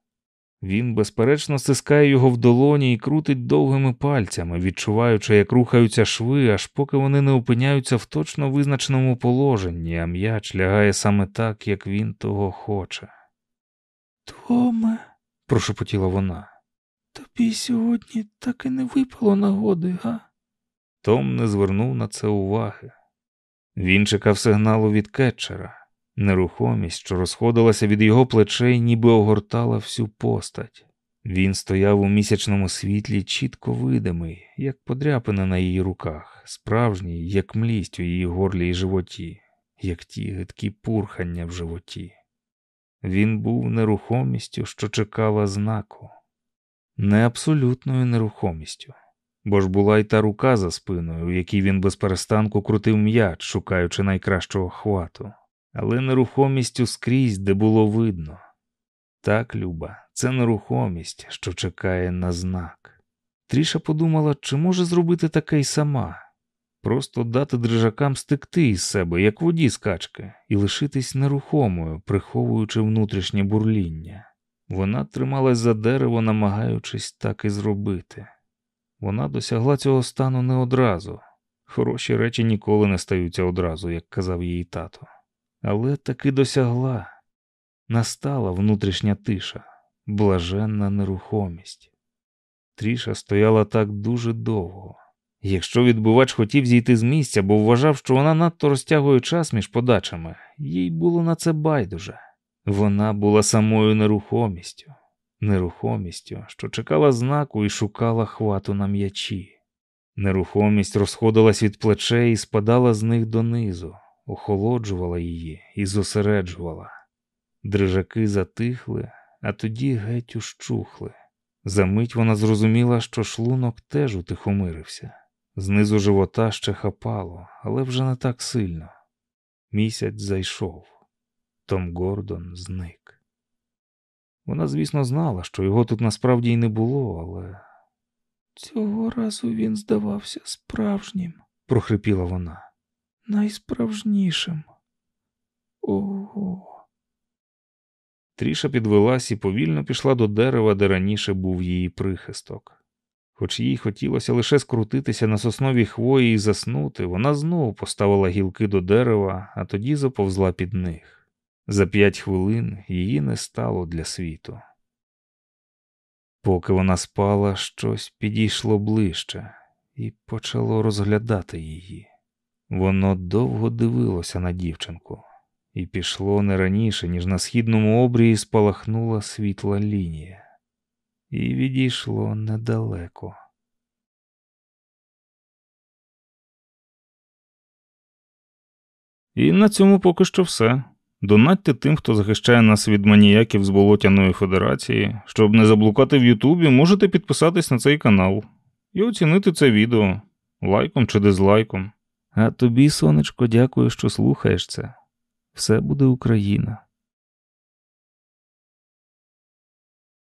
S1: Він, безперечно, стискає його в долоні і крутить довгими пальцями, відчуваючи, як рухаються шви, аж поки вони не опиняються в точно визначеному положенні, а м'яч лягає саме так, як він того хоче.
S3: Томе,
S1: прошепотіла вона.
S3: Тобі сьогодні так і не випало нагоди, га?
S1: Том не звернув на це уваги. Він чекав сигналу від кетчера. Нерухомість, що розходилася від його плечей, ніби огортала всю постать. Він стояв у місячному світлі, чітко видимий, як подряпина на її руках, справжній, як млість у її горлі й животі, як ті гидкі пурхання в животі. Він був нерухомістю, що чекала знаку, не абсолютною нерухомістю, бо ж була й та рука за спиною, в якій він безперестанку крутив м'яч, шукаючи найкращого хвату але нерухомістю скрізь, де було видно. Так, Люба, це нерухомість, що чекає на знак. Тріша подумала, чи може зробити таке й сама, просто дати дрижакам стекти із себе, як воді з і лишитись нерухомою, приховуючи внутрішнє бурління. Вона трималась за дерево, намагаючись так і зробити. Вона досягла цього стану не одразу. Хороші речі ніколи не стаються одразу, як казав її тато але таки досягла. Настала внутрішня тиша, блаженна нерухомість. Тріша стояла так дуже довго. Якщо відбувач хотів зійти з місця, бо вважав, що вона надто розтягує час між подачами, їй було на це байдуже. Вона була самою нерухомістю, нерухомістю, що чекала знаку і шукала хвату на м'ячі. Нерухомість розходилась від плечей і спадала з них донизу охолоджувала її і зосереджувала. Дрижаки затихли, а тоді геть ущухли. Замить вона зрозуміла, що шлунок теж утихомирився. Знизу живота ще хапало, але вже не так сильно. Місяць зайшов. Том Гордон зник. Вона, звісно, знала, що його тут насправді й не було, але
S3: цього разу він здавався справжнім,
S1: прохрипіла вона
S3: найсправжнішим. Ого.
S1: Тріша підвелась і повільно пішла до дерева, де раніше був її прихисток. Хоч їй хотілося лише скрутитися на сосновій хвої і заснути, вона знову поставила гілки до дерева, а тоді заповзла під них. За п'ять хвилин її не стало для світу. Поки вона спала, щось підійшло ближче і почало розглядати її. Воно довго дивилося на дівчинку, і пішло не раніше, ніж на східному обрії спалахнула світла лінія, і відійшло недалеко. І на цьому поки що все. Донатьте тим, хто захищає нас від маніяків з Болотяної Федерації. Щоб не заблукати в Ютубі, можете підписатись на цей канал і оцінити це відео лайком чи дизлайком. А тобі, сонечко, дякую, що слухаєш це. Все буде Україна.